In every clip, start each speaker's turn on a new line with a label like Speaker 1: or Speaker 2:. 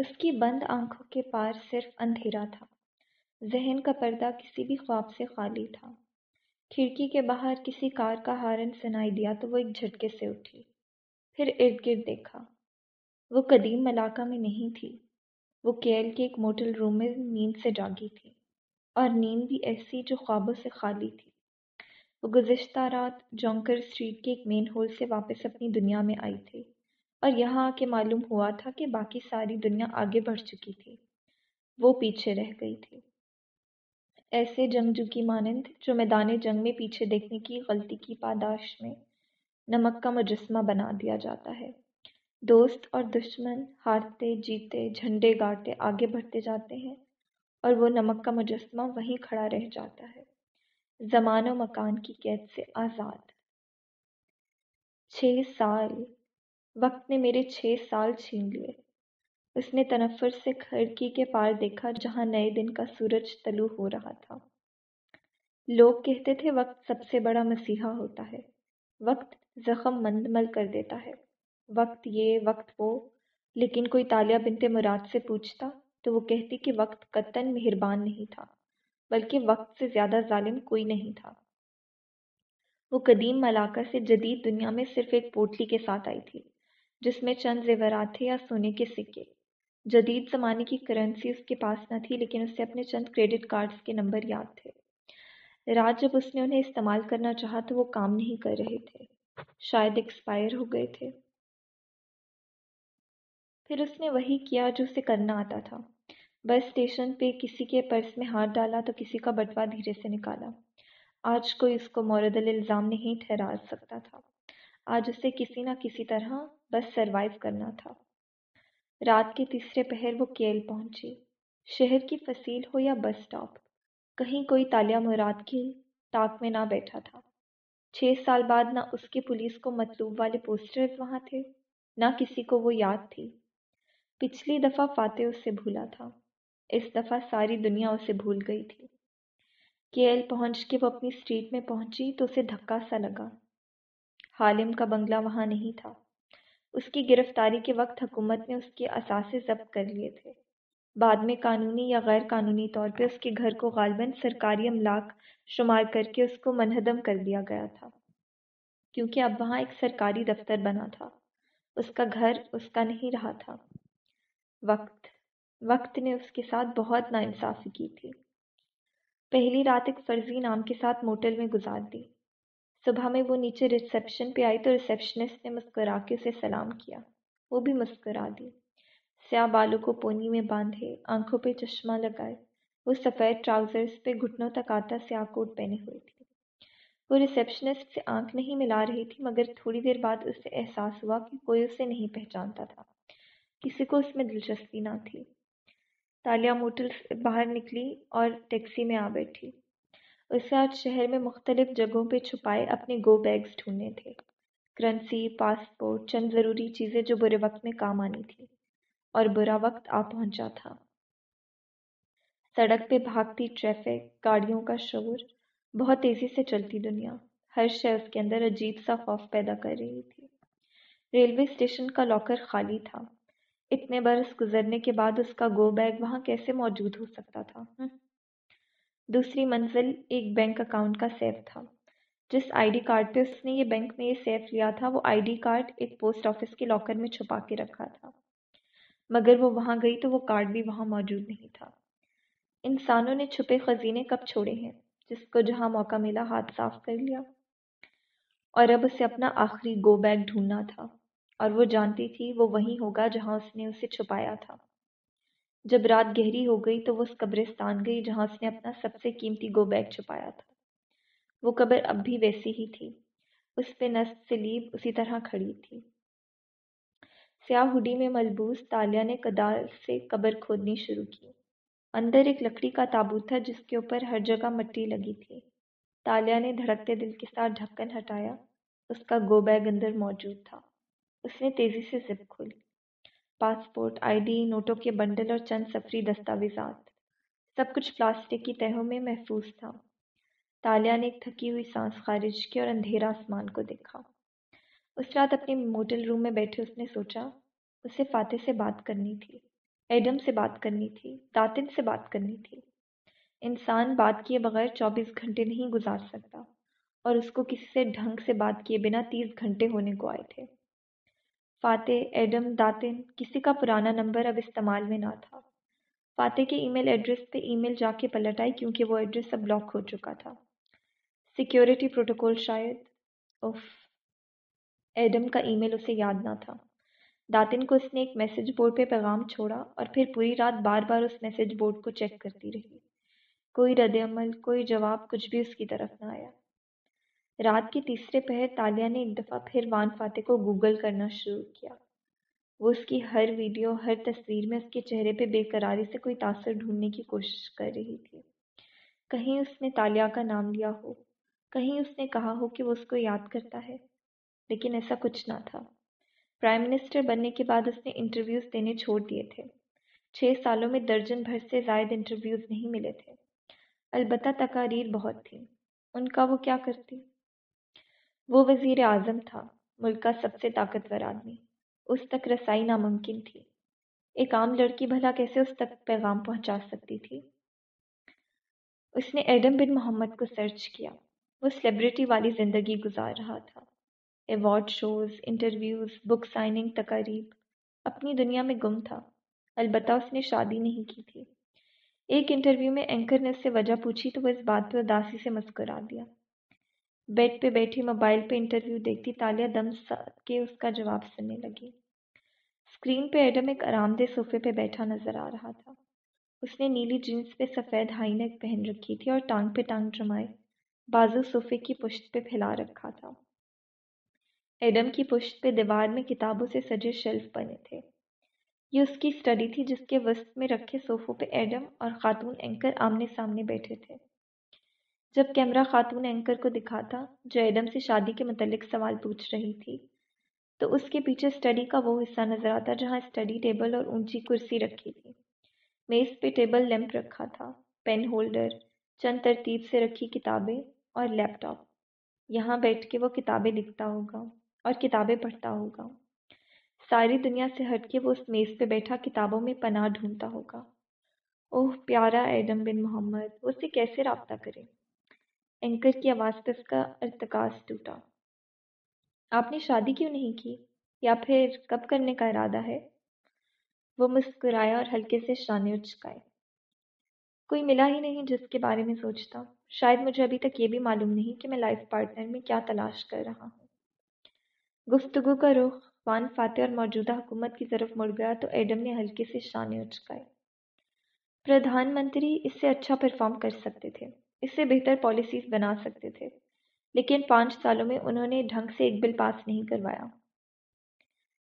Speaker 1: اس کی بند آنکھوں کے پار صرف اندھیرا تھا۔ ذہن کا پردہ کسی بھی خواب سے خالی تھا۔ کھڑکی کے باہر کسی کار کا ہارن سنائی دیا تو وہ ایک جھٹکے سے اٹھی۔ پھر ارد گرد دیکھا۔ وہ قدیم ملاقہ میں نہیں تھی۔ وہ کیل کے ایک موٹل روم میں نیند سے جاگی تھی۔ اور نیند بھی ایسی جو خوابوں سے خالی تھی۔ وہ گزشتہ رات جونکر اسٹریٹ کے ایک مین ہول سے واپس اپنی دنیا میں آئی تھی۔ اور یہاں آ کے معلوم ہوا تھا کہ باقی ساری دنیا آگے بڑھ چکی تھی۔ وہ پیچھے رہ گئی تھی۔ ایسے جنگجو کی مانند جو میدان جنگ میں پیچھے دیکھنے کی غلطی کی پاداش میں نمک کا مجسمہ بنا دیا جاتا ہے۔ دوست اور دشمن ہارتے، جیتے، جھنڈے گاڑتے آگے بڑھتے جاتے ہیں اور وہ نمک کا مجسمہ وہیں کھڑا رہ جاتا ہے۔ زمان و مکان کی قید سے آزاد۔ چھ سال وقت نے میرے چھ سال چھین لیے۔ اس نے تنفر سے کھڑکی کے پار دیکھا جہاں نئے دن کا سورج طلوع ہو رہا تھا۔ لوگ کہتے تھے وقت سب سے بڑا مسیحا ہوتا ہے۔ وقت زخم مند مل کر دیتا ہے۔ وقت یہ، وقت وہ۔ لیکن کوئی تالیہ بنتے مراد سے پوچھتا تو وہ کہتی کہ وقت قطن مہربان نہیں تھا، بلکہ وقت سے زیادہ ظالم کوئی نہیں تھا۔ وہ قدیم ملاقہ سے جدید دنیا میں صرف ایک پوٹلی کے ساتھ آئی تھی۔ جس میں چند زیورات تھے یا سونے کے سکے۔ جدید زمانے کی کرنسی اس کے پاس نہ تھی، لیکن اسے اپنے چند کریڈٹ کارڈز کے نمبر یاد تھے۔ رات جب اس نے انہیں استعمال کرنا چاہا تو وہ کام نہیں کر رہے تھے۔ شاید ایکسپائر ہو گئے تھے۔ پھر اس نے وہی کیا جو اسے کرنا آتا تھا۔ بس اسٹیشن پہ کسی کے پرس میں ہاتھ ڈالا تو کسی کا بٹوا دھیرے سے نکالا۔ آج کوئی اس کو مورد الزام نہیں ٹھہرا سکتا تھا۔ آج اسے کسی نہ کسی طرح بس سروائیو کرنا تھا۔ رات کے تیسرے پہر وہ کیل پہنچی شہر کی فصیل ہو یا بس اسٹاپ کہیں کوئی تالیہ مراد کی تاک میں نہ بیٹھا تھا۔ چھ سال بعد نہ اس کی پولیس کو مطلوب والے پوسٹرز وہاں تھے، نہ کسی کو وہ یاد تھی۔ پچھلی دفعہ فاتح اس سے بھولا تھا۔ اس دفعہ ساری دنیا اسے بھول گئی تھی۔ کیل پہنچ کے وہ اپنی اسٹریٹ میں پہنچی تو اسے دھکا سا لگا۔ حالم کا بنگلہ وہاں نہیں تھا۔ اس کی گرفتاری کے وقت حکومت نے اس کے اثاثے ضبط کر لیے تھے۔ بعد میں قانونی یا غیر قانونی طور پہ اس کے گھر کو غالباً سرکاری املاک شمار کر کے اس کو منہدم کر دیا گیا تھا۔ کیونکہ اب وہاں ایک سرکاری دفتر بنا تھا۔ اس کا گھر اس کا نہیں رہا تھا۔ وقت وقت نے اس کے ساتھ بہت ناانصافی کی تھی۔ پہلی رات ایک فرضی نام کے ساتھ موٹل میں گزار دی۔ صبح میں وہ نیچے ریسیپشن پہ آئی تو ریسیپشنسٹ نے مسکرا کے اسے سلام کیا۔ وہ بھی مسکرا دی۔ سیاہ بالوں کو پونی میں باندھے، آنکھوں پہ چشمہ لگائے۔ وہ سفید ٹراؤزرس پہ گھٹنوں تک آتا سیاہ کوٹ پہنے ہوئے تھی وہ ریسیپشنسٹ سے آنکھ نہیں ملا رہی تھی، مگر تھوڑی دیر بعد اسے احساس ہوا کہ کوئی اسے نہیں پہچانتا تھا۔ کسی کو اس میں دلچسپی نہ تھی۔ تالیہ موٹل سے باہر نکلی اور ٹیکسی میں آ بیٹھی۔ اسے آج شہر میں مختلف جگہوں پہ چھپائے اپنے گو بیگز ڈھونڈنے تھے۔ کرنسی پاسپورٹ چند ضروری چیزیں جو برے وقت میں کام آنی تھی اور برا وقت آ پہنچا تھا۔ سڑک پہ بھاگتی ٹریفک گاڑیوں کا شور، بہت تیزی سے چلتی دنیا۔ ہر شے اس کے اندر عجیب سا خوف پیدا کر رہی تھی۔ ریلوے اسٹیشن کا لاکر خالی تھا۔ اتنے برس گزرنے کے بعد اس کا گو بیگ وہاں کیسے موجود ہو سکتا تھا؟ دوسری منزل ایک بینک اکاؤنٹ کا سیف تھا۔ جس آئی ڈی کارڈ پہ اس نے یہ بینک میں یہ سیف لیا تھا، وہ آئی ڈی کارڈ ایک پوسٹ آفس کے لاکر میں چھپا کے رکھا تھا۔ مگر وہ وہاں گئی تو وہ کارڈ بھی وہاں موجود نہیں تھا۔ انسانوں نے چھپے خزینے کب چھوڑے ہیں؟ جس کو جہاں موقع ملا ہاتھ صاف کر لیا۔ اور اب اسے اپنا آخری گو بیگ ڈھونڈنا تھا۔ اور وہ جانتی تھی وہ وہیں ہوگا جہاں اس نے اسے چھپایا تھا۔ جب رات گہری ہو گئی تو وہ اس قبرستان گئی جہاں اس نے اپنا سب سے قیمتی گو بیگ چھپایا تھا۔ وہ قبر اب بھی ویسی ہی تھی۔ اس پہ نست سلیب اسی طرح کھڑی تھی۔ سیاہ ہڈی میں ملبوس تالیہ نے کدال سے قبر کھودنی شروع کی۔ اندر ایک لکڑی کا تابوت تھا جس کے اوپر ہر جگہ مٹی لگی تھی۔ تالیہ نے دھڑکتے دل کے ساتھ ڈھکن ہٹایا۔ اس کا گو بیگ اندر موجود تھا۔ اس نے تیزی سے زپ کھولی۔ پاسپورٹ، آئی ڈی، نوٹوں کے بنڈل اور چند سفری دستاویزات۔ سب کچھ پلاسٹک کی تہوں میں محفوظ تھا۔ تالیہ نے ایک تھکی ہوئی سانس خارج کی اور اندھیرا آسمان کو دیکھا۔ اس رات اپنے موٹل روم میں بیٹھے اس نے سوچا، اسے فاتح سے بات کرنی تھی، ایڈم سے بات کرنی تھی، داتن سے بات کرنی تھی۔ انسان بات کیے بغیر چوبیس گھنٹے نہیں گزار سکتا اور اس کو کسی سے ڈھنگ سے بات کیے بنا تیس گھنٹے ہونے کو آئے تھے۔ فاتح ایڈم داتن، کسی کا پرانا نمبر اب استعمال میں نہ تھا۔ فاتح کے ای میل ایڈریس پہ ای میل جا کے پلٹ آئی کیونکہ وہ ایڈریس اب بلاک ہو چکا تھا۔ سیکیورٹی پروٹوکول شاید۔ اف ایڈم کا ای میل اسے یاد نہ تھا۔ داتن کو اس نے ایک میسج بورڈ پہ پیغام چھوڑا اور پھر پوری رات بار بار اس میسج بورڈ کو چیک کرتی رہی۔ کوئی رد عمل، کوئی جواب، کچھ بھی اس کی طرف نہ آیا۔ رات کے تیسرے پہر تالیہ نے ایک دفعہ پھر وان فاتح کو گوگل کرنا شروع کیا۔ وہ اس کی ہر ویڈیو، ہر تصویر میں اس کے چہرے پہ بے قراری سے کوئی تاثر ڈھونڈنے کی کوشش کر رہی تھی۔ کہیں اس نے تالیہ کا نام لیا ہو، کہیں اس نے کہا ہو کہ وہ اس کو یاد کرتا ہے، لیکن ایسا کچھ نہ تھا۔ پرائم منسٹر بننے کے بعد اس نے انٹرویوز دینے چھوڑ دیے تھے۔ چھ سالوں میں درجن بھر سے زائد انٹرویوز نہیں ملے تھے۔ البتہ تقاریر بہت تھیں۔ ان کا وہ کیا کرتی؟ وہ وزیر اعظم تھا، ملک کا سب سے طاقتور آدمی۔ اس تک رسائی ناممکن تھی۔ ایک عام لڑکی بھلا کیسے اس تک پیغام پہنچا سکتی تھی؟ اس نے ایڈم بن محمد کو سرچ کیا۔ وہ سلیبریٹی والی زندگی گزار رہا تھا۔ Award shows, interviews, book signing, تقاریب، اپنی دنیا میں گم تھا۔ البتہ اس نے شادی نہیں کی تھی۔ ایک انٹرویو میں اینکر نے اس سے وجہ پوچھی تو وہ اس بات پہ اداسی سے مسکرا دیا۔ بیڈ پہ بیٹھی موبائل پہ انٹرویو دیکھتی تالیہ دم کے اس کا جواب سننے لگی۔ اسکرین پہ ایڈم ایک آرام دہ صوفے پہ بیٹھا نظر آ رہا تھا۔ اس نے نیلی جینس پہ سفید ہائی نیک پہن رکھی تھی اور ٹانگ پہ ٹانگ جمائے، بازو صوفے کی پشت پہ پھیلا رکھا تھا۔ ایڈم کی پشت پہ دیوار میں کتابوں سے سجے شیلف بنے تھے۔ یہ اس کی اسٹڈی تھی جس کے وسط میں رکھے صوفوں پہ ایڈم اور خاتون اینکر آمنے سامنے بیٹھے تھے۔ جب کیمرہ خاتون اینکر کو دکھاتا جو ایڈم سے شادی کے متعلق سوال پوچھ رہی تھی، تو اس کے پیچھے اسٹڈی کا وہ حصہ نظر آتا جہاں اسٹڈی ٹیبل اور اونچی کرسی رکھی تھی۔ میز پہ ٹیبل لیمپ رکھا تھا، پین ہولڈر، چند ترتیب سے رکھی کتابیں اور لیپ ٹاپ۔ یہاں بیٹھ کے وہ کتابیں لکھتا ہوگا اور کتابیں پڑھتا ہوگا۔ ساری دنیا سے ہٹ کے وہ اس میز پہ بیٹھا کتابوں میں پناہ ڈھونڈتا ہوگا۔ اوہ، پیارا ایڈم بن محمد، اسے کیسے رابطہ کرے اینکر کی آواز پہ اس کا ارتکاز ٹوٹا آپ نے شادی کیوں نہیں کی یا پھر کب کرنے کا ارادہ ہے وہ مسکرایا اور ہلکے سے شانے اچکائے کوئی ملا ہی نہیں جس کے بارے میں سوچتا شاید مجھے ابھی تک یہ بھی معلوم نہیں کہ میں لائف پارٹنر میں کیا تلاش کر رہا ہوں گفتگو کا رخ وان فاتح اور موجودہ حکومت کی طرف مڑ گیا تو ایڈم نے ہلکے سے شانے اچکائے پردھان منتری اس سے اچھا پرفارم کر سکتے تھے اس سے بہتر پالیسیز بنا سکتے تھے۔ لیکن پانچ سالوں میں انہوں نے ڈھنگ سے ایک بل پاس نہیں کروایا۔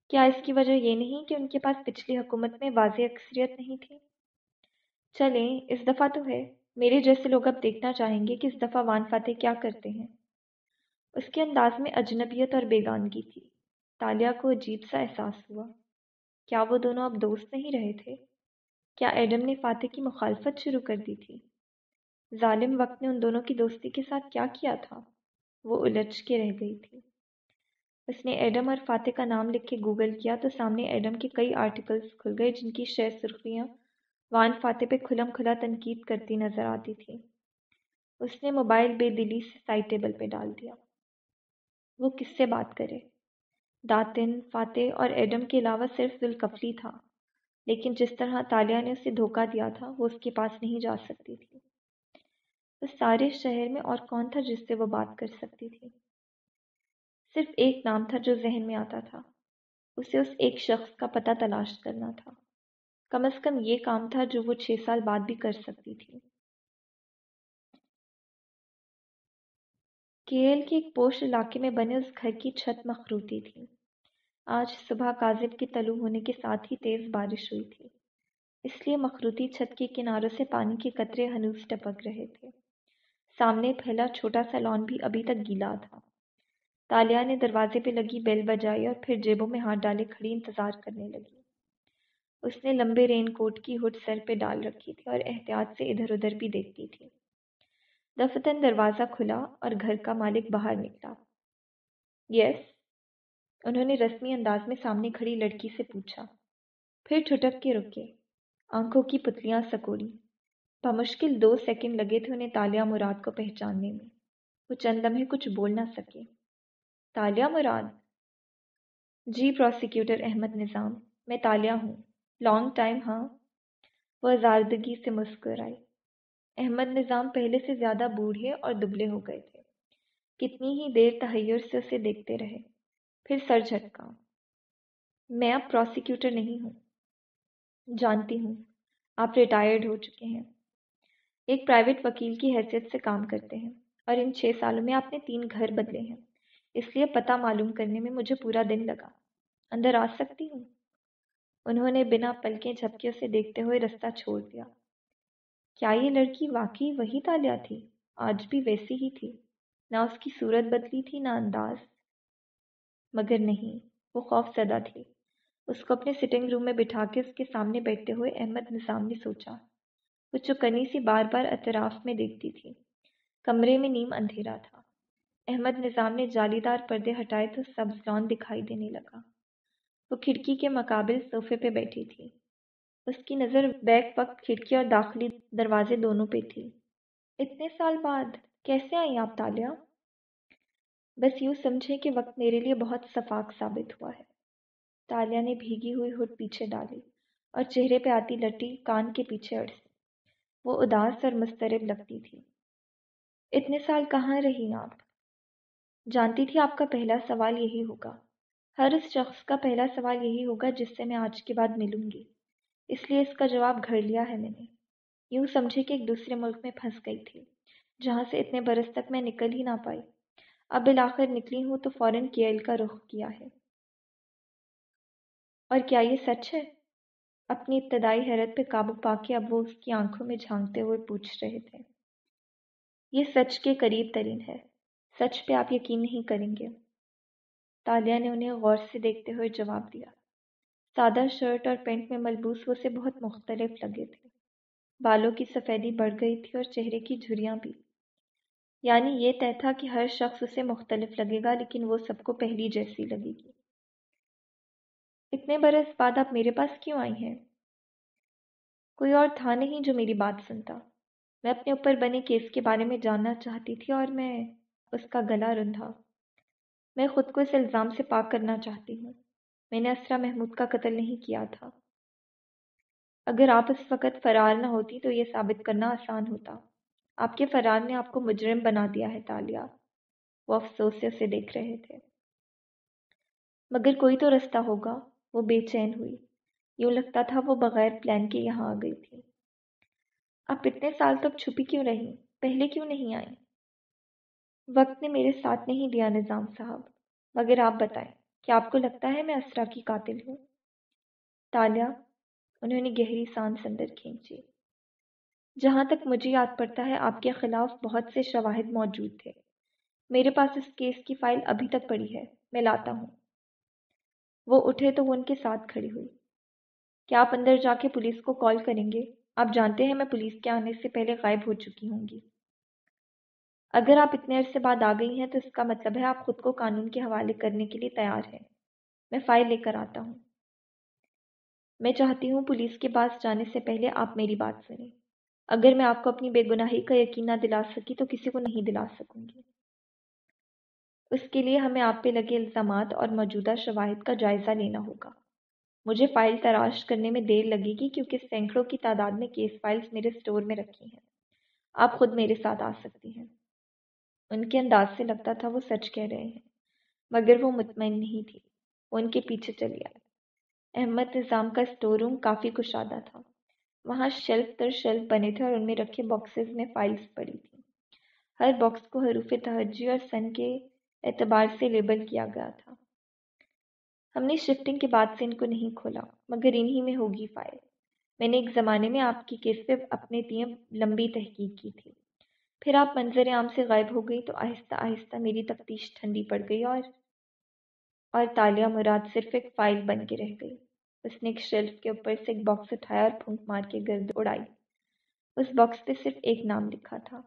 Speaker 1: کیا اس کی وجہ یہ نہیں کہ ان کے پاس پچھلی حکومت میں واضح اکثریت نہیں تھی؟ چلیں، اس دفعہ تو ہے۔ میرے جیسے لوگ اب دیکھنا چاہیں گے کہ اس دفعہ وان فاتح کیا کرتے ہیں۔ اس کے انداز میں اجنبیت اور بیگانگی تھی۔ تالیہ کو عجیب سا احساس ہوا۔ کیا وہ دونوں اب دوست نہیں رہے تھے؟ کیا ایڈم نے فاتح کی مخالفت شروع کر دی تھی؟ ظالم وقت نے ان دونوں کی دوستی کے ساتھ کیا کیا تھا؟ وہ الجھ کے رہ گئی تھی۔ اس نے ایڈم اور فاتح کا نام لکھ کے گوگل کیا تو سامنے ایڈم کے کئی آرٹیکلز کھل گئے جن کی شہ سرخیاں وان فاتح پہ کھلم کھلا تنقید کرتی نظر آتی تھی۔ اس نے موبائل بے دلی سے سائڈ ٹیبل پہ ڈال دیا۔ وہ کس سے بات کرے؟ داتن فاتح اور ایڈم کے علاوہ صرف ذوالکفلی تھا، لیکن جس طرح تالیہ نے اسے دھوکہ دیا تھا وہ اس کے پاس نہیں جا سکتی تھی۔ اس سارے شہر میں اور کون تھا جس سے وہ بات کر سکتی تھی؟ صرف ایک نام تھا جو ذہن میں آتا تھا، اسے اس ایک شخص کا پتہ تلاش کرنا تھا۔ کم از کم یہ کام تھا جو وہ چھ سال بعد بھی کر سکتی تھی۔ کیل کے ایک پوش علاقے میں بنے اس گھر کی چھت مخروطی تھی۔ آج صبح کاذب کے طلوع ہونے کے ساتھ ہی تیز بارش ہوئی تھی۔ اس لیے مخروطی چھت کے کناروں سے پانی کے قطرے ہنوز ٹپک رہے تھے۔ سامنے پھیلا چھوٹا سا لان بھی ابھی تک گیلا تھا۔ تالیہ نے دروازے پہ لگی بیل بجائی اور پھر جیبوں میں ہاتھ ڈالے کھڑی انتظار کرنے لگی۔ اس نے لمبے رین کوٹ کی ہڈ سر پہ ڈال رکھی تھی اور احتیاط سے ادھر ادھر بھی دیکھتی تھی۔ دفتن دروازہ کھلا اور گھر کا مالک باہر نکلا۔ یس، انہوں نے رسمی انداز میں سامنے کھڑی لڑکی سے پوچھا۔ پھر ٹھٹک کے رکے، آنکھوں کی پتلیاں سکوڑی بمشکل دو سیکنڈ لگے تھے انہیں تالیہ مراد کو پہچاننے میں۔ وہ چند لمحے کچھ بول نہ سکے۔ تالیہ مراد؟ جی پروسیکیوٹر احمد نظام، میں تالیہ ہوں۔ لانگ ٹائم ہاں۔ وہ آزاردگی سے مسکرائی احمد نظام پہلے سے زیادہ بوڑھے اور دبلے ہو گئے تھے۔ کتنی ہی دیر تحیر سے اسے دیکھتے رہے۔ پھر سر جھٹکا۔ میں اب پروسیکیوٹر نہیں ہوں۔ جانتی ہوں۔ آپ ریٹائرڈ ہو چکے ہیں۔ ایک پرائیویٹ وکیل کی حیثیت سے کام کرتے ہیں اور ان چھ سالوں میں آپ نے تین گھر بدلے ہیں۔ اس لیے پتہ معلوم کرنے میں مجھے پورا دن لگا۔ اندر آ سکتی ہوں؟ انہوں نے بنا پلکیں جھپکے اسے دیکھتے ہوئے رستہ چھوڑ دیا۔ کیا یہ لڑکی واقعی وہی تالیہ تھی؟ آج بھی ویسی ہی تھی۔ نہ اس کی صورت بدلی تھی، نہ انداز۔ مگر نہیں، وہ خوف زدہ تھی۔ اس کو اپنے سٹنگ روم میں بٹھا کے اس کے سامنے بیٹھتے ہوئے احمد نظام نے سوچا۔ وہ چکنی سی بار بار اطراف میں دیکھتی تھی۔ کمرے میں نیم اندھیرا تھا۔ احمد نظام نے جالی دار پردے ہٹائے تو سبز لان دکھائی دینے لگا۔ وہ کھڑکی کے مقابل صوفے پہ بیٹھی تھی۔ اس کی نظر بیک وقت کھڑکی اور داخلی دروازے دونوں پہ تھی۔ اتنے سال بعد کیسے آئیں آپ تالیہ بس یوں سمجھے کہ وقت میرے لیے بہت صفاق ثابت ہوا ہے۔ تالیہ نے بھیگی ہوئی ہٹ پیچھے ڈالی اور چہرے پہ آتی لٹی کان کے پیچھے اڑسی وہ اداس اور مسترب لگتی تھی۔ اتنے سال کہاں رہی آپ؟ جانتی تھی آپ کا پہلا سوال یہی ہوگا۔ ہر اس شخص کا پہلا سوال یہی ہوگا جس سے میں آج کے بعد ملوں گی۔ اس لیے اس کا جواب گھڑ لیا ہے میں نے۔ یوں سمجھے کہ ایک دوسرے ملک میں پھنس گئی تھی، جہاں سے اتنے برس تک میں نکل ہی نہ پائی۔ اب بالآخر نکلی ہوں تو فوراً کیل کا رخ کیا ہے۔ اور کیا یہ سچ ہے؟ اپنی ابتدائی حیرت پہ قابو پا کے اب وہ اس کی آنکھوں میں جھانکتے ہوئے پوچھ رہے تھے۔ یہ سچ کے قریب ترین ہے۔ سچ پہ آپ یقین نہیں کریں گے۔ تالیہ نے انہیں غور سے دیکھتے ہوئے جواب دیا۔ سادہ شرٹ اور پینٹ میں ملبوس وہ سے بہت مختلف لگے تھے۔ بالوں کی سفیدی بڑھ گئی تھی اور چہرے کی جھریاں بھی۔ یعنی یہ طے تھا کہ ہر شخص اسے مختلف لگے گا، لیکن وہ سب کو پہلی جیسی لگے گی۔ اتنے برس بعد آپ میرے پاس کیوں آئی ہیں؟ کوئی اور تھا نہیں جو میری بات سنتا۔ میں اپنے اوپر بنے کیس کے بارے میں جاننا چاہتی تھی اور میں اس کا گلا رندھا۔ میں خود کو اس الزام سے پاک کرنا چاہتی ہوں۔ میں نے اسرا محمود کا قتل نہیں کیا تھا۔ اگر آپ اس وقت فرار نہ ہوتی تو یہ ثابت کرنا آسان ہوتا۔ آپ کے فرار نے آپ کو مجرم بنا دیا ہے تالیہ وہ افسوس سے اسے دیکھ رہے تھے۔ مگر کوئی تو رستہ ہوگا۔ وہ بے چین ہوئی۔ یوں لگتا تھا وہ بغیر پلان کے یہاں آ گئی تھی۔ آپ اتنے سال تک چھپی کیوں رہی پہلے کیوں نہیں آئی وقت نے میرے ساتھ نہیں دیا نظام صاحب۔ مگر آپ بتائیں، کیا آپ کو لگتا ہے میں اسرا کی قاتل ہوں؟ تالیہ، انہوں نے گہری سانس اندر کھینچی۔ جہاں تک مجھے یاد پڑتا ہے، آپ کے خلاف بہت سے شواہد موجود تھے۔ میرے پاس اس کیس کی فائل ابھی تک پڑی ہے، میں لاتا ہوں۔ وہ اٹھے تو وہ ان کے ساتھ کھڑی ہوئی۔ کیا آپ اندر جا کے پولیس کو کال کریں گے؟ آپ جانتے ہیں میں پولیس کے آنے سے پہلے غائب ہو چکی ہوں گی۔ اگر آپ اتنے عرصے بعد آ گئی ہیں تو اس کا مطلب ہے آپ خود کو قانون کے حوالے کرنے کے لیے تیار ہیں۔ میں فائل لے کر آتا ہوں۔ میں چاہتی ہوں پولیس کے پاس جانے سے پہلے آپ میری بات سنیں۔ اگر میں آپ کو اپنی بے گناہی کا یقین نہ دلا سکی تو کسی کو نہیں دلا سکوں گی۔ اس کے لیے ہمیں آپ پہ لگے الزامات اور موجودہ شواہد کا جائزہ لینا ہوگا۔ مجھے فائل تراش کرنے میں دیر لگے گی کیونکہ سینکڑوں کی تعداد میں کیس فائلز میرے سٹور میں رکھی ہیں۔ آپ خود میرے ساتھ آ سکتی ہیں۔ ان کے انداز سے لگتا تھا وہ سچ کہہ رہے ہیں، مگر وہ مطمئن نہیں تھی۔ وہ ان کے پیچھے چلی آئی احمد نظام کا اسٹور روم کافی کشادہ تھا۔ وہاں شیلف تر شیلف بنے تھے اور ان میں رکھے باکسز میں فائلز پڑی تھیں۔ ہر باکس کو حروف تہجی اور سن کے اعتبار سے لیبل کیا گیا تھا۔ ہم نے شفٹنگ کے بعد سے ان کو نہیں کھولا، مگر انہی میں ہوگی فائل میں نے ایک زمانے میں آپ کی کیس پہ اپنے تئیں لمبی تحقیق کی تھی۔ پھر آپ منظر عام سے غائب ہو گئی تو آہستہ آہستہ میری تفتیش ٹھنڈی پڑ گئی اور اور تالیہ مراد صرف ایک فائل بن کے رہ گئی۔ اس نے ایک شیلف کے اوپر سے ایک باکس اٹھایا اور پھونک مار کے گرد اڑائی۔ اس باکس پہ صرف ایک نام لکھا تھا،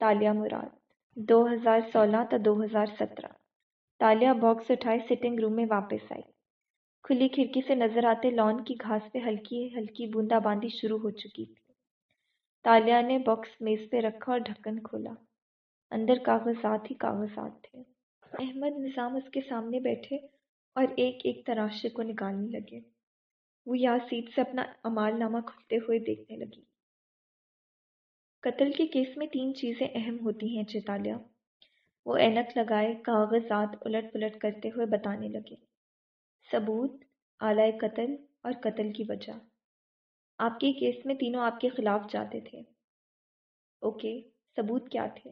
Speaker 1: تالیہ مراد۔ دو ہزار سولہ تا دو ہزار سترہ۔ تالیہ باکس اٹھائے سٹنگ روم میں واپس آئی۔ کھلی کھڑکی سے نظر آتے لان کی گھاس پہ ہلکی ہلکی بوندا باندی شروع ہو چکی تھی۔ تالیہ نے باکس میز پہ رکھا اور ڈھکن کھولا۔ اندر کاغذات ہی کاغذات تھے۔ احمد نظام اس کے سامنے بیٹھے اور ایک ایک تراشے کو نکالنے لگے۔ وہ یا سیٹ سے اپنا امال نامہ کھلتے ہوئے دیکھنے لگی۔ قتل کے کیس میں تین چیزیں اہم ہوتی ہیں چیتالیہ وہ اینک لگائے کاغذات الٹ پلٹ کرتے ہوئے بتانے لگے۔ ثبوت، اعلی قتل اور قتل کی وجہ۔ آپ کے کیس میں تینوں آپ کے خلاف جاتے تھے۔ اوکے، ثبوت کیا تھے؟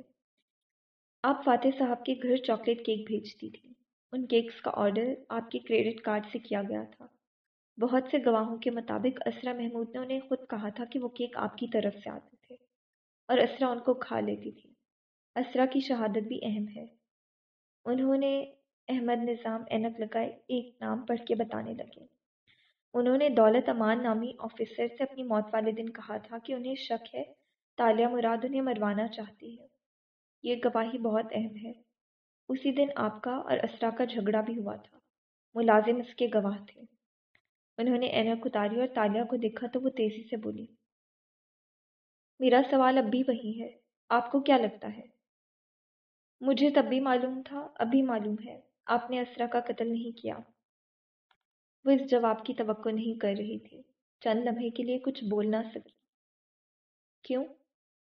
Speaker 1: آپ فاتح صاحب کے گھر چاکلیٹ کیک بھیجتی تھی۔ ان کیکس کا آرڈر آپ کے کریڈٹ کارڈ سے کیا گیا تھا۔ بہت سے گواہوں کے مطابق اسرا محمود نے انہیں خود کہا تھا کہ وہ کیک آپ کی طرف سے آتے۔ اور اسرا ان کو کھا لیتی تھی۔ اسرا کی شہادت بھی اہم ہے۔ انہوں نے احمد نظام اینک لگائے، ایک نام پڑھ کے بتانے لگے۔ انہوں نے دولت امان نامی آفیسر سے اپنی موت والے دن کہا تھا کہ انہیں شک ہے، تالیہ مراد انہیں مروانا چاہتی ہے۔ یہ گواہی بہت اہم ہے۔ اسی دن آپ کا اور اسرا کا جھگڑا بھی ہوا تھا۔ ملازم اس کے گواہ تھے۔ انہوں نے اینک اتاری اور تالیہ کو دیکھا تو وہ تیزی سے بولی میرا سوال اب بھی وہی ہے۔ آپ کو کیا لگتا ہے؟ مجھے تب بھی معلوم تھا ابھی معلوم ہے۔ آپ نے اسرا کا قتل نہیں کیا۔ وہ اس جواب کی توقع نہیں کر رہی تھی۔ چند لمحے کے لیے کچھ بول نہ سکی۔ کیوں؟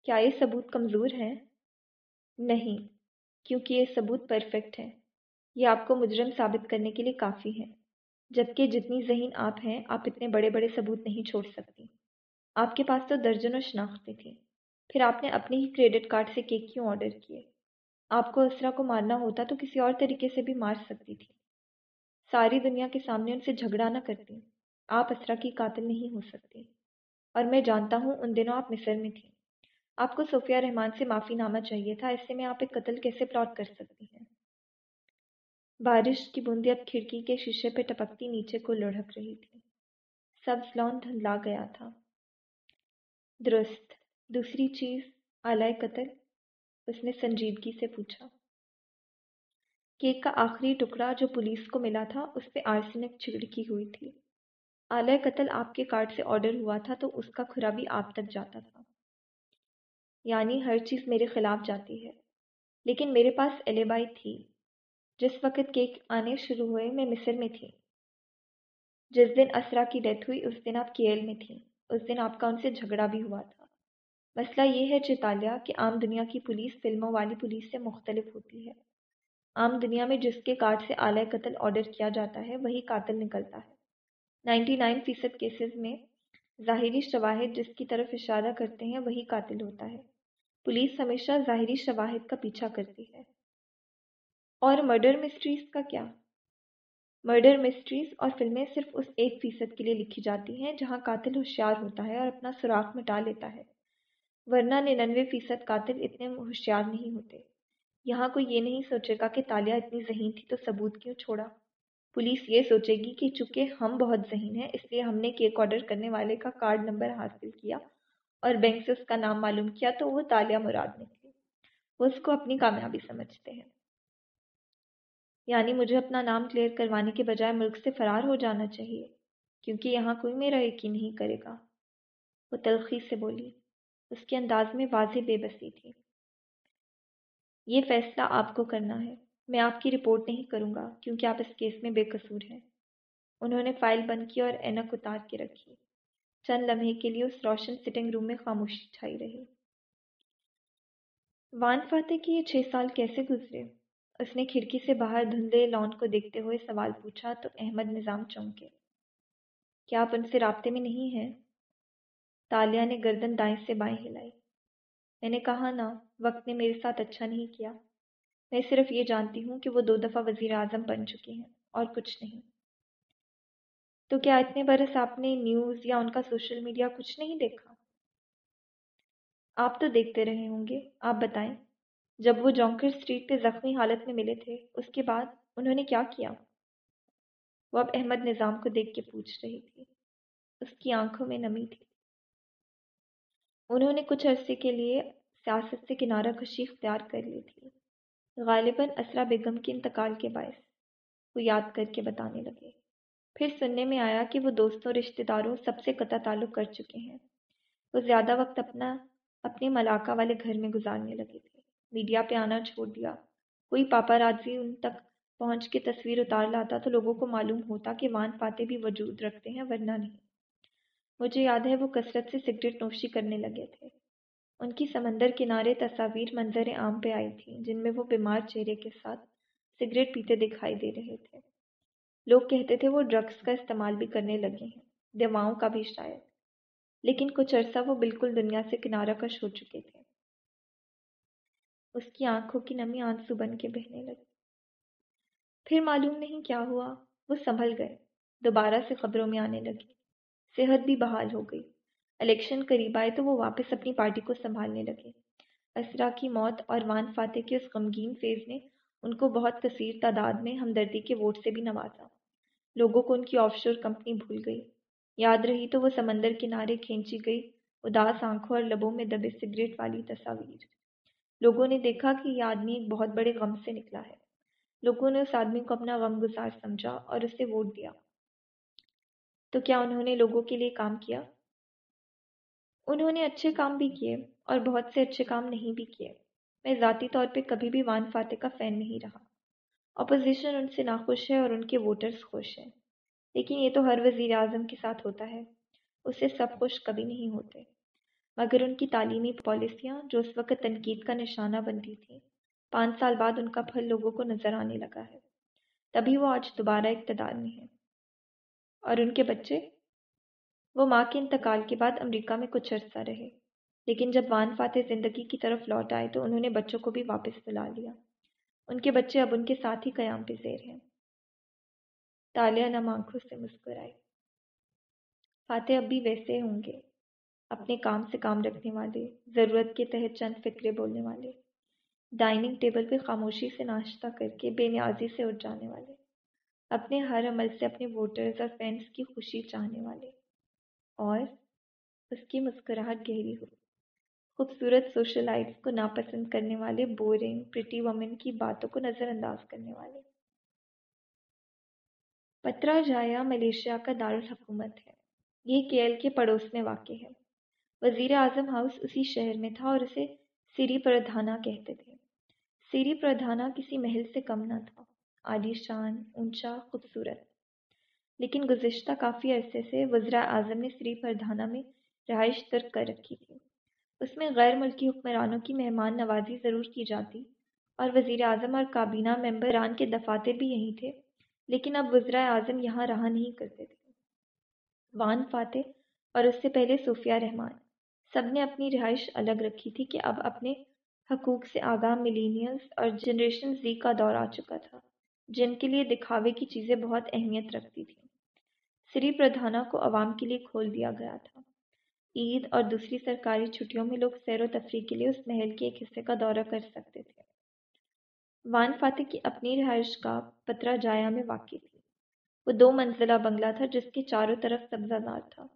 Speaker 1: کیا یہ ثبوت کمزور ہے؟ نہیں، کیونکہ یہ ثبوت پرفیکٹ ہے۔ یہ آپ کو مجرم ثابت کرنے کے لیے کافی ہے۔ جبکہ جتنی ذہین آپ ہیں، آپ اتنے بڑے بڑے ثبوت نہیں چھوڑ سکتی۔ آپ کے پاس تو درجنوں شناختیں تھیں پھر آپ نے اپنے ہی کریڈٹ کارڈ سے کیک کیوں آرڈر کیے؟ آپ کو اسرا کو مارنا ہوتا تو کسی اور طریقے سے بھی مار سکتی تھی۔ ساری دنیا کے سامنے ان سے جھگڑا نہ کرتی۔ آپ اسرا کی قاتل نہیں ہو سکتی۔ اور میں جانتا ہوں ان دنوں آپ مصر میں تھیں۔ آپ کو صوفیہ رحمان سے معافی نامہ چاہیے تھا ایسے میں آپ ایک قتل کیسے پلاٹ کر سکتی ہیں بارش کی بوندی اب کھڑکی کے شیشے پہ ٹپکتی نیچے کو لڑھک رہی تھی۔ سبز لون دھندلا گیا تھا۔ درست۔ دوسری چیز اعلی قتل۔ اس نے سنجیدگی سے پوچھا۔ کیک کا آخری ٹکڑا جو پولیس کو ملا تھا، اس پہ آرسنک چھڑکی ہوئی تھی۔ اعلی قتل آپ کے کارڈ سے آرڈر ہوا تھا تو اس کا کھرا بھی آپ تک جاتا تھا۔ یعنی ہر چیز میرے خلاف جاتی ہے۔ لیکن میرے پاس ایلیبائی تھی۔ جس وقت کیک آنے شروع ہوئے، میں مصر میں تھی۔ جس دن اسرا کی ڈیتھ ہوئی، اس دن آپ کیل میں تھیں۔ اس دن آپ کا ان سے جھگڑا بھی ہوا تھا۔ مسئلہ یہ ہے چیتالیہ کہ عام دنیا کی پولیس فلموں والی پولیس سے مختلف ہوتی ہے۔ عام دنیا میں جس کے کارڈ سے اعلی قتل آرڈر کیا جاتا ہے، وہی قاتل نکلتا ہے۔ نائنٹی نائن فیصد کیسز میں ظاہری شواہد جس کی طرف اشارہ کرتے ہیں، وہی قاتل ہوتا ہے۔ پولیس ہمیشہ ظاہری شواہد کا پیچھا کرتی ہے۔ اور مرڈر مسٹریز کا کیا؟ مرڈر مسٹریز اور فلمیں صرف اس ایک فیصد کے لیے لکھی جاتی ہیں جہاں قاتل ہوشیار ہوتا ہے اور اپنا سوراخ مٹا لیتا ہے، ورنہ ننانوے فیصد قاتل اتنے ہوشیار نہیں ہوتے۔ یہاں کوئی یہ نہیں سوچے گا کہ تالیہ اتنی ذہین تھی تو ثبوت کیوں چھوڑا؟ پولیس یہ سوچے گی کہ چونکہ ہم بہت ذہین ہیں، اس لیے ہم نے کیک آرڈر کرنے والے کا کارڈ نمبر حاصل کیا اور بینک سے اس کا نام معلوم کیا تو وہ تالیہ مراد نکلی۔ وہ اس کو اپنی کامیابی سمجھتے ہیں۔ یعنی مجھے اپنا نام کلیئر کروانے کے بجائے ملک سے فرار ہو جانا چاہیے، کیونکہ یہاں کوئی میرا یقین نہیں کرے گا۔ وہ تلخی سے بولی، اس کے انداز میں واضح بے بسی تھی۔ یہ فیصلہ آپ کو کرنا ہے۔ میں آپ کی رپورٹ نہیں کروں گا، کیونکہ آپ اس کیس میں بے قصور ہیں۔ انہوں نے فائل بند کی اور اینک اتار کے رکھی۔ چند لمحے کے لیے اس روشن سٹنگ روم میں خاموشی چھائی رہی۔ وان فاتح کے یہ چھ سال کیسے گزرے؟ اس نے کھڑکی سے باہر دھندلے لان کو دیکھتے ہوئے سوال پوچھا، تو احمد نظام چونکے، کیا آپ ان سے رابطے میں نہیں ہیں؟ تالیہ نے گردن دائیں سے بائیں ہلائی۔ میں نے کہا نا وقت نے میرے ساتھ اچھا نہیں کیا۔ میں صرف یہ جانتی ہوں کہ وہ دو دفعہ وزیر اعظم بن چکی ہیں اور کچھ نہیں۔ تو کیا اتنے برس آپ نے نیوز یا ان کا سوشل میڈیا کچھ نہیں دیکھا؟ آپ تو دیکھتے رہے ہوں گے، آپ بتائیں۔ جب وہ جونکر اسٹریٹ پہ زخمی حالت میں ملے تھے، اس کے بعد انہوں نے کیا کیا؟ وہ اب احمد نظام کو دیکھ کے پوچھ رہی تھی۔ اس کی آنکھوں میں نمی تھی۔ انہوں نے کچھ عرصے کے لیے سیاست سے کنارہ کشی اختیار کر لی تھی۔ غالباً اسرا بیگم کے انتقال کے باعث وہ یاد کر کے بتانے لگے۔ پھر سننے میں آیا کہ وہ دوستوں رشتہ داروں سب سے قطع تعلق کر چکے ہیں۔ وہ زیادہ وقت اپنا اپنے ملاقہ والے گھر میں گزارنے لگے تھے۔ میڈیا پہ آنا چھوڑ دیا۔ کوئی پاپا راضی ان تک پہنچ کے تصویر اتار لاتا تو لوگوں کو معلوم ہوتا کہ وان فاتح بھی وجود رکھتے ہیں، ورنہ نہیں۔ مجھے یاد ہے وہ کثرت سے سگریٹ نوشی کرنے لگے تھے۔ ان کی سمندر کنارے تصاویر منظر عام پہ آئی تھیں، جن میں وہ بیمار چہرے کے ساتھ سگریٹ پیتے دکھائی دے رہے تھے۔ لوگ کہتے تھے وہ ڈرگس کا استعمال بھی کرنے لگے ہیں، دواؤں کا بھی شاید۔ لیکن کچھ عرصہ وہ بالکل دنیا سے کنارہ کش ہو چکے تھے۔ اس کی آنکھوں کی نمی آنسو بن کے بہنے لگی۔ پھر معلوم نہیں کیا ہوا، وہ سنبھل گئے، دوبارہ سے خبروں میں آنے لگی۔ صحت بھی بحال ہو گئی۔ الیکشن قریب آئے تو وہ واپس اپنی پارٹی کو سنبھالنے لگے۔ اسرا کی موت اور وان فاتح کے اس غمگین فیز نے ان کو بہت کثیر تعداد میں ہمدردی کے ووٹ سے بھی نوازا۔ لوگوں کو ان کی آف شور کمپنی بھول گئی۔ یاد رہی تو وہ سمندر کنارے کھینچی گئی، اداس آنکھوں اور لبوں میں دبے سگریٹ والی تصاویر۔ لوگوں نے دیکھا کہ یہ آدمی ایک بہت بڑے غم سے نکلا ہے۔ لوگوں نے اس آدمی کو اپنا غم گزار سمجھا اور اسے ووٹ دیا۔ تو کیا انہوں نے لوگوں کے لیے کام کیا؟ انہوں نے اچھے کام بھی کیے اور بہت سے اچھے کام نہیں بھی کیے۔ میں ذاتی طور پہ کبھی بھی وان فاتح کا فین نہیں رہا۔ اپوزیشن ان سے ناخوش ہے اور ان کے ووٹرز خوش ہیں۔ لیکن یہ تو ہر وزیر اعظم کے ساتھ ہوتا ہے۔ اسے سب خوش کبھی نہیں ہوتے۔ مگر ان کی تعلیمی پالیسیاں جو اس وقت تنقید کا نشانہ بنتی تھیں، پانچ سال بعد ان کا پھل لوگوں کو نظر آنے لگا ہے۔ تبھی وہ آج دوبارہ اقتدار میں ہیں۔ اور ان کے بچے؟ وہ ماں کے انتقال کے بعد امریکہ میں کچھ عرصہ رہے، لیکن جب وان فاتح زندگی کی طرف لوٹ آئے تو انہوں نے بچوں کو بھی واپس بلا لیا۔ ان کے بچے اب ان کے ساتھ ہی قیام پہ زیر ہیں۔ تالیہ نم آنکھوں سے مسکرائی فاتح اب بھی ویسے ہوں گے۔ اپنے کام سے کام رکھنے والے، ضرورت کے تحت چند فکرے بولنے والے، ڈائننگ ٹیبل پہ خاموشی سے ناشتہ کر کے بے نیازی سے اٹھ جانے والے، اپنے ہر عمل سے اپنے ووٹرز اور فینس کی خوشی چاہنے والے، اور اس کی مسکراہٹ گہری ہوئی خوبصورت سوشل لائٹس کو ناپسند کرنے والے، بورنگ، پریٹی وومن کی باتوں کو نظر انداز کرنے والے۔ پترا جایا ملیشیا کا دارالحکومت ہے۔ یہ کیل کے پڑوس میں واقع ہے۔ وزیر اعظم ہاؤس اسی شہر میں تھا اور اسے سری پردھانا کہتے تھے۔ سری پردھانا کسی محل سے کم نہ تھا۔ عالی شان، اونچا، خوبصورت۔ لیکن گزشتہ کافی عرصے سے وزرا اعظم نے سری پردھانا میں رہائش ترک کر رکھی تھی۔ اس میں غیر ملکی حکمرانوں کی مہمان نوازی ضرور کی جاتی اور وزیر اعظم اور کابینہ ممبران کے دفاتر بھی یہیں تھے، لیکن اب وزرا اعظم یہاں رہا نہیں کرتے تھے۔ وان فاتح اور اس سے پہلے صوفیہ رحمان۔ سب نے اپنی رہائش الگ رکھی تھی کہ اب اپنے حقوق سے آگاہ ملینئلز اور جنریشن زی کا دور آ چکا تھا، جن کے لیے دکھاوے کی چیزیں بہت اہمیت رکھتی تھیں۔ سری پردھانا کو عوام کے لیے کھول دیا گیا تھا۔ عید اور دوسری سرکاری چھٹیوں میں لوگ سیر و تفریح کے لیے اس محل کے ایک حصے کا دورہ کر سکتے تھے۔ وان فاتح کی اپنی رہائش کا پترا جایا میں واقع تھی۔ وہ دو منزلہ بنگلہ تھا جس کے چاروں طرف سبزہ دار تھا۔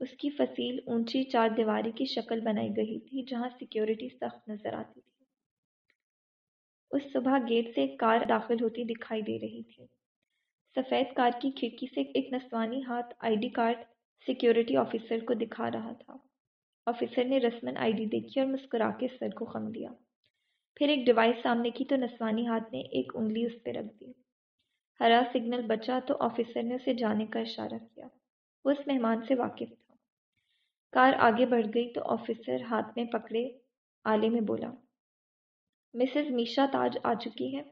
Speaker 1: اس کی فصیل اونچی چار دیواری کی شکل بنائی گئی تھی جہاں سیکیورٹی سخت نظر آتی تھی۔ اس صبح گیٹ سے ایک کار داخل ہوتی دکھائی دے رہی تھی۔ سفید کار کی کھڑکی سے ایک نسوانی ہاتھ I D card security officer کو دکھا رہا تھا۔ آفیسر نے رسمن آئی ڈی دیکھی اور مسکرا کے سر کو خم دیا پھر ایک ڈیوائس سامنے کی تو نسوانی ہاتھ نے ایک انگلی اس پہ رکھ دی۔ ہرا سگنل بچا تو آفیسر نے اسے جانے کا اشارہ کیا۔ وہ اس مہمان سے واقف تھا۔ کار آگے بڑھ گئی تو آفیسر ہاتھ میں پکڑے آلے میں بولا، مسز میشا تاج آ چکی ہے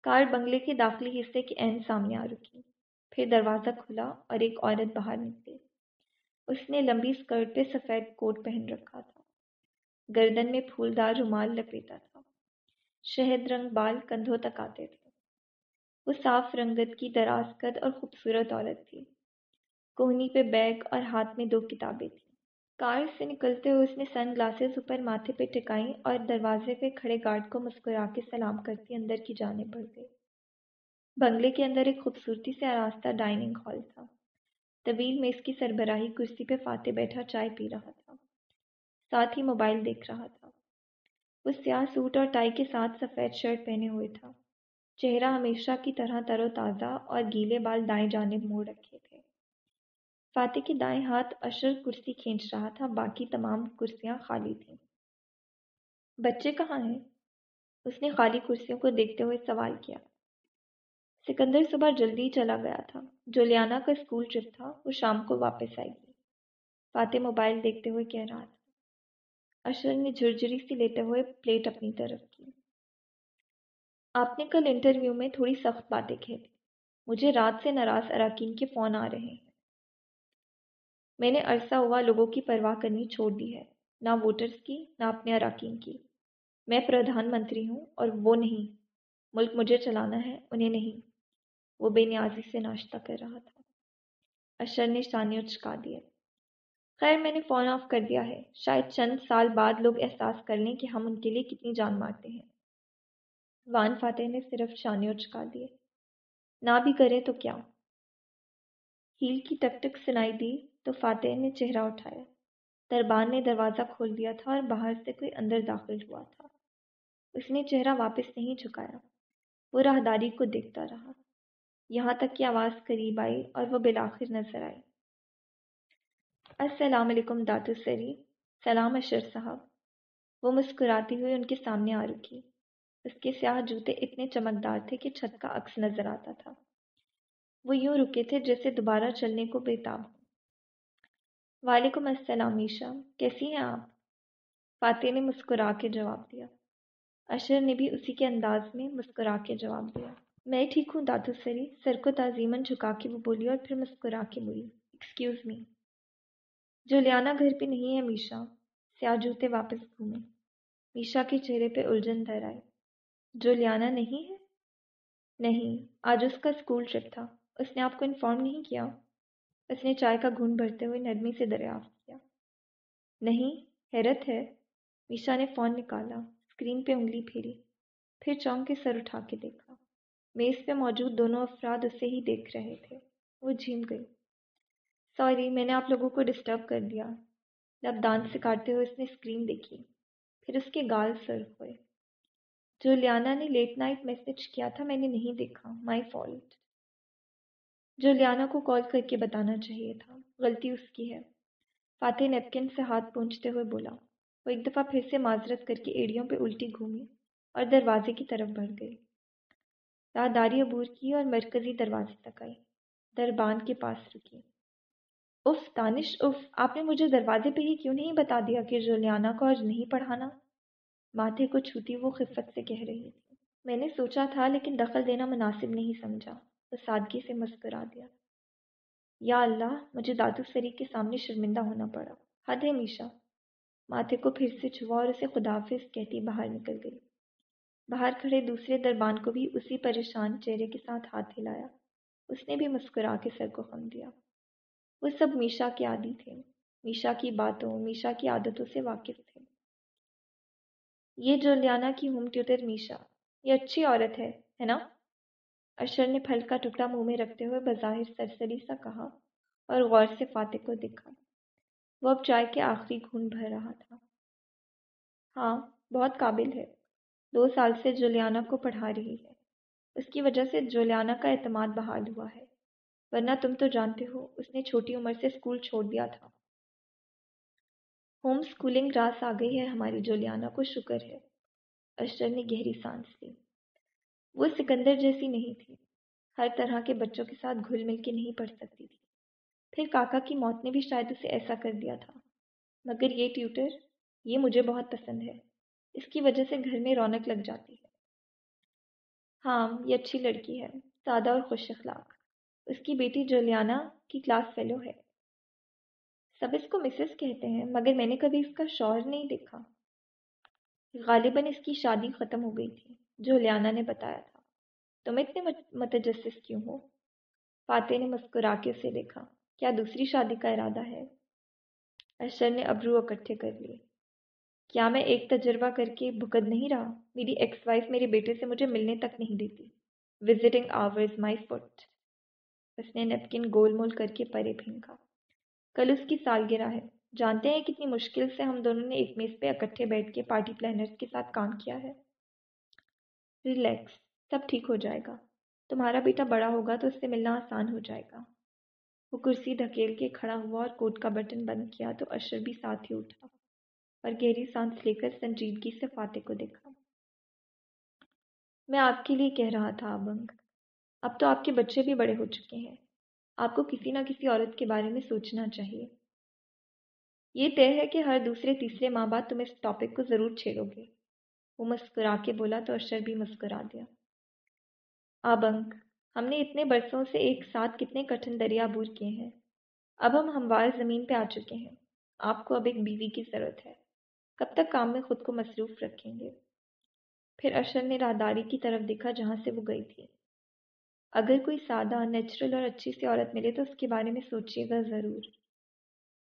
Speaker 1: کار بنگلے کے داخلی حصے کے عین سامنے آ رکی۔ پھر دروازہ کھلا اور ایک عورت باہر نکلی۔ اس نے لمبی اسکرٹ پہ سفید کوٹ پہن رکھا تھا۔ گردن میں پھولدار رومال لپیٹا تھا۔ شہد رنگ بال کندھوں تک آتے تھے۔ وہ صاف رنگت کی دراز قد اور خوبصورت عورت تھی۔ کوہنی پہ بیگ اور ہاتھ میں دو کتابیں تھیں۔ کار سے نکلتے ہوئے اس نے سن گلاسز اوپر ماتھے پہ ٹکائیں اور دروازے پہ کھڑے گارڈ کو مسکرا کے سلام کرتی اندر کی جانے بڑھ گئی بنگلے کے اندر ایک خوبصورتی سے آراستہ ڈائننگ ہال تھا۔ طویل میں اس کی سربراہی کرسی پہ فاتح بیٹھا چائے پی رہا تھا۔ ساتھ ہی موبائل دیکھ رہا تھا۔ وہ سیاہ سوٹ اور ٹائی کے ساتھ سفید شرٹ پہنے ہوئے تھا۔ چہرہ ہمیشہ کی طرح تر و تازہ اور گیلے بال دائیں جانب موڑ رکھے۔ فاتح کے دائیں ہاتھ اشر کرسی کھینچ رہا تھا، باقی تمام کرسیاں خالی تھیں۔ بچے کہاں ہیں؟ اس نے خالی کرسیوں کو دیکھتے ہوئے سوال کیا۔ سکندر صبح جلدی چلا گیا تھا۔ جولیانا کا اسکول ٹرپ تھا، وہ شام کو واپس آئے گی۔ فاتح موبائل دیکھتے ہوئے کہہ رہا تھا۔ اشر نے جھرجری سی لیتے ہوئے پلیٹ اپنی طرف کی۔ آپ نے کل انٹرویو میں تھوڑی سخت باتیں کھیلی۔ مجھے رات سے ناراض اراکین کے فون آ رہے ہیں۔ میں نے عرصہ ہوا لوگوں کی پرواہ کرنی چھوڑ دی ہے، نہ ووٹرز کی، نہ اپنے اراکین کی۔ میں پردھان منتری ہوں اور وہ نہیں۔ ملک مجھے چلانا ہے، انہیں نہیں۔ وہ بے نیازی سے ناشتہ کر رہا تھا۔ اشر نے شانے اچکا دیے۔ خیر، میں نے فون آف کر دیا ہے۔ شاید چند سال بعد لوگ احساس کر لیں کہ ہم ان کے لیے کتنی جان مارتے ہیں۔ وان فاتح نے صرف شانے اچکا دیے۔ نہ بھی کرے تو کیا؟ ہیل کی ٹک ٹک سنائی دی۔ تو فاتح نے چہرہ اٹھایا۔ دربان نے دروازہ کھول دیا تھا اور باہر سے کوئی اندر داخل ہوا تھا۔ اس نے چہرہ واپس نہیں جھکایا۔ وہ راہداری کو دیکھتا رہا۔ یہاں تک کہ آواز قریب آئی اور وہ بالآخر نظر آئی۔ السلام علیکم داتو سری۔ سلام اشر صاحب۔ وہ مسکراتی ہوئی ان کے سامنے آ رکی۔ اس کے سیاہ جوتے اتنے چمکدار تھے کہ چھت کا عکس نظر آتا تھا۔ وہ یوں رکے تھے جیسے دوبارہ چلنے کو بےتاب ہو۔ وعلیکم السلام عیشا کیسی ہیں آپ؟ فاتح نے مسکرا کے جواب دیا۔ اشر نے بھی اسی کے انداز میں مسکرا کے جواب دیا۔ میں ٹھیک ہوں داتو سری۔ سر کو تعظیمن جھکا کے وہ بولی اور پھر مسکرا کے بولی۔ ایکسکیوز می جولیانا گھر پہ نہیں ہے میشا سیاہ جوتے واپس گھومے۔ میشا کے چہرے پہ الجھن در آئے جو لیانا نہیں ہے؟ نہیں، آج اس کا اسکول ٹرپ تھا۔ اس نے آپ کو انفارم نہیں کیا؟ اس نے چائے کا گھون بھرتے ہوئے نرمی سے دریافت کیا۔ نہیں، حیرت ہے۔ میشا نے فون نکالا اسکرین پہ انگلی پھیری، پھر چونک کے سر اٹھا کے دیکھا۔ میز پہ موجود دونوں افراد اسے ہی دیکھ رہے تھے۔ وہ جھیم گئی۔ سوری، میں نے آپ لوگوں کو ڈسٹرب کر دیا۔ جب دانت سے کاٹتے ہوئے اس نے اسکرین دیکھی، پھر اس کے گال سر ہوئے۔ جو لیانا نے لیٹ نائٹ میسج کیا تھا، میں نے نہیں دیکھا۔ مائی فالٹ جو لیانا کو کال کر کے بتانا چاہیے تھا۔ غلطی اس کی ہے۔ فاتح نیپکن سے ہاتھ پہنچتے ہوئے بولا۔ وہ ایک دفعہ پھر سے معذرت کر کے ایڑیوں پہ الٹی گھومی اور دروازے کی طرف بڑھ گئی۔ راہداری عبور کی اور مرکزی دروازے تک آئی۔ دربان کے پاس رکی۔ اف دانش اف آپ نے مجھے دروازے پہ ہی کیوں نہیں بتا دیا کہ جولیانا کو آج نہیں پڑھانا؟ ماتھے کو چھوتی وہ خفت سے کہہ رہی تھی۔ میں نے سوچا تھا لیکن دخل دینا مناسب نہیں سمجھا۔ سادگی سے مسکرا دیا۔ یا اللہ، مجھے دادو سری کے سامنے شرمندہ ہونا پڑا۔ حد ہے میشا۔ ماتھے کو پھر سے چھوا اور اسے خدافظ کہتی باہر نکل گئی۔ باہر کھڑے دوسرے دربان کو بھی اسی پریشان چہرے کے ساتھ ہاتھ ہلایا۔ اس نے بھی مسکرا کے سر کو خم دیا۔ وہ سب میشا کے عادی تھے۔ میشا کی باتوں، میشا کی عادتوں سے واقف تھے۔ یہ جولیانا کی ہوم ٹیوٹر میشا۔ یہ اچھی عورت ہے ہے نا؟ اشر نے پھل کا ٹکڑا منہ میں رکھتے ہوئے بظاہر سرسری سا کہا اور غور سے فاتح کو دیکھا۔ وہ اب چائے کے آخری گھون بھر رہا تھا۔ ہاں بہت قابل ہے۔ دو سال سے جولیانا کو پڑھا رہی ہے۔ اس کی وجہ سے جولیانا کا اعتماد بحال ہوا ہے۔ ورنہ تم تو جانتے ہو، اس نے چھوٹی عمر سے اسکول چھوڑ دیا تھا۔ ہوم اسکولنگ راس آ گئی ہے، ہماری جولیانا کو شکر ہے۔ اشر نے گہری سانس لی۔ وہ سکندر جیسی نہیں تھی۔ ہر طرح کے بچوں کے ساتھ گھل مل کے نہیں پڑھ سکتی تھی۔ پھر کاکا کی موت نے بھی شاید اسے ایسا کر دیا تھا۔ مگر یہ ٹیوٹر، یہ مجھے بہت پسند ہے۔ اس کی وجہ سے گھر میں رونق لگ جاتی ہے۔ ہاں یہ اچھی لڑکی ہے، سادہ اور خوش اخلاق۔ اس کی بیٹی جولیانا کی کلاس فیلو ہے۔ سب اس کو مسز کہتے ہیں، مگر میں نے کبھی اس کا شوہر نہیں دیکھا۔ غالباً اس کی شادی ختم ہو گئی تھی۔ جو لیانا نے بتایا تھا۔ تم اتنے متجسس کیوں ہو فاتح نے مسکرا کے اسے دیکھا، کیا دوسری شادی کا ارادہ ہے؟ اشر نے ابرو اکٹھے کر لیے۔ کیا میں ایک تجربہ کر کے بھکد نہیں رہا؟ میری ایکس وائف میرے بیٹے سے مجھے ملنے تک نہیں دیتی۔ وزٹنگ آورز مائی فٹ اس نے نیپکن گول مول کر کے پرے پھینکا۔ کل اس کی سالگرہ ہے۔ جانتے ہیں کتنی مشکل سے ہم دونوں نے ایک میز پہ اکٹھے بیٹھ کے پارٹی پلانرز کے ساتھ کام کیا ہے؟ ریلیکس تب ٹھیک ہو جائے گا۔ تمہارا بیٹا بڑا ہوگا تو اس سے ملنا آسان ہو جائے گا۔ وہ کرسی دھکیل کے کھڑا ہوا اور کوٹ کا بٹن بند کیا تو اشر بھی ساتھ ہی اٹھا اور گہری سانس لے کر سنجیدگی سے فاتح کو دیکھا۔ میں آپ کے لیے کہہ رہا تھا، ابنگ۔ اب تو آپ کے بچے بھی بڑے ہو چکے ہیں۔ آپ کو کسی نہ کسی عورت کے بارے میں سوچنا چاہیے۔ یہ طے ہے کہ ہر دوسرے تیسرے ماں بعد تم اس ٹاپک کو ضرور چھیڑو گے۔ وہ مسکرا کے بولا تو اشر بھی مسکرا دیا۔ آبنک ہم نے اتنے برسوں سے ایک ساتھ کتنے کٹھن دریا بور کیے ہیں۔ اب ہم ہموار زمین پہ آ چکے ہیں۔ آپ کو اب ایک بیوی کی ضرورت ہے۔ کب تک کام میں خود کو مصروف رکھیں گے؟ پھر اشر نے راہداری کی طرف دیکھا جہاں سے وہ گئی تھی۔ اگر کوئی سادہ، نیچرل اور اچھی سی عورت ملے تو اس کے بارے میں سوچیے گا ضرور۔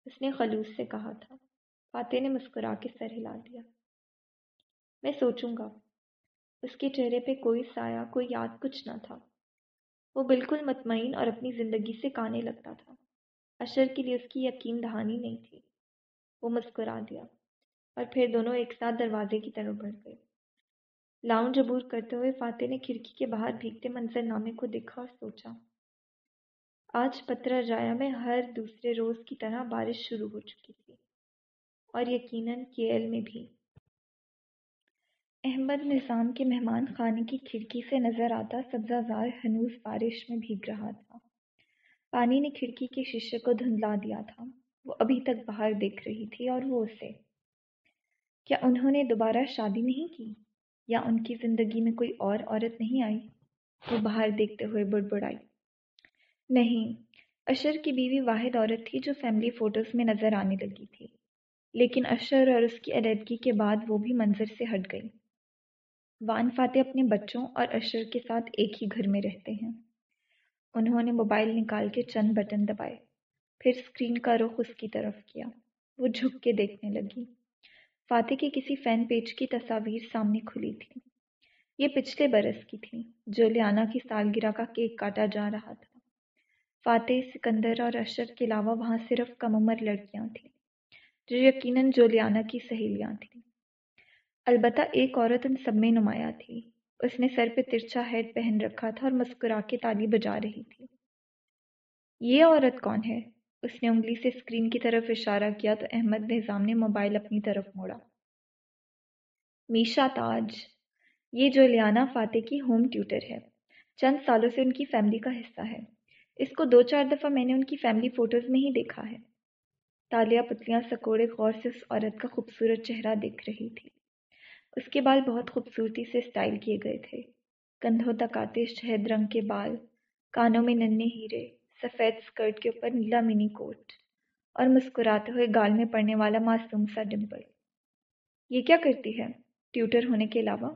Speaker 1: اس نے خلوص سے کہا تھا۔ فاتح نے مسکرا کے سر ہلا دیا۔ میں سوچوں گا۔ اس کے چہرے پہ کوئی سایہ، کوئی یاد کچھ نہ تھا۔ وہ بالکل مطمئن اور اپنی زندگی سے کانے لگتا تھا۔ اشر کے لیے اس کی یقین دہانی نہیں تھی۔ وہ مسکرا دیا اور پھر دونوں ایک ساتھ دروازے کی طرف بڑھ گئے۔ لاؤنج عبور کرتے ہوئے فاتح نے کھڑکی کے باہر بھیگتے منظر نامے کو دیکھا اور سوچا، آج پترا جایا میں ہر دوسرے روز کی طرح بارش شروع ہو چکی تھی اور یقیناً کیل میں بھی۔ احمد نظام کے مہمان خانے کی کھڑکی سے نظر آتا، سبزہ زار ہنوز بارش میں بھیگ رہا تھا۔ پانی نے کھڑکی کے شیشے کو دھندلا دیا تھا۔ وہ ابھی تک باہر دیکھ رہی تھی اور وہ اسے، کیا انہوں نے دوبارہ شادی نہیں کی؟ یا ان کی زندگی میں کوئی اور عورت نہیں آئی؟ وہ باہر دیکھتے ہوئے بڑ بڑائی نہیں، اشر کی بیوی واحد عورت تھی جو فیملی فوٹوز میں نظر آنے لگی تھی، لیکن اشر اور اس کی علیحدگی کے بعد وہ بھی منظر سے ہٹ گئی۔ وان فاتح اپنے بچوں اور اشر کے ساتھ ایک ہی گھر میں رہتے ہیں۔ انہوں نے موبائل نکال کے چند بٹن دبائے، پھر اسکرین کا رخ اس کی طرف کیا۔ وہ جھک کے دیکھنے لگی۔ فاتح کے کسی فین پیج کی تصاویر سامنے کھلی تھی۔ یہ پچھلے برس کی تھی، جو لیانا کی سالگرہ کا کیک کاٹا جا رہا تھا۔ فاتح، سکندر اور اشر کے علاوہ وہاں صرف کم عمر لڑکیاں تھیں، جو یقیناً جولیانا کی سہیلیاں تھیں۔ البتہ ایک عورت ان سب میں نمایاں تھی۔ اس نے سر پہ ترچھا ہیڈ پہن رکھا تھا اور مسکرا کے تالی بجا رہی تھی۔ یہ عورت کون ہے؟ اس نے انگلی سے اسکرین کی طرف اشارہ کیا تو احمد نظام نے موبائل اپنی طرف موڑا۔ میشا تاج، یہ جو لیانا فاتح کی ہوم ٹیوٹر ہے۔ چند سالوں سے ان کی فیملی کا حصہ ہے۔ اس کو دو چار دفعہ میں نے ان کی فیملی فوٹوز میں ہی دیکھا ہے۔ تالیاں پتلیاں سکوڑے غور سے اس عورت کا خوبصورت چہرہ دیکھ رہی تھی۔ اس کے بال بہت خوبصورتی سے اسٹائل کیے گئے تھے۔ کندھوں تک آتے شہد رنگ کے بال، کانوں میں ننے ہیرے، سفید اسکرٹ کے اوپر نیلا منی کوٹ، اور مسکراتے ہوئے گال میں پڑنے والا معصوم سا ڈمپل۔ یہ کیا کرتی ہے؟ ٹیوٹر ہونے کے علاوہ؟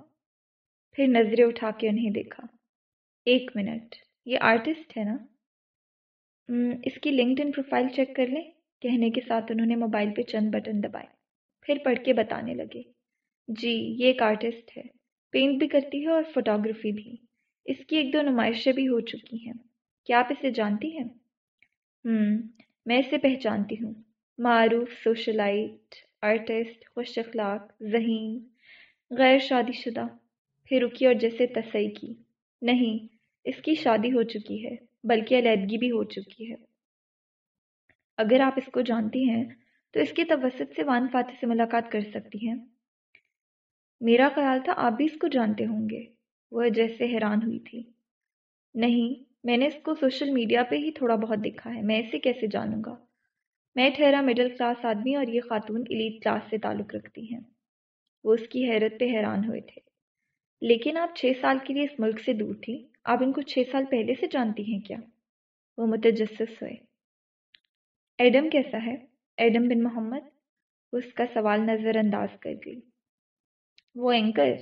Speaker 1: پھر نظریں اٹھا کے انہیں دیکھا۔ ایک منٹ، یہ آرٹسٹ ہے نا؟ اس کی لنکڈ ان پروفائل چیک کر لیں۔ کہنے کے ساتھ انہوں نے موبائل پہ چند بٹن دبائے۔ پھر پڑھ کے بتانے لگے۔ جی یہ ایک آرٹسٹ ہے۔ پینٹ بھی کرتی ہے اور فوٹوگرافی بھی۔ اس کی ایک دو نمائشیں بھی ہو چکی ہیں۔ کیا آپ اسے جانتی ہیں؟ ہوں میں اسے پہچانتی ہوں۔ معروف سوشلائٹ آرٹسٹ خوش اخلاق، ذہین، غیر شادی شدہ۔ پھر رکی اور جیسے تسئی کی۔ نہیں، اس کی شادی ہو چکی ہے، بلکہ علیحدگی بھی ہو چکی ہے۔ اگر آپ اس کو جانتی ہیں، تو اس کے توسط سے وان فاتح سے ملاقات کر سکتی ہیں۔ میرا خیال تھا آپ بھی اس کو جانتے ہوں گے۔ وہ جیسے حیران ہوئی تھی۔ نہیں، میں نے اس کو سوشل میڈیا پہ ہی تھوڑا بہت دیکھا ہے، میں اسے کیسے جانوں گا؟ میں ٹھہرا مڈل کلاس آدمی اور یہ خاتون ایلیٹ کلاس سے تعلق رکھتی ہیں۔ وہ اس کی حیرت پہ حیران ہوئے تھے۔ لیکن آپ چھ سال کے لیے اس ملک سے دور تھی، آپ ان کو چھ سال پہلے سے جانتی ہیں کیا؟ وہ متجسس ہوئے۔ ایڈم کیسا ہے؟ ایڈم بن محمد؟ اس کا سوال نظر انداز کر گئی۔ وہ اینکر۔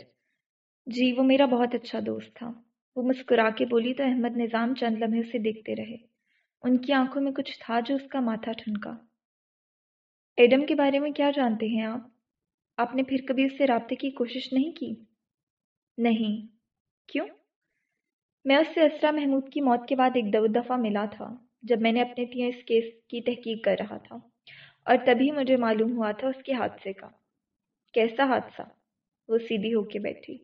Speaker 1: جی وہ میرا بہت اچھا دوست تھا۔ وہ مسکرا کے بولی تو احمد نظام چند لمحے اسے دیکھتے رہے۔ ان کی آنکھوں میں کچھ تھا جو اس کا ماتھا ٹھنکا۔ ایڈم کے بارے میں کیا جانتے ہیں آپ؟ آپ نے پھر کبھی اس سے رابطے کی کوشش نہیں کی؟ نہیں۔ کیوں؟ میں اس سے اسرا محمود کی موت کے بعد ایک دو دفعہ ملا تھا، جب میں نے اپنے تیوں اس کیس کی تحقیق کر رہا تھا۔ اور تبھی مجھے معلوم ہوا تھا اس کے حادثے کا۔ کیسا حادثہ؟ وہ سیدھی ہو کے بیٹھی۔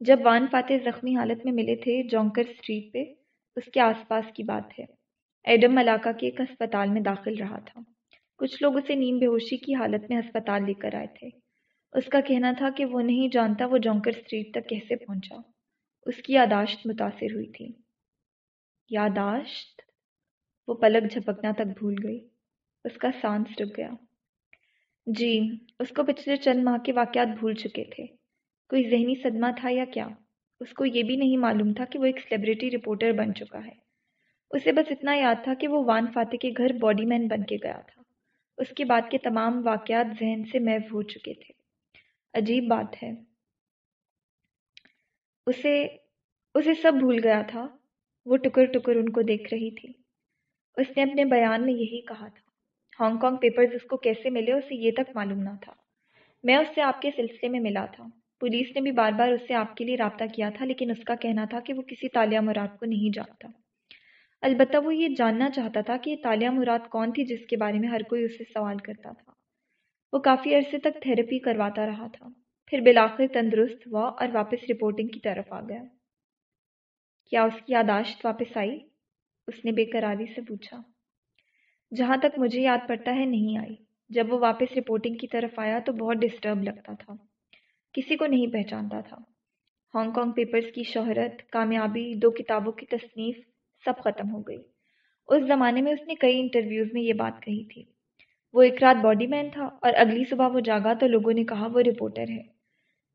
Speaker 1: جب وان فاتح زخمی حالت میں ملے تھے جونکر اسٹریٹ پہ، اس کے آس پاس کی بات ہے۔ ایڈم ملاقہ کے ایک ہسپتال میں داخل رہا تھا۔ کچھ لوگ اسے نیند بے ہوشی کی حالت میں ہسپتال لے کر آئے تھے۔ اس کا کہنا تھا کہ وہ نہیں جانتا وہ جونکر اسٹریٹ تک کیسے پہنچا۔ اس کی یاداشت متاثر ہوئی تھی۔ یاداشت؟ وہ پلک جھپکنا تک بھول گئی۔ اس کا سانس رک گیا۔ جی اس کو پچھلے چند ماہ کے واقعات بھول چکے تھے۔ کوئی ذہنی صدمہ تھا یا کیا؟ اس کو یہ بھی نہیں معلوم تھا کہ وہ ایک سلیبریٹی رپورٹر بن چکا ہے۔ اسے بس اتنا یاد تھا کہ وہ وان فاتح کے گھر باڈی مین بن کے گیا تھا۔ اس کے بعد کے تمام واقعات ذہن سے محو ہو چکے تھے۔ عجیب بات ہے۔ اسے اسے سب بھول گیا تھا۔ وہ ٹکر ٹکر ان کو دیکھ رہی تھی۔ اس نے اپنے بیان میں یہی کہا تھا۔ ہانگ کانگ پیپرز اس کو کیسے ملے اسے یہ تک معلوم نہ تھا۔ میں اس سے آپ کے سلسلے میں ملا تھا۔ پولیس نے بھی بار بار اس سے آپ کے لیے رابطہ کیا تھا، لیکن اس کا کہنا تھا کہ وہ کسی تالیہ مراد کو نہیں جانتا۔ البتہ وہ یہ جاننا چاہتا تھا کہ یہ تالیہ مراد کون تھی جس کے بارے میں ہر کوئی اس سے سوال کرتا تھا۔ وہ کافی عرصے تک تھراپی کرواتا رہا تھا۔ پھر بلاخر تندرست ہوا اور واپس رپورٹنگ کی طرف آ گیا۔ کیا اس کی یاداشت واپس آئی؟ اس نے بے قراری سے پوچھا۔ جہاں تک مجھے یاد پڑتا ہے نہیں آئی۔ جب وہ واپس رپورٹنگ کی طرف آیا تو بہت ڈسٹرب لگتا تھا۔ کسی کو نہیں پہچانتا تھا۔ ہانگ کانگ پیپرز کی شہرت، کامیابی، دو کتابوں کی تصنیف سب ختم ہو گئی۔ اس زمانے میں اس نے کئی انٹرویوز میں یہ بات کہی تھی۔ وہ ایک رات باڈی مین تھا اور اگلی صبح وہ جاگا تو لوگوں نے کہا وہ رپورٹر ہے۔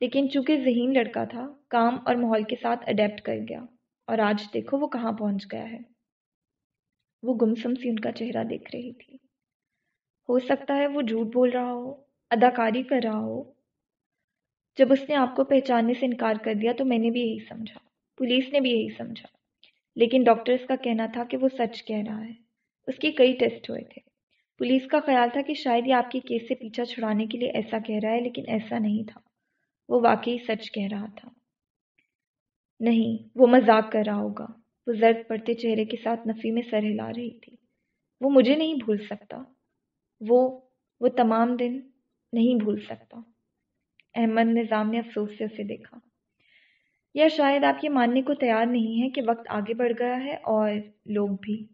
Speaker 1: لیکن چونکہ ذہین لڑکا تھا، کام اور ماحول کے ساتھ اڈیپٹ کر گیا۔ اور آج دیکھو وہ کہاں پہنچ گیا ہے۔ وہ گمسم سی ان کا چہرہ دیکھ رہی تھی۔ ہو سکتا ہے وہ جھوٹ بول رہا ہو، اداکاری کر رہا ہو۔ جب اس نے آپ کو پہچاننے سے انکار کر دیا تو میں نے بھی یہی سمجھا۔ پولیس نے بھی یہی سمجھا۔ لیکن ڈاکٹرز کا کہنا تھا کہ وہ سچ کہہ رہا ہے۔ اس کے کئی ٹیسٹ ہوئے تھے۔ پولیس کا خیال تھا کہ شاید یہ آپ کے کیس سے پیچھا چھڑانے کے لیے ایسا کہہ رہا ہے، لیکن ایسا نہیں تھا۔ وہ واقعی سچ کہہ رہا تھا۔ نہیں، وہ مذاق کر رہا ہوگا۔ وہ زرد پڑتے چہرے کے ساتھ نفی میں سر ہلا رہی تھی۔ وہ مجھے نہیں بھول سکتا۔ وہ وہ تمام دن نہیں بھول سکتا۔ احمد نظام نے افسوس سے اسے دیکھا۔ یا شاید آپ یہ ماننے کو تیار نہیں ہے کہ وقت آگے بڑھ گیا ہے اور لوگ بھی۔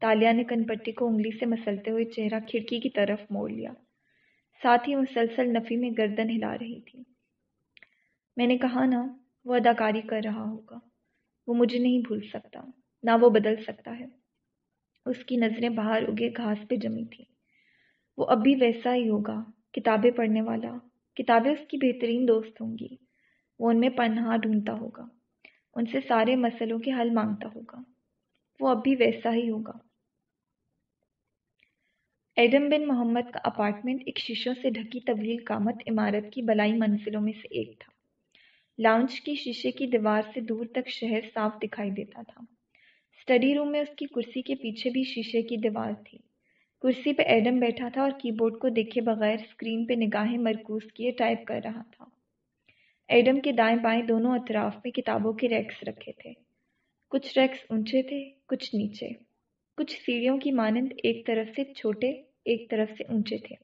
Speaker 1: تالیہ نے کن پٹی کو انگلی سے مسلتے ہوئے چہرہ کھڑکی کی طرف موڑ لیا۔ ساتھ ہی مسلسل نفی میں گردن ہلا رہی تھی۔ میں نے کہا نا وہ اداکاری کر رہا ہوگا۔ وہ مجھے نہیں بھول سکتا، نہ وہ بدل سکتا ہے۔ اس کی نظریں باہر اگے گھاس پہ جمی تھیں۔ وہ اب بھی ویسا ہی ہوگا، کتابیں پڑھنے والا۔ کتابیں اس کی بہترین دوست ہوں گی۔ وہ ان میں پناہ ڈھونڈتا ہوگا۔ ان سے سارے مسئلوں کے حل مانگتا ہوگا۔ وہ اب بھی ویسا ہی ہوگا۔ ایڈم بن محمد کا اپارٹمنٹ ایک شیشوں سے ڈھکی طویل کامت عمارت کی بلائی منزلوں میں سے ایک تھا۔ لاؤنج کی شیشے کی دیوار سے دور تک شہر صاف دکھائی دیتا تھا۔ اسٹڈی روم میں اس کی کرسی کے پیچھے بھی شیشے کی دیوار تھی۔ کرسی پہ ایڈم بیٹھا تھا اور کی بورڈ کو دیکھے بغیر اسکرین پہ نگاہیں مرکوز کیے ٹائپ کر رہا تھا۔ ایڈم کے دائیں بائیں دونوں اطراف میں کتابوں کے ریکس رکھے تھے۔ کچھ ریکس اونچے تھے، کچھ نیچے۔ کچھ سیڑھیوں کی مانند ایک طرف سے چھوٹے، ایک طرف سے اونچے تھے۔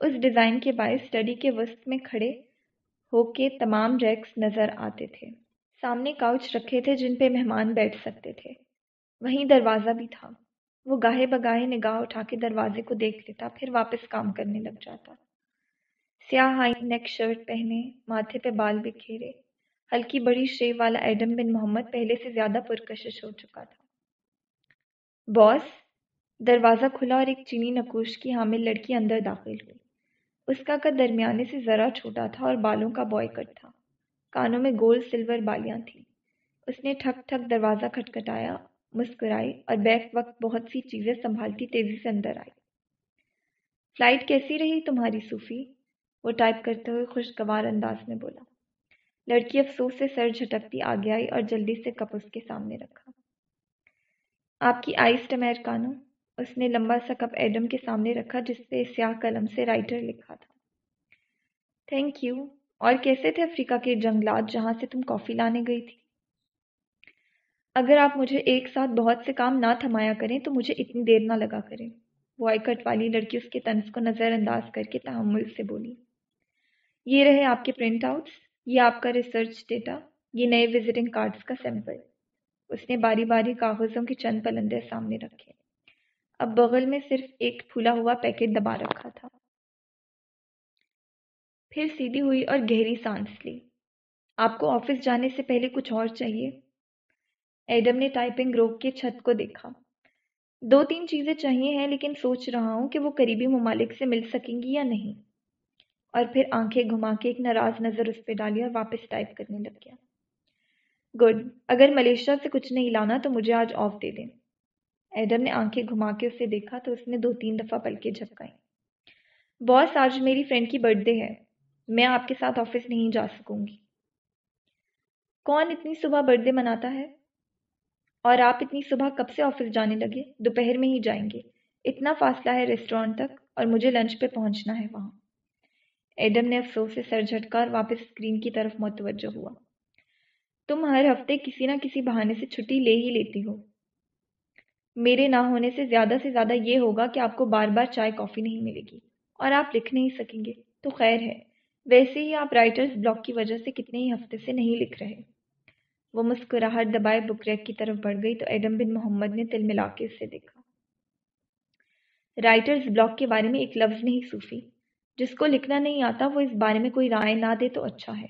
Speaker 1: اس ڈیزائن کے باعث اسٹڈی کے وسط میں کھڑے ہو کے تمام ریکس نظر آتے تھے۔ سامنے کاؤچ رکھے تھے جن پہ مہمان بیٹھ سکتے تھے۔ وہیں دروازہ بھی تھا۔ وہ گاہے بگاہے نگاہ اٹھا کے دروازے کو دیکھ لیتا، پھر واپس کام کرنے لگ جاتا۔ سیاہ ہائی نیک شرٹ پہنے، ماتھے پہ بال بکھیرے ہلکی بڑی شیو والا ایڈم بن محمد پہلے سے زیادہ پرکشش ہو چکا تھا۔ باس دروازہ کھلا اور ایک چینی نکوش کی حامل لڑکی اندر داخل ہوئی۔ اس کا قد درمیانے سے ذرا چھوٹا تھا اور بالوں کا بوائے کٹ تھا۔ کانوں میں گول سلور بالیاں تھیں۔ اس نے ٹھک ٹھک دروازہ کھٹکھٹایا، مسکرائی اور بیک وقت بہت سی چیزیں سنبھالتی تیزی سے اندر آئی۔ فلائٹ کیسی رہی تمہاری صوفی؟ وہ ٹائپ کرتے ہوئے خوشگوار انداز میں بولا۔ لڑکی افسوس سے سر جھٹکتی آگے آئی اور جلدی سے کپ اس کے سامنے رکھا۔ آپ کی آئسٹ امیرکانو اس نے لمبا سا کپ ایڈم کے سامنے رکھا جس پہ سیاہ قلم سے رائٹر لکھا تھا۔ تھینک یو اور کیسے تھے افریقہ کے جنگلات جہاں سے تم کافی لانے گئی تھی؟ اگر آپ مجھے ایک ساتھ بہت سے کام نہ تھمایا کریں تو مجھے اتنی دیر نہ لگا کریں۔ وہ کٹ والی لڑکی اس کے طنز کو نظر انداز کر کے تحمل سے بولی، یہ رہے آپ کے پرنٹ آؤٹس، یہ آپ کا ریسرچ ڈیٹا، یہ نئے وزٹنگ کارڈز کا سیمپل۔ اس نے باری باری کاغذوں کے چند پلندے سامنے رکھے۔ اب بغل میں صرف ایک پھولا ہوا پیکٹ دبا رکھا تھا۔ پھر سیدھی ہوئی اور گہری سانس لی۔ آپ کو آفس جانے سے پہلے کچھ اور چاہیے۔ ایڈم نے ٹائپنگ روک کے چھت کو دیکھا۔ دو تین چیزیں چاہیے ہیں، لیکن سوچ رہا ہوں کہ وہ قریبی ممالک سے مل سکیں گی یا نہیں۔ اور پھر آنکھیں گھما کے ایک ناراض نظر اس پہ ڈالی اور واپس ٹائپ کرنے لگ گیا۔ گڈ، اگر ملیشیا سے کچھ نہیں لانا تو مجھے آج آف دے دیں۔ ایڈم نے آنکھیں گھما کے اسے دیکھا تو اس نے دو تین دفعہ پل کے جھپکائیں باس آج میری فرینڈ کی برتھ ڈے ہے۔ میں آپ کے ساتھ آفس نہیں جا سکوں گی۔ کون اتنی صبح برتھ ڈے مناتا ہے؟ اور آپ اتنی صبح کب سے آفس جانے لگے؟ دوپہر میں ہی جائیں گے۔ اتنا فاصلہ ہے ریسٹورینٹ تک اور مجھے لنچ پہ پہنچنا ہے وہاں۔ ایڈم نے افسوس سے سر جھٹکا اور واپس اسکرین کی طرف متوجہ ہوا۔ تم ہر ہفتے کسی نہ کسی بہانے سے چھٹی لے ہی لیتی ہو۔ میرے نہ ہونے سے زیادہ سے زیادہ یہ ہوگا کہ آپ کو بار بار چائے کافی نہیں ملے گی اور آپ لکھ نہیں سکیں گے۔ تو خیر ہے۔ ویسے ہی آپ رائٹرز بلاک کی وجہ سے کتنے ہی ہفتے سے نہیں لکھ رہے۔ وہ مسکراہٹ دبائے بک ریک کی طرف بڑھ گئی تو ایڈم بن محمد نے تل ملا کے اسے دیکھا۔ رائٹرز بلاک کے بارے میں ایک لفظ نہیں صوفی۔ جس کو لکھنا نہیں آتا، وہ اس بارے میں کوئی رائے نہ دے تو اچھا ہے۔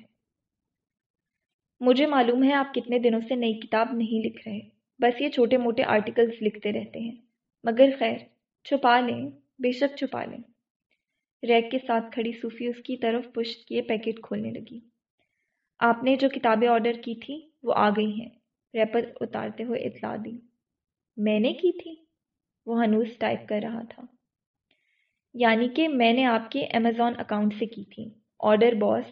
Speaker 1: مجھے معلوم ہے آپ کتنے دنوں سے نئی کتاب نہیں لکھ رہے۔ بس یہ چھوٹے موٹے آرٹیکلز لکھتے رہتے ہیں۔ مگر خیر، چھپا لیں، بے شک چھپا لیں۔ ریک کے ساتھ کھڑی صوفی اس کی طرف پشت کیے پیکٹ کھولنے لگی۔ آپ نے جو کتابیں آرڈر کی تھی وہ آ گئی ہیں۔ ریپر اتارتے ہوئے اطلاع دی۔ میں نے کی تھی؟ وہ ہنوز ٹائپ کر رہا تھا۔ یعنی کہ میں نے آپ کے امیزون اکاؤنٹ سے کی تھی آرڈر باس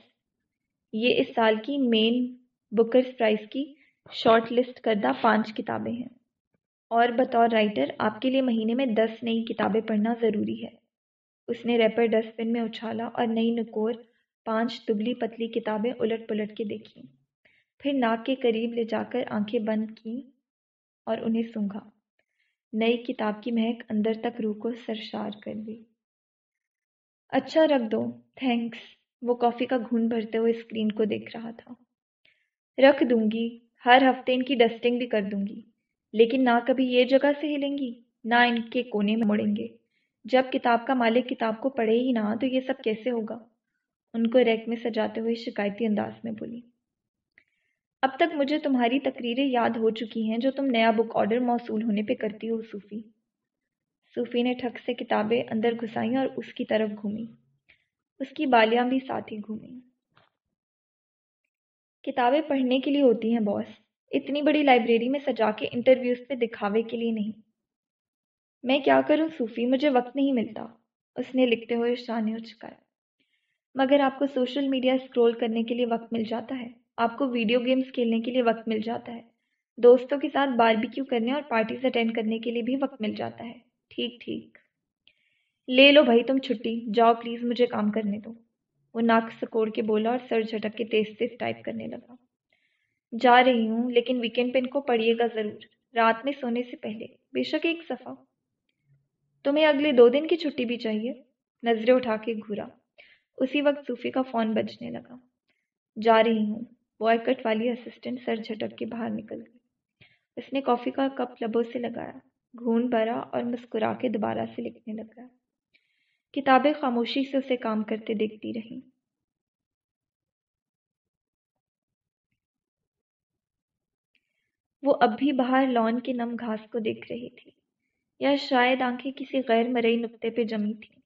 Speaker 1: یہ اس سال کی مین بکرس پرائز کی شارٹ لسٹ کردہ پانچ کتابیں ہیں۔ اور بطور رائٹر، آپ کے لیے مہینے میں دس نئی کتابیں پڑھنا ضروری ہے۔ اس نے ریپر ڈسٹ بن میں اچھالا اور نئی نکور پانچ دبلی پتلی کتابیں الٹ پلٹ کے دیکھیں۔ پھر ناک کے قریب لے جا کر آنکھیں بند کیں اور انہیں سونگھا۔ نئی کتاب کی مہک اندر تک روح کو سرشار کر دی۔ اچھا رکھ دو، تھینکس۔ وہ کافی کا گھون بھرتے ہوئے اسکرین کو دیکھ رہا تھا۔ رکھ دوں گی ہر ہفتے ان کی ڈسٹنگ بھی کر دوں گی۔ لیکن نہ کبھی یہ جگہ سے ہلیں گی، نہ ان کے کونے میں مڑیں گے۔ جب کتاب کا مالک کتاب کو پڑھے ہی نہ، تو یہ سب کیسے ہوگا؟ ان کو ریک میں سجاتے ہوئے شکایتی انداز میں بولی۔ اب تک مجھے تمہاری تقریریں یاد ہو چکی ہیں جو تم نیا بک آرڈر موصول ہونے پہ کرتی ہو، صوفی۔ صوفی نے ٹھک سے کتابیں اندر گھسائیں اور اس کی طرف گھومی۔ اس کی بالیاں بھی ساتھ ہی گھومیں۔ کتابیں پڑھنے کے لیے ہوتی ہیں باس اتنی بڑی لائبریری میں سجا کے انٹرویوز پہ دکھاوے کے لیے نہیں۔ میں کیا کروں؟ صوفی مجھے وقت نہیں ملتا۔ اس نے لکھتے ہوئے شانے اچکایا۔ مگر آپ کو سوشل میڈیا اسکرول کرنے کے لیے وقت مل جاتا ہے۔ آپ کو ویڈیو گیمز کھیلنے کے لیے وقت مل جاتا ہے۔ دوستوں کے ساتھ باربیکیو کرنے اور پارٹیز اٹینڈ کرنے کے لیے بھی وقت مل جاتا ہے۔ ٹھیک ٹھیک۔ لے لو بھائی تم چھٹی۔ جاؤ پلیز مجھے کام کرنے دو۔ وہ ناک سکوڑ کے بولا اور سر جھٹک کے تیز تیز ٹائپ کرنے لگا۔ جا رہی ہوں، لیکن ویکینڈ پہ ان کو پڑھیے گا ضرور۔ رات میں سونے سے پہلے۔ بے شک ایک صفحہ۔ تمہیں اگلے دو دن کی چھٹی بھی چاہیے؟ نظریں اٹھا کے گھورا۔ اسی وقت صوفی کا فون بجنے لگا۔ جا رہی ہوں۔ بوائے کٹ والی اسسٹنٹ سر جھٹک کے باہر نکل گئی۔ اس نے کافی کا کپ لبوں سے لگایا۔ گھون بھرا اور مسکرا کے دوبارہ سے لکھنے لگا۔ کتابیں خاموشی سے اسے کام کرتے دیکھتی رہیں۔ وہ اب بھی باہر لان کے نم گھاس کو دیکھ رہی تھی، یا شاید آنکھیں کسی غیر مرئی نقطے پہ جمی تھیں۔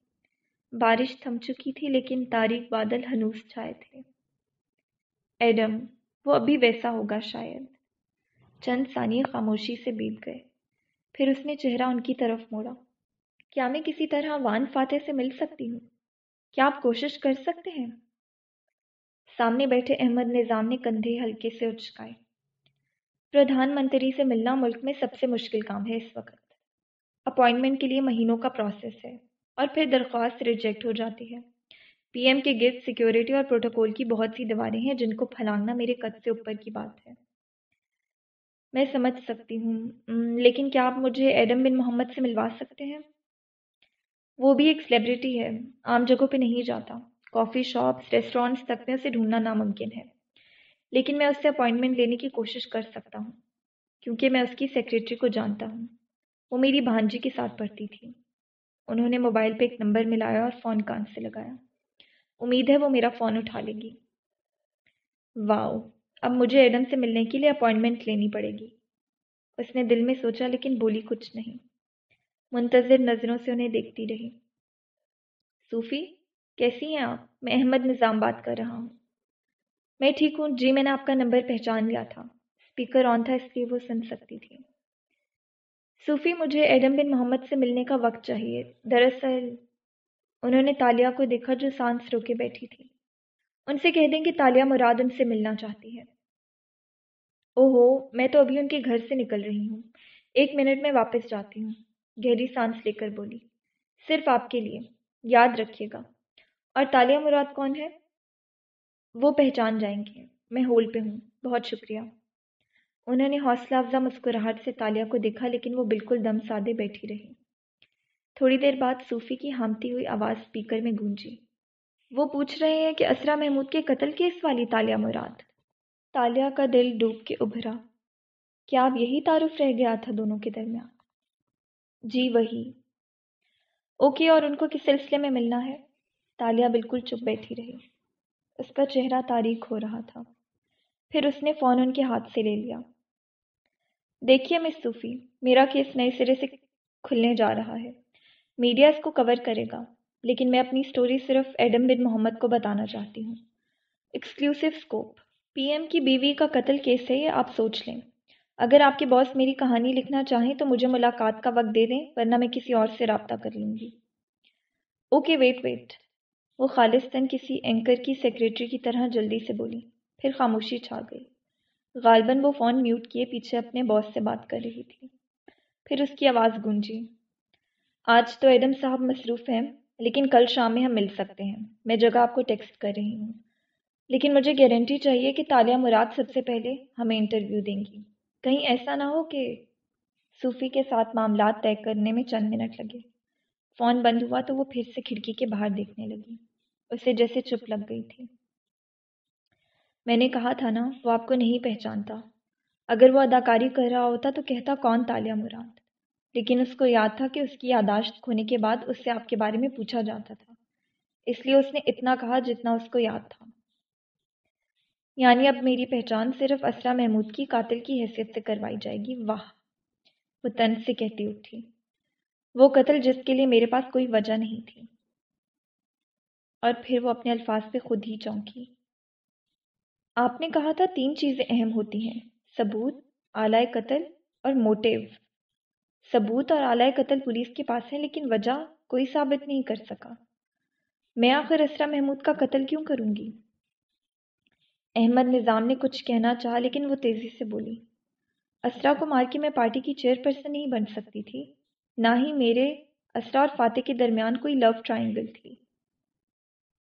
Speaker 1: بارش تھم چکی تھی، لیکن تاریخ بادل ہنوس چھائے تھے۔ ایڈم، وہ ابھی ویسا ہوگا شاید۔ چند ثانیے خاموشی سے بیت گئے، پھر اس نے چہرہ ان کی طرف موڑا۔ کیا میں کسی طرح وان فاتح سے مل سکتی ہوں۔ کیا آپ کوشش کر سکتے ہیں؟ سامنے بیٹھے احمد نظام نے کندھے ہلکے سے اچکائے۔ پردھان منتری سے ملنا ملک میں سب سے مشکل کام ہے اس وقت۔ اپوائنٹمنٹ کے لیے مہینوں کا پروسیس ہے اور پھر درخواست ریجیکٹ ہو جاتی ہے۔ پی ایم کے گرد سیکیورٹی اور پروٹوکول کی بہت سی دیواریں ہیں جن کو پھلانگنا میرے قد سے اوپر کی بات ہے۔ میں سمجھ سکتی ہوں لیکن کیا آپ مجھے ایڈم بن محمد سے ملوا سکتے ہیں؟ وہ بھی ایک سلیبریٹی ہے، عام جگہوں پہ نہیں جاتا۔ کافی شاپس ریسٹورینٹس تک میں اسے ڈھونڈنا ناممکن ہے۔ لیکن میں اس سے اپوائنٹمنٹ لینے کی کوشش کر سکتا ہوں، کیونکہ میں اس کی سیکریٹری کو جانتا ہوں۔ وہ میری بھانجی کے ساتھ پڑھتی تھی۔ انہوں نے موبائل پہ ایک نمبر ملایا اور فون کان سے لگایا۔ امید ہے وہ میرا فون اٹھا لے گی۔ واؤ، اب مجھے ایڈم سے ملنے کے لیے اپوائنٹمنٹ لینی پڑے گی۔ اس نے دل میں سوچا، لیکن بولی کچھ نہیں۔ منتظر نظروں سے انہیں دیکھتی رہی۔ صوفی، کیسی ہیں آپ؟ میں احمد نظام بات کر رہا ہوں۔ میں ٹھیک ہوں جی میں نے آپ کا نمبر پہچان لیا تھا۔ اسپیکر آن تھا اس لیے وہ سن سکتی تھی۔ صوفی، مجھے ایڈم بن محمد سے ملنے کا وقت چاہیے۔ دراصل، انہوں نے تالیہ کو دیکھا جو سانس رو کے بیٹھی تھی۔ ان سے کہہ دیں کہ تالیہ مراد ان سے ملنا چاہتی ہے۔ او ہو میں تو ابھی ان کے گھر سے نکل رہی ہوں۔ ایک منٹ میں واپس جاتی ہوں۔ گہری سانس لے کر بولی، صرف آپ کے لیے، یاد رکھیے گا۔ اور تالیہ مراد کون ہے؟ وہ پہچان جائیں گے۔ میں ہول پہ ہوں۔ بہت شکریہ۔ انہوں نے حوصلہ افزا مسکراہٹ سے تالیہ کو دیکھا، لیکن وہ بالکل دم سادے بیٹھی رہی۔ تھوڑی دیر بعد صوفی کی ہامتی ہوئی آواز اسپیکر میں گونجی۔ وہ پوچھ رہے ہیں کہ اسرا محمود کے قتل کیس والی تالیہ مراد؟ تالیہ کا دل ڈوب کے ابھرا۔ کیا اب یہی تعارف رہ گیا تھا دونوں کے درمیان؟ جی وہی۔ اوکے، اور ان کو کس سلسلے میں ملنا ہے؟ تالیہ بالکل چپ بیٹھی رہی۔ اس کا چہرہ تاریخ ہو رہا تھا۔ پھر اس نے فون ان کے ہاتھ سے لے لیا۔ دیکھیے، مس صوفی، میرا کیس نئے سرے سے کھلنے جا رہا ہے۔ میڈیا اس کو کور کرے گا، لیکن میں اپنی سٹوری صرف ایڈم بن محمد کو بتانا چاہتی ہوں۔ ایکسکلوسیو سکوپ پی ایم کی بیوی کا قتل کیس ہے، یہ آپ سوچ لیں۔ اگر آپ کے باس میری کہانی لکھنا چاہیں تو مجھے ملاقات کا وقت دے دیں، ورنہ میں کسی اور سے رابطہ کر لوں گی۔ Okay, wait wait. وہ خالصتاً کسی اینکر کی سیکریٹری کی طرح جلدی سے بولی، پھر خاموشی چھا گئی۔ غالباً وہ فون میوٹ کیے پیچھے اپنے باس سے بات کر رہی تھی۔ پھر اس کی آواز گونجی۔ آج تو ایڈم صاحب مصروف ہیں، لیکن کل شام میں ہم مل سکتے ہیں۔ میں جگہ آپ کو ٹیکسٹ کر رہی ہوں۔ لیکن مجھے گارنٹی چاہیے کہ تالیہ مراد سب سے پہلے ہمیں انٹرویو دیں گی۔ کہیں ایسا نہ ہو کہ صوفی کے ساتھ معاملات طے کرنے میں چند منٹ لگے۔ فون بند ہوا تو وہ پھر سے کھڑکی کے باہر دیکھنے لگی۔ اسے جیسے چپ لگ گئی تھی۔ میں نے کہا تھا نا، وہ آپ کو نہیں پہچانتا۔ اگر وہ اداکاری کر رہا ہوتا تو کہتا کون تالیہ مراد؟ لیکن اس کو یاد تھا کہ اس کی یاداشت کھونے کے بعد اس سے آپ کے بارے میں پوچھا جاتا تھا۔ اس لیے اس نے اتنا کہا جتنا اس کو یاد تھا۔ یعنی اب میری پہچان صرف اسرا محمود کی قاتل کی حیثیت سے کروائی جائے گی۔ واہ! وہ تن سے کہتی اٹھی۔ وہ قتل جس کے لیے میرے پاس کوئی وجہ نہیں تھی۔ اور پھر وہ اپنے الفاظ پہ خود ہی چونکی۔ آپ نے کہا تھا تین چیزیں اہم ہوتی ہیں، ثبوت، اعلی قتل اور موٹیو۔ ثبوت اور اعلی قتل پولیس کے پاس ہے لیکن وجہ کوئی ثابت نہیں کر سکا۔ میں آخر اسرا محمود کا قتل کیوں کروں گی؟ احمد نظام نے کچھ کہنا چاہا لیکن وہ تیزی سے بولی، اسرا کو مار کے میں پارٹی کی چیئر پرسن نہیں بن سکتی تھی، نہ ہی میرے اسرا اور فاتح کے درمیان کوئی لو ٹرائنگل تھی۔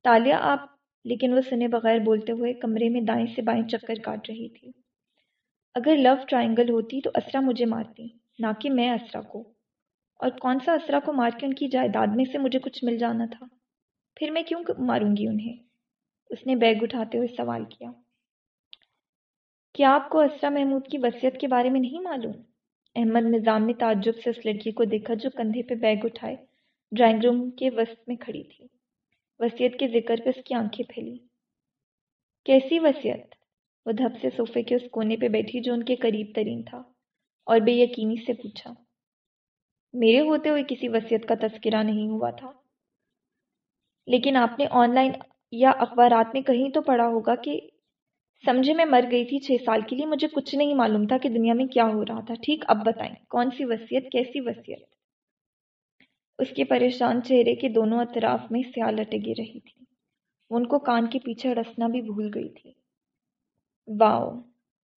Speaker 1: تالیہ آپ، لیکن وہ سنے بغیر بولتے ہوئے کمرے میں دائیں سے بائیں چکر کاٹ رہی تھی۔ اگر لو ٹرائنگل ہوتی تو اسرا مجھے مارتی، نہ کہ میں اسرا کو۔ اور کون سا اسرا کو مار کے ان کی جائیداد میں سے مجھے کچھ مل جانا تھا؟ پھر میں کیوں ماروں گی انہیں؟ اس نے بیگ اٹھاتے ہوئے سوال کیا۔ کیا آپ کو اسرا محمود کی وصیت کے بارے میں نہیں معلوم؟ احمد نظام نے تعجب سے اس لڑکی کو دیکھا جو کندھے پہ بیگ اٹھائے، ڈرائنگ روم کے وسط میں کھڑی تھی۔ وصیت کے ذکر پہ اس کی آنکھیں پھیلی۔ کیسی وصیت؟ وہ دھپ سے صوفے کے اس کونے پہ بیٹھی جو ان کے قریب ترین تھا اور بے یقینی سے پوچھا، میرے ہوتے ہوئے کسی وصیت کا تذکرہ نہیں ہوا تھا؟ لیکن آپ نے آن لائن یا اخبارات میں کہیں تو پڑھا ہوگا کہ سمجھے میں مر گئی تھی چھ سال کے لیے، مجھے کچھ نہیں معلوم تھا کہ دنیا میں کیا ہو رہا تھا۔ ٹھیک، اب بتائیں، کون سی وصیت، کیسی وصیت؟ اس کے پریشان چہرے کے دونوں اطراف میں سیال لٹگی رہی تھی۔ ان کو کان کے پیچھے رسنا بھی بھول گئی تھی۔ واؤ،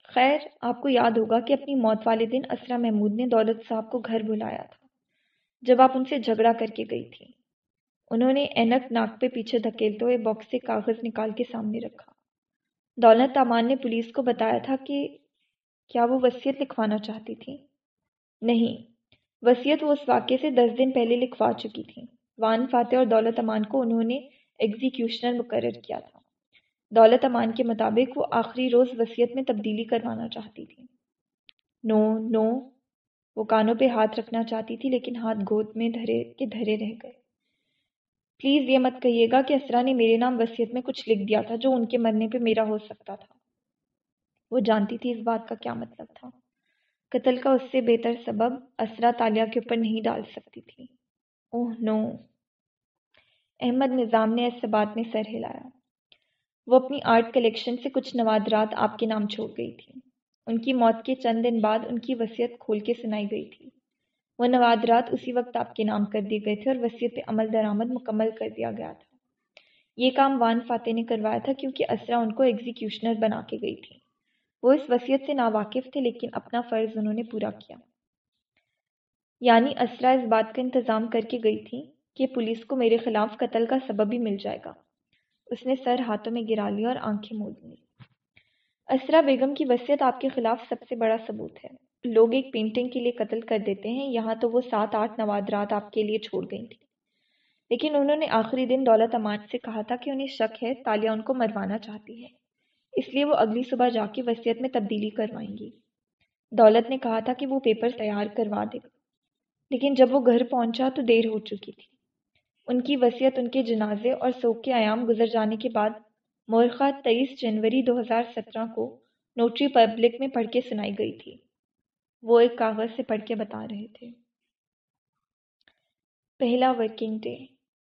Speaker 1: خیر، آپ کو یاد ہوگا کہ اپنی موت والے دن اسرا محمود نے دولت صاحب کو گھر بلایا تھا۔ جب آپ ان سے جھگڑا کر کے گئی تھی انہوں نے اینک ناک پہ پیچھے دھکیلتے ہوئے باکس سے کاغذ نکال کے سامنے رکھا۔ دولت امان نے پولیس کو بتایا تھا کہ کیا وہ وصیت لکھوانا چاہتی تھی نہیں، وصیت وہ اس واقعے سے دس دن پہلے لکھوا چکی تھی وان فاتح اور دولت امان کو انہوں نے ایگزیکیوشنر مقرر کیا تھا۔ دولت امان کے مطابق وہ آخری روز وصیت میں تبدیلی کروانا چاہتی تھی نو نو، وہ کانوں پہ ہاتھ رکھنا چاہتی تھی لیکن ہاتھ گود میں دھرے کے دھرے رہ گئے۔ پلیز یہ مت کہیے گا کہ اسرا نے میرے نام وصیت میں کچھ لکھ دیا تھا جو ان کے مرنے پہ میرا ہو سکتا تھا۔ وہ جانتی تھی اس بات کا کیا مطلب تھا۔ قتل کا اس سے بہتر سبب اسرا تالیہ کے اوپر نہیں ڈال سکتی تھی۔ اوہ، نو۔ احمد نظام نے ایسے بات میں سر ہلایا۔ وہ اپنی آرٹ کلیکشن سے کچھ نوادرات آپ کے نام چھوڑ گئی تھی۔ ان کی موت کے چند دن بعد ان کی وصیت کھول کے سنائی گئی تھی۔ وہ نوادرات اسی وقت آپ کے نام کر دیے گئے تھے اور وصیت پہ عمل درآمد مکمل کر دیا گیا تھا۔ یہ کام وان فاتح نے کروایا تھا کیونکہ اسرا ان کو ایگزیکیوشنر بنا کے گئی تھی۔ وہ اس وصیت سے ناواقف تھے لیکن اپنا فرض انہوں نے پورا کیا۔ یعنی اسرا اس بات کا انتظام کر کے گئی تھی کہ پولیس کو میرے خلاف قتل کا سبب ہی مل جائے گا۔ اس نے سر ہاتھوں میں گرا لیا اور آنکھیں مود لی اسرا بیگم کی وصیت آپ کے خلاف سب سے بڑا ثبوت ہے۔ لوگ ایک پینٹنگ کے لیے قتل کر دیتے ہیں، یہاں تو وہ سات آٹھ نوادرات آپ کے لیے چھوڑ گئی تھی لیکن انہوں نے آخری دن دولت امان سے کہا تھا کہ انہیں شک ہے تالیہ ان کو مروانا چاہتی ہے اس لیے وہ اگلی صبح جا کے وصیت میں تبدیلی کروائیں گی۔ دولت نے کہا تھا کہ وہ پیپر تیار کروا دے۔ گا لیکن جب وہ گھر پہنچا تو دیر ہو چکی تھی۔ ان کی وصیت ان کے جنازے اور سوک کے آیام گزر جانے کے بعد مورخہ تیئیس جنوری دو ہزار سترہ کو نوٹری پبلک میں پڑھ کے سنائی گئی تھی۔ وہ ایک کاغذ سے پڑھ کے بتا رہے تھے۔ پہلا ورکنگ ڈے،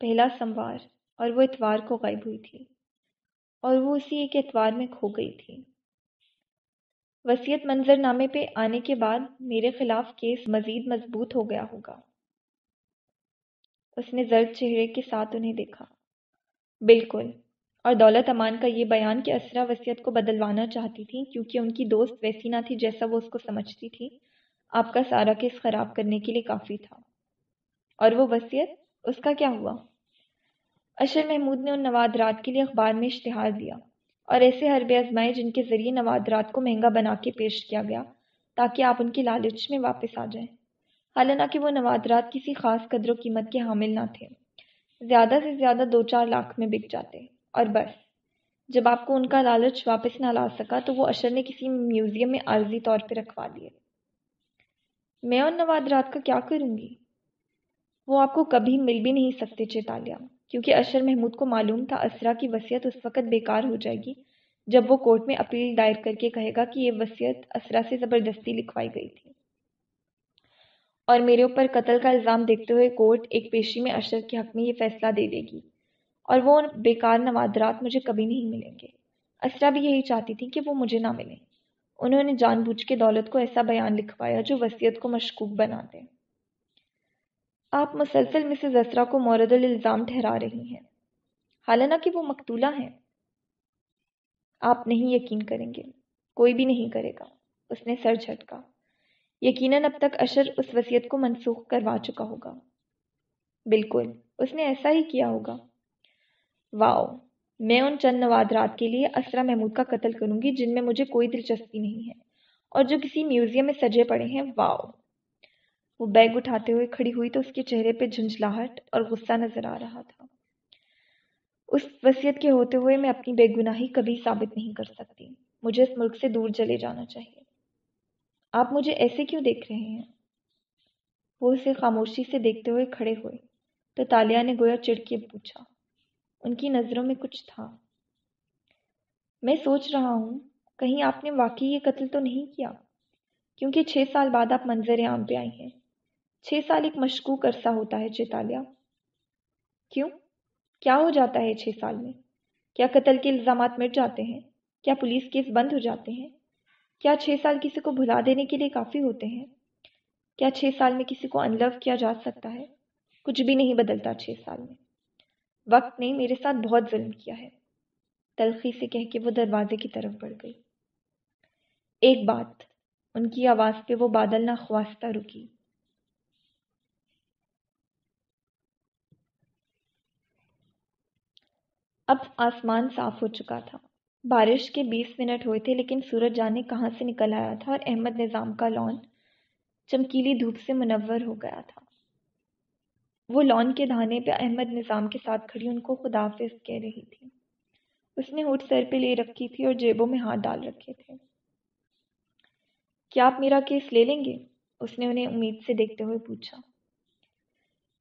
Speaker 1: پہلا سموار اور وہ اتوار کو غائب ہوئی تھی، اور وہ اسی ایک اتوار میں کھو گئی تھی۔ وصیت منظر نامے پہ آنے کے بعد میرے خلاف کیس مزید مضبوط ہو گیا ہوگا۔ اس نے زرد چہرے کے ساتھ انہیں دیکھا۔ بالکل اور دولت امان کا یہ بیان کہ اسرا وصیت کو بدلوانا چاہتی تھی کیونکہ ان کی دوست ویسی نہ تھی جیسا وہ اس کو سمجھتی تھی۔ آپ کا سارا کیس خراب کرنے کے لیے کافی تھا۔ اور وہ وصیت، اس کا کیا ہوا؟ اشر محمود نے ان نوادرات کے لیے اخبار میں اشتہار دیا اور ایسے حربے آزمائے جن کے ذریعے نوادرات کو مہنگا بنا کے پیش کیا گیا تاکہ آپ ان کی لالچ میں واپس آ جائیں۔ حالانکہ وہ نوادرات کسی خاص قدر و قیمت کے حامل نہ تھے۔ زیادہ سے زیادہ دو چار لاکھ میں بک جاتے۔ اور بس۔ جب آپ کو ان کا لالچ واپس نہ لا سکا تو وہ اشر نے کسی میوزیم میں عارضی طور پہ رکھوا دیے۔ میں ان نوادرات کا کیا کروں گی؟ وہ آپ کو کبھی مل بھی نہیں سکتے چیتالیہ، کیونکہ اشر محمود کو معلوم تھا اسرا کی وصیت اس وقت بیکار ہو جائے گی، جب وہ کورٹ میں اپیل دائر کر کے کہے گا کہ یہ وصیت اسرا سے زبردستی لکھوائی گئی تھی۔ اور میرے اوپر قتل کا الزام دیکھتے ہوئے کورٹ ایک پیشی میں اشر کے حق میں یہ فیصلہ دے دے گی۔ اور وہ بیکار نوادرات مجھے کبھی نہیں ملیں گے۔ اسرا بھی یہی چاہتی تھی کہ وہ مجھے نہ ملیں۔ انہوں نے جان بوجھ کے دولت کو ایسا بیان لکھوایا جو وصیت کو مشکوک بنا دے۔ آپ مسلسل مسز اسرا کو مورد الزام ٹھہرا رہی ہیں۔ حالانکہ وہ مقتولہ ہیں۔ آپ نہیں یقین کریں گے۔ کوئی بھی نہیں کرے گا۔ اس نے سر جھٹکا۔ یقیناً اب تک اشر اس وصیت کو منسوخ کروا چکا ہوگا۔ بالکل، اس نے ایسا ہی کیا ہوگا۔ واؤ، میں ان چند نوادرات کے لیے اسرا محمود کا قتل کروں گی جن میں مجھے کوئی دلچسپی نہیں ہے، اور جو کسی میوزیم میں سجے پڑے ہیں، واؤ۔ وہ بیگ اٹھاتے ہوئے کھڑی ہوئی تو اس کے چہرے پہ جھنجھلاہٹ اور غصہ نظر آ رہا تھا۔ اس وصیت کے ہوتے ہوئے میں اپنی بے گناہی کبھی ثابت نہیں کر سکتی۔ مجھے اس ملک سے دور چلے جانا چاہیے۔ آپ مجھے ایسے کیوں دیکھ رہے ہیں؟ وہ اسے خاموشی سے دیکھتے ہوئے کھڑے ہوئے، تو تالیہ نے گویا چڑکے پوچھا۔ ان کی نظروں میں کچھ تھا۔ میں سوچ رہا ہوں، کہیں آپ نے واقعی یہ قتل تو نہیں کیا؟ کیونکہ چھ سال بعد آپ منظر عام پہ آئی ہیں۔ چھ سال ایک مشکوک عرصہ ہوتا ہے چیتالیہ۔ کیوں؟ کیا ہو جاتا ہے چھ سال میں؟ کیا قتل کے الزامات مٹ جاتے ہیں؟ کیا پولیس کیس بند ہو جاتے ہیں؟ کیا چھ سال کسی کو بھلا دینے کے لیے کافی ہوتے ہیں؟ کیا چھ سال میں کسی کو انلو کیا جا سکتا ہے؟ کچھ بھی نہیں بدلتا چھ سال میں۔ وقت نے میرے ساتھ بہت ظلم کیا ہے۔ تلخی سے کہہ کے وہ دروازے کی طرف بڑھ گئی۔ ایک بات، ان کی آواز پہ وہ بادل نہ خواستہ رکی۔ اب آسمان صاف ہو چکا تھا۔ بارش کے بیس منٹ ہوئے تھے، لیکن سورج جانے کہاں سے نکل آیا تھا اور احمد نظام کا لان چمکیلی دھوپ سے منور ہو گیا تھا۔ وہ لان کے دھانے پہ احمد نظام کے ساتھ کھڑی، ان کو خدافظ کہہ رہی تھی۔ اس نے ہوٹ سر پہ لے رکھی تھی اور جیبوں میں ہاتھ ڈال رکھے تھے۔ کیا آپ میرا کیس لے لیں گے؟ اس نے انہیں امید سے دیکھتے ہوئے پوچھا۔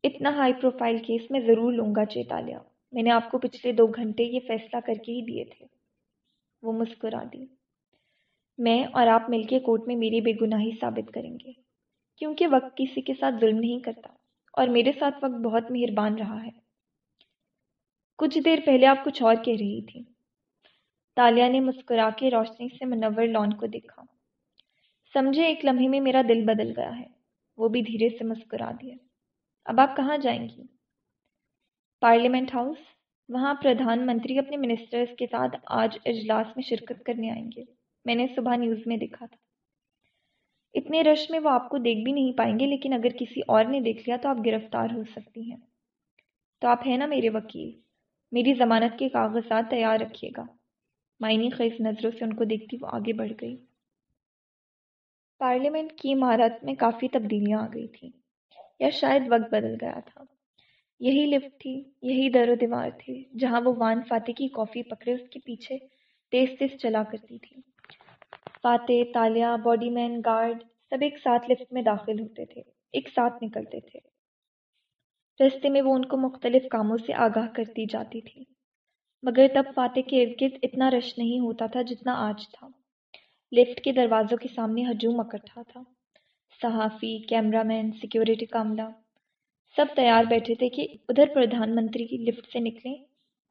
Speaker 1: اتنا ہائی پروفائل کیس میں ضرور لوں گا چیتالیہ۔ میں نے آپ کو پچھلے دو گھنٹے یہ فیصلہ کر کے ہی دیے تھے۔ وہ مسکرا دی۔ میں اور آپ مل کے کورٹ میں میری بے گناہی ثابت کریں گے، کیونکہ وقت کسی کے ساتھ ظلم نہیں کرتا۔ اور میرے ساتھ وقت بہت مہربان رہا ہے۔ کچھ دیر پہلے آپ کچھ اور کہہ رہی تھی تالیہ نے مسکرا کے روشنی سے منور لان کو دیکھا۔ سمجھے ایک لمحے میں میرا دل بدل گیا ہے۔ وہ بھی دھیرے سے مسکرا دیا۔ اب آپ کہاں جائیں گی؟ Parliament house. وہاں پردھان منتری اپنے منسٹرز کے ساتھ آج اجلاس میں شرکت کرنے آئیں گے۔ میں نے صبح نیوز میں دیکھا تھا۔ اتنے رش میں وہ آپ کو دیکھ بھی نہیں پائیں گے، لیکن اگر کسی اور نے دیکھ لیا تو آپ گرفتار ہو سکتی ہیں۔ تو آپ ہیں نا میرے وکیل، میری ضمانت کے کاغذات تیار رکھیے گا۔ معنی خیز نظروں سے ان کو دیکھتی وہ آگے بڑھ گئی۔ پارلیمنٹ کی عمارت میں کافی تبدیلیاں آ گئی تھیں، یا شاید وقت بدل گیا تھا۔ یہی لفٹ تھی، یہی در و دیوار تھے جہاں وہ وان فاتح کی کافی پکڑے اس کے پیچھے تیز تیز چلا کرتی تھی فاتح تالیہ باڈی مین، گارڈ سب ایک ساتھ لفٹ میں داخل ہوتے تھے، ایک ساتھ نکلتے تھے۔ رستے میں وہ ان کو مختلف کاموں سے آگاہ کرتی جاتی تھی۔ مگر تب فاتح کے ارد گرد اتنا رش نہیں ہوتا تھا جتنا آج تھا۔ لفٹ کے دروازوں کے سامنے ہجوم اکٹھا تھا۔ صحافی کیمرہ مین سیکیورٹی کاملہ سب تیار بیٹھے تھے کہ ادھر پردھان منتری کی لفٹ سے نکلیں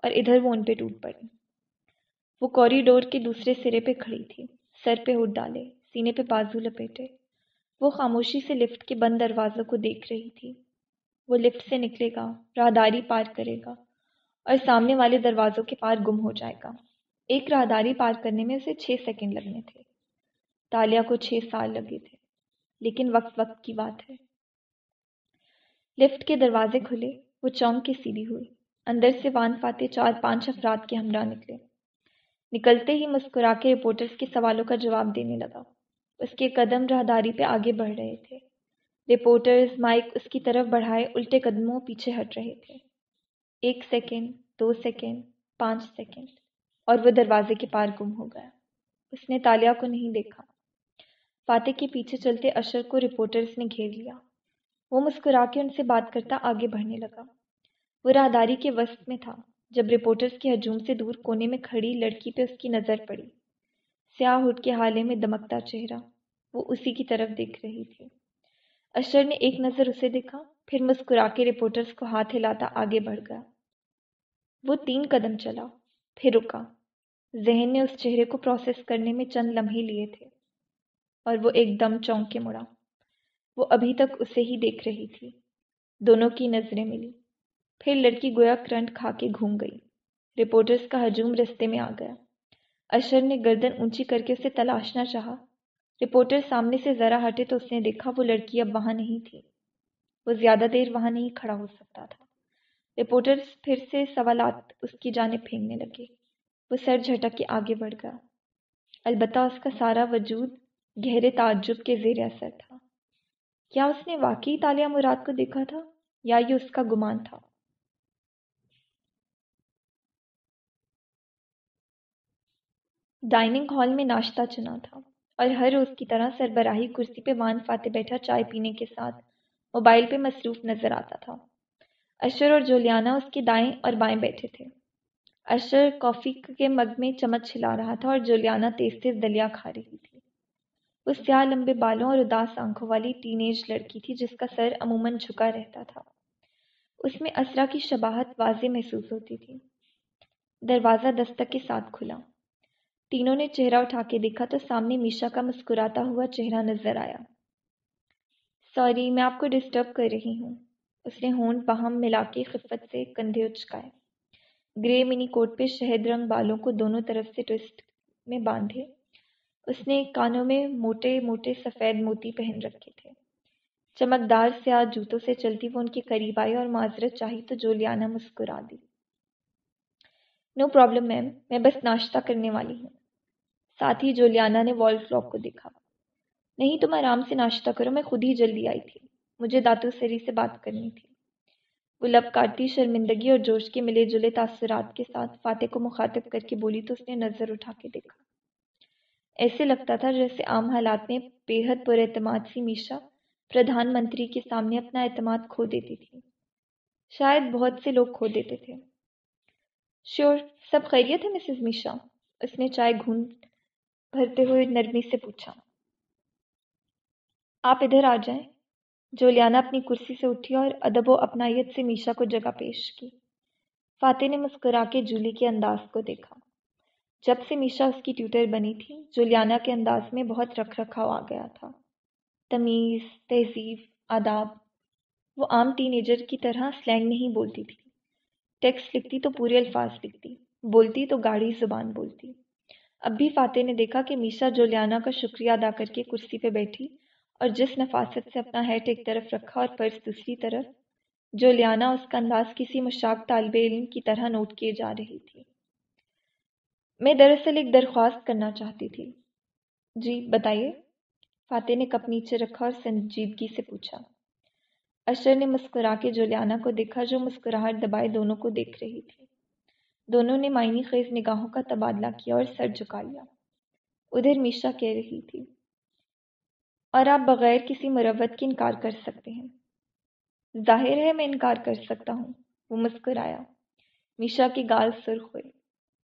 Speaker 1: اور ادھر وہ ان پہ ٹوٹ پڑیں۔ وہ کوریڈور کے دوسرے سرے پہ کھڑی تھی سر پہ ہٹ ڈالے، سینے پہ بازو لپیٹے۔ وہ خاموشی سے لفٹ کے بند دروازوں کو دیکھ رہی تھی۔ وہ لفٹ سے نکلے گا راہداری پار کرے گا اور سامنے والے دروازوں کے پار گم ہو جائے گا۔ ایک راہداری پار کرنے میں اسے چھ سیکنڈ لگنے تھے۔ تالیہ کو چھ سال لگے تھے، لیکن وقت وقت کی بات ہے۔ لفٹ کے دروازے کھلے، وہ چونک کے سیدھی ہوئی۔ اندر سے وان فاتح چار پانچ افراد کے ہمراہ نکلے۔ نکلتے ہی مسکرا کے رپورٹرز کے سوالوں کا جواب دینے لگا۔ اس کے قدم راہداری پہ آگے بڑھ رہے تھے۔ رپورٹرز مائک اس کی طرف بڑھائے الٹے قدموں پیچھے ہٹ رہے تھے۔ ایک سیکنڈ، دو سیکنڈ، پانچ سیکنڈ، اور وہ دروازے کے پار گم ہو گیا۔ اس نے تالیہ کو نہیں دیکھا۔ فاتح کے پیچھے چلتے اشر کو رپورٹرز نے گھیر لیا۔ وہ مسکرا کے ان سے بات کرتا آگے بڑھنے لگا۔ وہ راہداری کے وسط میں تھا۔ جب رپورٹرز کے ہجوم سے دور کونے میں کھڑی لڑکی پہ اس کی نظر پڑی۔ سیاہ ہٹ کے حالے میں دمکتا چہرہ، وہ اسی کی طرف دیکھ رہی تھی۔ اشر نے ایک نظر اسے دیکھا، پھر مسکرا کے رپورٹرز کو ہاتھ ہلاتا آگے بڑھ گیا۔ وہ تین قدم چلا، پھر رکا۔ ذہن نے اس چہرے کو پروسیس کرنے میں چند لمحے لیے تھے اور وہ ایک دم چونک کے مڑا۔ وہ ابھی تک اسے ہی دیکھ رہی تھی۔ دونوں کی نظریں ملی۔ پھر لڑکی گویا کرنٹ کھا کے گھوم گئی۔ رپورٹرز کا ہجوم رستے میں آ گیا۔ اشر نے گردن اونچی کر کے اسے تلاشنا چاہا۔ رپورٹر سامنے سے ذرا ہٹے تو اس نے دیکھا وہ لڑکی اب وہاں نہیں تھی۔ وہ زیادہ دیر وہاں نہیں کھڑا ہو سکتا تھا۔ رپورٹر پھر سے سوالات اس کی جانب پھینکنے لگے۔ وہ سر جھٹک کے آگے بڑھ گیا۔ البتہ اس کا سارا وجود گہرے تعجب کے زیر اثر تھا۔ کیا اس نے واقعی تالیہ مراد کو دیکھا تھا یا یہ اس کا گمان تھا؟ ڈائننگ ہال میں ناشتہ چنا تھا اور ہر روز کی طرح سربراہی کرسی پہ وان فاتح بیٹھا چائے پینے کے ساتھ موبائل پہ مصروف نظر آتا تھا۔ اشر اور جولیانا اس کے دائیں اور بائیں بیٹھے تھے۔ اشر کافی کے مگ میں چمچ ہلا رہا تھا اور جولیانا تیز تیز دلیا کھا رہی تھی۔ وہ سیاہ لمبے بالوں اور اداس آنکھوں والی ٹین ایج لڑکی تھی جس کا سر عموماً جھکا رہتا تھا۔ اس میں اسرا کی شباہت واضح محسوس ہوتی تھی۔ دروازہ دستک کے ساتھ کھلا۔ تینوں نے چہرہ اٹھا کے دیکھا تو سامنے میشا کا مسکراتا ہوا چہرہ نظر آیا۔ سوری، میں آپ کو ڈسٹرب کر رہی ہوں۔ اس نے ہونٹ باہم ملا کے خفت سے کندھے اچکائے۔ گرے منی کوٹ پہ شہد رنگ بالوں کو دونوں طرف سے ٹوسٹ میں باندھے۔ اس نے کانوں میں موٹے موٹے سفید موتی پہن رکھے تھے۔ چمکدار سے آج جوتوں سے چلتی وہ ان کے قریب آئی اور معذرت چاہی تو جولیانا مسکرا دی۔ نو پرابلم میم میں بس ناشتہ کرنے والی ہوں۔ ساتھ ہی جولیانا نے وال کلاک کو دیکھا۔ نہیں تم آرام سے ناشتہ کرو، میں خود ہی جلدی آئی تھی۔ مجھے داتو سری سے بات کرنی تھی۔ وہ لب کاٹتی شرمندگی اور جوش کے ملے جلے تاثرات کے ساتھ فاتح کو مخاطب کر کے بولی تو اس نے نظر اٹھا کے دیکھا۔ ایسے لگتا تھا جیسے عام حالات میں بے حد پر اعتماد سی میشا پردھان منتری کے سامنے اپنا اعتماد کھو دیتی تھی۔ شاید بہت سے لوگ کھو دیتے تھے۔ شیور، سب خیریت ہے مسز میشا؟ اس نے چائے گھونٹ بھرتے ہوئے نرمی سے پوچھا، آپ ادھر آ جائیں۔ جولیانا اپنی کرسی سے اٹھی اور ادب و اپنائیت سے میشا کو جگہ پیش کی۔ فاتح نے مسکرا کے جولی کے انداز کو دیکھا۔ جب سے میشا اس کی ٹیوٹر بنی تھی، جولیانا کے انداز میں بہت رکھ رکھاؤ آ گیا تھا۔ تمیز، تہذیب، آداب، وہ عام ٹین ایجر کی طرح سلینگ نہیں بولتی تھی۔ ٹیکسٹ لکھتی تو پورے الفاظ لکھتی، بولتی تو گاڑی زبان بولتی۔ اب بھی فاتح نے دیکھا کہ میشا جولیانا کا شکریہ ادا کر کے کرسی پہ بیٹھی اور جس نفاست سے اپنا ہیٹ ایک طرف رکھا اور پرس دوسری طرف جو لیانا اس کا انداز کسی مشاق طالب علم کی طرح نوٹ کیے جا رہی تھی۔ میں دراصل ایک درخواست کرنا چاہتی تھی۔ جی بتائیے۔ فاتح نے کپ نیچے رکھا اور سنجیدگی سے پوچھا۔ اشر نے مسکرا کے جولیانا کو دیکھا جو مسکراہٹ دبائے دونوں کو دیکھ رہی تھی۔ دونوں نے معنی خیز نگاہوں کا تبادلہ کیا اور سر جھکا لیا۔ ادھر میشا کہہ رہی تھی، اور آپ بغیر کسی مروت کے انکار کر سکتے ہیں۔ ظاہر ہے میں انکار کر سکتا ہوں، وہ مسکرایا۔ میشا کی گال سرخ ہوئی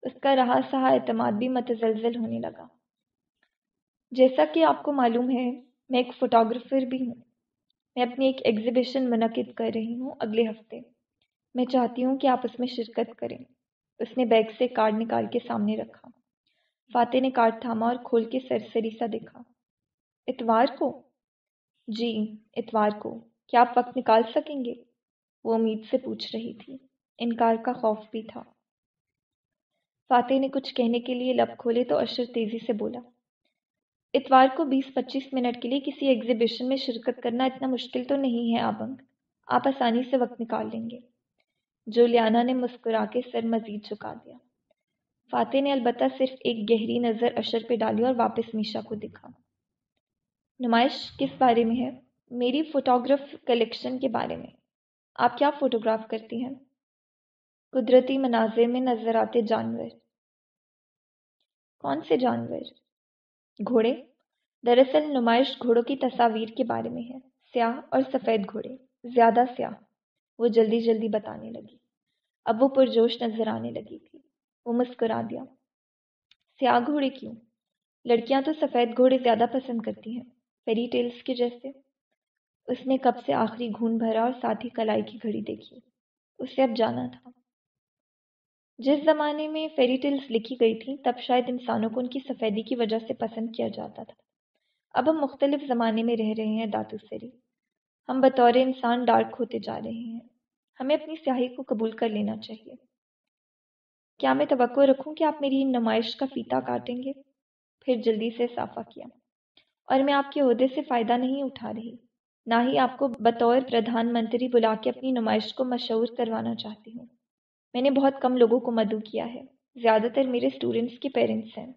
Speaker 1: اس کا رہا سہا اعتماد بھی متزلزل ہونے لگا۔ جیسا کہ آپ کو معلوم ہے، میں ایک فوٹوگرافر بھی ہوں۔ میں اپنی ایک ایگزیبیشن منعقد کر رہی ہوں اگلے ہفتے۔ میں چاہتی ہوں کہ آپ اس میں شرکت کریں۔ اس نے بیگ سے کارڈ نکال کے سامنے رکھا۔ فاتح نے کارڈ تھاما اور کھول کے سرسری سا دیکھا۔ اتوار کو؟ جی اتوار کو۔ کیا آپ وقت نکال سکیں گے؟ وہ امید سے پوچھ رہی تھی۔ انکار کا خوف بھی تھا۔ فاتح نے کچھ کہنے کے لیے لب کھولے تو اشر تیزی سے بولا۔ اتوار کو بیس پچیس منٹ کے لیے کسی ایگزیبیشن میں شرکت کرنا اتنا مشکل تو نہیں ہے آبنگ۔ آپ آسانی سے وقت نکال لیں گے۔ جو لیانا نے مسکرا کے سر مزید جھکا دیا۔ فاتح نے البتہ صرف ایک گہری نظر اشر پہ ڈالی اور واپس میشا کو دکھا نمائش کس بارے میں ہے؟ میری فوٹوگراف کلیکشن کے بارے میں۔ آپ کیا فوٹوگراف کرتی ہیں؟ قدرتی مناظر میں نظر آتے جانور۔ کون سے جانور؟ گھوڑے۔ دراصل نمائش گھوڑوں کی تصاویر کے بارے میں ہے۔ سیاہ اور سفید گھوڑے۔ زیادہ سیاہ۔ وہ جلدی جلدی بتانے لگی۔ اب وہ پرجوش نظر آنے لگی تھی۔ وہ مسکرا دیا۔ سیاہ گھوڑے کیوں؟ لڑکیاں تو سفید گھوڑے زیادہ پسند کرتی ہیں فیری ٹیلس کے جیسے۔ اس نے کب سے آخری گھون بھرا اور ساتھ ہی کلائی کی گھڑی دیکھی۔ اسے اب جانا تھا۔ جس زمانے میں فیری ٹیلس لکھی گئی تھیں، تب شاید انسانوں کو ان کی سفیدی کی وجہ سے پسند کیا جاتا تھا۔ اب ہم مختلف زمانے میں رہ رہے ہیں داتو سری ہم بطور انسان ڈارک ہوتے جا رہے ہیں۔ ہمیں اپنی سیاہی کو قبول کر لینا چاہیے۔ کیا میں توقع رکھوں کہ آپ میری نمائش کا فیتا کاٹیں گے؟ پھر جلدی سے اضافہ کیا۔ اور میں آپ کے عہدے سے فائدہ نہیں اٹھا رہی۔ نہ ہی آپ کو بطور پردھان منتری بلا کے اپنی نمائش کو مشہور کروانا چاہتی ہوں۔ میں نے بہت کم لوگوں کو مدعو کیا ہے۔ زیادہ تر میرے اسٹوڈنٹس کے پیرنٹس ہیں۔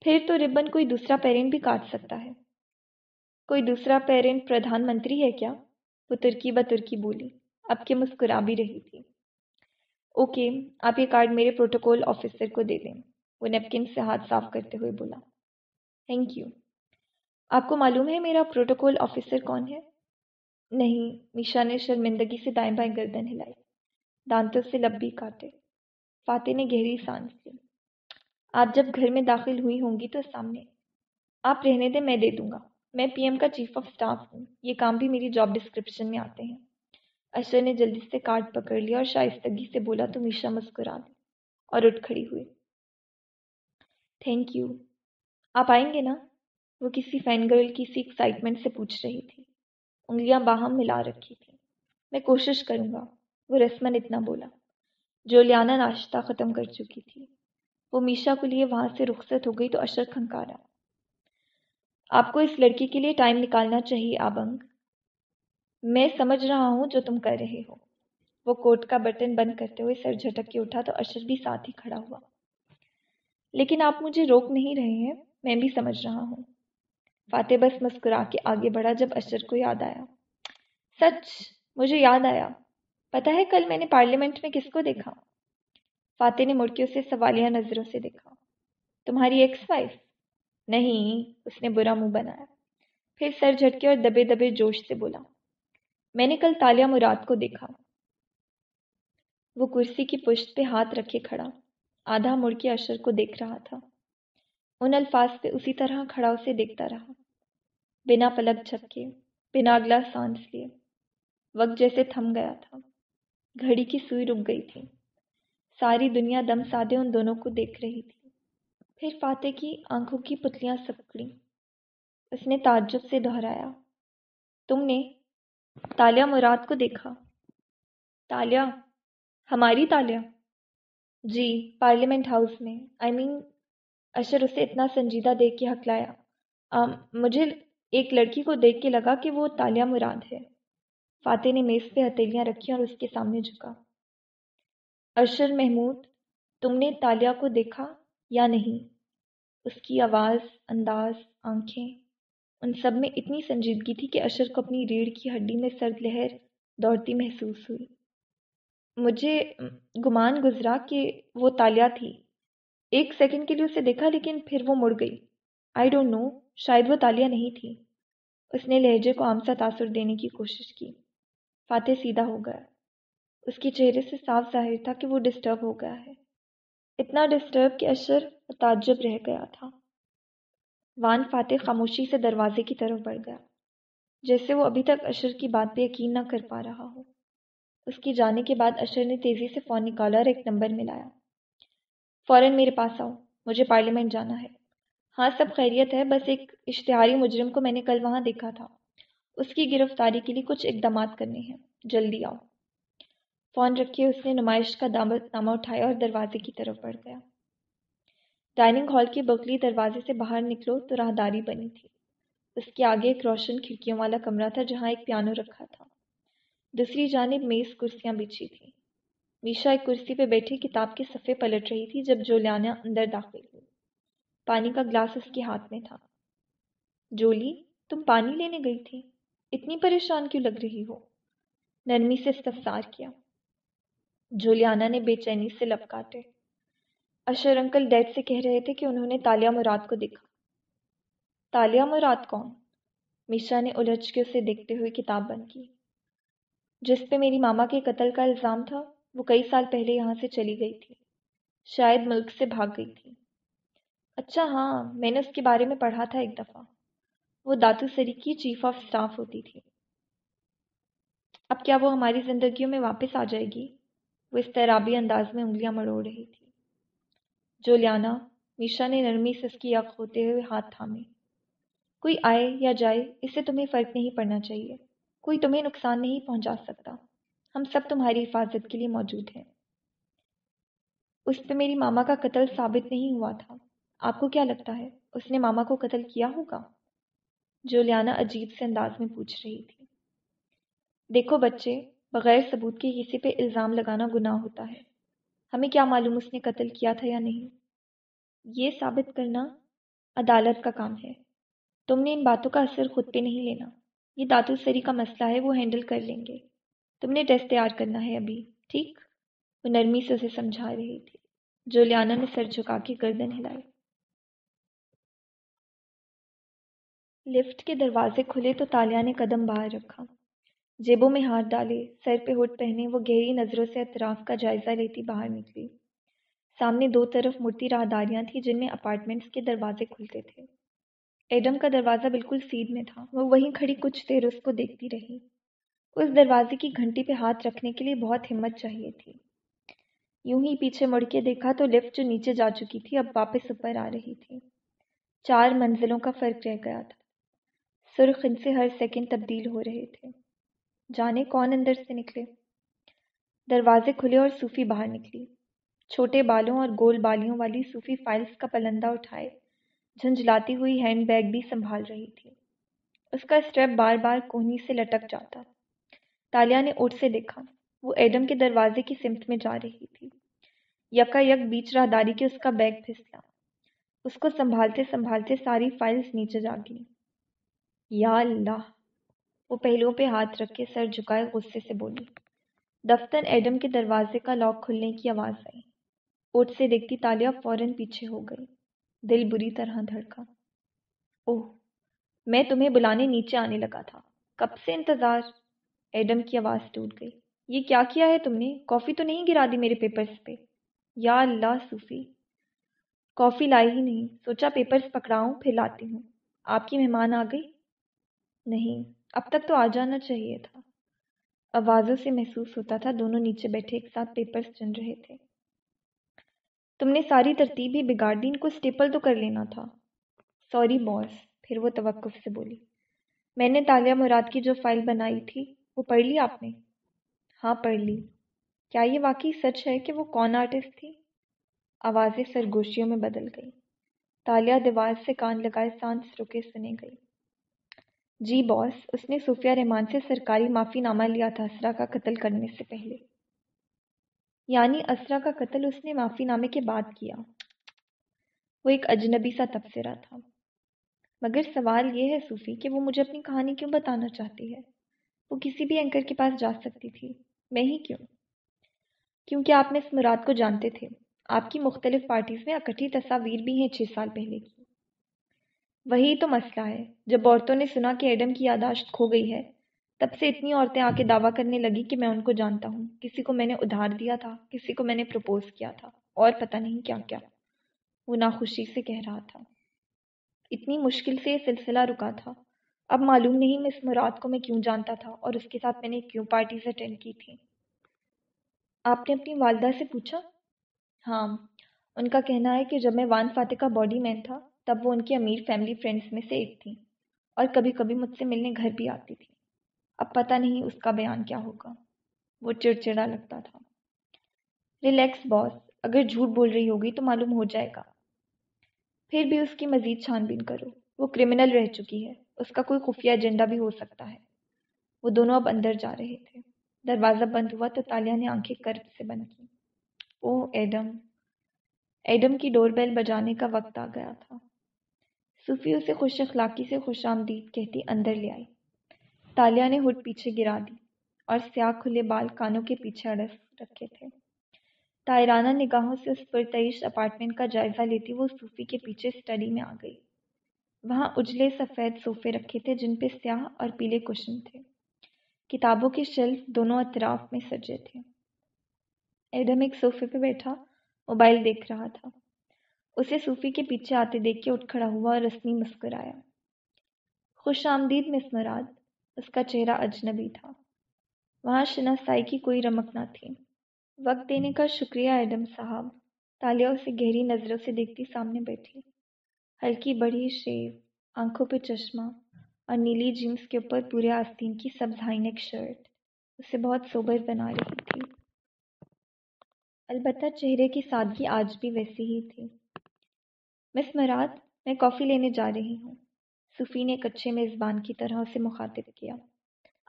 Speaker 1: پھر تو ربن کوئی دوسرا پیرنٹ بھی کاٹ سکتا ہے۔ کوئی دوسرا پیرنٹ پردھان منتری ہے کیا؟ وہ ترکی ب ترکی بولی۔ اب کے مسکرا بھی رہی تھی۔ اوکے آپ یہ کارڈ میرے پروٹوکول آفیسر کو دے دیں۔ وہ نیپکن سے ہاتھ صاف کرتے ہوئے بولا۔ تھینک یو آپ کو معلوم ہے میرا پروٹوکول آفیسر کون ہے؟ نہیں، میشا نے شرمندگی سے دائیں بائیں گردن ہلائی۔ دانتوں سے لب بھی کاٹے۔ فاتح نے گہری سانس لی۔ آپ جب گھر میں داخل ہوئی ہوں گی تو سامنے۔ آپ رہنے دیں، میں دے دوں گا۔ میں پی ایم کا چیف آف اسٹاف ہوں۔ یہ کام بھی میری جاب ڈسکرپشن میں آتے ہیں۔ اشر نے جلدی سے کارڈ پکڑ لیا اور شائستگی سے بولا تو میشا مسکرا دی اور اٹھ کھڑی ہوئی۔ تھینک یو آپ آئیں گے نا؟ وہ کسی فین گرل کی سی ایکسائٹمنٹ سے پوچھ رہی تھی۔ انگلیاں باہم ملا رکھی تھیں۔ میں کوشش کروں گا۔ وہ رسمن اتنا بولا۔ جو لیانا ناشتہ ختم کر چکی تھی۔ وہ میشا کو لیے وہاں سے رخصت ہو گئی تو اشر کھنکارا۔ آپ کو اس لڑکی کے لیے ٹائم نکالنا چاہیے آبنگ۔ میں سمجھ رہا ہوں جو تم کر رہے ہو۔ وہ کوٹ کا بٹن بند کرتے ہوئے سر جھٹک کے اٹھا تو اشر بھی ساتھ ہی کھڑا ہوا۔ لیکن آپ مجھے روک نہیں رہے ہیں، میں بھی سمجھ رہا ہوں۔ فاتح بس مسکرا کے آگے بڑھا جب اشر کو یاد آیا۔ سچ، مجھے یاد آیا۔ پتہ ہے کل میں نے پارلیمنٹ میں کس کو دیکھا؟ فاتح نے مڑ کے اسے سوالیہ نظروں سے دیکھا۔ تمہاری ایکس وائف نہیں، اس نے برا منہ بنایا۔ پھر سر جھٹکے اور دبے دبے جوش سے بولا، میں نے کل تالیہ مراد کو دیکھا۔ وہ کرسی کی پشت پہ ہاتھ رکھے کھڑا، آدھا مڑ کے اشر کو دیکھ رہا تھا۔ ان الفاظ پہ اسی طرح کھڑا اسے دیکھتا رہا۔ بنا پلک جھپکے، بنا اگلا سانس لیے۔ وقت جیسے تھم گیا تھا۔ گھڑی کی سوئی رک گئی تھی۔ ساری دنیا دم سادے ان دونوں کو دیکھ رہی تھی۔ پھر فاتح کی آنکھوں کی پتلیاں سکڑی اس نے تعجب سے دہرایا۔ تم نے تالیہ مراد کو دیکھا۔ تالیہ ہماری تالیہ جی پارلیمنٹ ہاؤس میں۔ آئی مین، اشر اسے اتنا سنجیدہ دیکھ کے ہکلایا مجھے ایک لڑکی کو دیکھ کے لگا کہ وہ تالیہ مراد ہے۔ فاتح نے میز پہ ہتھیلیاں رکھی اور اس کے سامنے جھکا۔ ارشر محمود، تم نے تالیہ کو دیکھا یا نہیں؟ اس کی آواز، انداز، آنکھیں، ان سب میں اتنی سنجیدگی تھی کہ اشر کو اپنی ریڑھ کی ہڈی میں سرد لہر دوڑتی محسوس ہوئی۔ مجھے گمان گزرا کہ وہ تالیہ تھی ایک سیکنڈ کے لیے اسے دیکھا لیکن پھر وہ مڑ گئی۔ آئی ڈونٹ نو، شاید وہ تالیہ نہیں تھی اس نے لہجے کو عام سا تاثر دینے کی کوشش کی۔ فاتح سیدھا ہو گیا۔ اس کے چہرے سے صاف ظاہر تھا کہ وہ ڈسٹرب ہو گیا ہے۔ اتنا ڈسٹرب کہ اشر تعجب رہ گیا تھا۔ وان فاتح خاموشی سے دروازے کی طرف بڑھ گیا، جیسے وہ ابھی تک اشر کی بات پہ یقین نہ کر پا رہا ہو۔ اس کی جانے کے بعد اشر نے تیزی سے فون نکالا اور ایک نمبر ملایا فوراً میرے پاس آؤ، مجھے پارلیمنٹ جانا ہے۔ ہاں سب خیریت ہے، بس ایک اشتہاری مجرم کو میں نے کل وہاں دیکھا تھا۔ اس کی گرفتاری کے لیے کچھ اقدامات کرنے ہیں۔ جلدی آؤ۔ فون رکھے اس نے نمائش کا نامہ اٹھایا اور دروازے کی طرف بڑھ گیا۔ ڈائننگ ہال کے بغلی دروازے سے باہر نکلو تو راہداری بنی تھی۔ اس کے آگے ایک روشن کھڑکیوں والا کمرہ تھا جہاں ایک پیانو رکھا تھا۔ دوسری جانب میز کرسیاں بچھی تھیں۔ میشا ایک کرسی پہ بیٹھی کتاب کے صفحے پلٹ رہی تھی جب جولیانا اندر داخل ہوئی۔ پانی کا گلاس اس کے ہاتھ میں تھا۔ جولی، تم پانی لینے گئی تھی؟ اتنی پریشان کیوں لگ رہی ہو؟ نرمی سے استفسار کیا۔ جولیانا نے بے چینی سے لب کاٹے۔ اشر انکل ڈیڈ سے کہہ رہے تھے کہ انہوں نے تالیہ مراد کو دیکھا۔ تالیہ مراد کون؟ میشا نے الجھ کے اسے دیکھتے ہوئے کتاب بند کی۔ جس پہ میری ماما کے قتل کا الزام تھا، وہ کئی سال پہلے یہاں سے چلی گئی تھی۔ شاید ملک سے بھاگ گئی تھی۔ اچھا ہاں میں نے اس کے بارے میں پڑھا تھا ایک دفعہ۔ وہ داتو سری کی چیف آف سٹاف ہوتی تھی۔ اب کیا وہ ہماری زندگیوں میں واپس آ جائے گی؟ وہ اس تیرابی انداز میں انگلیاں مڑوڑ رہی تھی۔ جولیانا، میشا نے نرمی سے اس کی یق ہوتے ہوئے ہاتھ تھامے۔ کوئی آئے یا جائے، اس سے تمہیں فرق نہیں پڑنا چاہیے۔ کوئی تمہیں نقصان نہیں پہنچا سکتا۔ ہم سب تمہاری حفاظت کے لیے موجود ہیں۔ اس پہ میری ماما کا قتل ثابت نہیں ہوا تھا۔ آپ کو کیا لگتا ہے؟ اس نے ماما کو قتل کیا ہوگا؟ جولیانا عجیب سے انداز میں پوچھ رہی تھی۔ دیکھو بچے، بغیر ثبوت کے کسی پہ الزام لگانا گناہ ہوتا ہے۔ ہمیں کیا معلوم اس نے قتل کیا تھا یا نہیں؟ یہ ثابت کرنا عدالت کا کام ہے۔ تم نے ان باتوں کا اثر خود پہ نہیں لینا۔ یہ داتو سری کا مسئلہ ہے، وہ ہینڈل کر لیں گے۔ تم نے ٹیسٹ تیار کرنا ہے ابھی، ٹھیک؟ وہ نرمی سے اسے سمجھا رہی تھی۔ جو لیانا نے سر جھکا کے گردن ہلائی۔ لفٹ کے دروازے کھلے تو تالیہ نے قدم باہر رکھا۔ جیبوں میں ہاتھ ڈالے، سر پہ ہوٹ پہنے وہ گہری نظروں سے اطراف کا جائزہ لیتی باہر نکلی۔ سامنے دو طرف مڑتی راہداریاں تھیں جن میں اپارٹمنٹس کے دروازے کھلتے تھے۔ ایڈم کا دروازہ بالکل سیدھ میں تھا، وہ وہیں کھڑی کچھ دیر اس کو دیکھتی رہی۔ اس دروازے کی گھنٹی پہ ہاتھ رکھنے کے لیے بہت ہمت چاہیے تھی۔ یوں ہی پیچھے مڑ کے دیکھا تو لفٹ جو نیچے جا چکی تھی اب واپس اوپر آ رہی تھی۔ چار منزلوں کا فرق رہ گیا تھا۔ سرخ ان سے ہر سیکنڈ تبدیل ہو رہے تھے۔ جانے کون اندر سے نکلے۔ دروازے کھلے اور صوفی باہر نکلی۔ چھوٹے بالوں اور گول بالیوں والی صوفی فائلز کا پلندہ اٹھائے۔ جھنجھلاتی ہوئی ہینڈ بیگ بھی سنبھال رہی تھی۔ اس کا اسٹیپ بار بار کوہنی سے لٹک جاتا۔ تالیہ نے اوٹ سے دیکھا۔ وہ ایڈم کے دروازے کی سمت میں جا رہی تھی۔ یکا یک بیچ راہداری کے اس کا بیگ پھسلا۔ اس کو سنبھالتے سنبھالتے ساری فائلز نیچے جا گئی یا اللہ! وہ پہلوؤں پہ ہاتھ رکھ کے سر جھکائے غصے سے بولی، دفتر ایڈم کے دروازے کا لاک کھلنے کی آواز آئی۔ اوٹ سے دیکھتی تالیہ فوراً پیچھے ہو گئی۔ دل بری طرح دھڑکا۔ اوہ، میں تمہیں بلانے نیچے آنے لگا تھا۔ کب سے انتظار؟ ایڈم کی آواز ٹوٹ گئی۔ یہ کیا کیا ہے تم نے؟ کافی تو نہیں گرا دی میرے پیپرز پہ؟ یا اللہ صوفی، کافی لائی ہی نہیں۔ سوچا پیپرز پکڑاؤں، پھر لاتی ہوں۔ آپ کی مہمان آ گئی؟ نہیں۔ اب تک تو آ جانا چاہیے تھا۔ آوازوں سے محسوس ہوتا تھا دونوں نیچے بیٹھے ایک ساتھ پیپرز چن رہے تھے۔ تم نے ساری ترتیب ہی بگاڑ دی، ان کو اسٹیپل تو کر لینا تھا۔ سوری باس پھر وہ توقف سے بولی۔ میں نے تالیہ مراد کی جو فائل بنائی تھی، وہ پڑھ لی آپ نے؟ ہاں پڑھ لی۔ کیا یہ واقعی سچ ہے کہ وہ کون آرٹسٹ تھی؟ آوازیں سرگوشیوں میں بدل گئی تالیہ دیوار سے کان لگائے سانس رکے سنے گئی جی باس، اس نے صوفیہ رحمان سے سرکاری معافی نامہ لیا تھا اسرا کا قتل کرنے سے پہلے۔ یعنی اسرا کا قتل اس نے معافی نامے کے بعد کیا۔ وہ ایک اجنبی سا تبصرہ تھا۔ مگر سوال یہ ہے صوفی کہ وہ مجھے اپنی کہانی کیوں بتانا چاہتی ہے؟ وہ کسی بھی اینکر کے پاس جا سکتی تھی۔ میں ہی کیوں؟ کیونکہ آپ میں اس مراد کو جانتے تھے۔ آپ کی مختلف پارٹیز میں اکٹھی تصاویر بھی ہیں چھ سال پہلے کی۔ وہی تو مسئلہ ہے۔ جب عورتوں نے سنا کہ ایڈم کی یاداشت کھو گئی ہے، تب سے اتنی عورتیں آ کے دعویٰ کرنے لگی کہ میں ان کو جانتا ہوں۔ کسی کو میں نے ادھار دیا تھا، کسی کو میں نے پرپوز کیا تھا، اور پتہ نہیں کیا کیا۔ وہ ناخوشی سے کہہ رہا تھا۔ اتنی مشکل سے یہ سلسلہ رکا تھا۔ اب معلوم نہیں میں اس مراد کو میں کیوں جانتا تھا اور اس کے ساتھ میں نے کیوں پارٹیز اٹینڈ کی تھی آپ نے اپنی والدہ سے پوچھا؟ ہاں ان کا کہنا ہے کہ جب میں وان فاتح کا باڈی مین تھا تب وہ ان کی امیر فیملی فرینڈس میں سے ایک تھی اور کبھی کبھی مجھ سے ملنے گھر بھی آتی تھی۔ اب پتہ نہیں اس کا بیان کیا ہوگا۔ وہ چڑچڑا لگتا تھا۔ ریلیکس باس اگر جھوٹ بول رہی ہوگی تو معلوم ہو جائے گا۔ پھر بھی اس کی مزید چھان بین کرو۔ وہ کرمنل رہ چکی ہے۔ اس کا کوئی خفیہ ایجنڈا بھی ہو سکتا ہے۔ وہ دونوں اب اندر جا رہے تھے۔ دروازہ بند ہوا تو تالیہ نے آنکھیں کرب سے بند کی۔ او ایڈم۔ ایڈم کی ڈور بیل بجانے کا وقت آ گیا تھا۔ صوفی اسے خوش اخلاقی سے خوش آمدید کہتی اندر لے آئی۔ تالیہ نے ہٹ پیچھے گرا دی اور سیاہ کھلے بال کانوں کے پیچھے اڑس رکھے تھے۔ تائرانہ نگاہوں سے اس پرتعیش اپارٹمنٹ کا جائزہ لیتی وہ صوفی کے پیچھے اسٹڈی میں آ گئی۔ وہاں اجلے سفید صوفے رکھے تھے جن پہ سیاہ اور پیلے کشن تھے۔ کتابوں کے شیلف دونوں اطراف میں سجے تھے۔ ایڈم ایک صوفے پہ بیٹھا، موبائل دیکھ رہا تھا۔ اسے صوفی کے پیچھے آتے دیکھ کے اٹھ کھڑا ہوا اور رسمی مسکرایا۔ خوش آمدید مس مراد، اس کا چہرہ اجنبی تھا۔ وہاں شناسائی کی کوئی رمک نہ تھی۔ وقت دینے کا شکریہ ایڈم صاحب۔ تالیہ اسے گہری نظروں سے دیکھتی سامنے بیٹھی۔ ہلکی بڑی شیو، آنکھوں پہ چشمہ اور نیلی جینس کے اوپر پورے آستین کی سبز ہائی نیک شرٹ۔ اسے بہت سوبر بنا رہی تھی۔ البتہ چہرے کی سادگی آج بھی ویسی ہی تھی۔ مس مراد میں کافی لینے جا رہی ہوں۔ صوفی نے ایک میزبان کی طرح اسے مخاطب کیا۔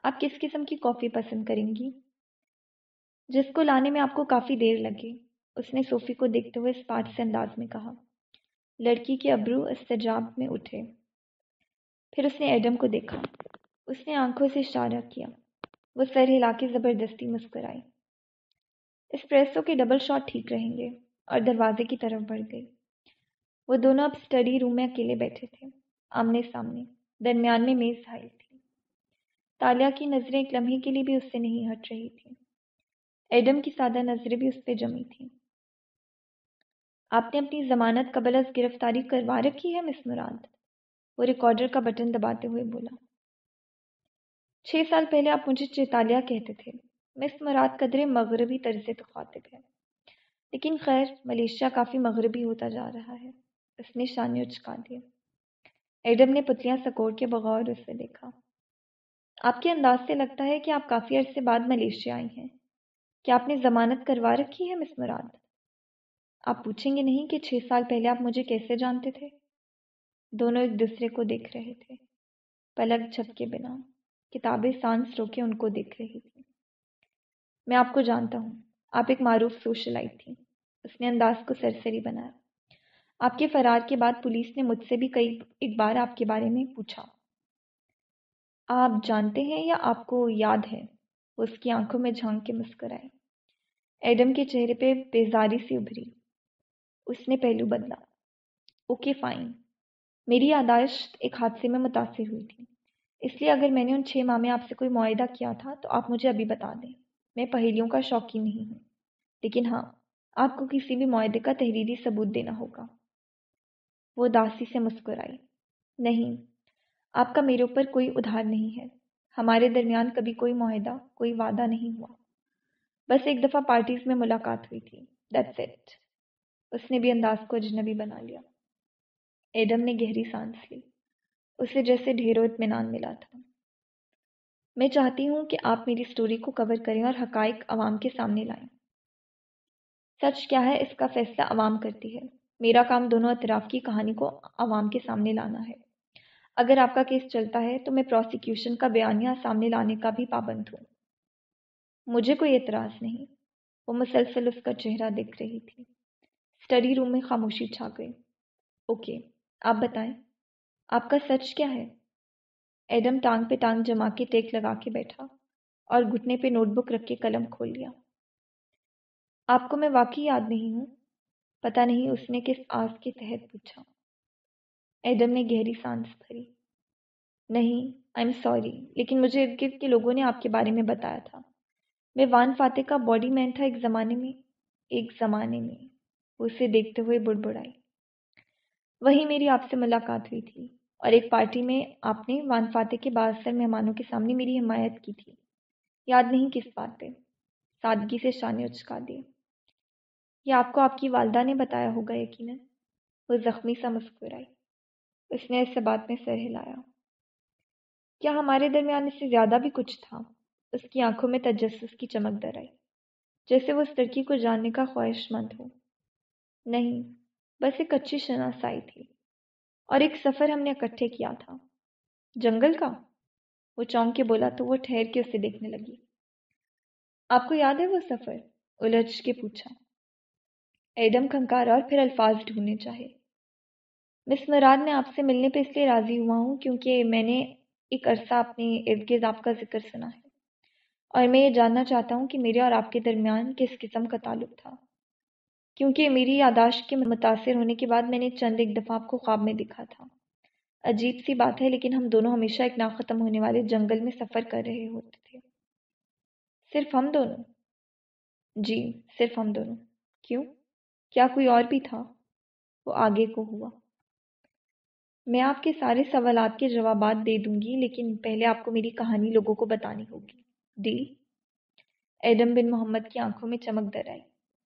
Speaker 1: آپ کس قسم کی کافی پسند کریں گی؟ جس کو لانے میں آپ کو کافی دیر لگے، اس نے صوفی کو دیکھتے ہوئے اس پاٹ سے انداز میں کہا۔ لڑکی کے ابرو استجاب میں اٹھے۔ پھر اس نے ایڈم کو دیکھا۔ اس نے آنکھوں سے اشارہ کیا۔ وہ سر ہلا کے زبردستی مسکرائی اسپریسو کے ڈبل شاٹ ٹھیک رہیں گے اور دروازے کی طرف بڑھ گئی وہ دونوں اب اسٹڈی روم میں اکیلے بیٹھے تھے، آمنے سامنے، درمیان میں میز حائل تھی۔ تالیہ کی نظریں ایک لمحے کے لیے بھی اس سے نہیں ہٹ رہی تھیں۔ ایڈم کی سادہ نظریں بھی اس پہ جمی تھیں۔ آپ نے اپنی ضمانت قبل از گرفتاری کروا رکھی ہے، مس مراد؟ وہ ریکارڈر کا بٹن دباتے ہوئے بولا۔ چھ سال پہلے آپ مجھے چیتالیہ کہتے تھے۔ مس مراد قدرے مغربی طرز خاطب ہے۔ لیکن خیر، ملیشیا کافی مغربی ہوتا جا رہا ہے۔ اس نے شانی اچکا دیا۔ ایڈم نے پتلیاں سکوڑ کے بغور اسے دیکھا۔ آپ کے انداز سے لگتا ہے کہ آپ کافی عرصے بعد ملیشیا آئی ہیں۔ کیا آپ نے ضمانت کروا رکھی ہے مس مراد؟ آپ پوچھیں گے نہیں کہ چھ سال پہلے آپ مجھے کیسے جانتے تھے؟ دونوں ایک دوسرے کو دیکھ رہے تھے۔ پلک جھپ کے بنا۔ کتابیں سانس رو کے ان کو دیکھ رہی تھی میں آپ کو جانتا ہوں۔ آپ ایک معروف سوشلائٹ تھیں۔ اس نے انداز کو سرسری بنایا۔ آپ کے فرار کے بعد پولیس نے مجھ سے بھی کئی ایک بار آپ کے بارے میں پوچھا۔ آپ جانتے ہیں یا آپ کو یاد ہے؟ وہ اس کی آنکھوں میں جھانک کے مسکرائے۔ ایڈم کے چہرے پہ بیزاری سی ابھری۔ اس نے پہلو بدلا۔ Okay, fine. میری یاداشت ایک حادثے میں متاثر ہوئی تھی۔ اس لیے اگر میں نے ان چھ ماہ میں آپ سے کوئی معاہدہ کیا تھا تو آپ مجھے ابھی بتا دیں۔ میں پہیلیوں کا شوقی نہیں ہوں۔ لیکن ہاں آپ کو کسی بھی معاہدے کا تحریری ثبوت دینا ہوگا۔ وہ داسی سے مسکرائی۔ نہیں، آپ کا میرے اوپر کوئی ادھار نہیں ہے۔ ہمارے درمیان کبھی کوئی معاہدہ، کوئی وعدہ نہیں ہوا۔ بس ایک دفعہ پارٹیز میں ملاقات ہوئی تھی۔ دیٹس اٹ اس نے بھی انداز کو اجنبی بنا لیا۔ ایڈم نے گہری سانس لی۔ اسے جیسے ڈھیروں اطمینان ملا تھا۔ میں چاہتی ہوں کہ آپ میری سٹوری کو کور کریں اور حقائق عوام کے سامنے لائیں۔ سچ کیا ہے، اس کا فیصلہ عوام کرتی ہے۔ میرا کام دونوں اطراف کی کہانی کو عوام کے سامنے لانا ہے۔ اگر آپ کا کیس چلتا ہے تو میں پروسیکیوشن کا بیانیہ سامنے لانے کا بھی پابند ہوں۔ مجھے کوئی اعتراض نہیں۔ وہ مسلسل اس کا چہرہ دیکھ رہی تھی۔ اسٹڈی روم میں خاموشی چھا گئی۔ اوکے آپ بتائیں، آپ کا سچ کیا ہے؟ ایڈم ٹانگ پہ ٹانگ جما کے ٹیک لگا کے بیٹھا اور گھٹنے پہ نوٹ بک رکھ کے قلم کھول لیا۔ آپ کو میں واقعی یاد نہیں ہوں۔ پتہ نہیں اس نے کس آس کے تحت پوچھا۔ ایڈم نے گہری سانس بھری۔ نہیں آئی ایم سوری لیکن مجھے ارد گرد کے لوگوں نے آپ کے بارے میں بتایا تھا۔ میں وان فاتح کا باڈی مین تھا ایک زمانے میں، ایک زمانے میں۔ اسے دیکھتے ہوئے بڑ بڑائی وہی میری آپ سے ملاقات ہوئی تھی، اور ایک پارٹی میں آپ نے وان فاتح کے بعض سر مہمانوں کے سامنے میری حمایت کی تھی۔ یاد نہیں کس بات پہ۔ سادگی سے شانے اچکا دیے یہ آپ کو آپ کی والدہ نے بتایا ہوگا یقیناً؟ وہ زخمی سا مسکرائی اس نے اس بات میں سر ہلایا۔ کیا ہمارے درمیان اس سے زیادہ بھی کچھ تھا؟ اس کی آنکھوں میں تجسس کی چمک در آئی۔ جیسے وہ اس لڑکی کو جاننے کا خواہش مند ہو۔ نہیں، بس ایک اچھی شناسائی تھی۔ اور ایک سفر ہم نے اکٹھے کیا تھا۔ جنگل کا؟ وہ چونک کے بولا تو وہ ٹھہر کے اسے دیکھنے لگی۔ آپ کو یاد ہے وہ سفر؟ الجھ کے پوچھا۔ ایڈم کھنکارا اور پھر الفاظ ڈھونڈنے چاہے۔ مس مراد میں آپ سے ملنے پہ اس لیے راضی ہوا ہوں کیونکہ میں نے ایک عرصہ اپنے ارد گرد آپ کا ذکر سنا ہے۔ اور میں یہ جاننا چاہتا ہوں کہ میرے اور آپ کے درمیان کس قسم کا تعلق تھا۔ کیونکہ میری یاداشت کے متاثر ہونے کے بعد میں نے چند ایک دفعہ آپ کو خواب میں دکھا تھا۔ عجیب سی بات ہے، لیکن ہم دونوں ہمیشہ ایک نا ختم ہونے والے جنگل میں سفر کر رہے ہوتے تھے۔ صرف ہم دونوں؟ جی صرف ہم دونوں۔ کیوں؟ کیا کوئی اور بھی تھا؟ وہ آگے کو ہوا۔ میں آپ کے سارے سوالات کے جوابات دے دوں گی، لیکن پہلے آپ کو میری کہانی لوگوں کو بتانی ہوگی۔ ڈیل۔ ایڈم بن محمد کی آنکھوں میں چمک در آئی۔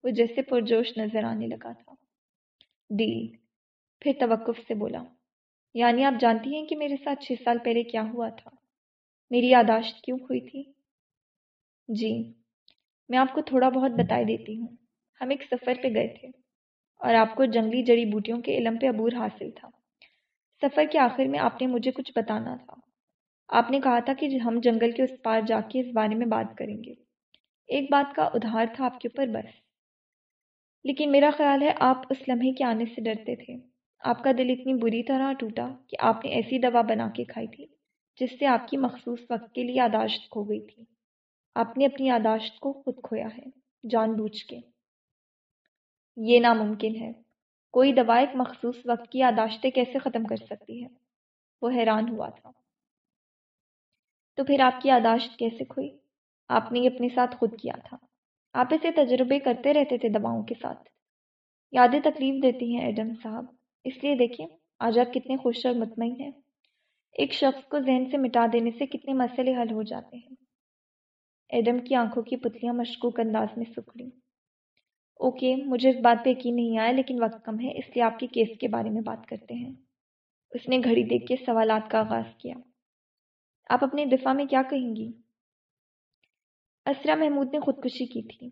Speaker 1: وہ جیسے پرجوش نظر آنے لگا تھا۔ ڈیل۔ پھر توقف سے بولا۔ یعنی آپ جانتی ہیں کہ میرے ساتھ چھ سال پہلے کیا ہوا تھا؟ میری یاداشت کیوں ہوئی تھی؟ جی۔ میں آپ کو تھوڑا بہت بتائی دیتی ہوں۔ ہم ایک سفر پہ گئے تھے اور آپ کو جنگلی جڑی بوٹیوں کے علم پہ عبور حاصل تھا۔ سفر کے آخر میں آپ نے مجھے کچھ بتانا تھا۔ آپ نے کہا تھا کہ ہم جنگل کے اس پار جا کے اس بارے میں بات کریں گے۔ ایک بات کا ادھار تھا آپ کے اوپر بس۔ لیکن میرا خیال ہے آپ اس لمحے کے آنے سے ڈرتے تھے۔ آپ کا دل اتنی بری طرح ٹوٹا کہ آپ نے ایسی دوا بنا کے کھائی تھی جس سے آپ کی مخصوص وقت کے لیے یاداشت کھو گئی تھی۔ آپ نے اپنی یاداشت کو خود کھویا ہے، جان بوجھ کے۔ یہ ناممکن ہے۔ کوئی دوا ایک مخصوص وقت کی یاداشتیں کیسے ختم کر سکتی ہے وہ حیران ہوا تھا۔ تو پھر آپ کی یاداشت کیسے کھوئی آپ نے یہ اپنے ساتھ خود کیا تھا۔ آپ اسے تجربے کرتے رہتے تھے دواؤں کے ساتھ۔ یادیں تکلیف دیتی ہیں، ایڈم صاحب۔ اس لیے دیکھیں، آج آپ کتنے خوش اور مطمئن ہیں۔ ایک شخص کو ذہن سے مٹا دینے سے کتنے مسئلے حل ہو جاتے ہیں۔ ایڈم کی آنکھوں کی پتلیاں مشکوک انداز میں سکھ اوکے مجھے اس بات پہ یقین نہیں آیا، لیکن وقت کم ہے، اس لیے آپ کے کیس کے بارے میں بات کرتے ہیں۔ اس نے گھڑی دیکھ کے سوالات کا آغاز کیا۔ آپ اپنے دفاع میں کیا کہیں گی؟ اسرا محمود نے خودکشی کی تھی۔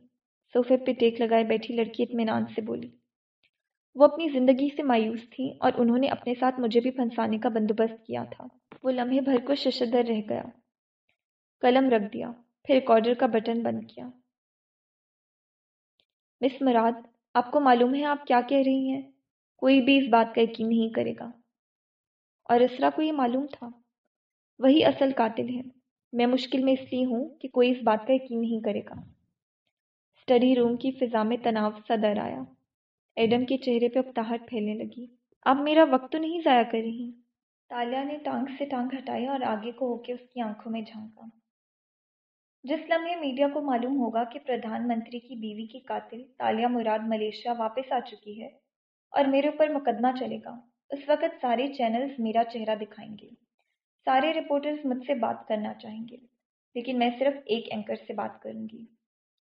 Speaker 1: صوفے پہ ٹیک لگائے بیٹھی لڑکی اطمینان سے بولی، وہ اپنی زندگی سے مایوس تھی اور انہوں نے اپنے ساتھ مجھے بھی پھنسانے کا بندوبست کیا تھا۔ وہ لمحے بھر کو ششدر رہ گیا۔ قلم رکھ دیا، پھر ریکارڈر کا بٹن بند کیا۔ مس مراد، آپ کو معلوم ہے آپ کیا کہہ رہی ہیں؟ کوئی بھی اس بات کا یقین نہیں کرے گا۔ اور اسرا کو یہ معلوم تھا۔ وہی اصل قاتل ہے میں مشکل میں اس لیے ہوں کہ کوئی اس بات کا یقین نہیں کرے گا۔ اسٹڈی روم کی فضا میں تناؤ سا در آیا۔ ایڈم کے چہرے پہ اکتاہٹ پھیلنے لگی۔ اب میرا وقت تو نہیں ضائع کر رہی تالیہ نے ٹانگ سے ٹانگ ہٹائی اور آگے کو ہو کے اس کی آنکھوں میں جھانکا۔ جس لمحے میڈیا کو معلوم ہوگا کہ پردھان منتری کی بیوی کی قاتل تالیہ مراد ملیشیا واپس آ چکی ہے اور میرے اوپر مقدمہ چلے گا۔ اس وقت سارے چینلز میرا چہرہ دکھائیں گے۔ سارے رپورٹرز مجھ سے بات کرنا چاہیں گے، لیکن میں صرف ایک اینکر سے بات کروں گی۔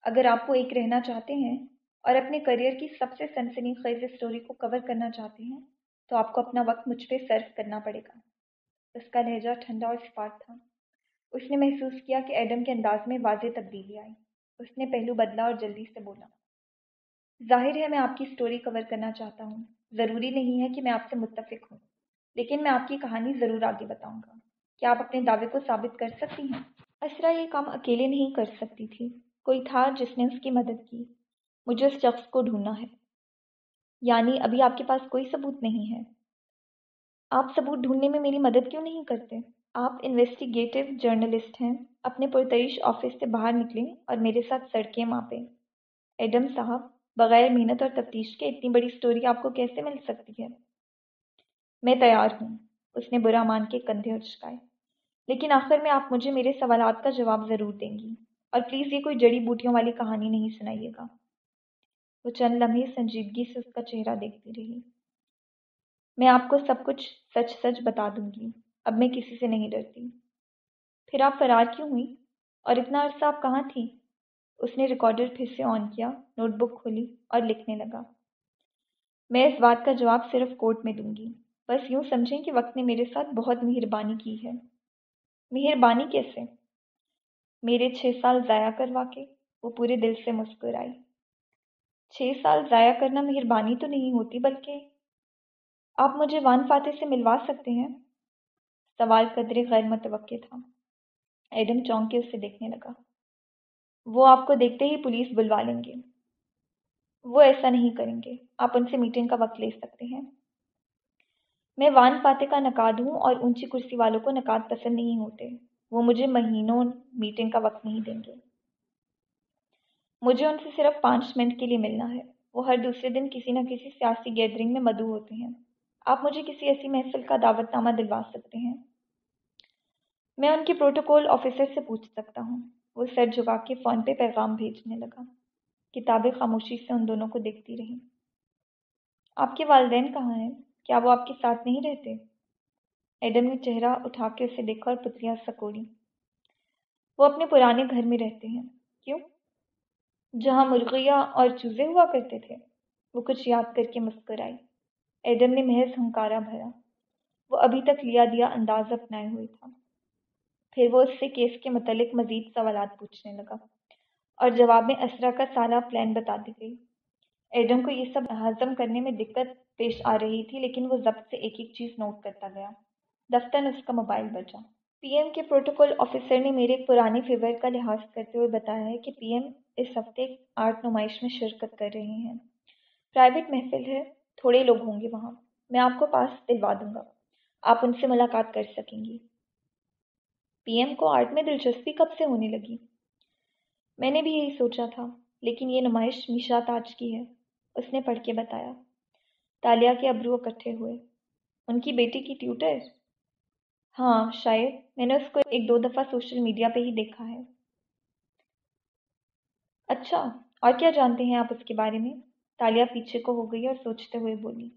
Speaker 1: اگر آپ کو ایک رہنا چاہتے ہیں اور اپنے کریئر کی سب سے سنسنی خیز اسٹوری کو کور کرنا چاہتے ہیں، تو آپ کو اپنا وقت مجھ پہ صرف کرنا پڑے گا۔ اس کا لہجہ ٹھنڈا اور سپاٹ تھا۔ اس نے محسوس کیا کہ ایڈم کے انداز میں واضح تبدیلی آئی۔ اس نے پہلو بدلا اور جلدی سے بولا، ظاہر ہے میں آپ کی اسٹوری کور کرنا چاہتا ہوں۔ ضروری نہیں ہے کہ میں آپ سے متفق ہوں، لیکن میں آپ کی کہانی ضرور آگے بتاؤں گا۔ کیا آپ اپنے دعوے کو ثابت کر سکتی ہیں؟ اسرا یہ کام اکیلے نہیں کر سکتی تھی۔ کوئی تھا جس نے اس کی مدد کی۔ مجھے اس شخص کو ڈھونڈنا ہے۔ یعنی ابھی آپ کے پاس کوئی ثبوت نہیں ہے۔ آپ ثبوت ڈھونڈنے میں میری مدد کیوں نہیں کرتے؟ آپ انویسٹیگیٹو جرنلسٹ ہیں، اپنے پرتعیش آفس سے باہر نکلیں اور میرے ساتھ سڑکیں ماپیں۔ ایڈم صاحب، بغیر محنت اور تفتیش کے اتنی بڑی سٹوری آپ کو کیسے مل سکتی ہے؟ میں تیار ہوں، اس نے برا مان کے کندھے اچکائے لیکن آخر میں آپ مجھے میرے سوالات کا جواب ضرور دیں گی۔ اور پلیز یہ کوئی جڑی بوٹیوں والی کہانی نہیں سنائیے گا۔ وہ چند لمحے سنجیدگی سے اس کا چہرہ دیکھتی رہی۔ میں آپ کو سب کچھ سچ سچ بتا دوں گی۔ اب میں کسی سے نہیں ڈرتی۔ پھر آپ فرار کیوں ہوئی؟ اور اتنا عرصہ آپ کہاں تھی؟ اس نے ریکارڈر پھر سے آن کیا، نوٹ بک کھولی اور لکھنے لگا۔ میں اس بات کا جواب صرف کورٹ میں دوں گی۔ بس یوں سمجھیں کہ وقت نے میرے ساتھ بہت مہربانی کی ہے۔ مہربانی کیسے؟ میرے چھ سال ضائع کروا کے وہ پورے دل سے مسکرائی چھ سال ضائع کرنا مہربانی تو نہیں ہوتی بلکہ آپ مجھے وان فاتح سے ملوا سکتے ہیں۔ سوال قدرے غیر متوقع تھا۔ ایڈم چونک کے اسے دیکھنے لگا۔ وہ آپ کو دیکھتے ہی پولیس بلوا لیں گے۔ وہ ایسا نہیں کریں گے۔ آپ ان سے میٹنگ کا وقت لے سکتے ہیں۔ میں وان فاتح کا نقاد ہوں اور اونچی کرسی والوں کو نقاد پسند نہیں ہوتے۔ وہ مجھے مہینوں میٹنگ کا وقت نہیں دیں گے۔ مجھے ان سے صرف پانچ منٹ کے لیے ملنا ہے۔ وہ ہر دوسرے دن کسی نہ کسی سیاسی گیدرنگ میں مدعو ہوتے ہیں۔ آپ مجھے کسی ایسی محفل کا دعوت نامہ دلوا سکتے ہیں۔ میں ان کے پروٹوکول آفیسر سے پوچھ سکتا ہوں۔ وہ سر جھکا کے فون پہ پیغام بھیجنے لگا۔ کتابیں خاموشی سے ان دونوں کو دیکھتی رہی آپ کے والدین کہاں ہیں؟ کیا وہ آپ کے ساتھ نہیں رہتے؟ ایڈم نے چہرہ اٹھا کے اسے دیکھا اور پتلیاں سکوڑی وہ اپنے پرانے گھر میں رہتے ہیں۔ کیوں؟ جہاں مرغیاں اور چوزے ہوا کرتے تھے۔ وہ کچھ یاد کر کے مسکرائی ایڈم نے محض ہنکارا بھرا۔ وہ ابھی تک لیا دیا انداز اپنائے ہوئے تھا۔ پھر وہ اس سے کیس کے متعلق مزید سوالات پوچھنے لگا اور جواب میں اسرا کا سالہ پلان بتا دی گئی۔ ایڈم کو یہ سب ہضم کرنے میں دقت پیش آ رہی تھی، لیکن وہ ضبط سے ایک ایک چیز نوٹ کرتا گیا۔ دفتر اس کا موبائل بجا پی ایم کے پروٹوکول آفیسر نے میرے ایک پرانے فیور کا لحاظ کرتے ہوئے بتایا ہے کہ پی ایم اس ہفتے آرٹ نمائش میں شرکت کر رہے ہیں۔ پرائیویٹ محفل ہے، تھوڑے لوگ ہوں گے وہاں۔ میں آپ کو پاس دلوا دوں گا۔ آپ ان سے ملاقات کر سکیں گی۔ پی ایم کو آرٹ میں دلچسپی کب سے ہونے لگی؟ میں نے بھی یہی سوچا تھا، لیکن یہ نمائش میشا تاج کی ہے۔ اس نے پڑھ کے بتایا۔ تالیہ کے ابرو اکٹھے ہوئے۔ ان کی بیٹی کی ٹیوٹر؟ ہاں شاید۔ میں نے اس کو ایک دو دفعہ سوشل میڈیا پہ ہی دیکھا ہے۔ اچھا اور کیا جانتے ہیں آپ اس کے بارے میں؟ تالیہ پیچھے کو ہو گئی اور سوچتے ہوئے بولی۔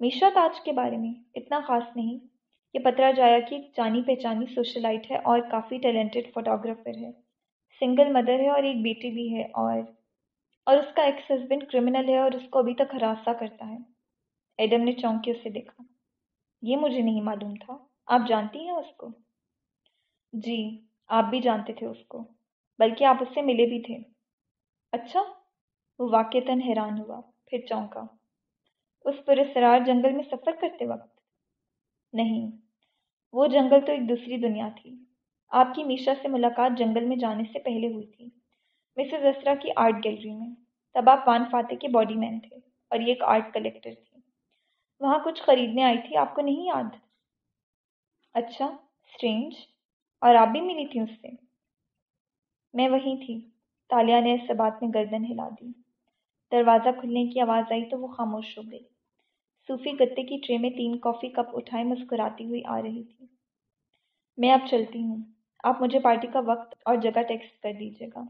Speaker 1: میشا تاج کے بارے میں اتنا خاص نہیں۔ یہ پترا جایا کہ جانی پہچانی سوشلائٹ ہے اور کافی ٹیلنٹڈ فوٹوگرافر ہے۔ سنگل مدر ہے اور ایک بیٹی بھی ہے اور اور اس کا ایکس ہسبینڈ کرمنل ہے اور اس کو ابھی تک ہراساں کرتا ہے۔ ایڈم نے چونکے اسے دیکھا۔ یہ مجھے نہیں معلوم تھا۔ آپ جانتی ہیں اس کو؟ جی آپ بھی جانتے تھے اس کو، بلکہ آپ اس سے ملے بھی تھے۔ اچھا وہ واقعتاً حیران ہوا، پھر چونکا۔ اس پرسرار جنگل میں سفر کرتے وقت؟ نہیں۔ وہ جنگل تو ایک دوسری دنیا تھی۔ آپ کی میشا سے ملاقات جنگل میں جانے سے پہلے ہوئی تھی۔ مسز اسرا کی آرٹ گیلری میں۔ تب آپ وان فاتح کے باڈی مین تھے اور یہ ایک آرٹ کلیکٹر تھی۔ وہاں کچھ خریدنے آئی تھی، آپ کو نہیں یاد؟ اچھا اسٹرینج اور آپ بھی ملی تھی اس سے۔ میں وہیں تھی۔ تالیہ نے اس بات میں گردن ہلا دی۔ دروازہ کھلنے کی آواز آئی تو وہ خاموش ہو گئی۔ صوفی گتے کی ٹرے میں تین کافی کپ اٹھائے مسکراتی ہوئی آ رہی تھی۔ میں اب چلتی ہوں۔ آپ مجھے پارٹی کا وقت اور جگہ ٹیکسٹ کر دیجیے گا۔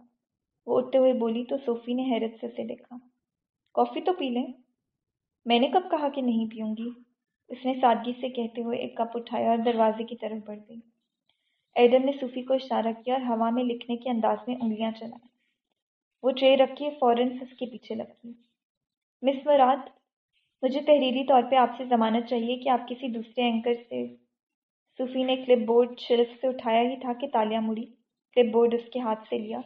Speaker 1: وہ اٹھتے ہوئے بولی، تو صوفی نے حیرت سے اسے دیکھا۔ کافی تو پی لیں۔ میں نے کب کہا کہ نہیں پیوں گی؟ اس نے سادگی سے کہتے ہوئے ایک کپ اٹھایا اور دروازے کی طرف بڑھ گئی۔ ایڈم نے صوفی کو اشارہ کیا اور ہوا میں لکھنے کے انداز میں انگلیاں چلائیں وہ ٹرے رکھی فوراً اس کے پیچھے لگی مس مراد مجھے تحریری طور پہ آپ سے ضمانت چاہیے کہ آپ کسی دوسرے اینکر سے، صوفی نے کلپ بورڈ شیلف سے اٹھایا ہی تھا کہ تالیاں مڑی کلپ بورڈ اس کے ہاتھ سے لیا۔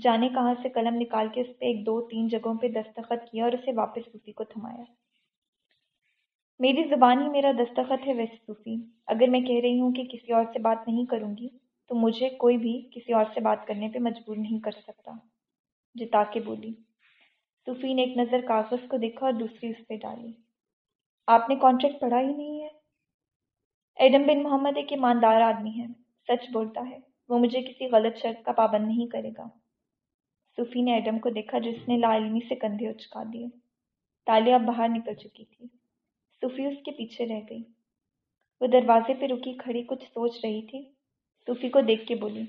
Speaker 1: جانے کہاں سے قلم نکال کے اس پہ ایک دو تین جگہوں پہ دستخط کیا اور اسے واپس صوفی کو تھمایا۔ میری زبان ہی میرا دستخط ہے ویسے صوفی۔ اگر میں کہہ رہی ہوں کہ کسی اور سے بات نہیں کروں گی، تو مجھے کوئی بھی کسی اور سے بات کرنے پہ مجبور نہیں کر سکتا۔ جتا کے بولی۔ صوفی نے ایک نظر کاغذ کو دیکھا اور دوسری اس پہ ڈالی۔ آپ نے کانٹریکٹ پڑھا ہی نہیں ہے؟ ایڈم بن محمد ایک ایماندار آدمی ہے، سچ بولتا ہے۔ وہ مجھے کسی غلط شرط کا پابند نہیں کرے گا۔ صوفی نے ایڈم کو دیکھا جس نے لا علمی سے کندھے اچکا دیے۔ تالیہ اب باہر نکل چکی تھی۔ صوفی اس کے پیچھے رہ گئی۔ وہ دروازے پہ رکی کھڑی کچھ سوچ رہی تھی۔ صوفی کو دیکھ کے بولی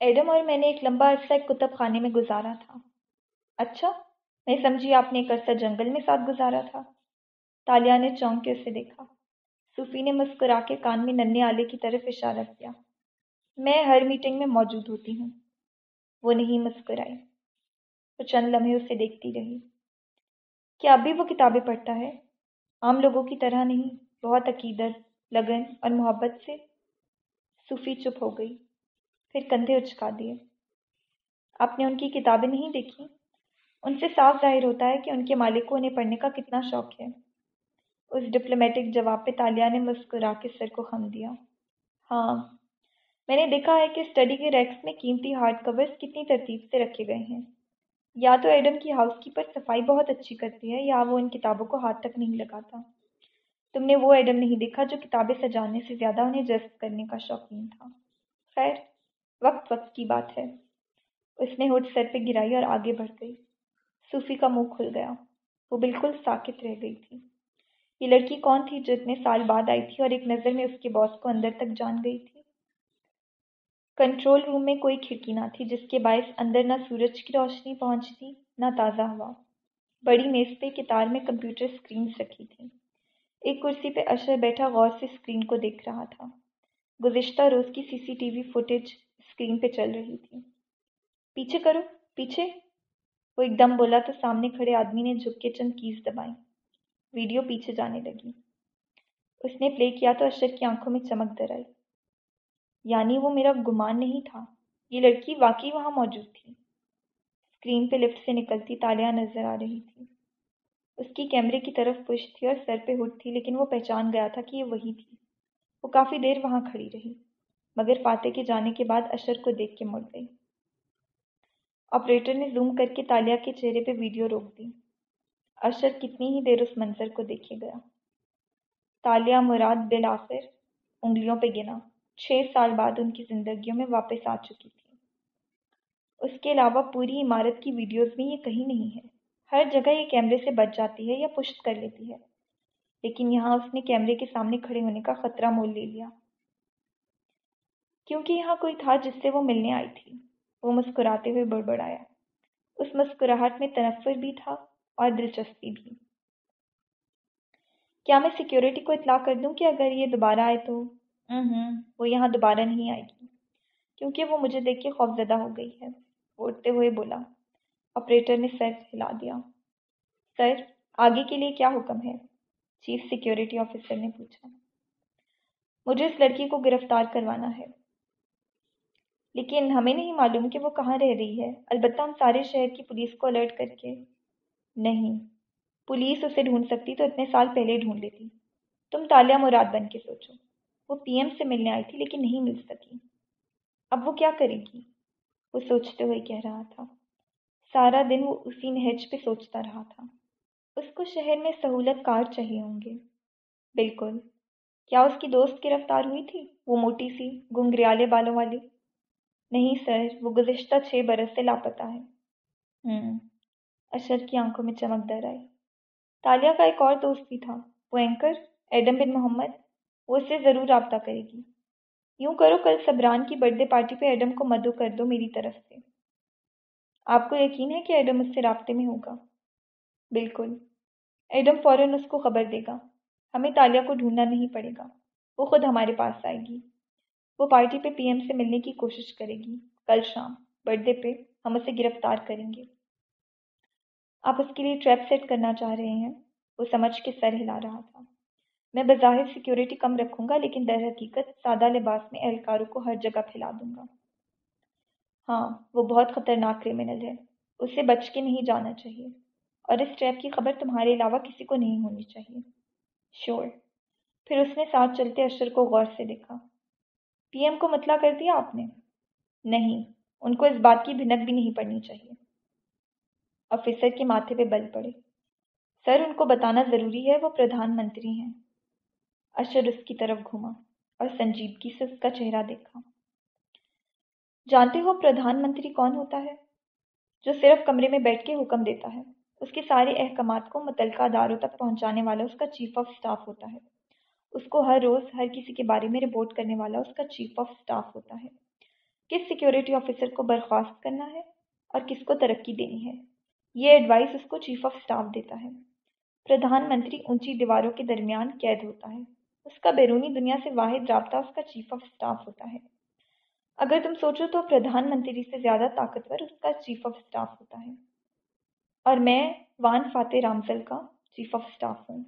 Speaker 1: ایڈم اور میں نے ایک لمبا عرصہ ایک کتب خانے میں گزارا تھا۔ اچھا میں سمجھی آپ نے ایک عرصہ جنگل میں ساتھ گزارا تھا۔ تالیہ نے چونک کے اسے دیکھا۔ صوفی نے مسکرا کے کان میں ننے آلے کی طرف اشارہ کیا۔ میں ہر میٹنگ میں موجود ہوتی ہوں۔ وہ نہیں مسکرائی۔ وہ چند لمحے اسے دیکھتی رہی۔ کیا اب بھی وہ کتابیں پڑھتا ہے؟ عام لوگوں کی طرح نہیں، بہت عقیدت، لگن اور محبت سے۔ صوفی چپ ہو گئی۔ پھر کندھے اچکا دیے۔ آپ نے ان کی کتابیں نہیں دیکھی؟ ان سے صاف ظاہر ہوتا ہے کہ ان کے مالک کو انہیں پڑھنے کا کتنا شوق ہے۔ اس ڈپلومیٹک جواب پہ تالیہ نے مسکرا کے سر کو خم دیا۔ ہاں میں نے دیکھا ہے کہ اسٹڈی کے ریکس میں قیمتی ہارڈ کورس کتنی ترتیب سے رکھے گئے ہیں۔ یا تو ایڈم کی ہاؤس کیپر صفائی بہت اچھی کرتی ہے یا وہ ان کتابوں کو ہاتھ تک نہیں لگاتا۔ تم نے وہ ایڈم نہیں دیکھا جو کتابیں سجانے سے زیادہ انہیں جذب کرنے کا شوقین تھا۔ خیر۔ وقت وقت کی بات ہے۔ اس نے ہوٹ سر پہ گرائی اور آگے بڑھ گئی۔ صوفی کا منہ کھل گیا۔ وہ بالکل ساکت رہ گئی تھی۔ یہ لڑکی کون تھی جو اتنے سال بعد آئی تھی اور ایک نظر میں اس کے باس کو اندر تک جان گئی تھی؟ کنٹرول روم میں کوئی کھڑکی نہ تھی جس کے باعث اندر نہ سورج کی روشنی پہنچتی، نہ تازہ ہوا۔ بڑی میز پہ کتار میں کمپیوٹر اسکرینس رکھی تھی۔ ایک کرسی پہ اشر بیٹھا غور سے اسکرین کو دیکھ رہا تھا۔ گزشتہ روز کی C C T V footage screen پہ چل رہی تھی پیچھے کرو پیچھے وہ ایک دم بولا تو سامنے کھڑے آدمی نے جھک کے چند کیز دبائیں ویڈیو پیچھے جانے لگی اس نے پلے کیا تو اشر کی آنکھوں میں چمک در آئی یعنی وہ میرا گمان نہیں تھا یہ لڑکی واقعی وہاں موجود تھی اسکرین پہ لفٹ سے نکلتی تالیاں نظر آ رہی تھی اس کی کیمرے کی طرف پش تھی اور سر پہ ہٹ تھی لیکن وہ پہچان گیا تھا کہ یہ وہی تھی وہ کافی دیر وہاں کھڑی رہی مگر فاتح کے جانے کے بعد اشر کو دیکھ کے مڑ گئی۔ آپریٹر نے زوم کر کے تالیہ کے چہرے پہ ویڈیو روک دی۔ اشر کتنی ہی دیر اس منظر کو دیکھے گیا۔ تالیہ مراد بالآخر انگلیوں پہ گنا۔ چھ سال بعد ان کی زندگیوں میں واپس آ چکی تھی۔ اس کے علاوہ پوری عمارت کی ویڈیوز میں یہ کہیں نہیں ہے ہر جگہ یہ کیمرے سے بچ جاتی ہے یا پشت کر لیتی ہے۔ لیکن یہاں اس نے کیمرے کے سامنے کھڑے ہونے کا خطرہ مول لے لیا۔ کیونکہ یہاں کوئی تھا جس سے وہ ملنے آئی تھی۔ وہ مسکراتے ہوئے بڑبڑایا۔ اس مسکراہٹ میں تنفر بھی تھا اور دلچسپی بھی۔ کیا میں سیکیورٹی کو اطلاع کر دوں کہ اگر یہ دوبارہ آئے تو؟ ہوں وہ یہاں دوبارہ نہیں آئے گی۔ کیونکہ وہ مجھے دیکھ کے خوف زدہ ہو گئی ہے۔ اٹھتے ہوئے بولا آپریٹر نے سر ہلا دیا۔ سر، آگے کے لیے کیا حکم ہے؟ چیف سیکیورٹی آفیسر نے پوچھا۔ مجھے اس لڑکی کو گرفتار کروانا ہے۔ لیکن ہمیں نہیں معلوم کہ وہ کہاں رہ رہی ہے۔ البتہ ہم سارے شہر کی پولیس کو الرٹ کر کے نہیں، پولیس اسے ڈھونڈ سکتی تو اتنے سال پہلے ڈھونڈ لیتی۔ تم تالیہ مراد بن کے سوچو۔ وہ پی ایم سے ملنے آئی تھی لیکن نہیں مل سکی۔ اب وہ کیا کرے گی؟ وہ سوچتے ہوئے کہہ رہا تھا۔ سارا دن وہ اسی نہج پہ سوچتا رہا تھا۔ اس کو شہر میں سہولت کار چاہیے ہوں گے۔ بالکل۔ کیا اس کی دوست گرفتار ہوئی تھی؟ وہ موٹی سی، گنگریالے بالوں والی۔ نہیں سر وہ گزشتہ چھ برس سے لاپتہ ہے۔ ہوں۔ اشر کی آنکھوں میں چمک در آئی۔ تالیہ کا ایک اور دوست بھی تھا وہ اینکر ایڈم بن محمد وہ اس سے ضرور رابطہ کرے گی۔ یوں کرو کل سبران کی برتھ ڈے پارٹی پہ ایڈم کو مدعو کر دو میری طرف سے۔ آپ کو یقین ہے کہ ایڈم اس سے رابطے میں ہوگا؟ بالکل۔ ایڈم فوراً اس کو خبر دے گا۔ ہمیں تالیہ کو ڈھونڈنا نہیں پڑے گا۔ وہ خود ہمارے پاس آئے گی۔ وہ پارٹی پہ پی ایم سے ملنے کی کوشش کرے گی۔ کل شام، برتھ ڈے پہ ہم اسے گرفتار کریں گے۔ آپ اس کے لیے ٹریپ سیٹ کرنا چاہ رہے ہیں۔ وہ سمجھ کے سر ہلا رہا تھا۔ میں بظاہر سیکیورٹی کم رکھوں گا، لیکن در حقیقت سادہ لباس میں اہلکاروں کو ہر جگہ پھیلا دوں گا۔ ہاں وہ بہت خطرناک کرمنل ہے۔ اسے بچ کے نہیں جانا چاہیے۔ اور اس ٹریپ کی خبر تمہارے علاوہ کسی کو نہیں ہونی چاہیے۔ شور پھر اس نے ساتھ چلتے اشر کو غور سے دیکھا۔ پی ایم کو مطلع کر دیا آپ نے۔ نہیں، ان کو اس بات کی بھنک بھی نہیں پڑنی چاہیے۔ آفیسر کے ماتھے پہ بل پڑے۔ سر، ان کو بتانا ضروری ہے، وہ پردھان منتری ہیں۔ اشر اس کی طرف گھوما اور سنجیدگی سے اس کا چہرہ دیکھا۔ جانتے ہو پردھان منتری کون ہوتا ہے؟ جو صرف کمرے میں بیٹھ کے حکم دیتا ہے۔ اس کے سارے احکامات کو متعلقہ اداروں تک پہنچانے والا اس کا چیف آف اسٹاف ہوتا ہے۔ اس کو ہر روز ہر کسی کے بارے میں رپورٹ کرنے والا اس کا چیف آف اسٹاف ہوتا ہے۔ کس سیکیورٹی آفیسر کو برخاست کرنا ہے اور کس کو ترقی دینی ہے؟ یہ ایڈوائس اس کو چیف آف اسٹاف دیتا ہے۔ پردھان منتری اونچی دیواروں کے درمیان قید ہوتا ہے۔ اس کا بیرونی دنیا سے واحد رابطہ اس کا چیف آف اسٹاف ہوتا ہے۔ اگر تم سوچو تو پردھان منتری سے زیادہ طاقتور اس کا چیف آف اسٹاف ہوتا ہے۔ اور میں وان فاتح رامزل کا چیف آف اسٹاف ہوں۔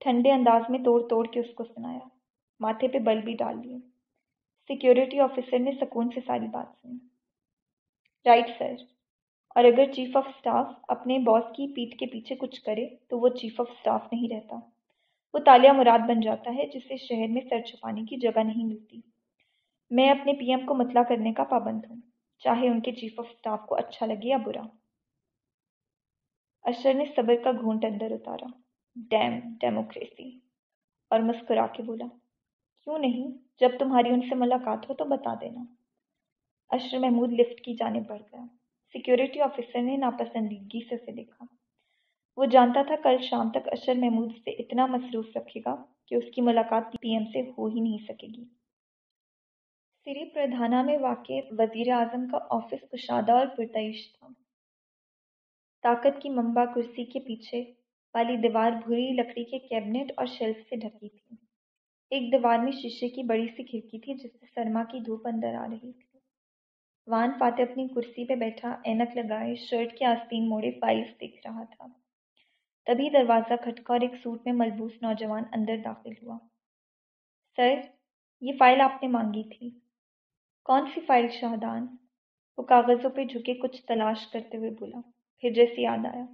Speaker 1: ٹھنڈے انداز میں توڑ توڑ کے اس کو سنایا۔ ماتھے پہ بل بھی ڈال دیے۔ سیکیورٹی آفیسر نے سکون سے ساری بات سنی۔ رائٹ سر، اور اگر چیف آف اسٹاف اپنے باس کی پیٹ کے پیچھے کچھ کرے تو وہ چیف آف اسٹاف نہیں رہتا۔ وہ تالیہ مراد بن جاتا ہے جسے شہر میں سر چھپانے کی جگہ نہیں ملتی۔ میں اپنے پی ایم کو مطلع کرنے کا پابند ہوں۔ چاہے ان کے چیف آف اسٹاف کو اچھا لگے یا برا۔ اشر نے صبر کا گھونٹ اندر اتارا۔ ڈیم ڈیموکریسی اور مسکرا کے بولا، کیوں نہیں؟ جب تمہاری ان سے ملاقات ہو تو بتا دینا. اشر محمود لفٹ کی جانب بڑھ گیا. سیکیورٹی آفیسر نے ناپسندیدگی سے اسے دیکھا. وہ جانتا تھا کل شام تک اشر محمود سے اتنا مصروف رکھے گا کہ اس کی ملاقات پی ایم سے ہو ہی نہیں سکے گی۔ سری پردھانا میں واقع وزیر اعظم کا آفس کشادہ اور پرتعیش تھا۔ طاقت کی منبع کرسی کے پیچھے والی دیوار بھوری لکڑی کے کیبنٹ اور شیلف سے ڈھکی تھی۔ ایک دیوار میں شیشے کی بڑی سی کھڑکی تھی جس سے سرما کی دھوپ اندر آ رہی تھی۔ وان فاتح اپنی کرسی پہ بیٹھا، اینک لگائے، شرٹ کے آستین موڑے فائلز دیکھ رہا تھا۔ تبھی دروازہ کھٹکا اور ایک سوٹ میں ملبوس نوجوان اندر داخل ہوا۔ سر، یہ فائل آپ نے مانگی تھی۔ کون سی فائل، شاہدان؟ وہ کاغذوں پہ جھکے کچھ تلاش کرتے ہوئے بولا۔ پھر جیسے یاد آیا۔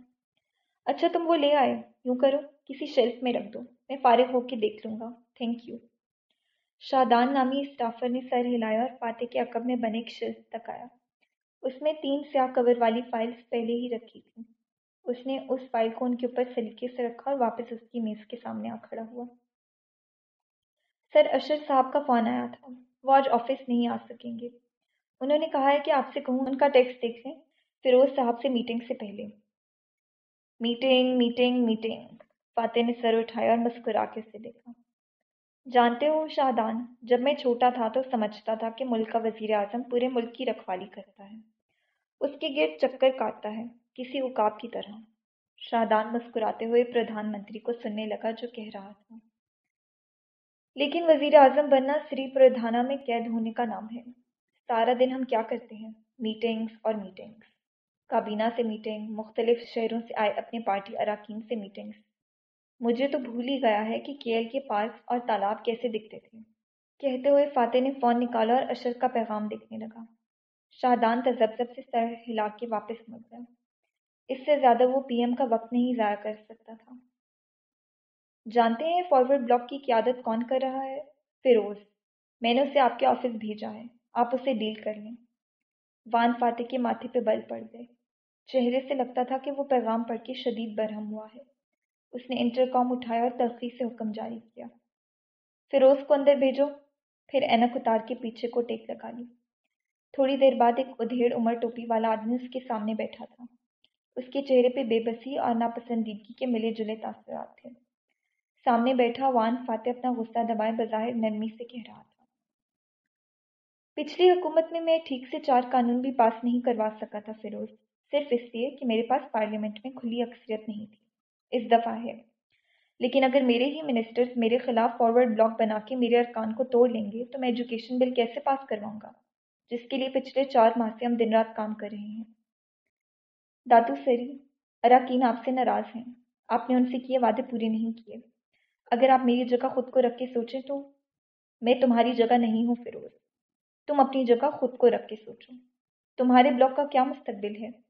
Speaker 1: اچھا تم وہ لے آئے۔ یوں کرو، کسی شیلف میں رکھ دو۔ میں فارغ ہو کے دیکھ لوں گا۔ تھینک یو شادان نامی اسٹافر نے سر ہلایا اور فاتح کے عقب میں بنے ایک شیلف تک آیا۔ اس میں تین سیاہ کور والی فائلز پہلے ہی رکھی تھیں۔ اس نے اس فائل کو ان کے اوپر سلیقے سے رکھا اور واپس اس کی میز کے سامنے آ کھڑا ہوا۔ سر اشر صاحب کا فون آیا تھا۔ وہ آج آفس نہیں آ سکیں گے۔ انہوں نے کہا ہے کہ آپ سے کہوں، ان کا ٹیکسٹ دیکھ لیں۔ فیروز صاحب سے میٹنگ سے پہلے۔ میٹنگ میٹنگ میٹنگ فاتح نے سر اٹھایا اور مسکرا کے سے دیکھا جانتے ہو شادان جب میں چھوٹا تھا تو سمجھتا تھا کہ ملک کا وزیر اعظم پورے ملک کی رکھوالی کرتا ہے اس کے گرد چکر کاٹتا ہے کسی اکاب کی طرح شادان مسکراتے ہوئے پردھان منتری کو سننے لگا جو کہہ رہا تھا لیکن وزیر اعظم بننا سری پردھانا میں قید ہونے کا نام ہے سارا دن ہم کیا کرتے ہیں میٹنگز اور میٹنگز کابینہ سے میٹنگ، مختلف شہروں سے آئے اپنے پارٹی اراکین سے میٹنگز۔ مجھے تو بھول ہی گیا ہے کہ کیل کے پارکس اور تالاب کیسے دکھتے تھے۔ کہتے ہوئے فاتح نے فون نکالا اور اشر کا پیغام دیکھنے لگا۔ شادان تذبذب سے سر ہلا کے واپس مڑ گیا۔ اس سے زیادہ وہ پی ایم کا وقت نہیں ضائع کر سکتا تھا۔ جانتے ہیں فارورڈ بلاک کی قیادت کون کر رہا ہے؟ فیروز۔ میں نے اسے آپ کے آفس بھیجا ہے۔ آپ اسے ڈیل کر لیں۔ وان فاتح کے ماتھے پہ بل پڑ گئے۔ چہرے سے لگتا تھا کہ وہ پیغام پڑھ کے شدید برہم ہوا ہے۔ اس نے انٹر کام اٹھایا اور تلخی سے حکم جاری کیا۔ فیروز کو اندر بھیجو، پھر اینک اتار کے پیچھے کو ٹیک لگا لی۔ تھوڑی دیر بعد ایک ادھیڑ عمر ٹوپی والا آدمی اس کے سامنے بیٹھا تھا۔ اس کے چہرے پہ بے بسی اور ناپسندیدگی کے ملے جلے تاثرات تھے۔ سامنے بیٹھا وان فاتح اپنا غصہ دبائے بظاہر نرمی سے کہہ رہا تھا۔ پچھلی حکومت میں میں ٹھیک سے چار قانون بھی پاس نہیں کروا سکا تھا فیروز۔ صرف اس لیے کہ میرے پاس پارلیمنٹ میں کھلی اکثریت نہیں تھی۔ اس دفعہ ہے۔ لیکن اگر میرے ہی منسٹرز میرے خلاف فارورڈ بلاک بنا کے میرے ارکان کو توڑ لیں گے تو میں ایجوکیشن بل کیسے پاس کرواؤں گا؟ جس کے لیے پچھلے چار ماہ سے ہم دن رات کام کر رہے ہیں۔ داتو سری، اراکین آپ سے ناراض ہیں۔ آپ نے ان سے کیے وعدے پورے نہیں کیے۔ اگر آپ میری جگہ خود کو رکھ کے سوچیں تو؟ میں تمہاری جگہ نہیں ہوں فیروز۔ تم اپنی جگہ خود کو رکھ کے سوچو۔ تمہارے بلاک کا کیا مستقبل ہے؟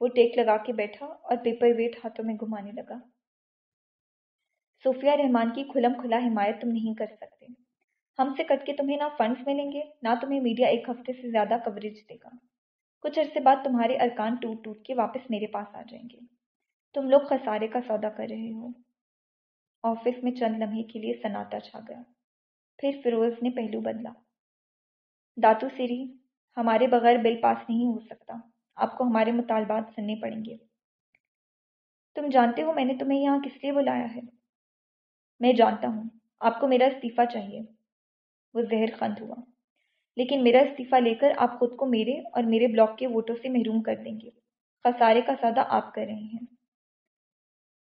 Speaker 1: وہ ٹیک لگا کے بیٹھا اور پیپر ویٹ ہاتھوں میں گھمانے لگا۔ صوفیہ رحمان کی کھلم کھلا حمایت تم نہیں کر سکتے۔ ہم سے کٹ کے تمہیں نہ فنڈز ملیں گے، نہ تمہیں میڈیا ایک ہفتے سے زیادہ کوریج دے گا۔ کچھ عرصے بعد تمہارے ارکان ٹوٹ ٹوٹ کے واپس میرے پاس آ جائیں گے۔ تم لوگ خسارے کا سودا کر رہے ہو۔ آفس میں چند لمحے کے لیے سناٹا چھا گیا۔ پھر فیروز نے پہلو بدلا۔ داتو سری، ہمارے بغیر بل پاس نہیں ہو سکتا۔ آپ کو ہمارے مطالبات سننے پڑیں گے۔ تم جانتے ہو میں نے تمہیں یہاں کس لیے بلایا ہے؟ میں جانتا ہوں، آپ کو میرا استعفیٰ چاہیے۔ وہ زہر خند ہوا۔ لیکن میرا استعفیٰ لے کر آپ خود کو میرے اور میرے بلاک کے ووٹوں سے محروم کر دیں گے۔ خسارے کا سادہ آپ کر رہے ہیں۔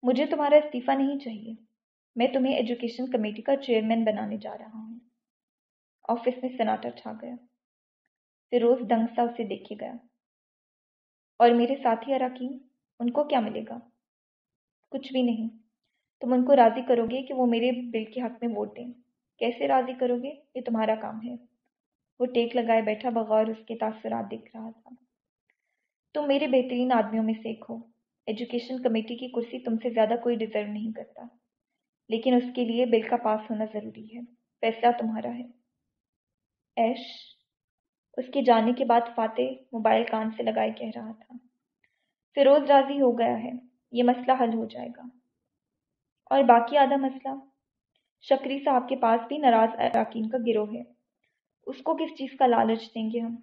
Speaker 1: مجھے تمہارا استعفیٰ نہیں چاہیے۔ میں تمہیں ایجوکیشن کمیٹی کا چیئرمین بنانے جا رہا ہوں۔ آفس میں سناٹا چھا گیا۔ فیروز دنگ سا اسے دیکھے گیا۔ اور میرے ساتھی اراکین، ان کو کیا ملے گا؟ کچھ بھی نہیں۔ تم ان کو راضی کرو گے کہ وہ میرے بل کے حق میں ووٹ دیں۔ کیسے راضی کرو گے؟ یہ تمہارا کام ہے۔ وہ ٹیک لگائے بیٹھا بغور اس کے تاثرات دیکھ رہا تھا۔ تم میرے بہترین آدمیوں میں سے ایک ہو۔ ایجوکیشن کمیٹی کی کرسی تم سے زیادہ کوئی ڈیزرو نہیں کرتا۔ لیکن اس کے لیے بل کا پاس ہونا ضروری ہے۔ فیصلہ تمہارا ہے۔ ایش اس کے جانے کے بعد فاتح موبائل کان سے لگائے کہہ رہا تھا۔ فیروز راضی ہو گیا ہے، یہ مسئلہ حل ہو جائے گا۔ اور باقی آدھا مسئلہ، شکری صاحب کے پاس بھی ناراض اراکین کا گروہ ہے۔ اس کو کس چیز کا لالچ دیں گے ہم؟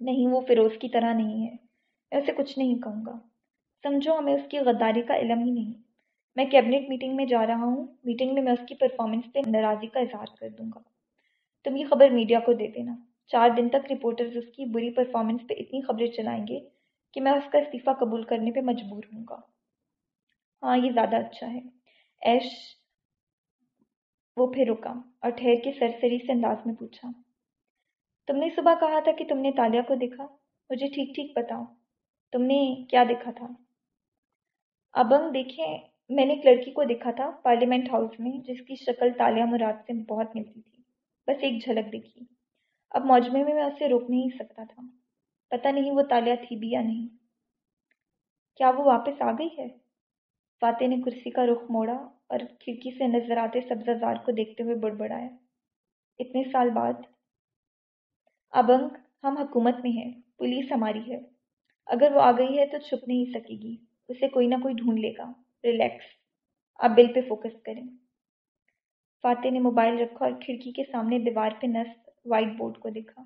Speaker 1: نہیں، وہ فیروز کی طرح نہیں ہے۔ میں اسے کچھ نہیں کہوں گا۔ سمجھو، ہمیں اس کی غداری کا علم ہی نہیں۔ میں کیبنٹ میٹنگ میں جا رہا ہوں۔ میٹنگ میں میں اس کی پرفارمنس پہ ناراضی کا اظہار کر دوں گا۔ تم یہ خبر میڈیا کو دے دینا۔ چار دن تک رپورٹرز اس کی بری پرفارمنس پہ اتنی خبریں چلائیں گے کہ میں اس کا استعفیٰ قبول کرنے پہ مجبور ہوں گا۔ ہاں یہ زیادہ اچھا ہے۔ ایش، وہ پھر رکا اور ٹھہر کے سرسری سے انداز میں پوچھا، تم نے صبح کہا تھا کہ تم نے تالیہ کو دیکھا؟ مجھے ٹھیک ٹھیک بتاؤ۔ تم نے کیا دیکھا تھا؟ ابنگ دیکھیں، میں نے ایک لڑکی کو دیکھا تھا پارلیمنٹ ہاؤس میں، جس کی شکل تالیہ مراد سے بہت ملتی تھی۔ بس ایک جھلک دیکھی اب موجمے میں میں اسے روک نہیں سکتا تھا۔ پتہ نہیں وہ تالیہ تھی بھی یا نہیں۔ کیا وہ واپس آ گئی ہے؟ فاتح نے کرسی کا رخ موڑا اور کھڑکی سے نظر آتے سبزہ زار کو دیکھتے ہوئے بڑبڑایا۔ اتنے سال بعد۔ ابنگ ہم حکومت میں ہیں، پولیس ہماری ہے۔ اگر وہ آ گئی ہے تو چھپ نہیں سکے گی۔ اسے کوئی نہ کوئی ڈھونڈ لے گا۔ ریلیکس۔ آپ بل پہ فوکس کریں۔ فاتح نے موبائل رکھا اور کھڑکی کے سامنے دیوار پہ نصب وائٹ بورڈ کو دیکھا،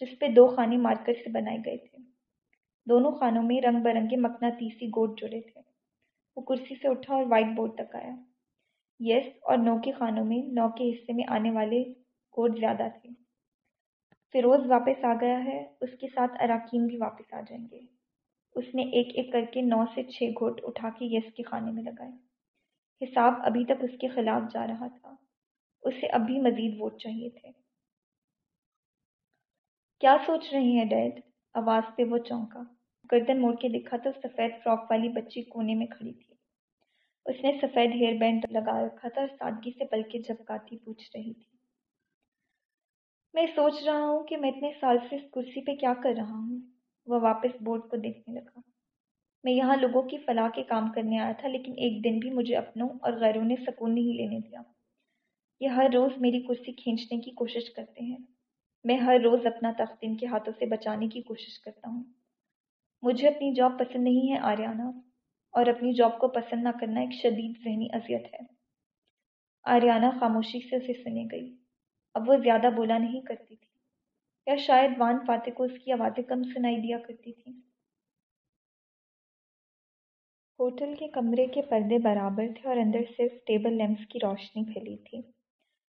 Speaker 1: جس پہ دو خانے مارکر سے بنائے گئے تھے۔ دونوں خانوں میں رنگ برنگے مقناطیسی گوٹ جڑے تھے۔ وہ کرسی سے اٹھا اور وائٹ بورڈ تک آیا۔ یس اور نو کے خانوں میں، نو کے حصے میں آنے والے گوٹ زیادہ تھے۔ فیروز واپس آ گیا ہے، اس کے ساتھ اراکین بھی واپس آ جائیں گے۔ اس نے ایک ایک کر کے نو سے چھ گھوٹ اٹھا کے یس کے خانے میں لگائے۔ حساب ابھی تک اس کے خلاف جا رہا تھا۔ اسے اب بھی مزید ووٹ چاہیے تھے۔ کیا سوچ رہی ہیں ڈیڈ؟ آواز پہ وہ چونکا۔ گردن موڑ کے دیکھا تو سفید فراک والی بچی کونے میں کھڑی تھی۔ اس نے سفید ہیئر بینڈ لگا رکھا تھا اور سادگی سے پلکے جھپکاتی پوچھ رہی تھی۔ میں سوچ رہا ہوں کہ میں اتنے سال سے اس کرسی پہ کیا کر رہا ہوں۔ وہ واپس بورڈ کو دیکھنے لگا۔ میں یہاں لوگوں کی فلاح کے کام کرنے آیا تھا، لیکن ایک دن بھی مجھے اپنوں اور غیروں نے سکون نہیں لینے دیا۔ یہ ہر روز میری کرسی کھینچنے کی کوشش کرتے ہیں۔ میں ہر روز اپنا تخت ان کے ہاتھوں سے بچانے کی کوشش کرتا ہوں۔ مجھے اپنی جاب پسند نہیں ہے آریانہ اور اپنی جاب کو پسند نہ کرنا ایک شدید ذہنی اذیت ہے۔ آریانہ خاموشی سے اسے سنے گئی۔ اب وہ زیادہ بولا نہیں کرتی تھی۔ یا شاید وان فاتح کو اس کی آوازیں کم سنائی دیا کرتی تھیں ہوٹل کے کمرے کے پردے برابر تھے اور اندر صرف ٹیبل لیمپس کی روشنی پھیلی تھی۔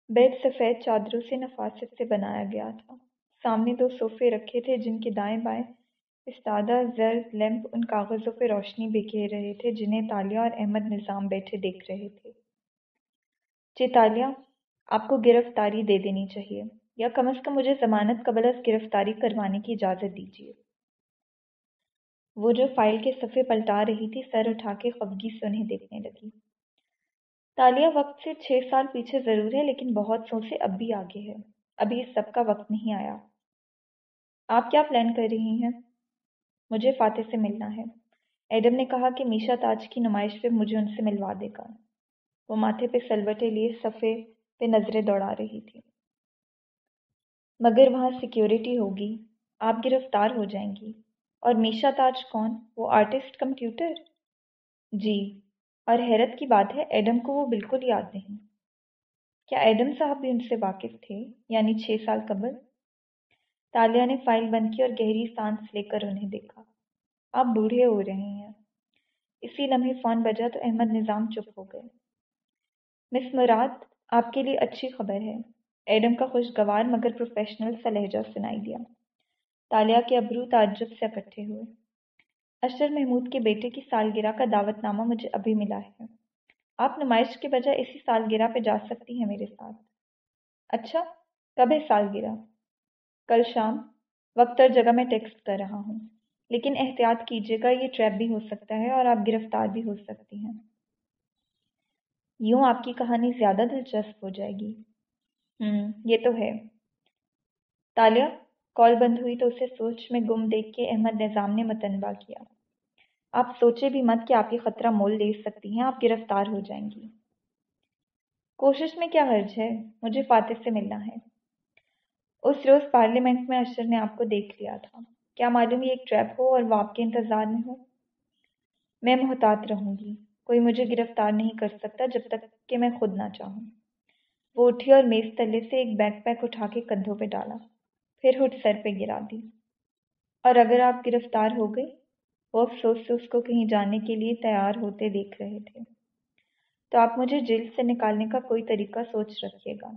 Speaker 1: بیڈ سفید چادروں سے نفاست سے بنایا گیا تھا۔ سامنے دو صوفے رکھے تھے جن کے دائیں بائیں استادہ زرد لیمپ ان کاغذوں پہ روشنی بکھیر رہے تھے جنہیں تالیہ اور احمد نظام بیٹھے دیکھ رہے تھے۔ جی چیتالیہ آپ کو گرفتاری دے دینی چاہیے، یا کم از کم مجھے ضمانت قبل از گرفتاری کروانے کی اجازت دیجیے۔ وہ جو فائل کے صفحے پلٹا رہی تھی، سر اٹھا کے خفگی سے انہیں دیکھنے لگی۔ تالیہ وقت سے چھ سال پیچھے ضرور ہے، لیکن بہت سو سے اب بھی آگے ہے۔ ابھی اس سب کا وقت نہیں آیا۔ آپ کیا پلان کر رہی ہیں؟ مجھے فاتح سے ملنا ہے۔ ایڈم نے کہا کہ میشا تاج کی نمائش پہ مجھے ان سے ملوا دے گا۔ وہ ماتھے پہ سلوٹے لیے صفحے پہ نظریں دوڑا رہی تھی۔ مگر وہاں سیکیورٹی ہوگی، آپ گرفتار ہو جائیں گی۔ اور میشا تاج کون؟ وہ آرٹسٹ کمپیوٹر؟ جی۔ اور حیرت کی بات ہے، ایڈم کو وہ بالکل یاد نہیں۔ کیا ایڈم صاحب بھی ان سے واقف تھے؟ یعنی چھ سال قبل؟ تالیہ نے فائل بند کی اور گہری سانس لے کر انہیں دیکھا۔ آپ بوڑھے ہو رہے ہیں۔ اسی لمحے فون بجا تو احمد نظام چپ ہو گئے۔ مس مراد، آپ کے لیے اچھی خبر ہے۔ ایڈم کا خوشگوار مگر پروفیشنل سا لہجہ سنائی دیا۔ تالیہ کے ابرو تعجب سے اکٹھے ہوئے۔ اشر محمود کے بیٹے کی سالگرہ کا دعوت نامہ مجھے ابھی ملا ہے۔ آپ نمائش کے بجائے اسی سالگرہ پہ جا سکتی ہیں میرے ساتھ۔ اچھا کب ہے سالگرہ؟ کل شام۔ وقت اور جگہ میں ٹیکسٹ کر رہا ہوں۔ لیکن احتیاط کیجیے گا، یہ ٹریپ بھی ہو سکتا ہے اور آپ گرفتار بھی ہو سکتی ہیں۔ یوں آپ کی کہانی زیادہ دلچسپ ہو جائے گی۔ ہوں یہ تو ہے۔ تالیہ کال بند ہوئی تو اسے سوچ میں گم دیکھ کے احمد نظام نے متنوع کیا۔ آپ سوچے بھی مت کہ آپ یہ خطرہ مول لے سکتی ہیں، آپ گرفتار ہو جائیں گی۔ کوشش میں کیا حرج ہے؟ مجھے فاتح سے ملنا ہے۔ اس روز پارلیمنٹ میں اشر نے آپ کو دیکھ لیا تھا۔ کیا معلوم یہ ایک ٹریپ ہو اور وہ آپ کے انتظار میں ہو؟ میں محتاط رہوں گی۔ کوئی مجھے گرفتار نہیں کر سکتا جب تک کہ میں خود نہ چاہوں۔ وہ اٹھی اور میز تلے سے ایک بیک پیک اٹھا کے کندھوں پہ ڈالا۔ پھر ہٹ سر پہ گرا دی۔ اور اگر آپ گرفتار ہو گئے، وہ افسوس سے اس کو کہیں جانے کے لیے تیار ہوتے دیکھ رہے تھے۔ تو آپ مجھے جیل سے نکالنے کا کوئی طریقہ سوچ رکھیے گا۔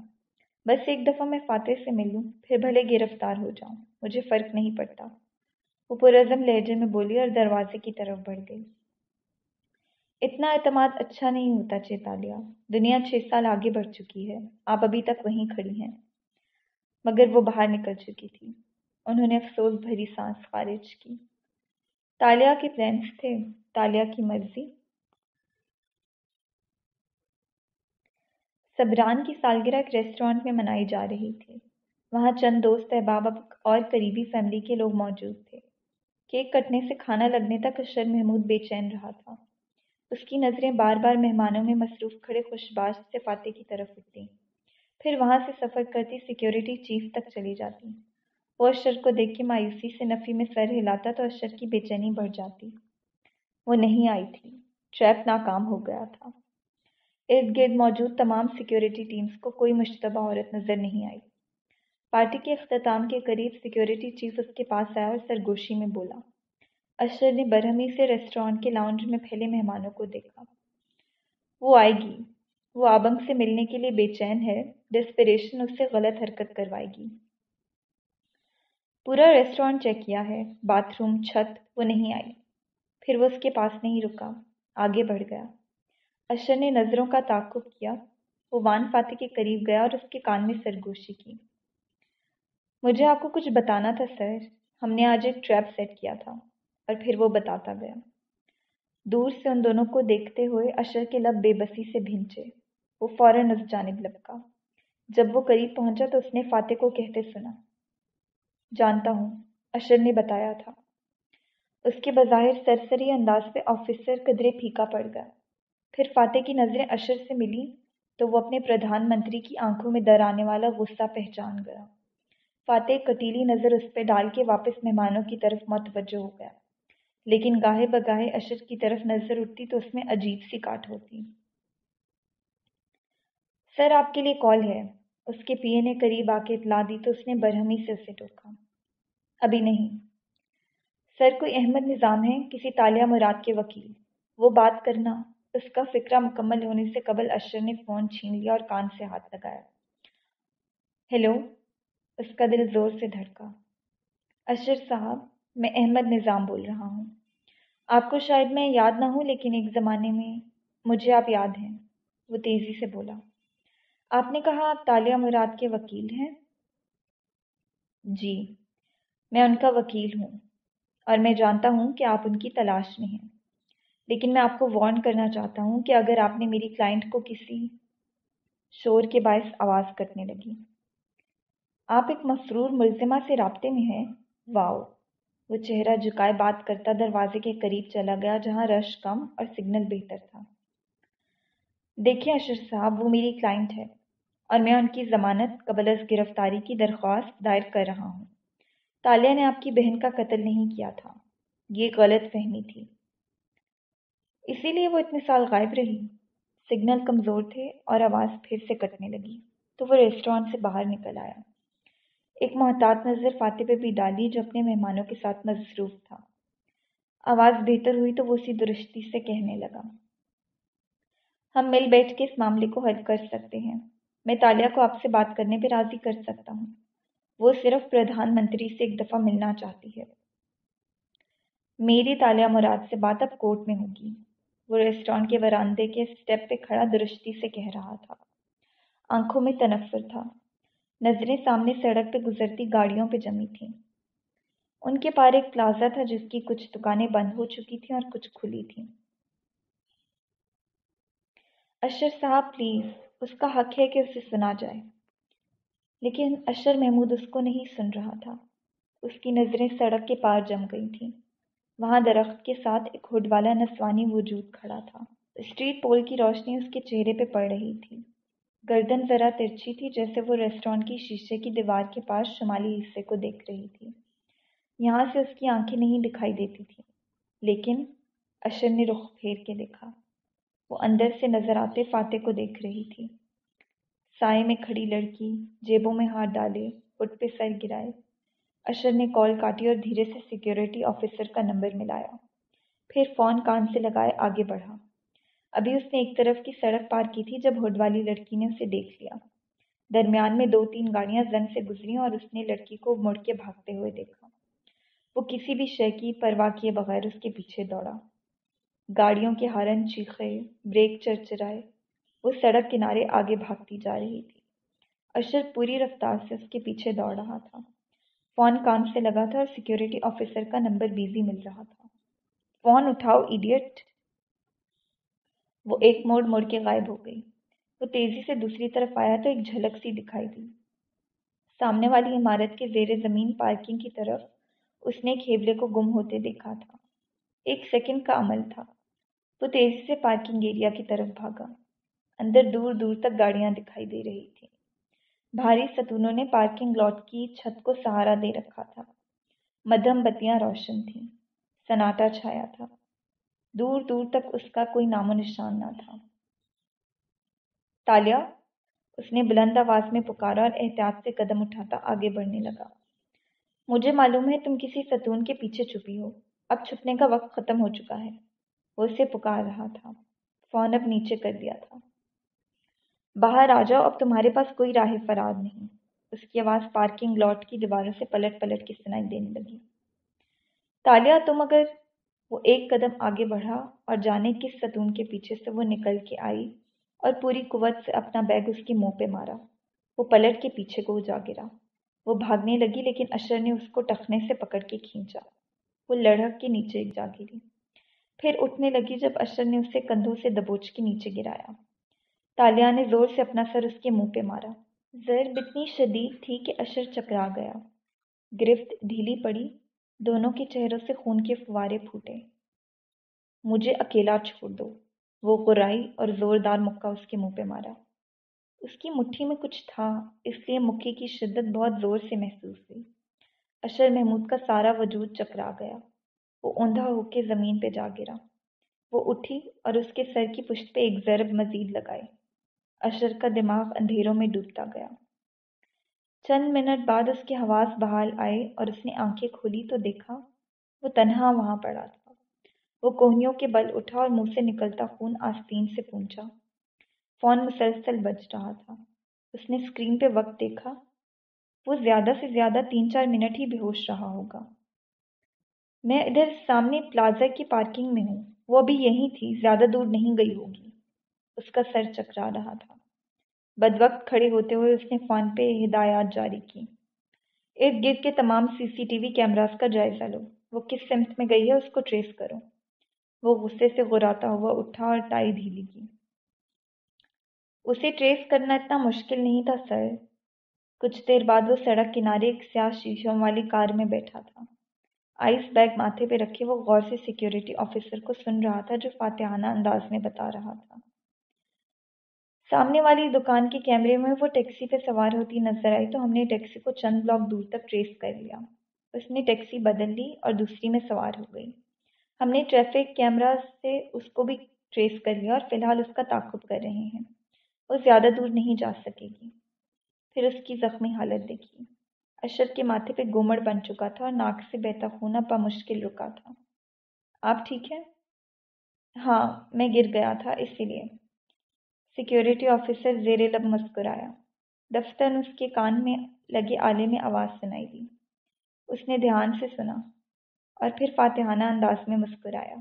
Speaker 1: بس ایک دفعہ میں فاتح سے ملوں، پھر بھلے گرفتار ہو جاؤں، مجھے فرق نہیں پڑتا۔ وہ پرعزم لہجے میں بولی اور دروازے کی طرف بڑھ گئی۔ اتنا اعتماد اچھا نہیں ہوتا چیتالیہ دنیا چھ سال آگے بڑھ چکی ہے۔ آپ ابھی تک وہیں کھڑی ہیں۔ مگر وہ باہر نکل چکی تھی۔ انہوں نے افسوس بھری سانس خارج کی۔ تالیہ کے پلانس تھے تالیہ کی مرضی۔ سبران کی سالگرہ ایک ریسٹورانٹ میں منائی جا رہی تھی۔ وہاں چند دوست، احباب اور قریبی فیملی کے لوگ موجود تھے۔ کیک کٹنے سے کھانا لگنے تک اشر محمود بے چین رہا تھا۔ اس کی نظریں بار بار مہمانوں میں مصروف کھڑے خوشباش سے فاتح کی طرف اٹھتیں۔ پھر وہاں سے سفر کرتی سیکیورٹی چیف تک چلی جاتی۔ وہ اشر کو دیکھ کے مایوسی سے نفی میں سر ہلاتا تو اشر کی بے چینی بڑھ جاتی۔ وہ نہیں آئی تھی۔ ٹریپ ناکام ہو گیا تھا۔ ارد گرد موجود تمام سیکیورٹی ٹیمز کو کوئی مشتبہ عورت نظر نہیں آئی۔ پارٹی کے اختتام کے قریب سیکیورٹی چیف اس کے پاس آیا اور سرگوشی میں بولا۔ اشر نے برہمی سے ریسٹورانٹ کے لاؤنج میں پھیلے مہمانوں کو دیکھا۔ وہ آئے گی۔ وہ آبنگ سے ملنے کے لیے بے چین ہے ڈسپریشن اس سے غلط حرکت کروائے گی۔ پورا ریسٹورانٹ چیک کیا ہے باتھ روم چھت، وہ نہیں آئی۔ پھر وہ اس کے پاس نہیں رکا، آگے بڑھ گیا۔ اشر نے نظروں کا تعقب کیا، وہ وان فاتح کے قریب گیا اور اس کے کان میں سرگوشی کی۔ مجھے آپ کو کچھ بتانا تھا، سر۔ ہم نے آج ایک ٹریپ سیٹ کیا تھا، اور پھر وہ بتاتا گیا۔ دور سے ان دونوں کو دیکھتے ہوئے اشر کے لب بے بسی سے بھینچے وہ فوراً اس جانب لپکا۔ جب وہ قریب پہنچا تو اس نے فاتح کو کہتے سنا، جانتا ہوں، اشر نے بتایا تھا۔ اس کے بظاہر سرسری انداز پہ آفیسر قدرے پھیکا پڑ گیا۔ پھر فاتح کی نظریں اشر سے ملی تو وہ اپنے پردھان منتری کی آنکھوں میں ڈرانے والا غصہ پہچان گیا۔ فاتح کٹیلی نظر اس پہ ڈال کے واپس مہمانوں کی طرف متوجہ ہو گیا۔ لیکن گاہے بگاہے اشر کی طرف نظر اٹھتی تو اس میں عجیب سی کاٹ ہوتی۔ سر آپ کے لیے کال ہے۔ اس کے پی اے نے قریب آ کے اطلاع دی تو اس نے برہمی سے اسے ٹوکا۔ ابھی نہیں۔ سر کوئی احمد نظام ہے، کسی تالیہ مراد کے وکیل۔ وہ بات کرنا، اس کا فکرہ مکمل ہونے سے قبل اشر نے فون چھین لیا اور کان سے ہاتھ لگایا۔ ہیلو، اس کا دل زور سے دھڑکا۔ اشر صاحب، میں احمد نظام بول رہا ہوں۔ آپ کو شاید میں یاد نہ ہوں، لیکن ایک زمانے میں مجھے آپ یاد ہیں۔ وہ تیزی سے بولا۔ آپ نے کہا آپ تالیہ مراد کے وکیل ہیں؟ جی میں ان کا وکیل ہوں اور میں جانتا ہوں کہ آپ ان کی تلاش میں ہیں۔ لیکن میں آپ کو وارن کرنا چاہتا ہوں کہ اگر آپ نے میری کلائنٹ کو کسی شور کے باعث آواز کرنے لگی۔ آپ ایک مسرور ملزمہ سے رابطے میں ہیں۔ واؤ، وہ چہرہ جھکائے بات کرتا دروازے کے قریب چلا گیا جہاں رش کم اور سگنل بہتر تھا۔ دیکھیں اشر صاحب، وہ میری کلائنٹ ہے۔ اور میں ان کی ضمانت قبل از گرفتاری کی درخواست دائر کر رہا ہوں۔ تالیہ نے آپ کی بہن کا قتل نہیں کیا تھا۔ یہ غلط فہمی تھی۔ اسی لیے وہ اتنے سال غائب رہی۔ سگنل کمزور تھے اور آواز پھر سے کٹنے لگی۔ تو وہ ریسٹورانٹ سے باہر نکل آیا۔ ایک محتاط نظر فاتح پہ بھی ڈالی جو اپنے مہمانوں کے ساتھ مصروف تھا۔ آواز بہتر ہوئی تو وہ اسی درستی سے کہنے لگا۔ ہم مل بیٹھ کے اس معاملے کو حل کر سکتے ہیں۔ میں تالیہ کو آپ سے بات کرنے پہ راضی کر سکتا ہوں۔ وہ صرف پردھان منتری سے ایک دفعہ ملنا چاہتی ہے۔ میری تالیہ مراد سے بات اب کورٹ میں ہوگی۔ وہ ریسٹورانٹ کے وراندے کے اسٹیپ پہ کھڑا درستی سے کہہ رہا تھا۔ آنکھوں میں تنفر تھا۔ نظریں سامنے سڑک پہ گزرتی گاڑیوں پہ جمی تھیں۔ ان کے پار ایک پلازا تھا جس کی کچھ دکانیں بند ہو چکی تھیں اور کچھ کھلی تھیں۔ اشر صاحب، پلیز۔ اس کا حق ہے کہ اسے سنا جائے۔ لیکن اشر محمود اس کو نہیں سن رہا تھا۔ اس کی نظریں سڑک کے پار جم گئی تھیں۔ وہاں درخت کے ساتھ ایک ہڈ والا نسوانی وجود کھڑا تھا۔ اسٹریٹ پول کی روشنی اس کے چہرے پہ پڑ رہی تھی۔ گردن ذرا ترچھی تھی، جیسے وہ ریسٹورانٹ کی شیشے کی دیوار کے پاس شمالی حصے کو دیکھ رہی تھی۔ یہاں سے اس کی آنکھیں نہیں دکھائی دیتی تھیں، لیکن اشر نے رخ پھیر کے دیکھا۔ وہ اندر سے نظر آتے فاتح کو دیکھ رہی تھی۔ سائے میں کھڑی لڑکی جیبوں میں ہاتھ ڈالے فٹ پہ سر گرائے۔ اشر نے کال کاٹی اور دھیرے سے سیکیورٹی آفیسر کا نمبر ملایا۔ پھر فون کان سے لگائے آگے بڑھا۔ ابھی اس نے ایک طرف کی سڑک پار کی تھی جب ہڈ والی لڑکی نے اسے دیکھ لیا۔ درمیان میں دو تین گاڑیاں زن سے گزری اور اس نے لڑکی کو مڑ کے بھاگتے ہوئے دیکھا۔ وہ کسی بھی شے کی پرواہ کیے بغیر اس کے پیچھے دوڑا۔ گاڑیوں کے ہارن چیخے، بریک چرچرائے، وہ سڑک کنارے آگے بھاگتی جا رہی تھی۔ اشر پوری رفتار سے اس کے پیچھے دوڑ رہا تھا۔ فون کان سے لگا تھا اور سیکیورٹی آفیسر کا نمبر بیزی مل رہا تھا۔ فون اٹھاؤ ایڈیٹ وہ ایک موڑ موڑ کے غائب ہو گئی۔ وہ تیزی سے دوسری طرف آیا تو ایک جھلک سی دکھائی دی۔ سامنے والی عمارت کے زیر زمین پارکنگ کی طرف اس نے کھیبلے کو گم ہوتے دیکھا تھا۔ ایک سیکنڈ کا عمل تھا۔ وہ تیزی سے پارکنگ ایریا کی طرف بھاگا۔ اندر دور دور تک گاڑیاں دکھائی دے رہی تھیں۔ بھاری ستونوں نے پارکنگ لاٹ کی چھت کو سہارا دے رکھا تھا۔ مدھم بتیاں روشن تھیں۔ سناٹا چھایا تھا۔ دور دور تک اس کا کوئی نام و نشان نہ تھا۔ تالیا، اس نے بلند آواز میں پکارا اور احتیاط سے قدم اٹھاتا آگے بڑھنے لگا۔ مجھے معلوم ہے تم کسی ستون کے پیچھے چھپی ہو۔ اب چھپنے کا وقت ختم ہو چکا ہے۔ وہ اسے پکار رہا تھا۔ فون اب نیچے کر دیا تھا۔ باہر آ جاؤ، اب تمہارے پاس کوئی راہ فراد نہیں۔ اس کی آواز پارکنگ لاٹ کی دیواروں سے پلٹ پلٹ کی سنائی دینے لگی۔ تالیہ تم اگر وہ ایک قدم آگے بڑھا اور جانے کس ستون کے پیچھے سے وہ نکل کے آئی اور پوری قوت سے اپنا بیگ اس کے منہ پہ مارا، وہ پلٹ کے پیچھے کو جا گرا۔ وہ بھاگنے لگی، لیکن اشر نے اس کو ٹخنے سے پکڑ کے کھینچا۔ وہ لڑک کے نیچے جا گری۔ پھر اٹھنے لگی جب اشر نے اسے کندھوں سے دبوچ کے نیچے گرایا۔ تالیہ نے زور سے اپنا سر اس کے منہ پہ مارا۔ ضرب اتنی شدید تھی کہ اشر چکرا گیا۔ گرفت ڈھیلی پڑی۔ دونوں کے چہروں سے خون کے فوارے پھوٹے۔ مجھے اکیلا چھوڑ دو۔ وہ غرائی اور زوردار مکہ اس کے منہ پہ مارا۔ اس کی مٹھی میں کچھ تھا، اس لیے مکے کی شدت بہت زور سے محسوس ہوئی۔ اشر محمود کا سارا وجود چکرا گیا۔ وہ اوندھا ہو کے زمین پہ جا گرا۔ وہ اٹھی اور اس کے سر کی پشت پہ ایک ضرب مزید لگائے اشر کا دماغ اندھیروں میں ڈوبتا گیا۔ چند منٹ بعد اس کے حواس بحال آئے اور اس نے آنکھیں کھولی تو دیکھا وہ تنہا وہاں پڑا تھا۔ وہ کوہنیوں کے بل اٹھا اور منہ سے نکلتا خون آستین سے پونچھا۔ فون مسلسل بج رہا تھا۔ اس نے اسکرین پہ وقت دیکھا۔ وہ زیادہ سے زیادہ تین چار منٹ ہی بے ہوش رہا ہوگا۔ میں ادھر سامنے پلازا کی پارکنگ میں ہوں۔ وہ ابھی یہیں تھی، زیادہ دور نہیں گئی ہوگی۔ اس کا سر چکرا رہا تھا۔ بد وقت کھڑے ہوتے ہوئے اس نے فون پہ ہدایات جاری کی ارد گرد کے تمام سی سی ٹی وی کیمراز کا جائزہ لو۔ وہ کس سمت میں گئی ہے اس کو ٹریس کرو۔ وہ غصے سے غراتا ہوا اٹھا اور ٹائی ڈھیلی کی۔ اسے ٹریس کرنا اتنا مشکل نہیں تھا، سر۔ کچھ دیر بعد وہ سڑک کنارے ایک سیاہ شیشوں والی کار میں بیٹھا تھا۔ آئس بیگ ماتھے پہ رکھے، وہ غور سے سیکیورٹی آفیسر کو سن رہا تھا جو فاتحانہ انداز میں بتا رہا تھا۔ سامنے والی دکان کے کیمرے میں وہ ٹیکسی پہ سوار ہوتی نظر آئی تو ہم نے ٹیکسی کو چند بلاک دور تک ٹریس کر لیا۔ اس نے ٹیکسی بدل لی اور دوسری میں سوار ہو گئی۔ ہم نے ٹریفک کیمرہ سے اس کو بھی ٹریس کر لیا اور فی الحال اس کا تعاقب کر رہے ہیں۔ وہ زیادہ دور نہیں جا سکے گی۔ پھر اس کی زخمی حالت دیکھی اشر کے ماتھے پہ گومڑ بن چکا تھا اور ناک سے بہتا خونا پا مشکل رکا تھا۔ آپ ٹھیک ہیں؟ ہاں میں گر گیا تھا، اسی لیے۔ سیکیورٹی آفیسر زیر لب مسکرایا۔ دفتر اس کے کان میں لگے آلے میں آواز سنائی دی۔ اس نے دھیان سے سنا اور پھر فاتحانہ انداز میں مسکرایا۔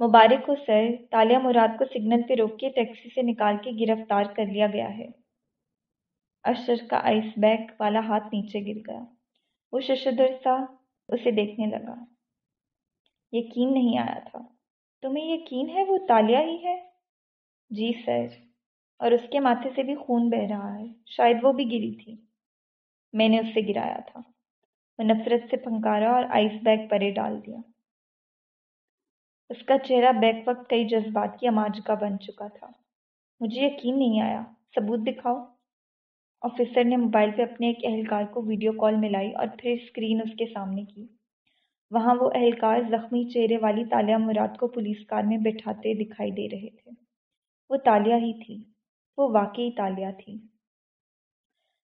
Speaker 1: مبارک ہو سر، تالیہ مراد کو سگنل پہ روک کے ٹیکسی سے نکال کے گرفتار کر لیا گیا ہے۔ اشر کا آئس بیگ والا ہاتھ نیچے گر گیا۔ وہ ششدر سا اسے دیکھنے لگا۔ یقین نہیں آیا تھا۔ تمہیں یقین ہے وہ تالیہ ہی ہے؟ جی سر۔ اور اس کے ماتھے سے بھی خون بہہ رہا ہے۔ شاید وہ بھی گری تھی۔ میں نے اس سے گرایا تھا۔ وہ نفرت سے پھنکارا اور آئس بیگ پرے ڈال دیا۔ اس کا چہرہ بیک وقت کئی جذبات کی اماج کا بن چکا تھا۔ مجھے یقین نہیں آیا۔ ثبوت دکھاؤ۔ آفیسر نے موبائل پہ اپنے ایک اہلکار کو ویڈیو کال ملائی اور پھر اسکرین اس کے سامنے کی۔ وہاں وہ اہلکار زخمی چہرے والی تالیہ مراد کو پولیس کار میں بٹھاتے دکھائی دے رہے تھے۔ وہ تالیہ ہی تھی۔ وہ واقعی تالیہ تھی۔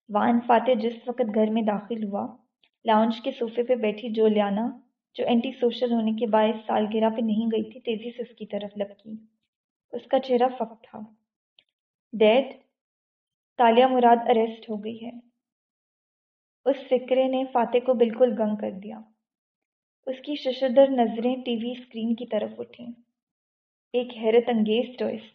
Speaker 1: وان فاتح جس وقت گھر میں داخل ہوا لاؤنج کے صوفے پہ بیٹھی جولیانا، جو اینٹی سوشل ہونے کے باعث سالگرہ پہ نہیں گئی تھی، تیزی سے اس کی طرف لپکی۔ اس کا چہرہ فق تھا۔ ڈیڈ تالیہ مراد اریسٹ ہو گئی ہے۔ اس فکرے نے فاتح کو بالکل گنگ کر دیا۔ اس کی ششدر نظریں ٹی وی اسکرین کی طرف اٹھیں۔ ایک حیرت انگیز ٹوئسٹ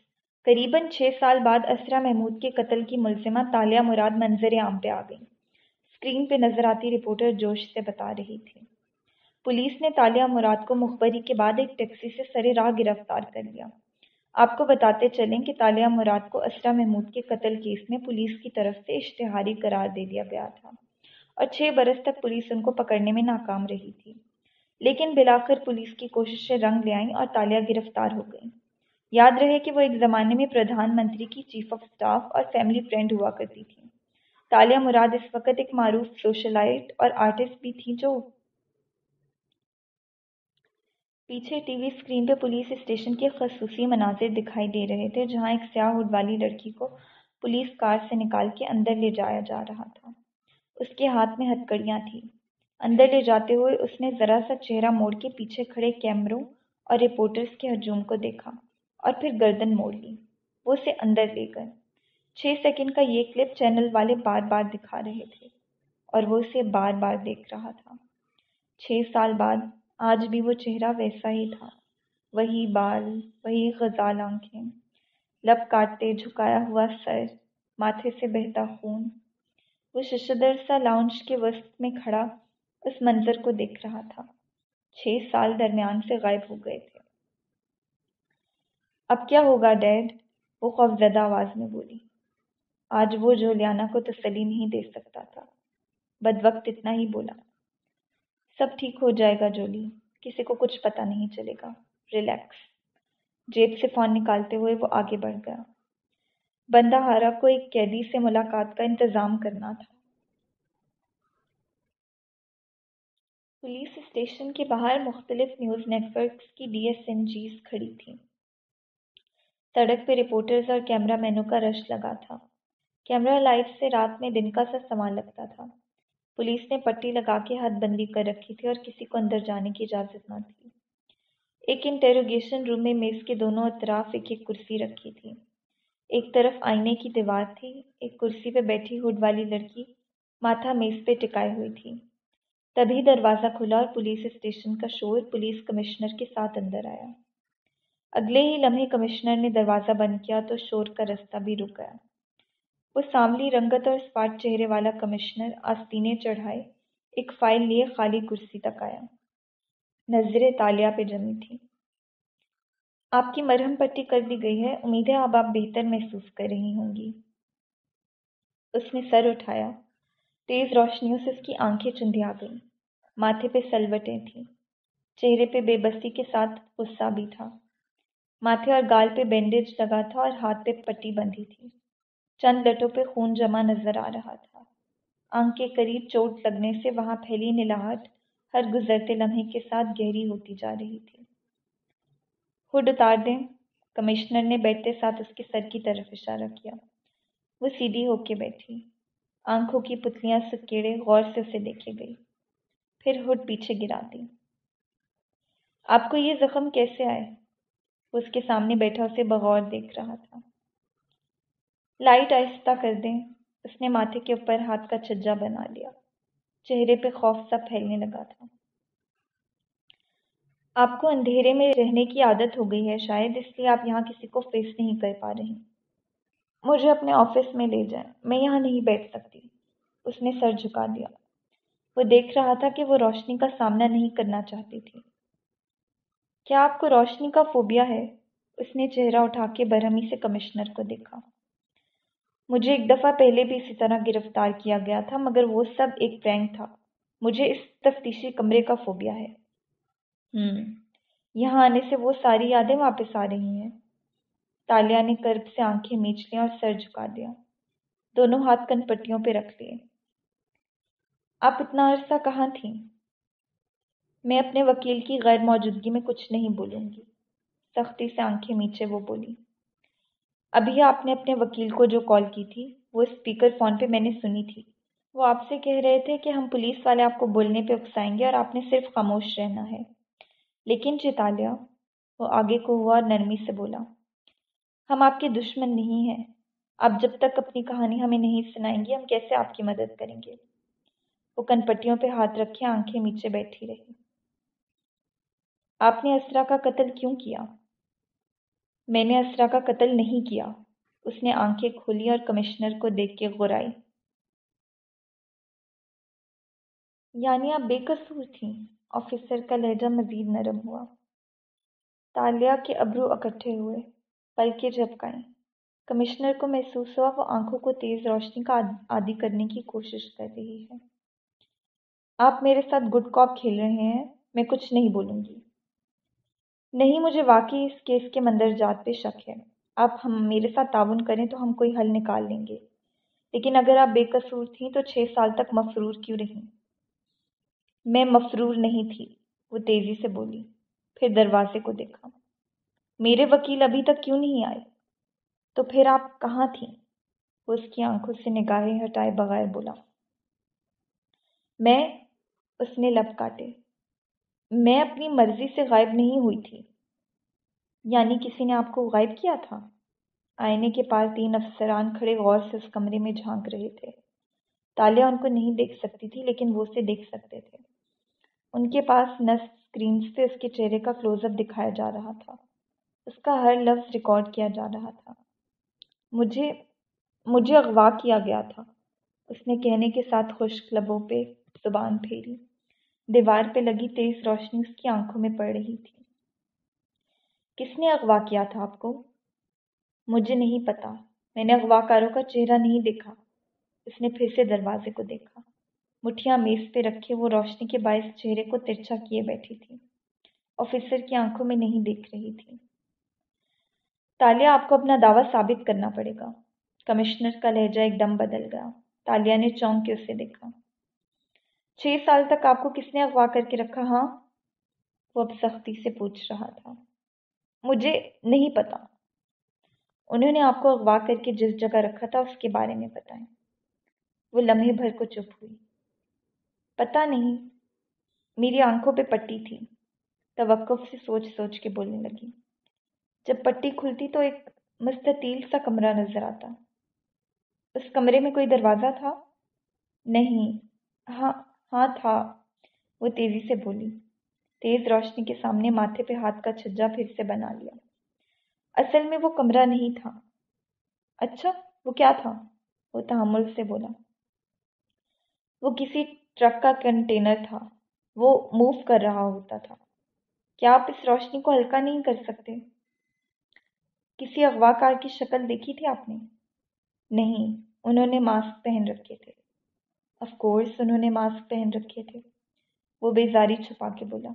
Speaker 1: قریباً چھ سال بعد اسرا محمود کے قتل کی ملزمہ تالیہ مراد منظر عام پہ آ گئی اسکرین پہ نظر آتی رپورٹر جوش سے بتا رہی تھی پولیس نے تالیہ مراد کو مخبری کے بعد ایک ٹیکسی سے سرے راہ گرفتار کر لیا۔ آپ کو بتاتے چلیں کہ تالیہ مراد کو اسرا محمود کے قتل کیس میں پولیس کی طرف سے اشتہاری قرار دے دیا گیا تھا اور چھ برس تک پولیس ان کو پکڑنے میں ناکام رہی تھی۔ لیکن بلاخر پولیس کی کوششیں رنگ لے آئیں اور تالیہ گرفتار ہو گئیں۔ یاد رہے کہ وہ ایک زمانے میں پردھان منتری کی چیف آف اسٹاف اور فیملی فرینڈ ہوا کرتی تھی تالیہ مراد اس وقت ایک معروف سوشلائٹ اور آرٹسٹ بھی تھی جو پیچھے ٹی وی اسکرین پہ پولیس اسٹیشن کے خصوصی مناظر دکھائی دے رہے تھے، جہاں ایک سیاہ ہوڈ والی لڑکی کو پولیس کار سے نکال کے اندر لے جایا جا رہا تھا۔ اس کے ہاتھ میں ہتکڑیاں تھیں۔ اندر لے جاتے ہوئے اس نے ذرا سا چہرہ موڑ کے پیچھے کھڑے کیمروں اور رپورٹرز کے ہجوم کو دیکھا اور پھر گردن موڑ لی۔ وہ اسے اندر لے گئے۔ چھ سیکنڈ کا یہ کلپ چینل والے بار بار دکھا رہے تھے اور وہ اسے بار بار دیکھ رہا تھا۔ چھ سال بعد آج بھی وہ چہرہ ویسا ہی تھا۔ وہی بال، وہی غزال آنکھیں۔ لب کاٹتے جھکایا ہوا سر، ماتھے سے بہتا خون۔ وہ ششدر سا لاؤنج کے وسط میں کھڑا اس منظر کو دیکھ رہا تھا۔ چھ سال درمیان سے غائب ہو گئے تھے۔ اب کیا ہوگا ڈیڈ؟ وہ خوفزدہ آواز میں بولی۔ آج وہ جولیانا کو تسلی نہیں دے سکتا تھا۔ بد وقت اتنا ہی بولا۔ سب ٹھیک ہو جائے گا جولی۔ کسی کو کچھ پتہ نہیں چلے گا۔ ریلیکس جیب سے فون نکالتے ہوئے وہ آگے بڑھ گیا۔ بندہ ہارا کو ایک قیدی سے ملاقات کا انتظام کرنا تھا۔ پولیس اسٹیشن کے باہر مختلف نیوز نیٹ ورکس کی ڈی ایس این جیز کھڑی تھیں۔ سڑک پہ رپورٹرز اور کیمرہ مینوں کا رش لگا تھا۔ کیمرہ لائٹ سے رات میں دن کا سا سامان لگتا تھا۔ پولیس نے پٹی لگا کے حد بندی کر رکھی تھی اور کسی کو اندر جانے کی اجازت نہ تھی ایک انٹیروگیشن روم میں میز کے دونوں اطراف ایک ایک کرسی رکھی تھی۔ ایک طرف آئینے کی دیوار تھی، ایک کرسی پہ بیٹھی ہوڈ والی لڑکی ماتھا میز پہ ٹکائے ہوئی تھی۔ تبھی دروازہ کھلا اور پولیس اسٹیشن کا شور پولیس کمشنر کے ساتھ اندر آیا۔ اگلے ہی لمحے کمشنر نے دروازہ بند کیا تو شور کا رستہ بھی رک گیا۔ وہ ساملی رنگت اور اسپاٹ چہرے والا کمشنر آستینے چڑھائے، ایک فائل لیے خالی کرسی تک آیا۔ نظریں تالیا پہ جمی تھی۔ آپ کی مرہم پٹی کر دی گئی ہے، امید ہے اب آپ بہتر محسوس کر رہی ہوں گی۔ اس نے سر اٹھایا۔ تیز روشنیوں سے اس کی آنکھیں چندیا گئیں۔ ماتھے پہ سلوٹیں تھیں۔ چہرے پہ بے بسی کے ساتھ غصہ بھی تھا۔ ماتھے اور گال پہ بینڈیج لگا تھا اور ہاتھ پہ پٹی بندھی تھی۔ چند لٹوں پہ خون جمع نظر آ رہا تھا۔ آنکھ کے قریب چوٹ لگنے سے وہاں پھیلی نلاہٹ، ہر گزرتے لمحے کے ساتھ گہری ہوتی جا رہی تھی۔ ہڈ اتار دیں۔ کمشنر نے بیٹھتے ساتھ اس کے سر کی طرف اشارہ کیا۔ وہ سیدھی ہو کے بیٹھی۔ آنکھوں کی پتلیاں سکیڑے غور سے اسے دیکھے گئی پھر ہڈ پیچھے گرا دی۔ آپ کو یہ زخم کیسے آئے؟ وہ اس کے سامنے بیٹھا، اسے بغور دیکھ رہا تھا۔ لائٹ آہستہ کر دیں۔ اس نے ماتھے کے اوپر ہاتھ کا چھجا بنا لیا۔ چہرے پہ خوف سا پھیلنے لگا تھا۔ آپ کو اندھیرے میں رہنے کی عادت ہو گئی ہے، شاید اس لیے آپ یہاں کسی کو فیس نہیں کر پا رہی مجھے اپنے آفس میں لے جائیں۔ میں یہاں نہیں بیٹھ سکتی۔ اس نے سر جھکا دیا۔ وہ دیکھ رہا تھا کہ وہ روشنی کا سامنا نہیں کرنا چاہتی تھی۔ کیا آپ کو روشنی کا فوبیا ہے؟ اس نے چہرہ اٹھا کے برہمی سے کمشنر کو دیکھا۔ مجھے ایک دفعہ پہلے بھی اسی طرح گرفتار کیا گیا تھا مگر وہ سب ایک پرینک تھا۔ مجھے اس تفتیشی کمرے کا فوبیا ہے۔ ہم۔ یہاں آنے سے وہ ساری یادیں واپس آ رہی ہیں۔ تالیا نے کرب سے آنکھیں میچ لیں اور سر جھکا دیا۔ دونوں ہاتھ کن پٹیوں پہ رکھ لیے۔ آپ اتنا عرصہ کہاں تھیں؟ میں اپنے وکیل کی غیر موجودگی میں کچھ نہیں بولوں گی۔ سختی سے آنکھیں میچے وہ بولی۔ ابھی آپ نے اپنے وکیل کو جو کال کی تھی، وہ اسپیکر فون پہ میں نے سنی تھی۔ وہ آپ سے کہہ رہے تھے کہ ہم پولیس والے آپ کو بولنے پہ اکسائیں گے اور آپ نے صرف خاموش رہنا ہے۔ لیکن چتالیہ وہ آگے کو ہوا اور نرمی سے بولا، ہم آپ کے دشمن نہیں ہیں۔ آپ جب تک اپنی کہانی ہمیں نہیں سنائیں گے، ہم کیسے آپ کی مدد کریں گے؟ وہ کن پٹیوں پہ ہاتھ رکھے آنکھیں نیچے بیٹھی رہی۔ آپ نے اسرا کا قتل کیوں کیا؟ میں نے اسرا کا قتل نہیں کیا۔ اس نے آنکھیں کھولی اور کمشنر کو دیکھ کے غرائی۔ یعنی آپ بے قصور تھیں۔ آفیسر کا لہجہ مزید نرم ہوا۔ تالیہ کے ابرو اکٹھے ہوئے۔ پلکیں جھپکائیں۔ کمشنر کو محسوس ہوا وہ آنکھوں کو تیز روشنی کا عادی کرنے کی کوشش کر رہی ہے۔ آپ میرے ساتھ گڈ کاپ کھیل رہے ہیں۔ میں کچھ نہیں بولوں گی۔ نہیں، مجھے واقعی اس کیس کے مندرجات پہ شک ہے۔ آپ ہم، میرے ساتھ تعاون کریں تو ہم کوئی حل نکال لیں گے۔ لیکن اگر آپ بے قصور تھیں تو چھ سال تک مفرور کیوں رہیں؟ میں مفرور نہیں تھی، وہ تیزی سے بولی۔ پھر دروازے کو دیکھا۔ میرے وکیل ابھی تک کیوں نہیں آئے؟ تو پھر آپ کہاں تھیں؟ وہ اس کی آنکھوں سے نگاہیں ہٹائے بغیر بولا۔ میں اس نے لب کاٹے۔ میں اپنی مرضی سے غائب نہیں ہوئی تھی۔ یعنی کسی نے آپ کو غائب کیا تھا؟ آئینے کے پاس تین افسران کھڑے غور سے اس کمرے میں جھانک رہے تھے۔ تالیا ان کو نہیں دیکھ سکتی تھی، لیکن وہ اسے دیکھ سکتے تھے۔ ان کے پاس نس اسکرینس پہ اس کے چہرے کا کلوز اپ دکھایا جا رہا تھا۔ اس کا ہر لفظ ریکارڈ کیا جا رہا تھا۔ مجھے مجھے اغوا کیا گیا تھا۔ اس نے کہنے کے ساتھ خشک لبوں پہ زبان پھیری۔ دیوار پہ لگی تیز روشنی اس کی آنکھوں میں پڑ رہی تھی۔ کس نے اغوا کیا تھا آپ کو؟ مجھے نہیں پتا۔ میں نے اغوا کاروں کا چہرہ نہیں دیکھا۔ اس نے پھر سے دروازے کو دیکھا۔ مٹھیاں میز پہ رکھے وہ روشنی کے باعث چہرے کو ترچھا کیے بیٹھی تھی۔ آفیسر کی آنکھوں میں نہیں دیکھ رہی تھی۔ تالیہ آپ کو اپنا دعویٰ ثابت کرنا پڑے گا۔ کمشنر کا لہجہ ایک دم بدل گیا۔ تالیہ نے چونک کے اسے دیکھا۔ چھ سال تک آپ کو کس نے اغوا کر کے رکھا؟ ہاں وہ اب سختی سے پوچھ رہا تھا۔ مجھے نہیں پتا۔ انہوں نے آپ کو اغوا کر کے جس جگہ رکھا تھا اس کے بارے میں بتائیں وہ لمحے بھر کو چپ ہوئی۔ پتہ نہیں، میری آنکھوں پہ پٹی تھی۔ توقف سے سوچ سوچ کے بولنے لگی۔ جب پٹی کھلتی تو ایک مستطیل سا کمرہ نظر آتا۔ اس کمرے میں کوئی دروازہ تھا؟ نہیں۔ ہاں ہاں تھا۔ وہ تیزی سے بولی، تیز روشنی کے سامنے ماتھے پہ ہاتھ کا چھجا پھر سے بنا لیا۔ اصل میں وہ کمرہ نہیں تھا۔ اچھا وہ کیا تھا؟ وہ تحمل سے بولا۔ وہ کسی ٹرک کا کنٹینر تھا۔ وہ موو کر رہا ہوتا تھا۔ کیا آپ اس روشنی کو ہلکا نہیں کر سکتے؟ کسی اغوا کار کی شکل دیکھی تھی آپ نے؟ نہیں، انہوں نے ماسک پہن رکھے تھے۔ آف کورس انہوں نے ماسک پہن رکھے تھے۔ وہ بیزاری چھپا کے بولا،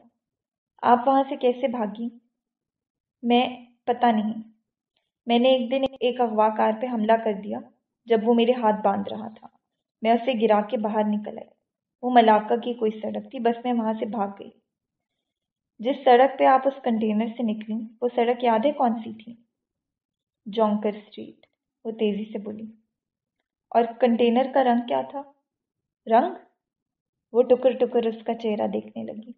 Speaker 1: آپ وہاں سے کیسے بھاگی میں، پتہ نہیں۔ میں نے ایک دن ایک اغوا کار پہ حملہ کر دیا جب وہ میرے ہاتھ باندھ رہا تھا۔ میں اسے گرا کے باہر نکل آئی۔ وہ ملاقہ کی کوئی سڑک تھی، بس میں وہاں سے بھاگ گئی۔ جس سڑک پہ آپ اس کنٹینر سے نکلی وہ سڑک یاد ہے کون سی تھی جونکر اسٹریٹ وہ تیزی سے بولی۔ اور کنٹینر کا رنگ کیا تھا؟ رنگ، وہ ٹکر ٹکر اس کا چہرہ دیکھنے لگی۔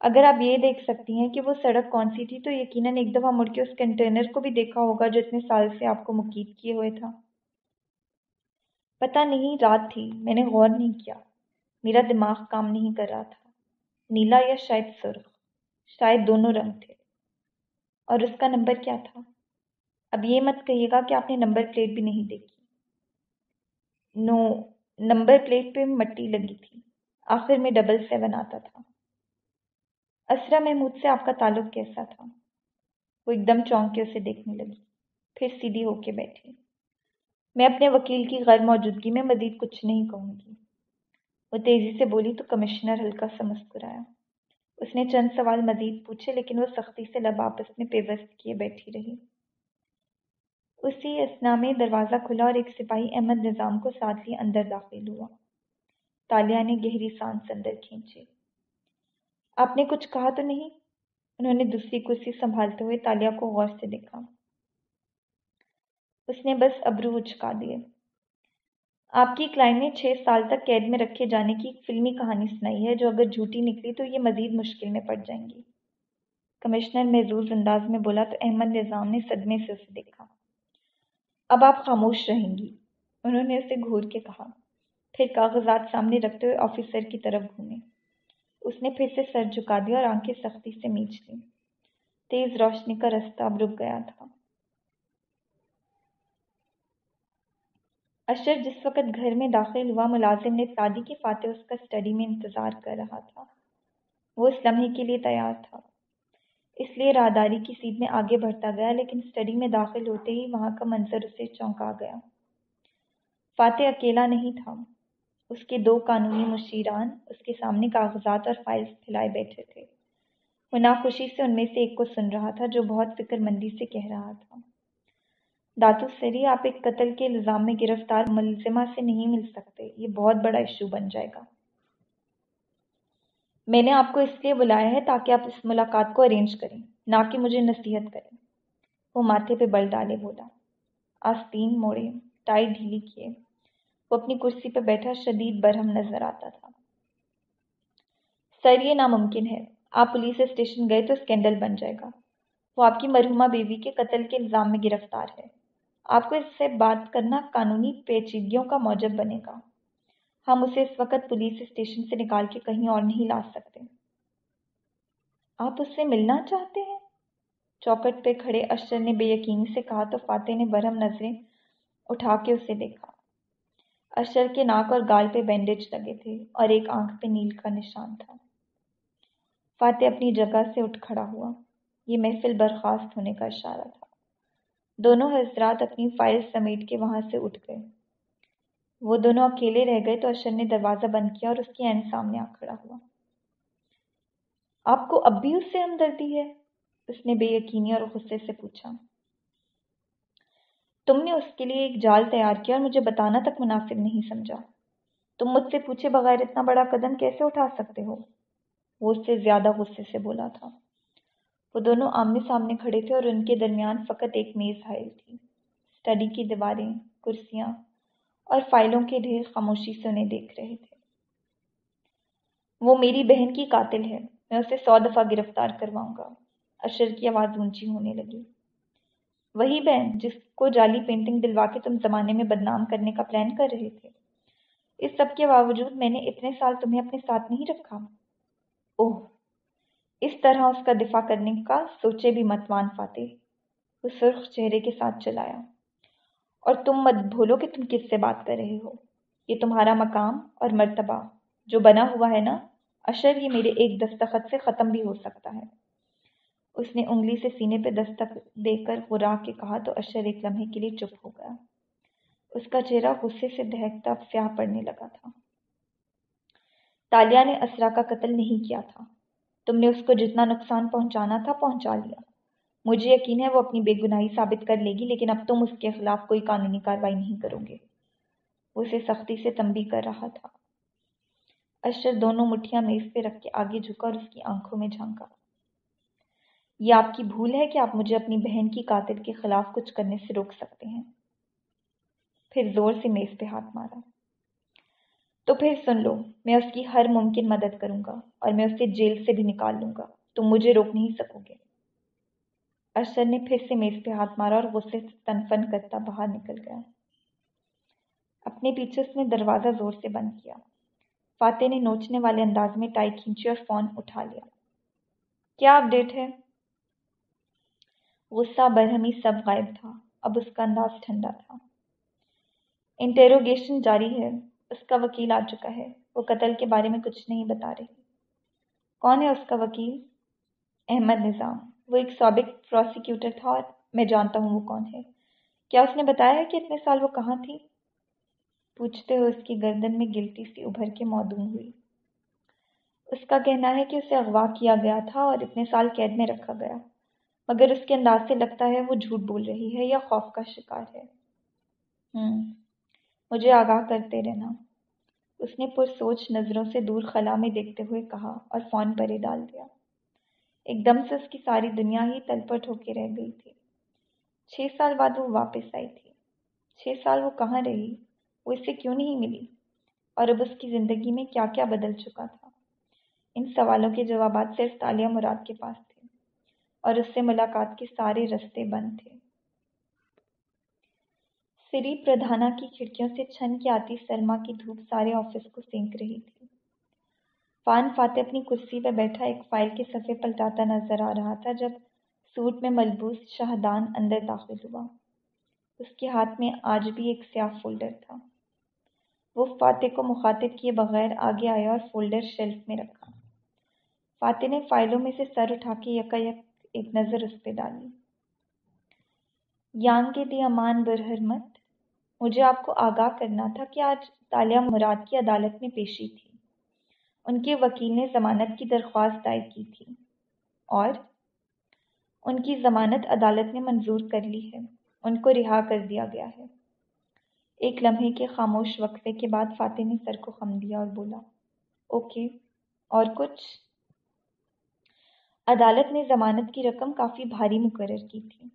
Speaker 1: اگر آپ یہ دیکھ سکتی ہیں کہ وہ سڑک کون سی تھی، تو یقیناً ایک دفعہ مڑ کے اس کنٹینر کو بھی دیکھا ہوگا جو اتنے سال سے آپ کو مقید کیے ہوئے تھا۔ پتہ نہیں، رات تھی، میں نے غور نہیں کیا۔ میرا دماغ کام نہیں کر رہا تھا۔ نیلا یا شاید سرخ، شاید دونوں رنگ تھے۔ اور اس کا نمبر کیا تھا؟ اب یہ مت کہیے گا کہ آپ نے نمبر پلیٹ بھی نہیں دیکھی۔ نو نمبر پلیٹ پہ مٹی لگی تھی۔ آخر میں ڈبل سیون آتا تھا۔ اسرا محمود سے آپ کا تعلق کیسا تھا؟ وہ ایک دم چونک کے اسے دیکھنے لگی۔ پھر سیدھی ہو کے بیٹھی۔ میں اپنے وکیل کی غیر موجودگی میں مزید کچھ نہیں کہوں گی۔ وہ تیزی سے بولی، تو کمشنر ہلکا سا مسکرایا۔ اس نے چند سوال مزید پوچھے، لیکن وہ سختی سے لب آپس میں پیوست کیے بیٹھی رہی۔ اسی اسنا میں دروازہ کھلا اور ایک سپاہی احمد نظام کو ساتھ لیے اندر داخل ہوا۔ تالیہ نے گہری سانس اندر کھینچی۔ آپ نے کچھ کہا تو نہیں؟ انہوں نے دوسری کرسی سنبھالتے ہوئے تالیہ کو غور سے دیکھا۔ اس نے بس ابرو اچکا دیے۔ آپ کی کلائنٹ نے چھ سال تک قید میں رکھے جانے کی ایک فلمی کہانی سنائی ہے جو اگر جھوٹی نکلی تو یہ مزید مشکل میں پڑ جائیں گی۔ کمشنر محظوظ انداز میں بولا تو احمد نظام نے صدمے سے اسے دیکھا۔ اب آپ خاموش رہیں گی۔ انہوں نے اسے گھور کے کہا۔ پھر کاغذات سامنے رکھتے ہوئے آفیسر کی طرف گھومے۔ اس نے پھر سے سر جھکا دیا اور آنکھیں سختی سے میچ لی تیز روشنی کا رستہ اب رک گیا تھا۔ اشر جس وقت گھر میں داخل ہوا، ملازم نے تادی کی فاتح اس کا اسٹڈی میں انتظار کر رہا تھا۔ وہ اس لمحے کے لیے تیار تھا۔ اس لیے راہداری کی سیٹ میں آگے بڑھتا گیا، لیکن اسٹڈی میں داخل ہوتے ہی وہاں کا منظر اسے چونکا گیا۔ فاتح اکیلا نہیں تھا۔ اس کے دو قانونی مشیران اس کے سامنے کاغذات اور فائلز پھیلائے بیٹھے تھے۔ وہ ناخوشی سے ان میں سے ایک کو سن رہا تھا، جو بہت فکر مندی سے کہہ رہا تھا۔ داتو سری، آپ ایک قتل کے الزام میں گرفتار ملزمہ سے نہیں مل سکتے، یہ بہت بڑا ایشو بن جائے گا۔ میں نے آپ کو اس لیے بلایا ہے تاکہ آپ اس ملاقات کو ارینج کریں، نہ کہ مجھے نصیحت کریں۔ وہ ماتھے پہ بل ڈالے، بولا، آستین موڑے، ٹائی ڈھیلی کیے۔ وہ اپنی کرسی پہ بیٹھا، شدید برہم نظر آتا تھا۔ سر، یہ ناممکن ہے۔ آپ پولیس اسٹیشن گئے تو اسکینڈل بن جائے گا۔ وہ آپ کی مرحومہ بیوی کے قتل کے الزام میں گرفتار ہے۔ آپ کو اس سے بات کرنا قانونی پیچیدگیوں کا موجب بنے گا۔ ہم اسے اس وقت پولیس اسٹیشن سے نکال کے کہیں اور نہیں لا سکتے۔ آپ اس سے ملنا چاہتے ہیں؟ چوکٹ پہ کھڑے اشر نے بے یقینی سے کہا تو فاتح نے برہم نظریں اٹھا کے اسے دیکھا۔ اشر کے ناک اور گال پہ بینڈیج لگے تھے اور ایک آنکھ پہ نیل کا نشان تھا۔ فاتح اپنی جگہ سے اٹھ کھڑا ہوا۔ یہ محفل برخاست ہونے کا اشارہ تھا۔ دونوں حضرات اپنی فائل سمیٹ کے وہاں سے اٹھ گئے۔ وہ دونوں اکیلے رہ گئے تو اشر نے دروازہ بند کیا اور اس کی عین سامنے آ کھڑا ہوا۔ آپ کو اب بھی اس سے ہمدردی ہے؟ اس نے بے یقینی اور غصے سے پوچھا۔ تم نے اس کے لیے ایک جال تیار کیا اور مجھے بتانا تک مناسب نہیں سمجھا۔ تم مجھ سے پوچھے بغیر اتنا بڑا قدم کیسے اٹھا سکتے ہو؟ وہ اس سے زیادہ غصے سے بولا تھا۔ وہ دونوں آمنے سامنے کھڑے تھے اور ان کے درمیان فقط ایک میز حائل تھی۔ اسٹڈی کی دیواریں، کرسیاں اور فائلوں کے ڈھیر خاموشی سے انہیں دیکھ رہے تھے۔ وہ میری بہن کی قاتل ہے، میں اسے سو دفعہ گرفتار کرواؤں گا۔ اشر کی آواز اونچی ہونے لگی۔ وہی بہن جس کو جعلی پینٹنگ دلوا کے تم زمانے میں بدنام کرنے کا پلان کر رہے تھے۔ اس سب کے باوجود میں نے اتنے سال تمہیں اپنے ساتھ نہیں رکھا۔ اوہ، اس طرح اس کا دفاع کرنے کا سوچے بھی متوان فاتح۔ وہ سرخ چہرے کے ساتھ چلایا۔ اور تم مت بھولو کہ تم کس سے بات کر رہے ہو۔ یہ تمہارا مقام اور مرتبہ۔ جو بنا ہوا ہے نا، اشر یہ میرے ایک دستخط سے ختم بھی ہو سکتا ہے۔ اس نے انگلی سے سینے پہ دستک دے کر غرا کے کہا تو اشر ایک لمحے کے لیے چپ ہو گیا۔ اس کا چہرہ غصے سے دہکتا سیاہ پڑنے لگا تھا۔ تالیہ نے اسرا کا قتل نہیں کیا تھا۔ تم نے اس کو جتنا نقصان پہنچانا تھا، پہنچا لیا۔ مجھے یقین ہے وہ اپنی بے گناہی ثابت کر لے گی، لیکن اب تم اس کے خلاف کوئی قانونی کاروائی نہیں کرو گے۔ وہ اسے سختی سے تنبی کر رہا تھا۔ اشر دونوں مٹھیاں میز پہ رکھ کے آگے جھکا اور اس کی آنکھوں میں جھانکا۔ یہ آپ کی بھول ہے کہ آپ مجھے اپنی بہن کی قاتل کے خلاف کچھ کرنے سے روک سکتے ہیں؟ پھر زور سے میز پہ ہاتھ مارا۔ تو پھر سن لو، میں اس کی ہر ممکن مدد کروں گا اور میں اسے جیل سے بھی نکال لوں گا۔ تم مجھے روک نہیں سکو گے۔ ارشد نے پھر سے میز پہ ہاتھ مارا اور غصے سے تنفن کرتا باہر نکل گیا۔ اپنے پیچھے اس نے دروازہ زور سے بند کیا۔ فاتح نے نوچنے والے انداز میں ٹائی کھینچی اور فون اٹھا لیا۔ کیا اپڈیٹ ہے؟ غصہ برہمی سب غائب تھا۔ اب اس کا انداز ٹھنڈا تھا۔ انٹیروگیشن جاری ہے۔ اس کا وکیل آ چکا ہے۔ وہ قتل کے بارے میں کچھ نہیں بتا رہی کون ہے اس کا وکیل؟ احمد نظام۔ وہ ایک سابق پروسیکیوٹر تھا اور میں جانتا ہوں وہ کون ہے۔ کیا اس نے بتایا ہے کہ اتنے سال وہ کہاں تھی؟ پوچھتے ہوئے اس کی گردن میں گلتی سی ابھر کے مودوم ہوئی۔ اس کا کہنا ہے کہ اسے اغوا کیا گیا تھا اور اتنے سال قید میں رکھا گیا۔ مگر اس کے انداز سے لگتا ہے وہ جھوٹ بول رہی ہے یا خوف کا شکار ہے۔ ہوں مجھے آگاہ کرتے رہنا۔ اس نے پرسوچ نظروں سے دور خلا میں دیکھتے ہوئے کہا اور فون پر ہی ڈال دیا۔ ایک دم سے اس کی ساری دنیا ہی تلپٹ ہو کے رہ گئی تھی۔ چھ سال بعد وہ واپس آئی تھی۔ چھ سال وہ کہاں رہی؟ وہ اسے کیوں نہیں ملی؟ اور اب اس کی زندگی میں کیا کیا بدل چکا تھا؟ ان سوالوں کے جوابات صرف تالیہ مراد کے پاس تھے اور اس سے ملاقات کے سارے رستے بند تھے۔ سری پردھانا کی کھڑکیوں سے چھن کے آتی سلما کی دھوپ سارے آفس کو سینک رہی تھی۔ فان فاتح اپنی کرسی پہ بیٹھا ایک فائل کے صفحے پلٹاتا نظر آ رہا تھا جب سوٹ میں ملبوس شاہدان اندر داخل ہوا۔ اس کے ہاتھ میں آج بھی ایک سیاہ فولڈر تھا۔ وہ فاتح کو مخاطب کیے بغیر آگے آیا اور فولڈر شیلف میں رکھا۔ فاتح نے فائلوں میں سے سر اٹھا کے یکا یک ایک نظر اس پہ ڈالی۔ یانگ کے دی امان برہرمت مجھے آپ کو آگاہ کرنا تھا کہ آج تالیہ مراد کی عدالت میں پیشی تھی۔ ان کے وکیل نے ضمانت کی درخواست دائر کی تھی اور ان کی ضمانت عدالت نے منظور کر لی ہے۔ ان کو رہا کر دیا گیا ہے۔ ایک لمحے کے خاموش وقفے کے بعد فاتح نے سر کو خم دیا اور بولا، اوکے، اور کچھ؟ عدالت نے ضمانت کی رقم کافی بھاری مقرر کی تھی۔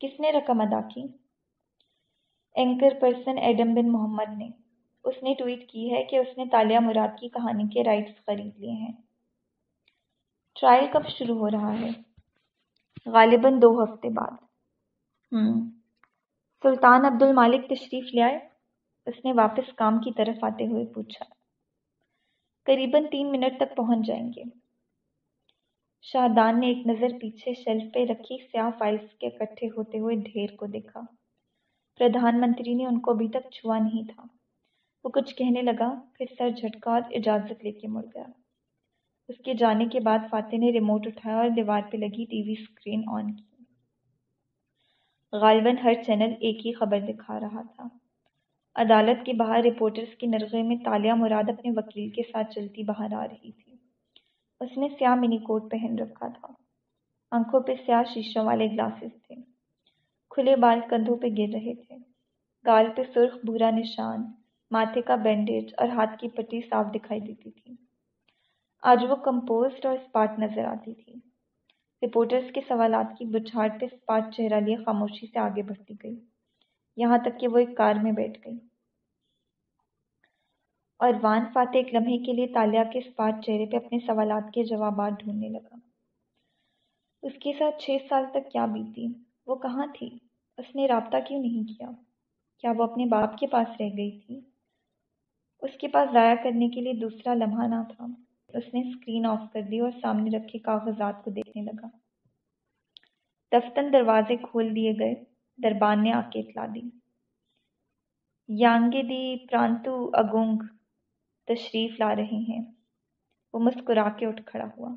Speaker 1: کس نے رقم ادا کی؟ Anchor person Adam bin Muhammad نے۔ اس نے ٹویٹ کی ہے کہ اس نے تالیہ مراد کی کہانی کے رائٹس خرید لیے ہیں۔ ٹرائل کب شروع ہو رہا ہے؟ غالباً دو ہفتے بعد۔ ہوں سلطان عبد المالک تشریف لے آئے۔ اس نے واپس کام کی طرف آتے ہوئے پوچھا، قریباً تین منٹ تک پہنچ جائیں گے۔ شاہدان نے ایک نظر پیچھے شیلف پہ رکھی سیاہ فائلز کے اکٹھے ہوتے ہوئے ڈھیر کو دیکھا۔ پردھان منتری نے ان کو ابھی تک چھوا نہیں تھا۔ وہ کچھ کہنے لگا، پھر سر جھٹکا اور اجازت لے کے مڑ گیا۔ اس کے جانے کے بعد فاتح نے ریموٹ اٹھایا اور دیوار پہ لگی ٹی وی اسکرین آن کی۔ غالباً ہر چینل ایک ہی خبر دکھا رہا تھا۔ عدالت کے باہر رپورٹرز کے نرغے میں تالیہ مراد اپنے وکیل کے ساتھ چلتی باہر آ رہی تھی۔ اس نے سیاہ منی کوٹ پہن رکھا تھا۔ آنکھوں پہ سیاہ شیشوں والے گلاسز تھے۔ کھلے بال کندھوں پہ گر رہے تھے۔ گال پہ سرخ بھورا نشان۔ ماتھے کا بینڈیج اور ہاتھ کی پٹی صاف دکھائی دیتی تھی۔ آج وہ کمپوزڈ اور اسپاٹ نظر آتی تھی۔ رپورٹرز کے سوالات کی بچھاڑ پہ اسپاٹ چہرہ لیے خاموشی سے آگے بڑھتی گئی۔ یہاں تک کہ وہ ایک کار میں بیٹھ گئی۔ اور وان فاتح ایک لمحے کے لیے تالیہ کے اسپاٹ چہرے پہ اپنے سوالات کے جوابات ڈھونڈنے لگا۔ اس کے ساتھ چھ سال تک کیا بیتی؟ وہ کہاں تھی؟ اس نے رابطہ کیوں نہیں کیا؟ کیا وہ اپنے باپ کے پاس رہ گئی تھی؟ اس کے پاس ضائع کرنے کے لیے دوسرا لمحہ نہ تھا۔ اس نے اسکرین آف کر دی اور سامنے رکھے کاغذات کو دیکھنے لگا۔ دفتن دروازے کھول دیے گئے، دربان نے آ کے اطلاع دی۔ یانگے دی پرانتو اگونگ تشریف لا رہے ہیں۔ وہ مسکرا کے اٹھ کھڑا ہوا۔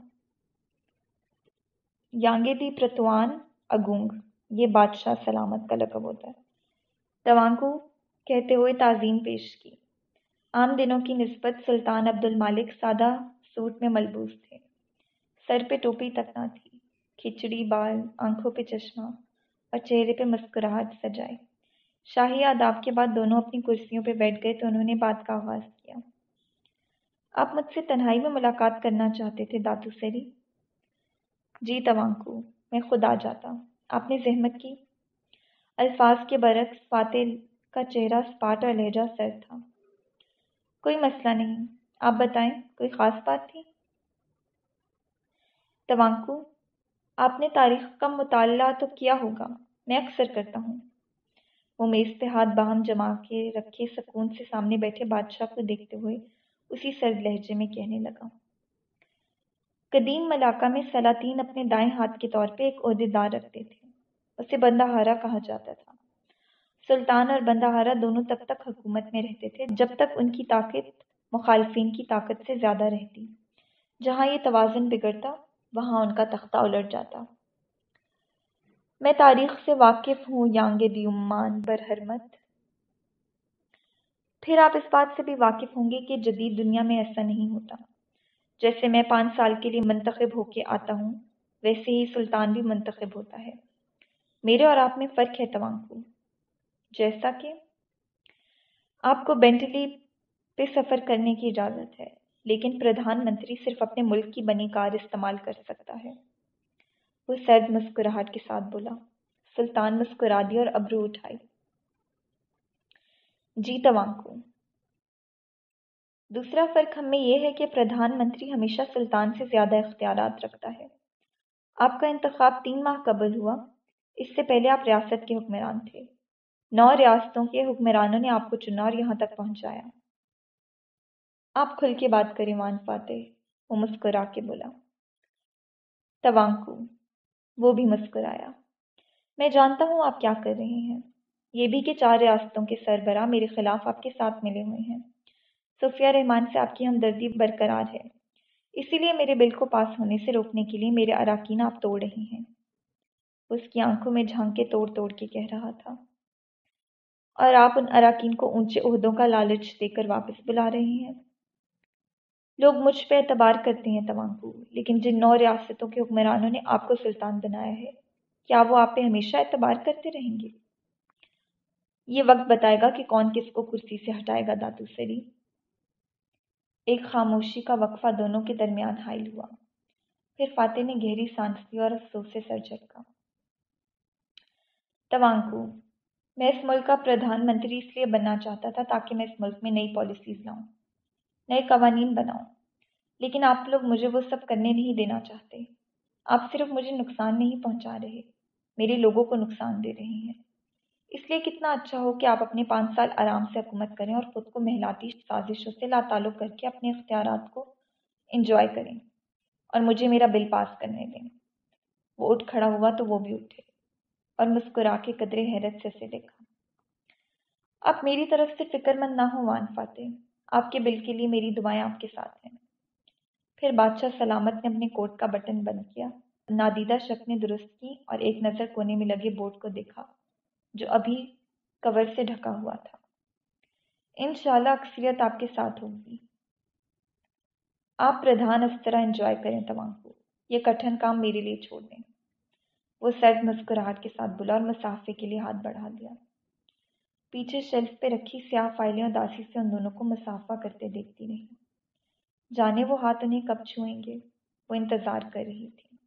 Speaker 1: یانگے دی پرتوان اگونگ، یہ بادشاہ سلامت کا لقب ہوتا ہے۔ توانکو کہتے ہوئے تعظیم پیش کی۔ عام دنوں کی نسبت سلطان عبد المالک سادہ سوٹ میں ملبوس تھے۔ سر پہ ٹوپی تک نہ تھی، کھچڑی، بال، آنکھوں پہ چشمہ اور چہرے پہ مسکراہٹ سجائے شاہی آداب کے بعد دونوں اپنی کرسیوں پہ بیٹھ گئے تو انہوں نے بات کا آغاز کیا۔ آپ مجھ سے تنہائی میں ملاقات کرنا چاہتے تھے داتو سری؟ جی توانکو، میں خود آ جاتا۔ آپ نے زحمت کی؟ الفاظ کے برعکس، فاتح کا چہرہ سپاٹ اور لہجہ سر تھا۔ کوئی مسئلہ نہیں۔ آپ بتائیں، کوئی خاص بات تھی؟ توانکو، آپ نے تاریخ کا مطالعہ تو کیا ہوگا، میں اکثر کرتا ہوں۔ وہ میز پہ ہاتھ باہم جما کے رکھے سکون سے سامنے بیٹھے بادشاہ کو دیکھتے ہوئے اسی سرد لہجے میں کہنے لگا۔ قدیم ملاقہ میں سلاطین اپنے دائیں ہاتھ کے طور پہ ایک عہدے دار رکھتے تھے، اسے بندہ ہارا کہا جاتا تھا۔ سلطان اور بندہ ہارا دونوں تب تک حکومت میں رہتے تھے، جب تک ان کی طاقت مخالفین کی طاقت سے زیادہ رہتی۔ جہاں یہ توازن بگڑتا، وہاں ان کا تختہ الٹ جاتا۔ میں تاریخ سے واقف ہوں یانگ دی عمان برحرمت پھر آپ اس بات سے بھی واقف ہوں گے کہ جدید دنیا میں ایسا نہیں ہوتا۔ جیسے میں پانچ سال کے لیے منتخب ہو کے آتا ہوں، ویسے ہی سلطان بھی منتخب ہوتا ہے۔ میرے اور آپ میں فرق ہے توانکو۔ جیسا کہ آپ کو بینٹلی پہ سفر کرنے کی اجازت ہے، لیکن پردھان منتری صرف اپنے ملک کی بنی کار استعمال کر سکتا ہے۔ وہ سرد مسکراہٹ کے ساتھ بولا، سلطان مسکرا دی اور ابرو اٹھائی۔ جی توانکو دوسرا فرق ہم میں یہ ہے کہ پردھان منتری ہمیشہ سلطان سے زیادہ اختیارات رکھتا ہے۔ آپ کا انتخاب تین ماہ قبل ہوا، اس سے پہلے آپ ریاست کے حکمران تھے۔ نو ریاستوں کے حکمرانوں نے آپ کو چنا اور یہاں تک پہنچایا۔ آپ کھل کے بات کریں، وان فاتح، وہ مسکرا کے بولا۔ توانکو، وہ بھی مسکرایا۔ میں جانتا ہوں آپ کیا کر رہے ہیں۔ یہ بھی کہ چار ریاستوں کے سربراہ میرے خلاف آپ کے ساتھ ملے ہوئے ہیں۔ صفیہ رحمان سے آپ کی ہمدردی برقرار ہے۔ اسی لیے میرے بل کو پاس ہونے سے روکنے کے لیے میرے اراکین آپ توڑ رہے ہیں۔ اس کی آنکھوں میں جھانک کے توڑ توڑ کے کہہ رہا تھا۔ اور آپ ان اراکین کو اونچے عہدوں کا لالچ دے کر واپس بلا رہے ہیں۔ لوگ مجھ پہ اعتبار کرتے ہیں توانکو لیکن جن نو ریاستوں کے حکمرانوں نے آپ کو سلطان بنایا ہے، کیا وہ آپ پہ ہمیشہ اعتبار کرتے رہیں گے؟ یہ وقت بتائے گا کہ کون کس کو کرسی سے ہٹائے گا داتو سری۔ ایک خاموشی کا وقفہ دونوں کے درمیان حائل ہوا۔ پھر فاتح نے گہری سانس لی اور افسوس سے سر جھٹکا۔ توانکو۔ میں اس ملک کا پردھان منتری اس لیے بننا چاہتا تھا تاکہ میں اس ملک میں نئی پالیسیز لاؤں، نئے قوانین بناؤں۔ لیکن آپ لوگ مجھے وہ سب کرنے نہیں دینا چاہتے۔ آپ صرف مجھے نقصان نہیں پہنچا رہے، میرے لوگوں کو نقصان دے رہے ہیں۔ اس لیے کتنا اچھا ہو کہ آپ اپنے پانچ سال آرام سے حکومت کریں اور خود کو محلاتی سازشوں سے لا تعلق کر کے اپنے اختیارات کو انجوائے کریں اور مجھے میرا بل پاس کرنے دیں۔ وہ اٹھ کھڑا ہوا تو وہ بھی اٹھے۔ اور مسکرا کے قدرے حیرت سے اسے دیکھا۔ آپ میری طرف سے فکر مند نہ ہوں، وان فاتح۔ آپ کے بل کے لیے میری دعائیں آپ کے ساتھ ہیں۔ پھر بادشاہ سلامت نے اپنے کوٹ کا بٹن بند کیا۔ نادیدہ شک نے درست کی اور ایک نظر کونے میں لگے بورڈ کو دیکھا، جو ابھی کور سے ڈھکا ہوا تھا۔ انشاءاللہ اکثریت آپ کے ساتھ ہوگی آپ پردھان اس طرح انجوائے کریں تمام کو یہ کٹھن کام میرے لیے چھوڑ دیں۔ وہ سرد مسکراہٹ کے ساتھ بلا اور مسافے کے لیے ہاتھ بڑھا دیا۔ پیچھے شیلف پہ رکھی سیاہ فائلیں اور داسی سے ان دونوں کو مسافہ کرتے دیکھتی رہی۔ جانے وہ ہاتھ انہیں کب چھوئیں گے؟ وہ انتظار کر رہی تھی۔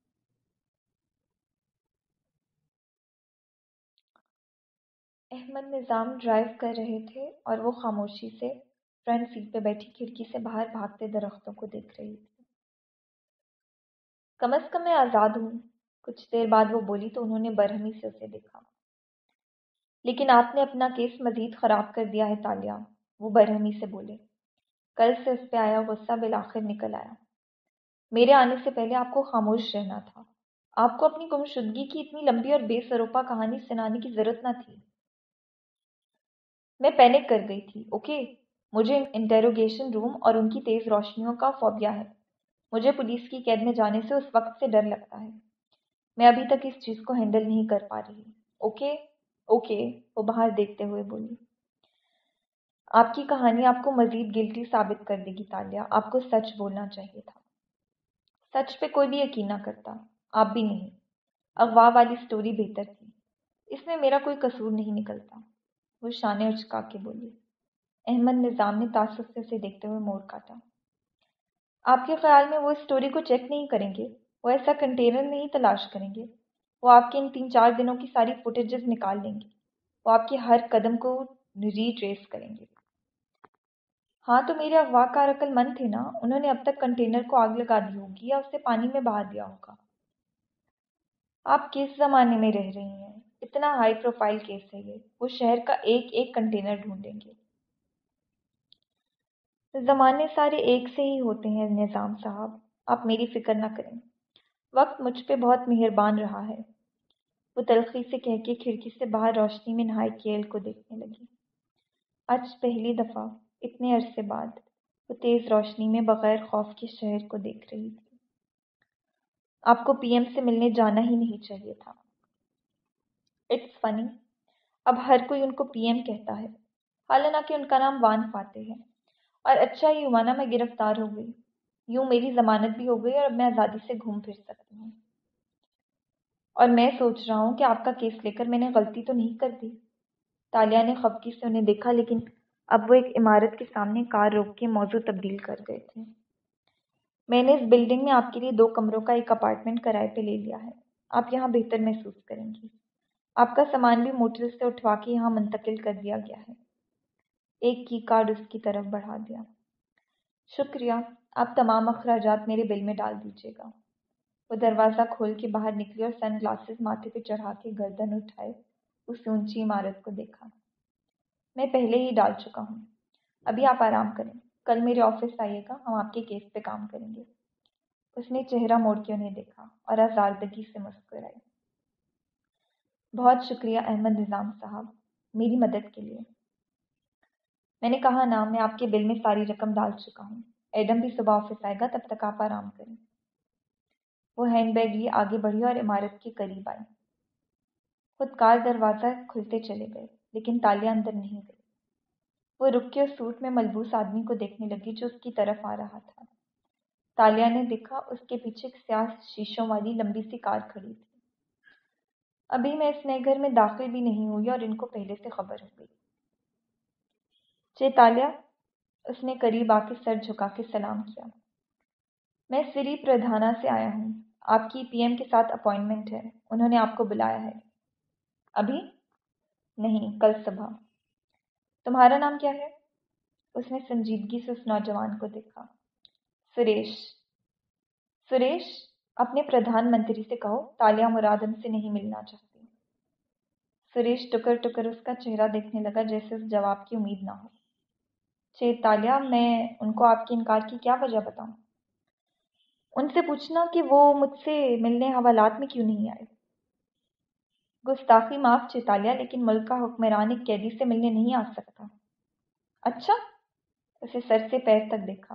Speaker 1: احمد نظام ڈرائیو کر رہے تھے اور وہ خاموشی سے فرنٹ سیٹ پہ بیٹھی کھڑکی سے باہر بھاگتے درختوں کو دیکھ رہی تھی۔ کم از کم میں آزاد ہوں۔ کچھ دیر بعد وہ بولی تو انہوں نے برہمی سے اسے دیکھا۔ لیکن آپ نے اپنا کیس مزید خراب کر دیا ہے تالیہ، وہ برہمی سے بولے۔ کل سے اس پہ آیا غصہ بالآخر نکل آیا۔ میرے آنے سے پہلے آپ کو خاموش رہنا تھا۔ آپ کو اپنی گمشدگی کی اتنی لمبی اور بے سروپا کہانی سنانے کی ضرورت نہ تھی۔ میں پینک کر گئی تھی، اوکے؟ مجھے انٹیروگیشن روم اور ان کی تیز روشنیوں کا فوبیا ہے۔ مجھے پولیس کی قید میں جانے سے اس وقت سے ڈر لگتا ہے۔ میں ابھی تک اس چیز کو ہینڈل نہیں کر پا رہی اوکے؟ اوکے، وہ باہر دیکھتے ہوئے بولی۔ آپ کی کہانی آپ کو مزید گلٹی ثابت کر دے گی تالیہ۔ آپ کو سچ بولنا چاہیے تھا۔ سچ پہ کوئی بھی یقین نہ کرتا۔ آپ بھی نہیں۔ اغوا والی سٹوری بہتر تھی۔ اس میں میرا کوئی قصور نہیں نکلتا۔ وہ شانے اچکا کے بولی۔ احمد نظام نے تعصب سے اسے دیکھتے ہوئے موڑ کاٹا۔ آپ کے خیال میں وہ اسٹوری کو چیک نہیں کریں گے؟ وہ ایسا کنٹینر نہیں تلاش کریں گے۔ وہ آپ کے ان تین چار دنوں کی ساری فوٹیجز نکال لیں گے۔ وہ آپ کے ہر قدم کو ری ٹریس کریں گے۔ ہاں تو میرے اغوا کا عقل مند تھے نا؟ انہوں نے اب تک کنٹینر کو آگ لگا دی ہوگی یا اسے پانی میں بہا دیا ہوگا؟ آپ کس زمانے میں رہ رہی ہیں؟ اتنا ہائی پروفائل کیس ہے یہ۔ وہ شہر کا ایک ایک کنٹینر ڈھونڈیں گے۔ زمانے سارے ایک سے ہی ہوتے ہیں، نظام صاحب۔ آپ میری فکر نہ کریں۔ وقت مجھ پہ بہت مہربان رہا ہے۔ وہ تلخی سے کہہ کے کھڑکی سے باہر روشنی میں نہائی کیل کو دیکھنے لگی۔ آج پہلی دفعہ، اتنے عرصے بعد، وہ تیز روشنی میں بغیر خوف کے شہر کو دیکھ رہی تھی۔ آپ کو پی ایم سے ملنے جانا ہی نہیں چاہیے تھا۔ اٹس فنی اب ہر کوئی ان کو پی ایم کہتا ہے۔ حالانکہ ان کا نام وان فاتح ہے۔ اور اچھا ہی ہوا نا میں گرفتار ہو گئی۔ یوں میری ضمانت بھی ہو گئی اور اب میں آزادی سے گھوم پھر سکتی ہوں۔ اور میں سوچ رہا ہوں کہ آپ کا کیس لے کر میں نے غلطی تو نہیں کر دی۔ تالیہ نے خفکی سے انہیں دیکھا، لیکن اب وہ ایک عمارت کے سامنے کار روک کے موضوع تبدیل کر گئے تھے۔ میں نے اس بلڈنگ میں آپ کے لیے دو کمروں کا ایک اپارٹمنٹ کرائے پہ لے لیا ہے۔ آپ یہاں بہتر محسوس کریں گی آپ کا سامان بھی موٹر سے اٹھوا کے یہاں منتقل کر دیا گیا ہے۔ ایک کی کارڈ اس کی طرف بڑھا دیا۔ شکریہ۔ آپ تمام اخراجات میرے بل میں ڈال دیجیے گا۔ وہ دروازہ کھول کے باہر نکلی اور سن گلاسز ماتھے پہ چڑھا کے گردن اٹھائے، اس اونچی عمارت کو دیکھا۔ میں پہلے ہی ڈال چکا ہوں۔ ابھی آپ آرام کریں۔ کل میرے آفس آئیے گا، ہم آپ کے کیس پہ کام کریں گے۔ اس نے چہرہ موڑ کے انہیں دیکھا اور آزاردگی سے مسکرائی بہت شکریہ احمد نظام صاحب، میری مدد کے لیے۔ میں نے کہا نا میں آپ کے بل میں ساری رقم ڈال چکا ہوں۔ ایڈم بھی صبح آفس آئے گا، تب تک آپ آرام کریں۔ وہ ہینڈ بیگ لیے آگے بڑھی اور عمارت کے قریب آئی۔ خود کار دروازہ کھلتے چلے گئے، لیکن تالیاں اندر نہیں گئی۔ وہ رک کے اس سوٹ میں ملبوس آدمی کو دیکھنے لگی جو اس کی طرف آ رہا تھا۔ تالیہ نے دیکھا، اس کے پیچھے ایک سیاہ شیشوں والی لمبی سی کار کھڑی تھی۔ ابھی میں اس نئے گھر میں داخل بھی نہیں ہوئی اور ان کو پہلے سے خبر ہو گئی۔ چیتالیہ اس نے قریب آ کے سر جھکا کے سلام کیا۔ میں سری پردھانا سے آیا ہوں۔ آپ کی پی ایم کے ساتھ اپوائنٹمنٹ ہے۔ انہوں نے آپ کو بلایا ہے۔ ابھی؟ نہیں، کل صبح۔ تمہارا نام کیا ہے؟ اس نے سنجیدگی سے اس نوجوان کو دیکھا۔ سریش۔ سریش، اپنے پردھان منتری سے کہو تالیہ مراد ہم سے نہیں ملنا چاہتی۔ سریش ٹکر ٹکر اس کا چہرہ دیکھنے لگا جیسے اس جواب کی امید نہ ہو۔ تالیہ میں ان کو آپ کے انکار کی کیا وجہ بتاؤں؟ ان سے پوچھنا کہ وہ مجھ سے ملنے حوالات میں کیوں نہیں آئے؟ گستاخی معاف چیتالیہ لیکن ملک کا حکمران ایک قیدی سے ملنے نہیں آ سکتا۔ اچھا اسے سر سے پیر تک دیکھا۔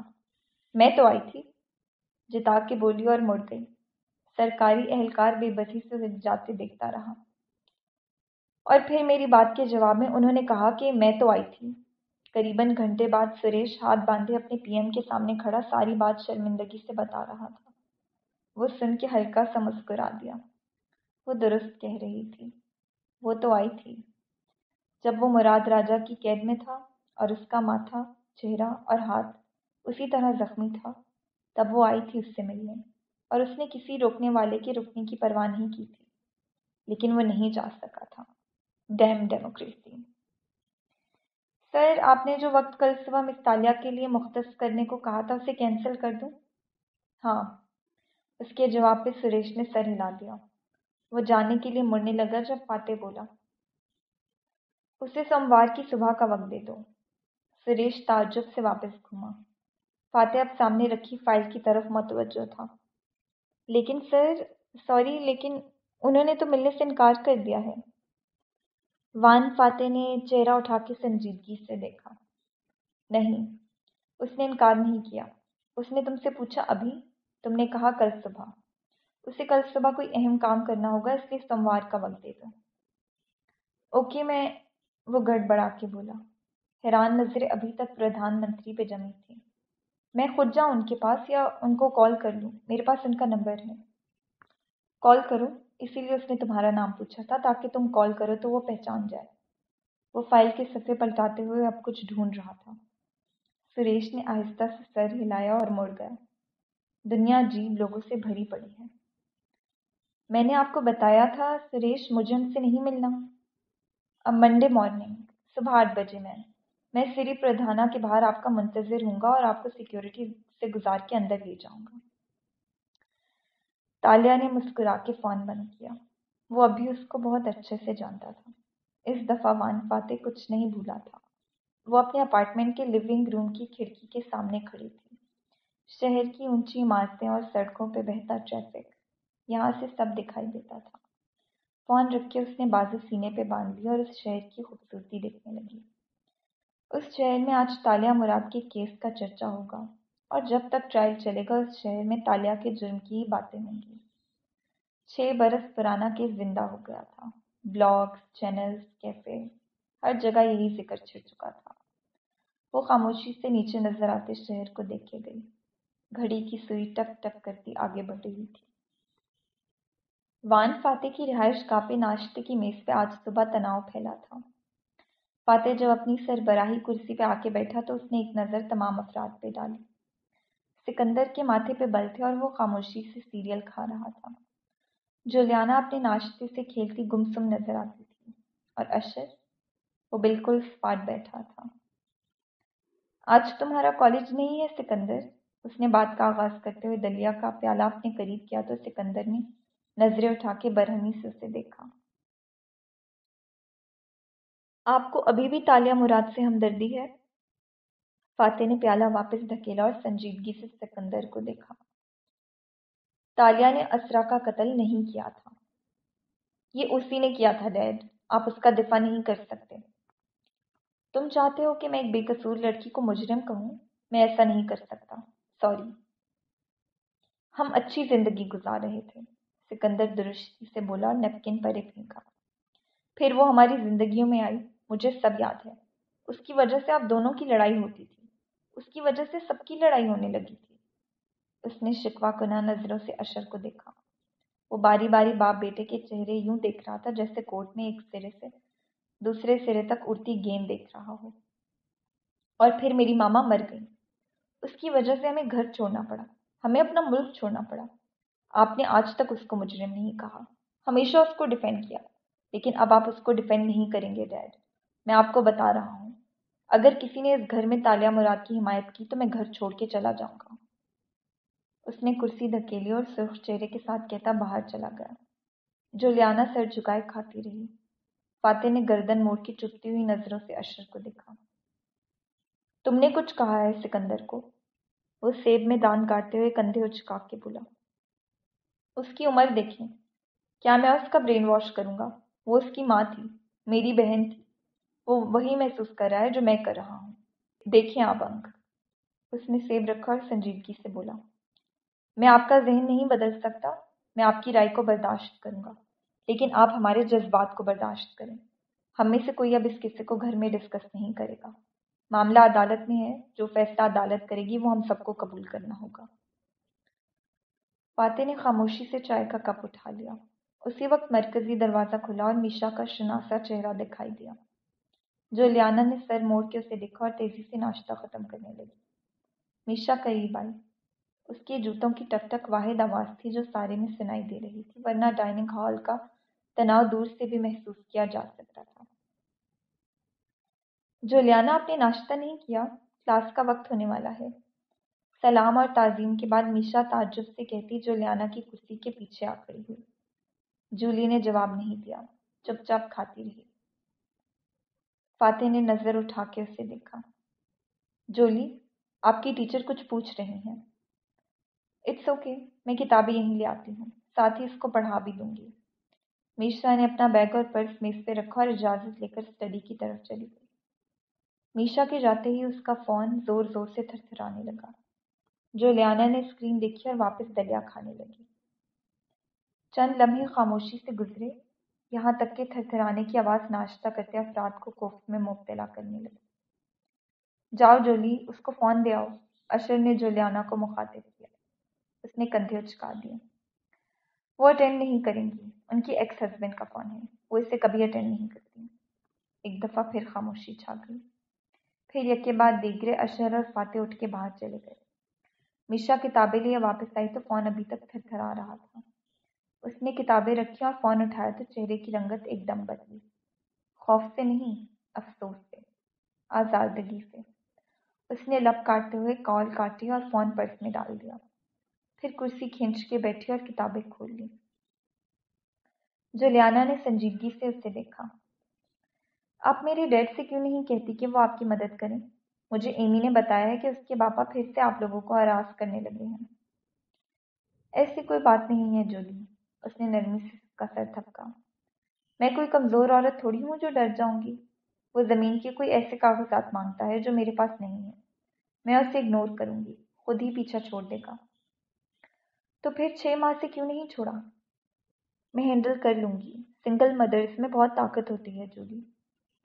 Speaker 1: میں تو آئی تھی جتا کے بولی اور مڑ گئی۔ سرکاری اہلکار بے بسی سے جاتے دیکھتا رہا۔ اور پھر میری بات کے جواب میں انہوں نے کہا کہ میں تو آئی تھی۔ قریباً گھنٹے بعد سریش ہاتھ باندھے اپنے پی ایم کے سامنے کھڑا ساری بات شرمندگی سے بتا رہا تھا۔ وہ سن کے ہلکا سا مسکرا دیا۔ وہ درست کہہ رہی تھی۔ وہ تو آئی تھی۔ جب وہ مراد راجا کی قید میں تھا اور اس کا ماتھا، چہرہ اور ہاتھ اسی طرح زخمی تھا، تب وہ آئی تھی اس سے ملنے اور اس نے کسی روکنے والے کے رکنے کی پرواہ نہیں کی تھی۔ لیکن وہ نہیں جا سکا تھا۔ Dam democracy. سر، آپ نے جو وقت کل صبح مستالیہ کے لیے مختص کرنے کو کہا تھا، اسے کینسل کر دوں؟ ہاں۔ اس کے جواب پہ سریش نے سر ہلا دیا۔ وہ جانے کے لیے مڑنے لگا جب فاتح بولا۔ اسے سوموار کی صبح کا وقت دے دو۔ سریش تعجب سے واپس گھوما۔ فاتح اب سامنے رکھی فائل کی طرف متوجہ تھا۔ لیکن سر، سوری، لیکن انہوں نے تو ملنے سے انکار کر دیا ہے۔ وان فاتح نے چہرہ اٹھا کے سنجیدگی سے دیکھا۔ نہیں، اس نے انکار نہیں کیا۔ اس نے تم سے پوچھا، ابھی؟ تم نے کہا، کل صبح۔ اسے کل صبح کوئی اہم کام کرنا ہوگا، اس لیے سوموار کا وقت دے دو۔ اوکے، میں وہ گڑ بڑا کے بولا۔ حیران نظریں ابھی تک پردھان منتری پہ جمی تھی میں خود جاؤں ان کے پاس یا ان کو کال کر لوں؟ میرے پاس ان کا نمبر ہے۔ کال کرو۔ اسی لیے اس نے تمہارا نام پوچھا تھا تاکہ تم کال کرو تو وہ پہچان جائے۔ وہ فائل کے صفحے پلٹاتے ہوئے اب کچھ ڈھونڈ رہا تھا۔ سریش نے آہستہ سے سر ہلایا اور مڑ گیا۔ دنیا عجیب لوگوں سے بھری پڑی ہے۔ میں نے آپ کو بتایا تھا سریش مجھے ان سے نہیں ملنا۔ اب منڈے مارننگ صبح آٹھ بجے میں۔ میں سری پردھانا کے باہر آپ کا منتظر ہوں گا اور آپ کو سیکیورٹی سے گزار کے اندر لے جاؤں گا۔ تالیہ نے مسکرا کے فون بند کیا۔ وہ ابھی اس کو بہت اچھے سے جانتا تھا۔ اس دفعہ وان فاتح کچھ نہیں بھولا تھا۔ وہ اپنے اپارٹمنٹ کے لیونگ روم کی کھڑکی کے سامنے کھڑی تھی۔ شہر کی اونچی عمارتیں اور سڑکوں پہ بہتا ٹریفک یہاں سے سب دکھائی دیتا تھا۔ فون رکھ کے اس نے بازو سینے پہ باندھ لیا اور اس شہر کی خوبصورتی دیکھنے لگی۔ اس شہر میں آج تالیہ مراد کے کیس کا چرچا ہوگا۔ اور جب تک ٹرائل چلے گا، اس شہر میں تالیہ کے جرم کی ہی باتیں ہوں گی۔ چھ برس پرانا کیس زندہ ہو گیا تھا۔ بلاگس چینلز، کیفے، ہر جگہ یہی ذکر چھڑ چکا تھا۔ وہ خاموشی سے نیچے نظر آتے شہر کو دیکھے گئی گھڑی کی سوئی ٹک ٹک کرتی آگے بڑھ رہی تھی۔ وان فاتح کی رہائش کافی ناشتے کی میز پہ آج صبح تناؤ پھیلا تھا۔ فاتح جب اپنی سربراہی کرسی پہ آ کے بیٹھا تو اس نے ایک نظر تمام افراد پہ ڈالی۔ سکندر کے ماتھے پہ بل تھے اور وہ خاموشی سے سیریل کھا رہا تھا۔ جولیانا اپنے ناشتے سے کھیلتی گمسم نظر آتی تھی اور اشر وہ بالکل اسپاٹ بیٹھا تھا۔ آج تمہارا کالج نہیں ہے سکندر؟ اس نے بات کا آغاز کرتے ہوئے دلیا کا پیالہ اپنے قریب کیا تو سکندر نے نظریں اٹھا کے برہمی سے اسے دیکھا۔ آپ کو ابھی بھی تالیہ مراد سے ہمدردی ہے؟ فاتح نے پیالہ واپس دھکیلا اور سنجیدگی سے سکندر کو دیکھا۔ تالیہ نے اسرا کا قتل نہیں کیا تھا۔ یہ اسی نے کیا تھا ڈیڈ آپ اس کا دفاع نہیں کر سکتے۔ تم چاہتے ہو کہ میں ایک بے قصور لڑکی کو مجرم کہوں؟ میں ایسا نہیں کر سکتا۔ سوری۔ ہم اچھی زندگی گزار رہے تھے۔ سکندر درستی سے بولا اور نیپکن پر ایک پھینکا۔ پھر وہ ہماری زندگیوں میں آئی۔ مجھے سب یاد ہے۔ اس کی وجہ سے آپ دونوں کی لڑائی ہوتی تھی۔ اس کی وجہ سے سب کی لڑائی ہونے لگی تھی۔ اس نے شکوا کنا نظروں سے اشر کو دیکھا۔ وہ باری باری باپ بیٹے کے چہرے یوں دیکھ رہا تھا جیسے کوٹ میں ایک سرے سے دوسرے سرے تک اڑتی گیند دیکھ رہا ہو۔ اور پھر میری ماما مر گئی۔ اس کی وجہ سے ہمیں گھر چھوڑنا پڑا۔ ہمیں اپنا ملک چھوڑنا پڑا۔ آپ نے آج تک اس کو مجرم نہیں کہا۔ ہمیشہ اس کو ڈیفینڈ کیا۔ لیکن اب آپ اس کو ڈیفینڈ نہیں کریں گے، ڈیڈ۔ میں آپ کو بتا رہا ہوں۔ اگر کسی نے اس گھر میں تالیہ مراد کی حمایت کی تو میں گھر چھوڑ کے چلا جاؤں گا۔ اس نے کرسی دھکیلی اور سرخ چہرے کے ساتھ کہتا باہر چلا گیا۔ جو لیانا سر جھکائے کھاتی رہی۔ فاتح نے گردن موڑ کی چپتی ہوئی نظروں سے اشر کو دیکھا۔ تم نے کچھ کہا ہے سکندر کو؟ وہ سیب میں دان کاٹتے ہوئے کندھے اچکا کے بولا۔ اس کی عمر دیکھیں۔ کیا میں اس کا برین واش کروں گا؟ وہ اس کی ماں تھی۔ میری بہن تھی۔ وہ وہی محسوس کر رہا ہے جو میں کر رہا ہوں۔ دیکھیں آپ انک۔ اس نے سیب رکھا اور سنجیدگی سے بولا، میں آپ کا ذہن نہیں بدل سکتا، میں آپ کی رائے کو برداشت کروں گا، لیکن آپ ہمارے جذبات کو برداشت کریں۔ ہم میں سے کوئی اب اس قصے کو گھر میں ڈسکس نہیں کرے گا۔ معاملہ عدالت میں ہے، جو فیصلہ عدالت کرے گی، وہ ہم سب کو قبول کرنا ہوگا۔ فاتح نے خاموشی سے چائے کا کپ اٹھا لیا۔ اسی وقت مرکزی دروازہ کھلا اور میشا کا شناسا چہرہ دکھائی دیا۔ جو لیانا نے سر موڑ کے اسے دیکھا اور تیزی سے ناشتہ ختم کرنے لگی۔ میشا قریب آئی اس کے جوتوں کی ٹک ٹک واحد آواز تھی جو سارے میں سنائی دے رہی تھی، ورنہ ڈائننگ ہال کا تناؤ دور سے بھی محسوس کیا جا سکتا تھا۔ جولیانا، آپ نے ناشتہ نہیں کیا؟ کلاس کا وقت ہونے والا ہے۔ سلام اور تعظیم کے بعد میشا تعجب سے کہتی، جولیانا کی کرسی کے پیچھے آ کھڑی ہوئی۔ جولی نے جواب نہیں دیا، چپ چاپ کھاتی رہی۔ فاتح نے نظر اٹھا کے اسے دیکھا۔ جولی، آپ کی ٹیچر کچھ پوچھ رہے ہیں۔ اٹس اوکے میں کتابیں یہیں لے آتی ہوں، ساتھ ہی اس کو پڑھا بھی دوں گی۔ میشا نے اپنا بیگ اور پرس میز پہ رکھا اور اجازت لے کر اسٹڈی کی طرف چلی گئی۔ میشا کے جاتے ہی اس کا فون زور زور سے تھر تھرانے لگا۔ جو لیانا نے اسکرین دیکھی اور واپس دلیا کھانے لگی۔ چند لمحے خاموشی سے گزرے۔ یہاں تک کہ تھر تھرانے کی آواز ناشتہ کرتے افراد کو کوفت میں مبتلا کرنے لگی جاؤ جولی، اس کو فون دے آؤ۔ اشر نے جولیانا کو مخاطب کیا۔ اس نے کندھے اچکا دیے۔ وہ اٹینڈ نہیں کریں گی۔ ان کی ایکس ہسبینڈ کا فون ہے۔ وہ اسے کبھی اٹینڈ نہیں کرتی۔ ایک دفعہ پھر خاموشی چھا گئی۔ پھر یک بعد دیگرے اشر اور فاتح اٹھ کے باہر چلے گئے۔ میشا کتابیں لیے واپس آئی تو فون ابھی تک تھر تھرا رہا تھا۔ اس نے کتابیں رکھی اور فون اٹھایا تو چہرے کی رنگت ایک دم بدلی۔ خوف سے نہیں، افسوس سے، آزادگی سے۔ اس نے لب کاٹتے ہوئے کال کاٹی اور فون پرس میں ڈال دیا۔ پھر کرسی کھینچ کے بیٹھی اور کتابیں کھول لی۔ جولیانا نے سنجیدگی سے اسے دیکھا۔ آپ میرے ڈیڈ سے کیوں نہیں کہتی کہ وہ آپ کی مدد کریں؟ مجھے ایمی نے بتایا ہے کہ اس کے باپا پھر سے آپ لوگوں کو ہراس کرنے لگے ہیں۔ ایسی کوئی بات نہیں ہے جولی۔ اس نے نرمی سے کا سر تھپکا میں کوئی کمزور عورت تھوڑی ہوں جو ڈر جاؤں گی وہ زمین کے کوئی ایسے کاغذات مانگتا ہے جو میرے پاس نہیں ہے میں اسے اگنور کروں گی خود ہی پیچھا چھوڑ دے گا تو پھر چھ ماہ سے کیوں نہیں چھوڑا میں ہینڈل کر لوں گی سنگل مدرس میں بہت طاقت ہوتی ہے جولی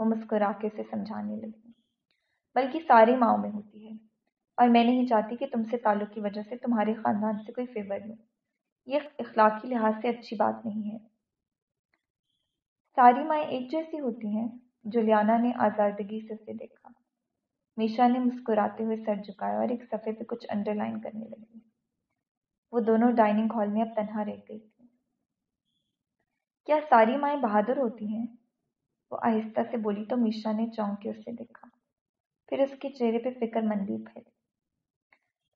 Speaker 1: وہ مسکرا کے اسے سمجھانے لگی بلکہ ساری ماؤں میں ہوتی ہے اور میں نہیں چاہتی کہ تم سے تعلق کی وجہ سے تمہارے خاندان سے کوئی فیور لوں یہ اخلاقی لحاظ سے اچھی بات نہیں ہے۔ ساری مائیں ایک جیسی ہوتی ہیں جولیانا نے آزادگی سے اسے دیکھا۔ میشا نے مسکراتے ہوئے سر جھکایا اور ایک صفحے پہ کچھ انڈر لائن کرنے لگی۔ وہ دونوں ڈائننگ ہال میں اب تنہا رہ گئی تھی کیا ساری مائیں بہادر ہوتی ہیں؟ وہ آہستہ سے بولی تو میشا نے چونک کے اسے دیکھا۔ پھر اس کے چہرے پہ فکر مندی پھیلی۔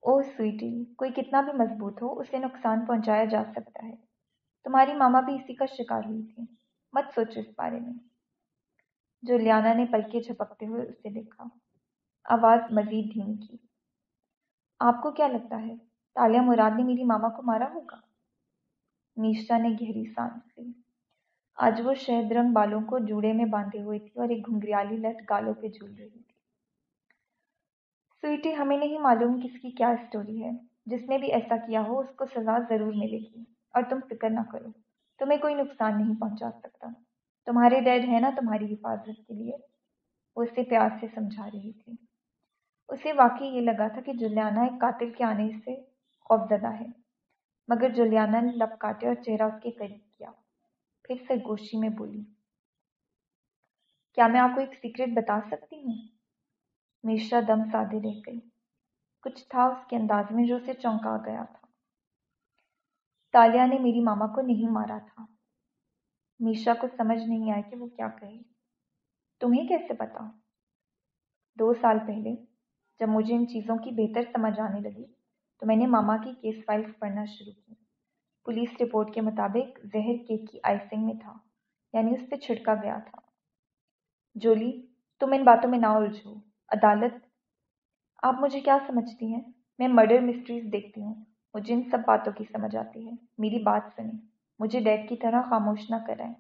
Speaker 1: او سویٹی، کوئی کتنا بھی مضبوط ہو، اسے نقصان پہنچایا جا سکتا ہے۔ تمہاری ماما بھی اسی کا شکار ہوئی تھی۔ مت سوچو اس بارے میں۔ جو لیانا نے پلکے جھپکتے ہوئے اسے دیکھا۔ آواز مزید دھیمی کی آپ کو کیا لگتا ہے تالیہ مراد نے میری ماما کو مارا ہوگا؟ میشا نے گہری سانس لی۔ آج وہ شہد رنگ بالوں کو جوڑے میں باندھے ہوئی تھی اور ایک گھنگریالی لٹ گالوں پہ جھول رہی تھی۔ سویٹی ہمیں نہیں معلوم کس کی کیا اسٹوری ہے۔ جس نے بھی ایسا کیا ہو، اس کو سزا ضرور ملے گی۔ اور تم فکر نہ کرو، تمہیں کوئی نقصان نہیں پہنچا سکتا۔ تمہارے ڈیڈ ہے نا تمہاری حفاظت کے لیے۔ وہ اسے پیار سے سمجھا رہی تھی۔ اسے واقعی یہ لگا تھا کہ جلیانا ایک قاتل کے آنے سے خوفزدہ ہے۔ مگر جلیانا نے لب کاٹے اور چہرہ اس کے قریب کیا۔ پھر سے گوشی میں بولی، کیا میں آپ کو ایک سیکرٹ بتا سکتی ہوں؟ میشا دم سادے رہ گئی۔ کچھ تھا اس کے انداز میں جو اسے چونکا گیا تھا۔ تالیا نے میری ماما کو نہیں مارا تھا۔ میشا کو سمجھ نہیں آیا کہ وہ کیا کہے۔ تمہیں کیسے پتا؟ دو سال پہلے جب مجھے ان چیزوں کی بہتر سمجھ آنے لگی تو میں نے ماما کی کیس فائلز پڑھنا شروع کی۔ پولیس رپورٹ کے مطابق زہر کیک کی آئسنگ میں تھا یعنی اس پہ چھڑکا گیا تھا۔ جولی، تم ان باتوں میں نہ الجھو۔ عدالت، آپ مجھے کیا سمجھتی ہیں؟ میں مرڈر مسٹریز دیکھتی ہوں، مجھے ان سب باتوں کی سمجھ آتی ہے۔ میری بات سنیں۔ مجھے ڈیڈ کی طرح خاموش نہ کرائیں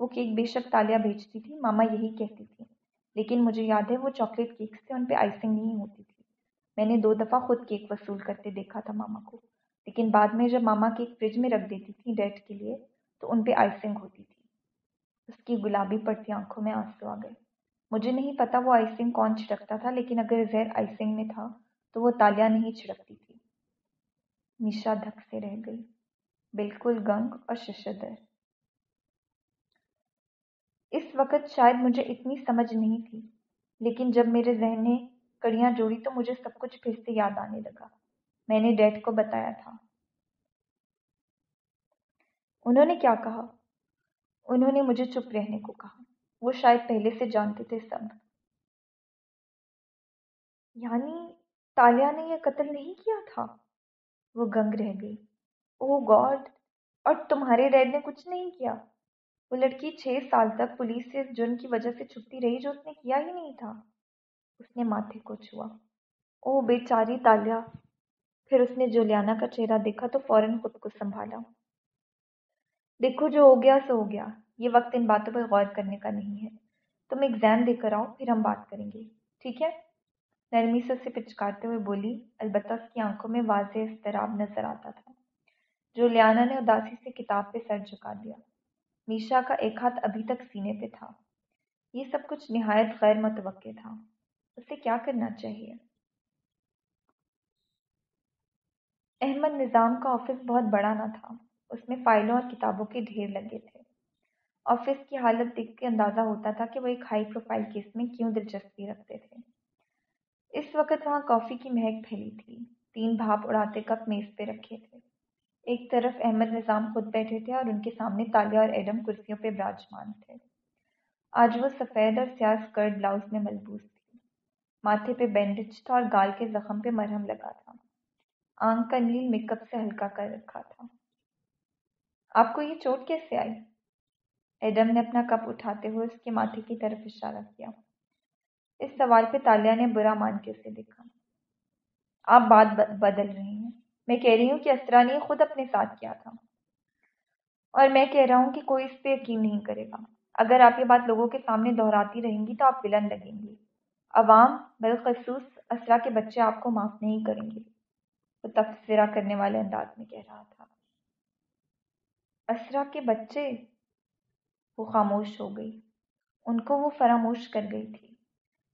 Speaker 1: وہ کیک بے شک تالیاں بیچتی تھی، ماما یہی کہتی تھی۔ لیکن مجھے یاد ہے، وہ چاکلیٹ کیک سے ان پہ آئسنگ نہیں ہوتی تھی۔ میں نے دو دفعہ خود کیک وصول کرتے دیکھا تھا ماما کو۔ لیکن بعد میں جب ماما کیک فریج میں رکھ دیتی تھی ڈیڈ کے لیے، تو ان پہ آئسنگ ہوتی تھی۔ اس کی گلابی پڑتی آنکھوں میں آنسو آ گئے۔ مجھے نہیں پتا وہ آئسنگ کون چھڑکتا تھا، لیکن اگر زہر آئسنگ میں تھا تو وہ تالیاں نہیں چھڑکتی تھی۔ میشا دھک سے رہ گئی۔ بالکل گنگ اور ششدر۔ اس وقت شاید مجھے اتنی سمجھ نہیں تھی، لیکن جب میرے ذہن نے کڑیاں جوڑی تو مجھے سب کچھ پھر سے یاد آنے لگا۔ میں نے ڈیڈ کو بتایا تھا۔ انہوں نے کیا کہا؟ انہوں نے مجھے چپ رہنے کو کہا۔ وہ شاید پہلے سے جانتے تھے سب یعنی تالیہ نے یہ قتل نہیں کیا تھا؟ وہ گنگ رہ گئی۔ Oh God! اور تمہارے ڈیڈ نے کچھ نہیں کیا۔ وہ لڑکی چھ سال تک پولیس سے جرم کی وجہ سے چھپتی رہی جو اس نے کیا ہی نہیں تھا۔ اس نے ماتھے کو چھوا۔ او بے چاری تالیا پھر اس نے جولیانا کا چہرہ دیکھا تو فوراً خود کو سنبھالا۔ دیکھو جو ہو گیا سو ہو گیا۔ یہ وقت ان باتوں پر غور کرنے کا نہیں ہے۔ تم ایگزام دے کر آؤ، پھر ہم بات کریں گے۔ ٹھیک ہے؟ نرمی سے اسے پچکارتے ہوئے بولی، البتہ اس کی آنکھوں میں واضح اضطراب نظر آتا تھا۔ جو لیانا نے اداسی سے کتاب پہ سر جھکا دیا۔ میشا کا ایک ہاتھ ابھی تک سینے پہ تھا۔ یہ سب کچھ نہایت غیر متوقع تھا۔ اسے کیا کرنا چاہیے؟ احمد نظام کا آفس بہت بڑا نہ تھا۔ اس میں فائلوں اور کتابوں کے ڈھیر لگے تھے۔ آفس کی حالت دیکھ کے اندازہ ہوتا تھا کہ وہ ایک ہائی پروفائل کیس میں کیوں دلچسپی رکھتے تھے۔ اس وقت وہاں کافی کی مہک پھیلی تھی۔ تین بھاپ اڑاتے کپ میز پہ رکھے تھے۔ ایک طرف احمد نظام خود بیٹھے تھے اور ان کے سامنے تالیا اور ایڈم کرسیوں پہ براجمان تھے۔ آج وہ سفید اور سیاہ اسکرٹ بلاؤز میں ملبوس تھی۔ ماتھے پہ بینڈیج تھا اور گال کے زخم پہ مرہم لگا تھا۔ آنکھ کا نیل میک اپ سے ہلکا کر رکھا تھا۔ آپ کو یہ چوٹ کیسے آئی؟ ایڈم نے اپنا کپ اٹھاتے ہوئے اس کے ماتھے کی طرف اشارہ کیا۔ اس سوال پہ تالیہ نے برا مان کے اسے دیکھا۔ آپ بات بدل رہی ہیں۔ میں کہہ رہی ہوں کہ اسرا نے خود اپنے ساتھ کیا تھا۔ اور میں کہہ رہا ہوں کہ کوئی اس پہ یقین نہیں کرے گا۔ اگر آپ یہ بات لوگوں کے سامنے دہراتی رہیں گی تو آپ ولن لگیں گی عوام بالخصوص اسرا کے بچے آپ کو معاف نہیں کریں گے۔ وہ تبصرہ کرنے والے انداز میں کہہ رہا تھا۔ اسرا کے بچے وہ خاموش ہو گئی۔ ان کو وہ فراموش کر گئی تھی۔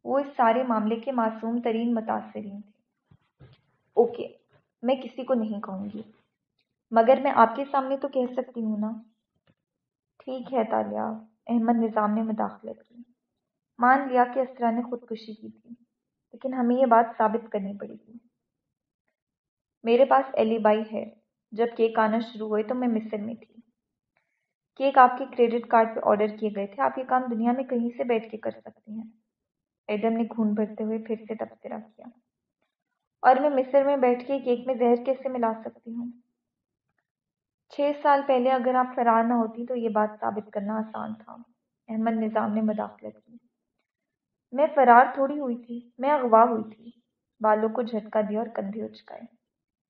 Speaker 1: وہ اس سارے معاملے کے معصوم ترین متاثرین تھے۔ اوکے، میں کسی کو نہیں کہوں گی۔ مگر میں آپ کے سامنے تو کہہ سکتی ہوں نا۔ ٹھیک ہے تالیہ احمد نظام نے مداخلت کی۔ مان لیا کہ اسرا نے خودکشی کی تھی، لیکن ہمیں یہ بات ثابت کرنی پڑے گی میرے پاس ایلی بائی ہے۔ جب کیک آنا شروع ہوئے تو میں مصر میں تھی۔ کیک آپ کے کریڈٹ کارڈ پہ آرڈر کیے گئے تھے، آپ یہ کام دنیا میں کہیں سے بیٹھ کے کر سکتے ہیں۔ ایڈم نے خون بھرتے ہوئے پھر سے تبصرہ کیا۔ اور میں مصر میں بیٹھ کے کیک میں زہر کیسے ملا سکتی ہوں؟ چھ سال پہلے اگر آپ فرار نہ ہوتی تو یہ بات ثابت کرنا آسان تھا۔ احمد نظام نے مداخلت کی۔ میں فرار تھوڑی ہوئی تھی، میں اغوا ہوئی تھی۔ بالوں کو جھٹکا دیا اور کندھے اچکائے۔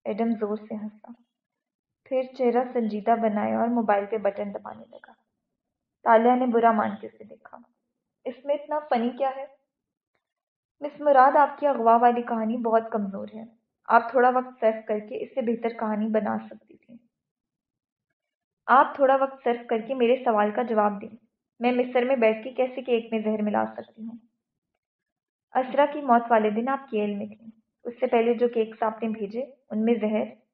Speaker 1: ایڈم زور سے ہنسا۔ پھر چہرہ سنجیدہ بنایا اور موبائل پہ بٹن دبانے لگا۔ تالیہ نے برا مان کے اسے دیکھا۔ اس میں اتنا فنی کیا ہے؟ مس مراد، آپ کی اغوا والی کہانی بہت کمزور ہے۔ آپ تھوڑا وقت صرف کر کے اس سے بہتر کہانی بنا سکتی تھی آپ تھوڑا وقت صرف کر کے میرے سوال کا جواب دیں۔ میں مصر میں بیٹھ کے کیسے کیک میں زہر ملا سکتی ہوں؟ اسرا کی موت والے دن آپ کیل میں تھیں۔ اس سے پہلے جو کیکس آپ نے بھیجے، ان میں زہر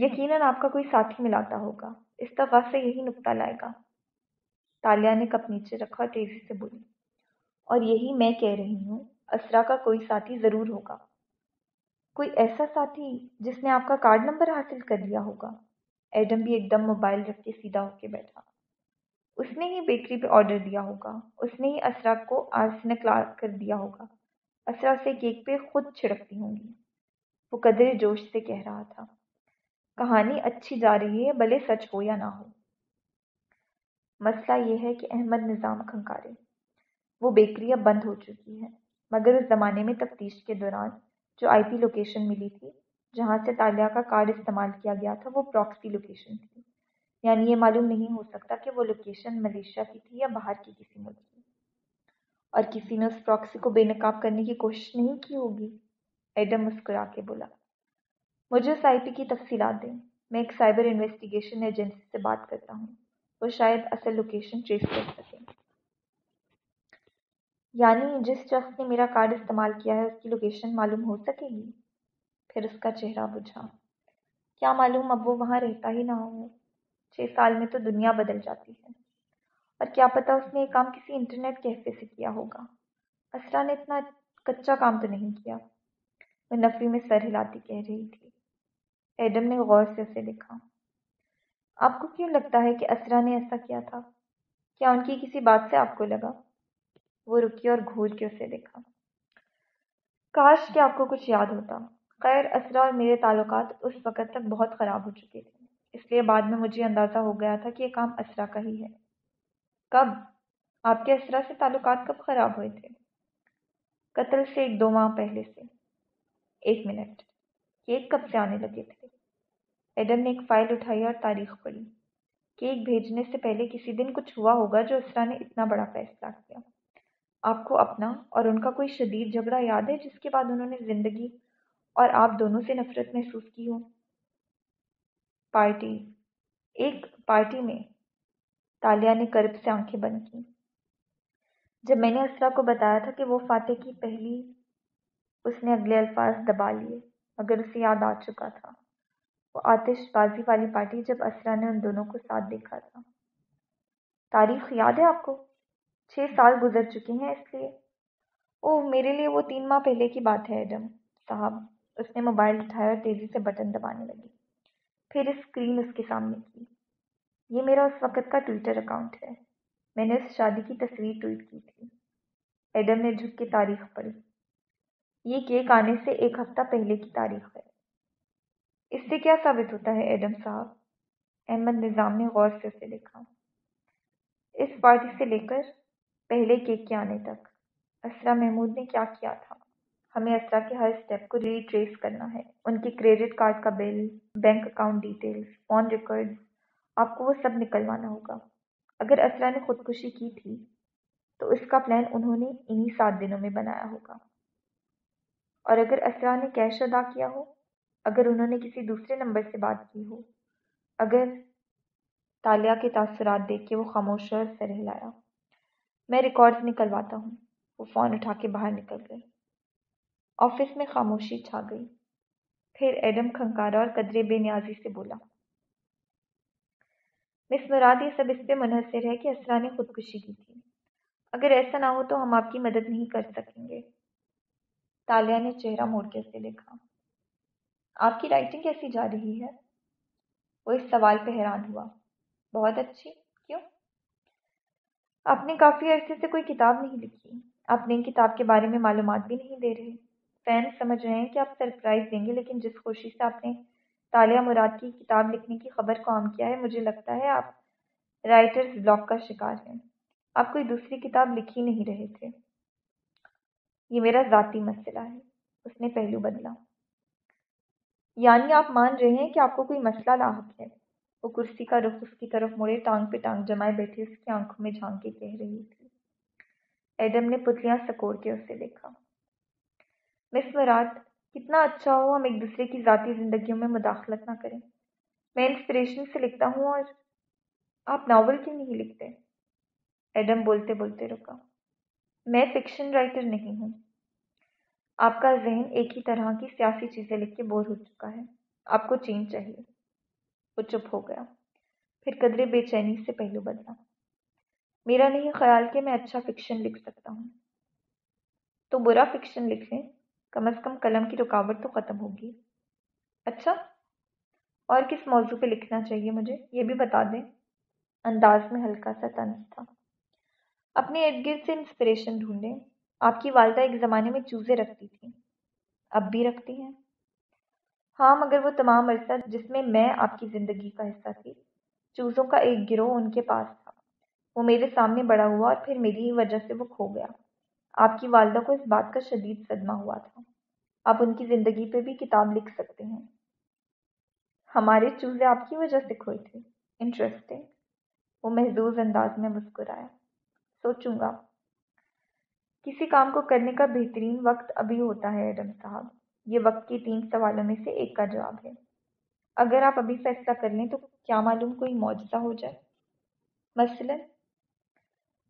Speaker 1: یقیناً آپ کا کوئی ساتھی ملاتا ہوگا۔ استفا سے یہی نقطہ لائے گا۔ تالیہ نے کپ نیچے رکھا تیزی سے بولی، اور یہی میں کہہ رہی ہوں، اسرا کا کوئی ساتھی ضرور ہوگا۔ کوئی ایسا ساتھی جس نے آپ کا کارڈ نمبر حاصل کر لیا ہوگا۔ ایڈم بھی ایک دم موبائل رکھ کے سیدھا ہو کے بیٹھا۔ اس نے ہی بیکری پہ آرڈر دیا ہوگا۔ اس نے ہی اسرا کو آج سے نکلا کر دیا ہوگا۔ اسرا سے کیک پہ خود چھڑکتی ہوں گی۔ وہ قدرے جوش سے کہہ رہا تھا۔ کہانی اچھی جا رہی ہے، بھلے سچ ہو یا نہ ہو۔ مسئلہ یہ ہے کہ احمد نظام کھنکارے۔ وہ بیکری اب بند ہو چکی ہے مگر اس زمانے میں تفتیش کے دوران جو آئی پی لوکیشن ملی تھی، جہاں سے تالیہ کا کارڈ استعمال کیا گیا تھا، وہ پراکسی لوکیشن تھی۔ یعنی یہ معلوم نہیں ہو سکتا کہ وہ لوکیشن ملیشیا کی تھی یا باہر کی کسی ملک کی۔ اور کسی نے اس پراکسی کو بے نقاب کرنے کی کوشش نہیں کی ہوگی، ایڈم مسکرا کے بولا۔ مجھے اس آئی پی کی تفصیلات دیں۔ میں ایک سائبر انویسٹیگیشن ایجنسی سے بات کرتا ہوں۔ وہ شاید اصل لوکیشن ٹریس کر سکیں یعنی جس شخص نے میرا کارڈ استعمال کیا ہے، اس کی لوکیشن معلوم ہو سکے گی؟ پھر اس کا چہرہ بجھا۔ کیا معلوم اب وہ وہاں رہتا ہی نہ ہو؟ چھ سال میں تو دنیا بدل جاتی ہے۔ اور کیا پتا اس نے یہ کام کسی انٹرنیٹ کیفے سے کیا ہوگا؟ اسرا نے اتنا کچا کام تو نہیں کیا۔ وہ نفری میں سر ہلاتی کہہ رہی تھی۔ ایڈم نے غور سے اسے دیکھا۔ آپ کو کیوں لگتا ہے کہ اسرا نے ایسا کیا تھا؟ کیا ان کی کسی بات سے آپ کو لگا؟ وہ رکی اور گھور کے اسے دیکھا۔ کاش کہ آپ کو کچھ یاد ہوتا۔ خیر، اسرا اور میرے تعلقات اس وقت تک بہت خراب ہو چکے تھے۔ اس لیے بعد میں مجھے اندازہ ہو گیا تھا کہ یہ کام اسرا کا ہی ہے۔ کب؟ آپ کے اسرا سے تعلقات کب خراب ہوئے تھے؟ قتل سے ایک دو ماہ پہلے سے۔ ایک منٹ۔ کیک کب سے آنے لگے تھے۔ ایڈم نے ایک فائل اٹھائی اور تاریخ پڑھی کیک بھیجنے سے پہلے کسی دن کچھ ہوا ہوگا جو اسرا نے اتنا بڑا فیصلہ کیا۔ آپ کو اپنا اور ان کا کوئی شدید جھگڑا یاد ہے جس کے بعد انہوں نے زندگی اور آپ دونوں سے نفرت محسوس کی ہو؟ پارٹی۔ ایک پارٹی میں تالیہ نے کرب سے آنکھیں بند کی جب میں نے اسرا کو بتایا تھا کہ وہ فاتح کی پہلی، اس نے اگلے الفاظ دبا لیے۔ مگر اسے یاد آ چکا تھا۔ وہ آتش بازی والی پارٹی جب اسرا نے ان دونوں کو ساتھ دیکھا تھا۔ تاریخ یاد ہے آپ کو؟ چھ سال گزر چکے ہیں اس لیے۔ اوہ، میرے لیے وہ تین ماہ پہلے کی بات ہے، ایڈم۔ صاحب، اس نے موبائل اٹھایا اور تیزی سے بٹن دبانے لگی۔ پھر اسکرین اس کے سامنے کی۔ یہ میرا اس وقت کا ٹویٹر اکاؤنٹ ہے۔ میں نے اس شادی کی تصویر ٹویٹ کی تھی۔ ایڈم نے جھک کے تاریخ پڑھی۔ یہ کیک آنے سے ایک ہفتہ پہلے کی تاریخ ہے۔ اس سے کیا ثابت ہوتا ہے ایڈم صاحب؟ احمد نظام نے غور سے اسے دیکھا اس پارٹی سے لے کر پہلے کیک کے آنے تک، اسرا محمود نے کیا کیا تھا؟ ہمیں اسرا کے ہر اسٹیپ کو ریٹریس کرنا ہے۔ ان کی کریڈٹ کارڈ کا bill bank account details phone records آپ کو وہ سب نکلوانا ہوگا۔ اگر اسرا نے خودکشی کی تھی، تو اس کا پلان انہوں نے انہی سات دنوں میں بنایا ہوگا۔ اور اگر اسرا نے کیش ادا کیا ہو، اگر انہوں نے کسی دوسرے نمبر سے بات کی ہو، اگر تالیہ کے تاثرات دیکھ کے وہ خاموش اور سر ہلایا میں ریکارڈز نکلواتا ہوں، وہ فون اٹھا کے باہر نکل گئے۔ آفس میں خاموشی چھا گئی۔ پھر ایڈم کھنکارا اور قدرے بے نیازی سے بولا، مس مراد، یہ سب اس پہ منحصر ہے کہ اسرا نے خودکشی کی تھی۔ اگر ایسا نہ ہو تو ہم آپ کی مدد نہیں کر سکیں گے۔ تالیہ نے چہرہ موڑ کے اسے دیکھا آپ کی رائٹنگ کیسی جا رہی ہے وہ اس سوال پہ حیران ہوا بہت اچھی کیوں آپ نے کافی عرصے سے کوئی کتاب نہیں لکھی آپ نئی کتاب کے بارے میں معلومات بھی نہیں دے رہے فین سمجھ رہے ہیں کہ آپ سرپرائز دیں گے لیکن جس خوشی سے آپ نے تالیہ مراد کی کتاب لکھنے کی خبر کو عام کیا ہے مجھے لگتا ہے آپ رائٹرز بلاک کا شکار ہیں آپ کوئی دوسری کتاب لکھ ہی نہیں رہے تھے یہ میرا ذاتی مسئلہ ہے، اس نے پہلو بدلا۔ یعنی آپ مان رہے ہیں کہ آپ کو کوئی مسئلہ لاحق ہے۔ وہ کرسی کا رخ اس کی طرف مڑے، ٹانگ پہ ٹانگ جمائے بیٹھے، اس کی آنکھوں میں جھانک کے کہہ رہی تھی۔ ایڈم نے پتلیاں سکوڑ کے اسے دیکھا۔ مس مراد، کتنا اچھا ہو ہم ایک دوسرے کی ذاتی زندگیوں میں مداخلت نہ کریں۔ میں انسپریشن سے لکھتا ہوں اور آپ ناول کیوں نہیں لکھتے؟ ایڈم بولتے بولتے رکا۔ میں فکشن رائٹر نہیں ہوں۔ آپ کا ذہن ایک ہی طرح کی سیاسی چیزیں لکھ کے بور ہو چکا ہے۔ آپ کو چینج چاہیے۔ وہ چپ ہو گیا۔ پھر قدرے بے چینی سے پہلو بدلا۔ میرا نہیں، خیال کہ میں اچھا فکشن لکھ سکتا ہوں۔ تو برا فکشن لکھ لیں کم از کم قلم کی رکاوٹ تو ختم ہوگی۔ اچھا اور کس موضوع پہ لکھنا چاہیے مجھے؟ یہ بھی بتا دیں۔ انداز میں ہلکا سا طنز تھا۔ اپنے ارد گرد سے انسپریشن ڈھونڈیں۔ آپ کی والدہ ایک زمانے میں چوزے رکھتی تھیں، اب بھی رکھتی ہیں۔ ہاں مگر وہ تمام عرصہ جس میں میں آپ کی زندگی کا حصہ تھی، چوزوں کا ایک گروہ ان کے پاس تھا۔ وہ میرے سامنے بڑا ہوا اور پھر میری ہی وجہ سے وہ کھو گیا۔ آپ کی والدہ کو اس بات کا شدید صدمہ ہوا تھا۔ آپ ان کی زندگی پہ بھی کتاب لکھ سکتے ہیں۔ ہمارے چوزے آپ کی وجہ سے کھوئے تھے۔ انٹرسٹنگ وہ محظوظ انداز میں مسکرایا۔ سوچوں گا۔ کسی کام کو کرنے کا بہترین وقت ابھی ہوتا ہے ایڈم صاحب۔ یہ وقت کے تین سوالوں میں سے ایک کا جواب ہے۔ اگر آپ ابھی فیصلہ کر لیں تو کیا معلوم کوئی معجزہ ہو جائے؟ مثلاً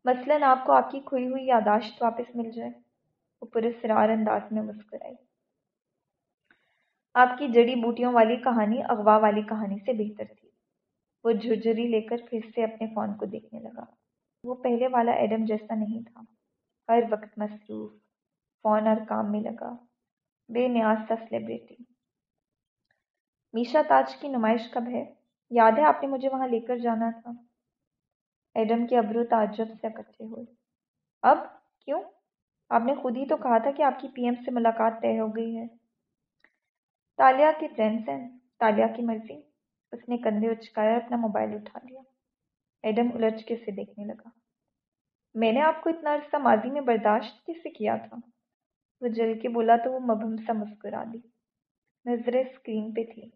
Speaker 1: مثلاً آپ کو آپ کی کھوئی ہوئی یاداشت واپس مل جائے۔ وہ پرسرار انداز میں مسکرائی۔ آپ کی جڑی بوٹیوں والی کہانی اغوا والی کہانی سے بہتر تھی۔ وہ جھرجھری لے کر پھر سے اپنے فون کو دیکھنے لگا۔ وہ پہلے والا ایڈم جیسا نہیں تھا۔ ہر وقت مصروف فون اور کام میں لگا، بے نیاز تھا سلیبریٹی میشا تاج کی نمائش کب ہے؟ یاد ہے آپ نے مجھے وہاں لے کر جانا تھا۔ ایڈم کے ابرو تعجب سے اکٹھے ہوئے۔ اب؟ کیوں؟ آپ نے خود ہی تو کہا تھا کہ آپ کی پی ایم سے ملاقات طے ہو گئی ہے۔ تالیہ کے فرینڈس ہیں تالیہ کی مرضی۔ اس نے کندھے اچکایا اپنا موبائل اٹھا لیا۔ ایڈم الجھ کے سے دیکھنے لگا۔ میں نے آپ کو اتنا عرصہ ماضی میں برداشت کیسے کیا تھا؟ وہ جل کے بولا تو وہ مبہم سا مسکرا دی۔ نظریں اسکرین پہ تھی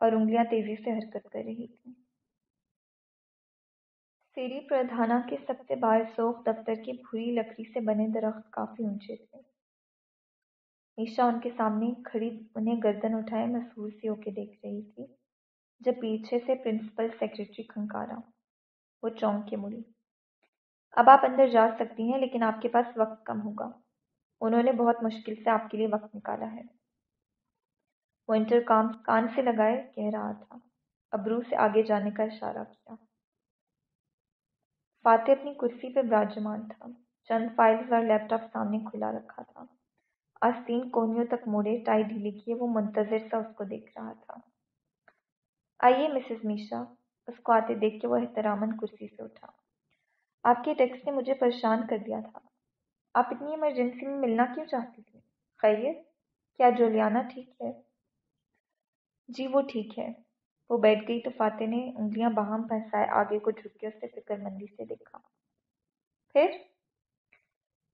Speaker 1: اور انگلیاں تیزی سے حرکت کر رہی تھیں۔ سیری پردھانا کے سب سے باہر سوخ دفتر کی بھوری لکڑی سے بنے درخت کافی اونچے تھے۔ نیشا ان کے سامنے کھڑی انہیں گردن اٹھائے مسہور سی ہو کے دیکھ رہی تھی، جب پیچھے سے پرنسپل سیکرٹری کھنکارا وہ چونک کے مڑی۔ اب آپ اندر جا سکتی ہیں، لیکن آپ کے پاس وقت کم ہوگا۔ انہوں نے بہت مشکل سے آپ کے لیے وقت نکالا ہے۔ وہ انٹر کام، کان سے لگائے کہہ رہا تھا۔ ابرو سے آگے جانے کا اشارہ کیا۔ فاتح اپنی کرسی پہ براجمان تھا۔ چند فائلز اور لیپ ٹاپ سامنے کھلا رکھا تھا۔ آستین کونیوں تک موڑے ٹائی ڈھیلی کیے، وہ منتظر سا اس کو دیکھ رہا تھا۔ آئیے، مسز میشا۔ اس کو آتے دیکھ کے وہ احترامن کرسی سے اٹھا۔ آپ کے ٹیکسٹ نے مجھے پریشان کر دیا تھا۔ آپ اتنی ایمرجنسی میں ملنا کیوں چاہتی تھی خیریت؟ کیا جولیانا ٹھیک ہے؟ جی وہ ٹھیک ہے۔ وہ بیٹھ گئی تو فاتح نے انگلیاں باہم پھنسائے، آگے کو جھک کے اسے فکر مندی سے دیکھا۔ پھر؟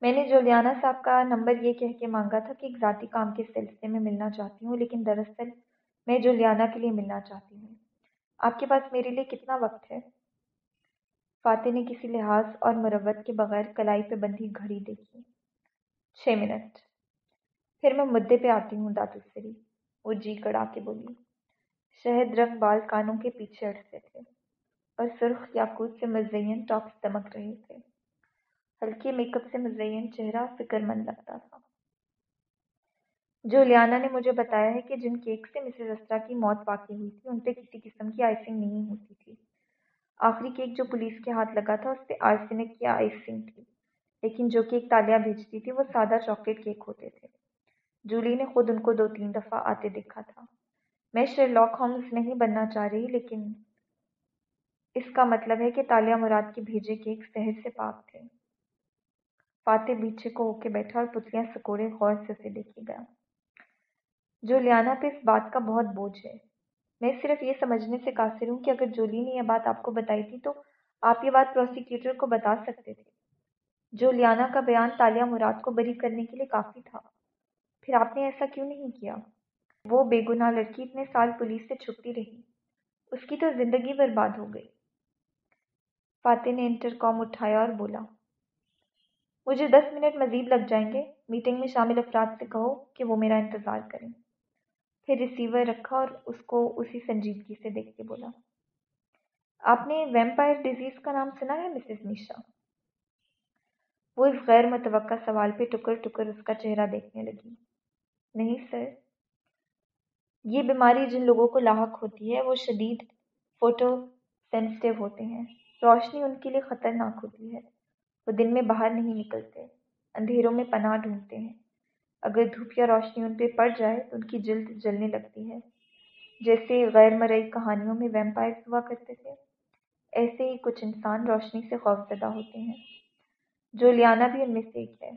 Speaker 1: میں نے جولیانا صاحب کا نمبر یہ کہہ کے مانگا تھا کہ ایک ذاتی کام کے سلسلے میں ملنا چاہتی ہوں، لیکن دراصل میں جولیانا کے لیے ملنا چاہتی ہوں۔ آپ کے پاس میرے لیے کتنا وقت ہے؟ فاتح نے کسی لحاظ اور مروت کے بغیر کلائی پہ بندھی گھڑی دیکھی۔ چھ منٹ۔ پھر میں مدعے پہ آتی ہوں داتو سری۔ وہ جی کڑا کے بولی۔ شہد رنگ بال کانوں کے پیچھے اٹھتے تھے اور سرخ یاقوت سے مزین ٹاپس دمک رہے تھے۔ ہلکے میک اپ سے مزین چہرہ فکر مند لگتا تھا۔ جو لیانا نے مجھے بتایا ہے کہ جن کیک سے مسز اسرا کی موت واقع ہوئی تھی، ان پہ کسی قسم کی آئسنگ نہیں ہوتی تھی۔ آخری کیک جو پولیس کے ہاتھ لگا تھا، اس پہ آرسینک کی آئسنگ تھی۔ لیکن جو کیک تالیاں بھیجتی تھی، وہ سادہ چاکلیٹ کیک ہوتے تھے۔ جولی نے خود ان کو دو تین دفعہ آتے دیکھا تھا۔ میں شرلاک ہومز نہیں بننا چاہ رہی، لیکن اس کا مطلب ہے کہ تالیہ مراد کے بھیجے کیک شہر سے پاک تھے۔ فاتح پیچھے کو ہو کے بیٹھا اور پتلیاں سکوڑے غور سے اسے دیکھے گیا۔ جو لیانا پہ اس بات کا بہت بوجھ ہے۔ میں صرف یہ سمجھنے سے قاصر ہوں کہ اگر جولی نے یہ بات آپ کو بتائی تھی تو آپ یہ بات پروسیکیوٹر کو بتا سکتے تھے۔ جو لیانا کا بیان تالیہ مراد کو بری کرنے کے لیے کافی تھا۔ پھر آپ نے ایسا کیوں نہیں کیا؟ وہ بے گناہ لڑکی اتنے سال پولیس سے چھپتی رہی۔ اس کی تو زندگی برباد ہو گئی۔ فاتح نے انٹر کام اٹھایا اور بولا، مجھے دس منٹ مزید لگ جائیں گے۔ میٹنگ میں شامل افراد سے کہو کہ وہ میرا انتظار کریں۔ پھر ریسیور رکھا اور اس کو اسی سنجیدگی سے دیکھ کے بولا۔ آپ نے ویمپائر ڈیزیز کا نام سنا ہے مسز میشا وہ اس غیر متوقع سوال پہ ٹکر ٹکر اس کا چہرہ دیکھنے لگی۔ نہیں سر، یہ بیماری جن لوگوں کو لاحق ہوتی ہے، وہ شدید فوٹو سینسٹیو ہوتے ہیں۔ روشنی ان کے لیے خطرناک ہوتی ہے۔ وہ دن میں باہر نہیں نکلتے، اندھیروں میں پناہ ڈھونڈتے ہیں۔ اگر دھوپ یا روشنی ان پہ پڑ جائے تو ان کی جلد جلنے لگتی ہے۔ جیسے غیر مرئی کہانیوں میں ویمپائرس ہوا کرتے تھے، ایسے ہی کچھ انسان روشنی سے خوف زدہ ہوتے ہیں۔ جو لیانا بھی ان میں سے ایک ہے۔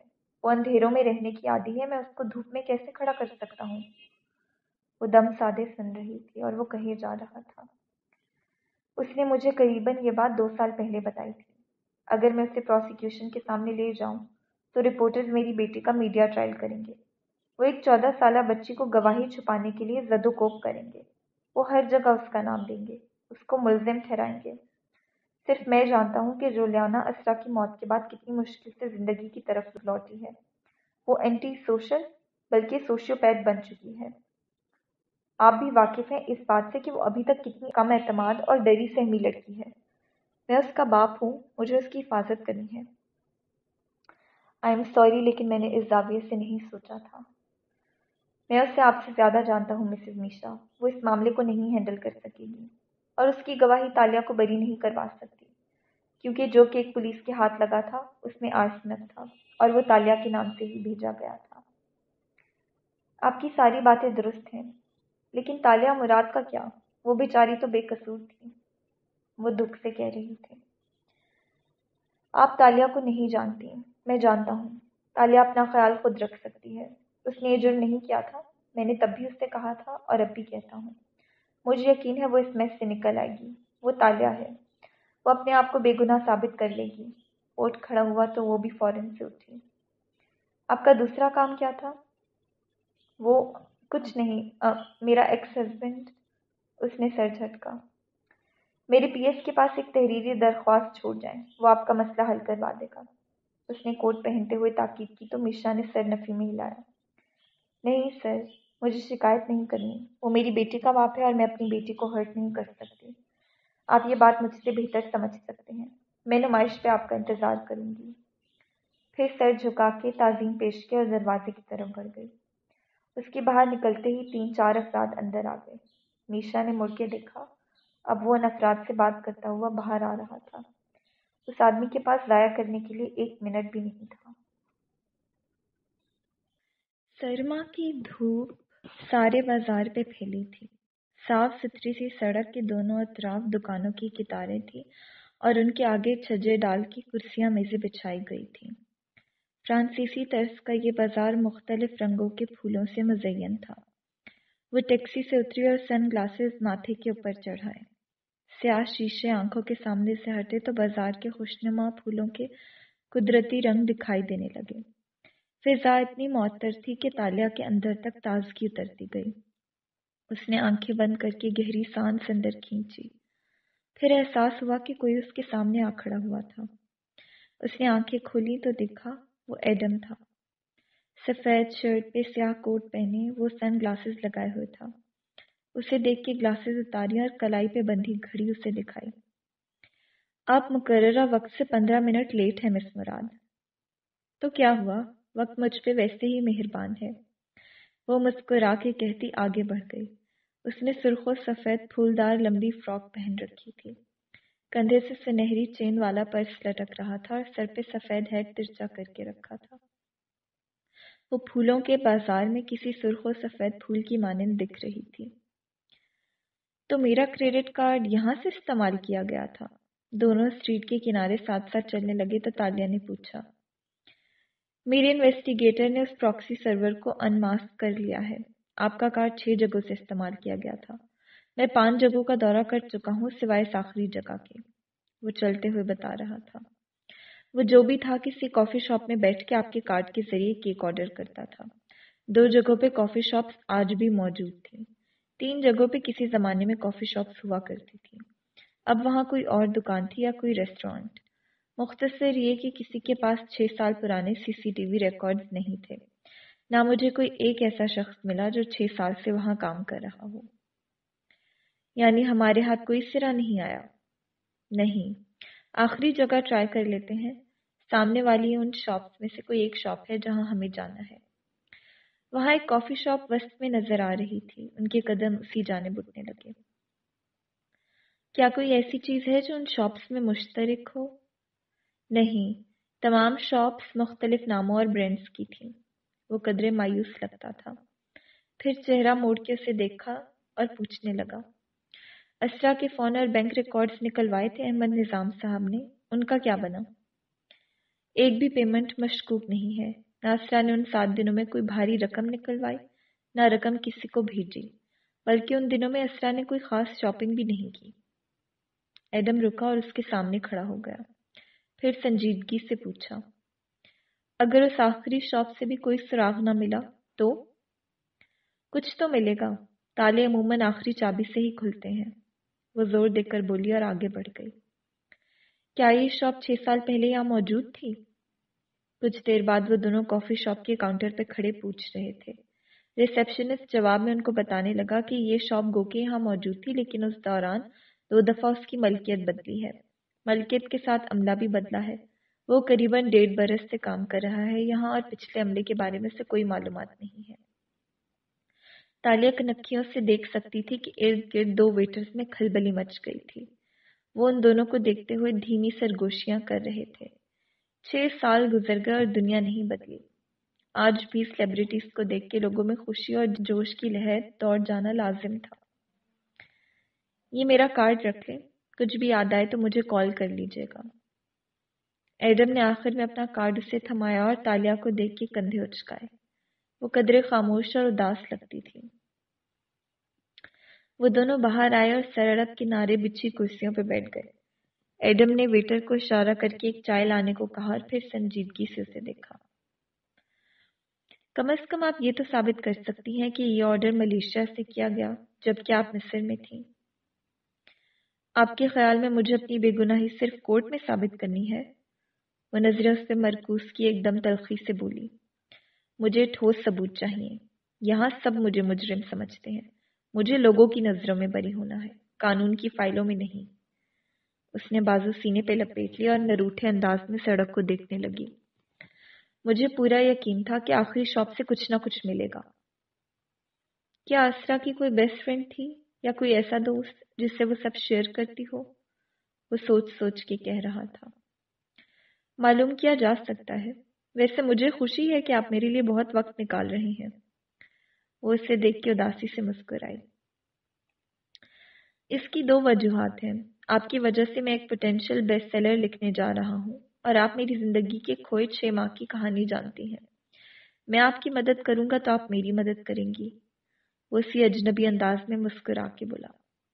Speaker 1: وہ اندھیروں میں رہنے کی عادی ہے، میں اس کو دھوپ میں کیسے کھڑا کر سکتا ہوں؟ وہ دم سادے سن رہی تھی اور وہ کہے جا رہا تھا۔ اس نے مجھے قریباً یہ بات دو سال پہلے بتائی تھی۔ اگر میں اسے پروسیکیوشن کے سامنے لے جاؤں تو رپورٹرز میری بیٹی کا میڈیا ٹرائل کریں گے۔ وہ ایک چودہ سالہ بچی کو گواہی چھپانے کے لیے زد و کوپ کریں گے۔ وہ ہر جگہ اس کا نام دیں گے۔ اس کو ملزم ٹھہرائیں گے۔ صرف میں جانتا ہوں کہ جولیانا اسرا کی موت کے بعد کتنی مشکل سے زندگی کی طرف لوٹی ہے۔ وہ اینٹی سوشل بلکہ سوشیوپیتھ بن چکی ہے۔ آپ بھی واقف ہیں اس بات سے کہ وہ ابھی تک کتنی کم اعتماد اور ڈری سہمی لڑکی ہے۔ میں اس کا باپ ہوں، مجھے اس کی حفاظت کرنی ہے۔ آئی ایم سوری لیکن میں نے اس زاویے سے نہیں سوچا تھا۔ میں اس سے آپ سے زیادہ جانتا ہوں مسز میشا وہ اس معاملے کو نہیں ہینڈل کر سکے گی اور اس کی گواہی تالیہ کو بری نہیں کروا سکتی، کیونکہ جو کہ ایک پولیس کے ہاتھ لگا تھا، اس میں آرسنک تھا اور وہ تالیہ کے نام سے ہی بھیجا گیا تھا۔ آپ کی ساری باتیں درست ہیں، لیکن تالیہ مراد کا کیا؟ وہ بیچاری تو بے قصور تھی۔ وہ دکھ سے کہہ رہی تھی۔ آپ تالیہ کو نہیں جانتی۔ میں جانتا ہوں۔ تالیہ اپنا خیال خود رکھ سکتی ہے۔ اس نے یہ جرم نہیں کیا تھا۔ میں نے تب بھی اس سے کہا تھا اور اب بھی کہتا ہوں۔ مجھے یقین ہے وہ اس میس سے نکل آئے گی۔ وہ تالیہ ہے۔ وہ اپنے آپ کو بے گناہ ثابت کر لے گی۔ اوٹ کھڑا ہوا تو وہ بھی فوراً سے اٹھی۔ آپ کا دوسرا کام کیا تھا؟ وہ کچھ نہیں۔ آ, میرا ایکس ہسبینڈ اس نے سر جھٹکا۔ میرے پی ایس کے پاس ایک تحریری درخواست چھوڑ جائیں۔ وہ آپ کا مسئلہ حل کروا دے گا۔ اس نے کوٹ پہنتے ہوئے تاکید کی تو مشرا نے سر نفی میں ہلایا۔ نہیں سر، مجھے شکایت نہیں کرنی۔ وہ میری بیٹی کا باپ ہے اور میں اپنی بیٹی کو ہرٹ نہیں کر سکتی۔ آپ یہ بات مجھ سے بہتر سمجھ سکتے ہیں۔ میں نمائش پہ آپ کا انتظار کروں گی پھر سر جھکا کے تعظیم پیش کے اور دروازے کی طرف بڑھ گئی۔ اس کے باہر نکلتے ہی تین چار افراد اندر آ گئے۔ میشا نے مڑ کے دیکھا۔ اب وہ ان افراد سے بات کرتا ہوا باہر آ رہا تھا۔ اس آدمی کے پاس ضائع کرنے کے لیے ایک منٹ بھی نہیں تھا۔ سرما کی دھوپ سارے بازار پہ پھیلی تھی۔ صاف ستھری سی سڑک کے دونوں اطراف دکانوں کی کتاریں تھیں اور ان کے آگے چھجے ڈال کی کرسیاں میزیں بچھائی گئی تھیں۔ فرانسیسی طرز کا یہ بازار مختلف رنگوں کے پھولوں سے مزین تھا۔ وہ ٹیکسی سے اتری اور سن گلاسز ماتھے کے اوپر چڑھائے۔ سیاہ شیشے آنکھوں کے سامنے سے ہٹے تو بازار کے خوشنما پھولوں کے قدرتی رنگ دکھائی دینے لگے۔ فضا اتنی معطر تھی کہ تالیہ کے اندر تک تازگی اترتی گئی۔ اس نے آنکھیں بند کر کے گہری سانس اندر کھینچی۔ پھر احساس ہوا کہ کوئی اس کے سامنے آ کھڑا ہوا تھا۔ اس نے آنکھیں کھولی تو دیکھا وہ ایڈم تھا۔ سفید شرٹ پہ سیاہ کوٹ پہنے وہ سن گلاسز لگائے ہوئے تھا۔ اسے دیکھ کے گلاسز اتاری اور کلائی پہ بندھی گھڑی اسے دکھائی۔ آپ مقررہ وقت سے پندرہ منٹ لیٹ ہیں مس مراد۔ تو کیا ہوا؟ وقت مجھ پہ ویسے ہی مہربان ہے۔ وہ مسکرا کے کہتی آگے بڑھ گئی۔ اس نے سرخ و سفید پھولدار لمبی فراک پہن رکھی تھی۔ کندھے سے سنہری چین والا پرس لٹک رہا تھا اور سر پہ سفید ہیڈ ترچا کر کے رکھا تھا۔ وہ پھولوں کے بازار میں کسی سرخ و سفید پھول کی مانند دکھ رہی تھی۔ تو میرا کریڈٹ کارڈ یہاں سے استعمال کیا گیا تھا۔ دونوں اسٹریٹ کے کنارے ساتھ ساتھ چلنے لگے تو تالیہ نے پوچھا، میرے انویسٹیگیٹر نے اس پراکسی سرور کو ان ماسک کر لیا ہے۔ آپ کا کارڈ چھ جگہوں سے استعمال کیا گیا تھا۔ میں پانچ جگہوں کا دورہ کر چکا ہوں سوائے آخری جگہ کے۔ وہ چلتے ہوئے بتا رہا تھا۔ وہ جو بھی تھا، کسی کافی شاپ میں بیٹھ کے آپ کے کارڈ کے ذریعے کیک آرڈر کرتا تھا۔ دو جگہوں پہ کافی شاپس آج بھی موجود تھے۔ تین جگہوں پہ کسی زمانے میں کافی شاپس ہوا کرتی تھی۔ اب وہاں کوئی اور دکان تھی یا کوئی ریسٹورانٹ۔ مختصر یہ کہ کسی کے پاس چھ سال پرانے سی سی ٹی وی ریکارڈز نہیں تھے۔ نہ مجھے کوئی ایک ایسا شخص ملا جو چھ سال سے وہاں کام کر رہا ہو۔ یعنی ہمارے ہاتھ کوئی سرا نہیں آیا۔ نہیں۔ آخری جگہ ٹرائی کر لیتے ہیں۔ سامنے والی ان شاپس میں سے کوئی ایک شاپ ہے جہاں ہمیں جانا ہے۔ وہاں ایک کافی شاپ وسط میں نظر آ رہی تھی۔ ان کے قدم اسی جانب اٹھنے لگے۔ کیا کوئی ایسی چیز ہے جو ان شاپس میں مشترک ہو؟ نہیں، تمام شاپس مختلف ناموں اور برینڈس کی تھیں۔ وہ قدرے مایوس لگتا تھا۔ پھر چہرہ موڑ کے اسے دیکھا اور پوچھنے لگا۔ اسرا کے فون اور بینک ریکارڈز نکلوائے تھے احمد نظام صاحب نے۔ ان کا کیا بنا؟ ایک بھی پیمنٹ مشکوک نہیں ہے۔ نہ اسرا نے ان سات دنوں میں کوئی بھاری رقم نکلوائی، نہ رقم کسی کو بھیجی، بلکہ ان دنوں میں اسرا نے کوئی خاص شاپنگ بھی نہیں کی۔ ایڈم رکا اور اس کے سامنے کھڑا ہو گیا۔ پھر سنجیدگی سے پوچھا، اگر اس آخری شاپ سے بھی کوئی سراغ نہ ملا تو؟ کچھ تو ملے گا۔ تالے عموماً آخری چابی سے ہی کھلتے ہیں۔ وہ زور دے کر بولی اور آگے بڑھ گئی۔ کیا یہ شاپ چھ سال پہلے یہاں موجود تھی؟ کچھ دیر بعد وہ دونوں کافی شاپ کے کاؤنٹر پہ کھڑے پوچھ رہے تھے۔ ریسیپشنسٹ جواب میں ان کو بتانے لگا کہ یہ شاپ گو کے یہاں موجود تھی، لیکن اس دوران دو دفعہ اس کی ملکیت بدلی ہے۔ ملکیت کے ساتھ عملہ بھی بدلا ہے۔ وہ قریب ڈیڑھ برس سے کام کر رہا ہے۔ یہاں اور پچھلے عملے کے بارے میں سے کوئی معلومات نہیں ہے۔ تالیہ کنکھیوں سے دیکھ سکتی تھی کہ ارد گرد دو ویٹرز میں کھلبلی مچ گئی تھی۔ وہ ان دونوں کو دیکھتے ہوئے دھیمی سرگوشیاں کر رہے تھے۔ چھ سال گزر گئے اور دنیا نہیں بدلی۔ آج بھی سیلیبریٹیز کو دیکھ کے لوگوں میں خوشی اور جوش کی لہر دوڑ جانا لازم تھا۔ یہ میرا کارڈ رکھ لیں کچھ بھی یاد آئے تو مجھے کال کر لیجیے گا۔ ایڈم نے آخر میں اپنا کارڈ اسے تھمایا اور تالیا کو دیکھ کے کندھے اچکائے۔ وہ قدرے خاموش اور اداس لگتی تھی وہ دونوں باہر آئے اور سڑک کنارے بچھی کرسیوں پہ بیٹھ گئے۔ ایڈم نے ویٹر کو اشارہ کر کے ایک چائے لانے کو کہا اور پھر سنجیدگی سے اسے دیکھا۔ کم از کم آپ یہ تو ثابت کر سکتی ہیں کہ یہ آرڈر ملیشیا سے کیا گیا جبکہ آپ مصر میں تھیں۔ آپ کے خیال میں مجھے اپنی بے گناہی صرف کورٹ میں ثابت کرنی ہے؟ وہ نظریں اس پہ مرکوز کی ایک دم تلخی سے بولی۔ مجھے ٹھوس ثبوت چاہیے۔ یہاں سب مجھے مجرم سمجھتے ہیں۔ مجھے لوگوں کی نظروں میں بری ہونا ہے۔ قانون کی فائلوں میں نہیں۔ اس نے بازو سینے پہ لپیٹ لیا اور نروٹھے انداز میں سڑک کو دیکھنے لگی۔ مجھے پورا یقین تھا کہ آخری شاپ سے کچھ نہ کچھ ملے گا۔ کیا اسرا کی کوئی بیسٹ فرینڈ تھی یا کوئی ایسا دوست جس سے وہ سب شیئر کرتی ہو؟ وہ سوچ سوچ کے کہہ رہا تھا۔ معلوم کیا جا سکتا ہے؟ ویسے مجھے خوشی ہے کہ آپ میرے لیے بہت وقت نکال رہے ہیں۔ وہ اسے دیکھ کے اداسی سے مسکرائی اس کی دو وجوہات ہیں۔ آپ کی وجہ سے میں ایک پوٹینشیل بیسٹ سیلر لکھنے جا رہا ہوں اور آپ میری زندگی کے کھوئے چھ ماہ کی کہانی جانتی ہیں۔ میں آپ کی مدد کروں گا تو آپ میری مدد کریں گی۔ وہ اسی اجنبی انداز میں مسکرا کے بولا۔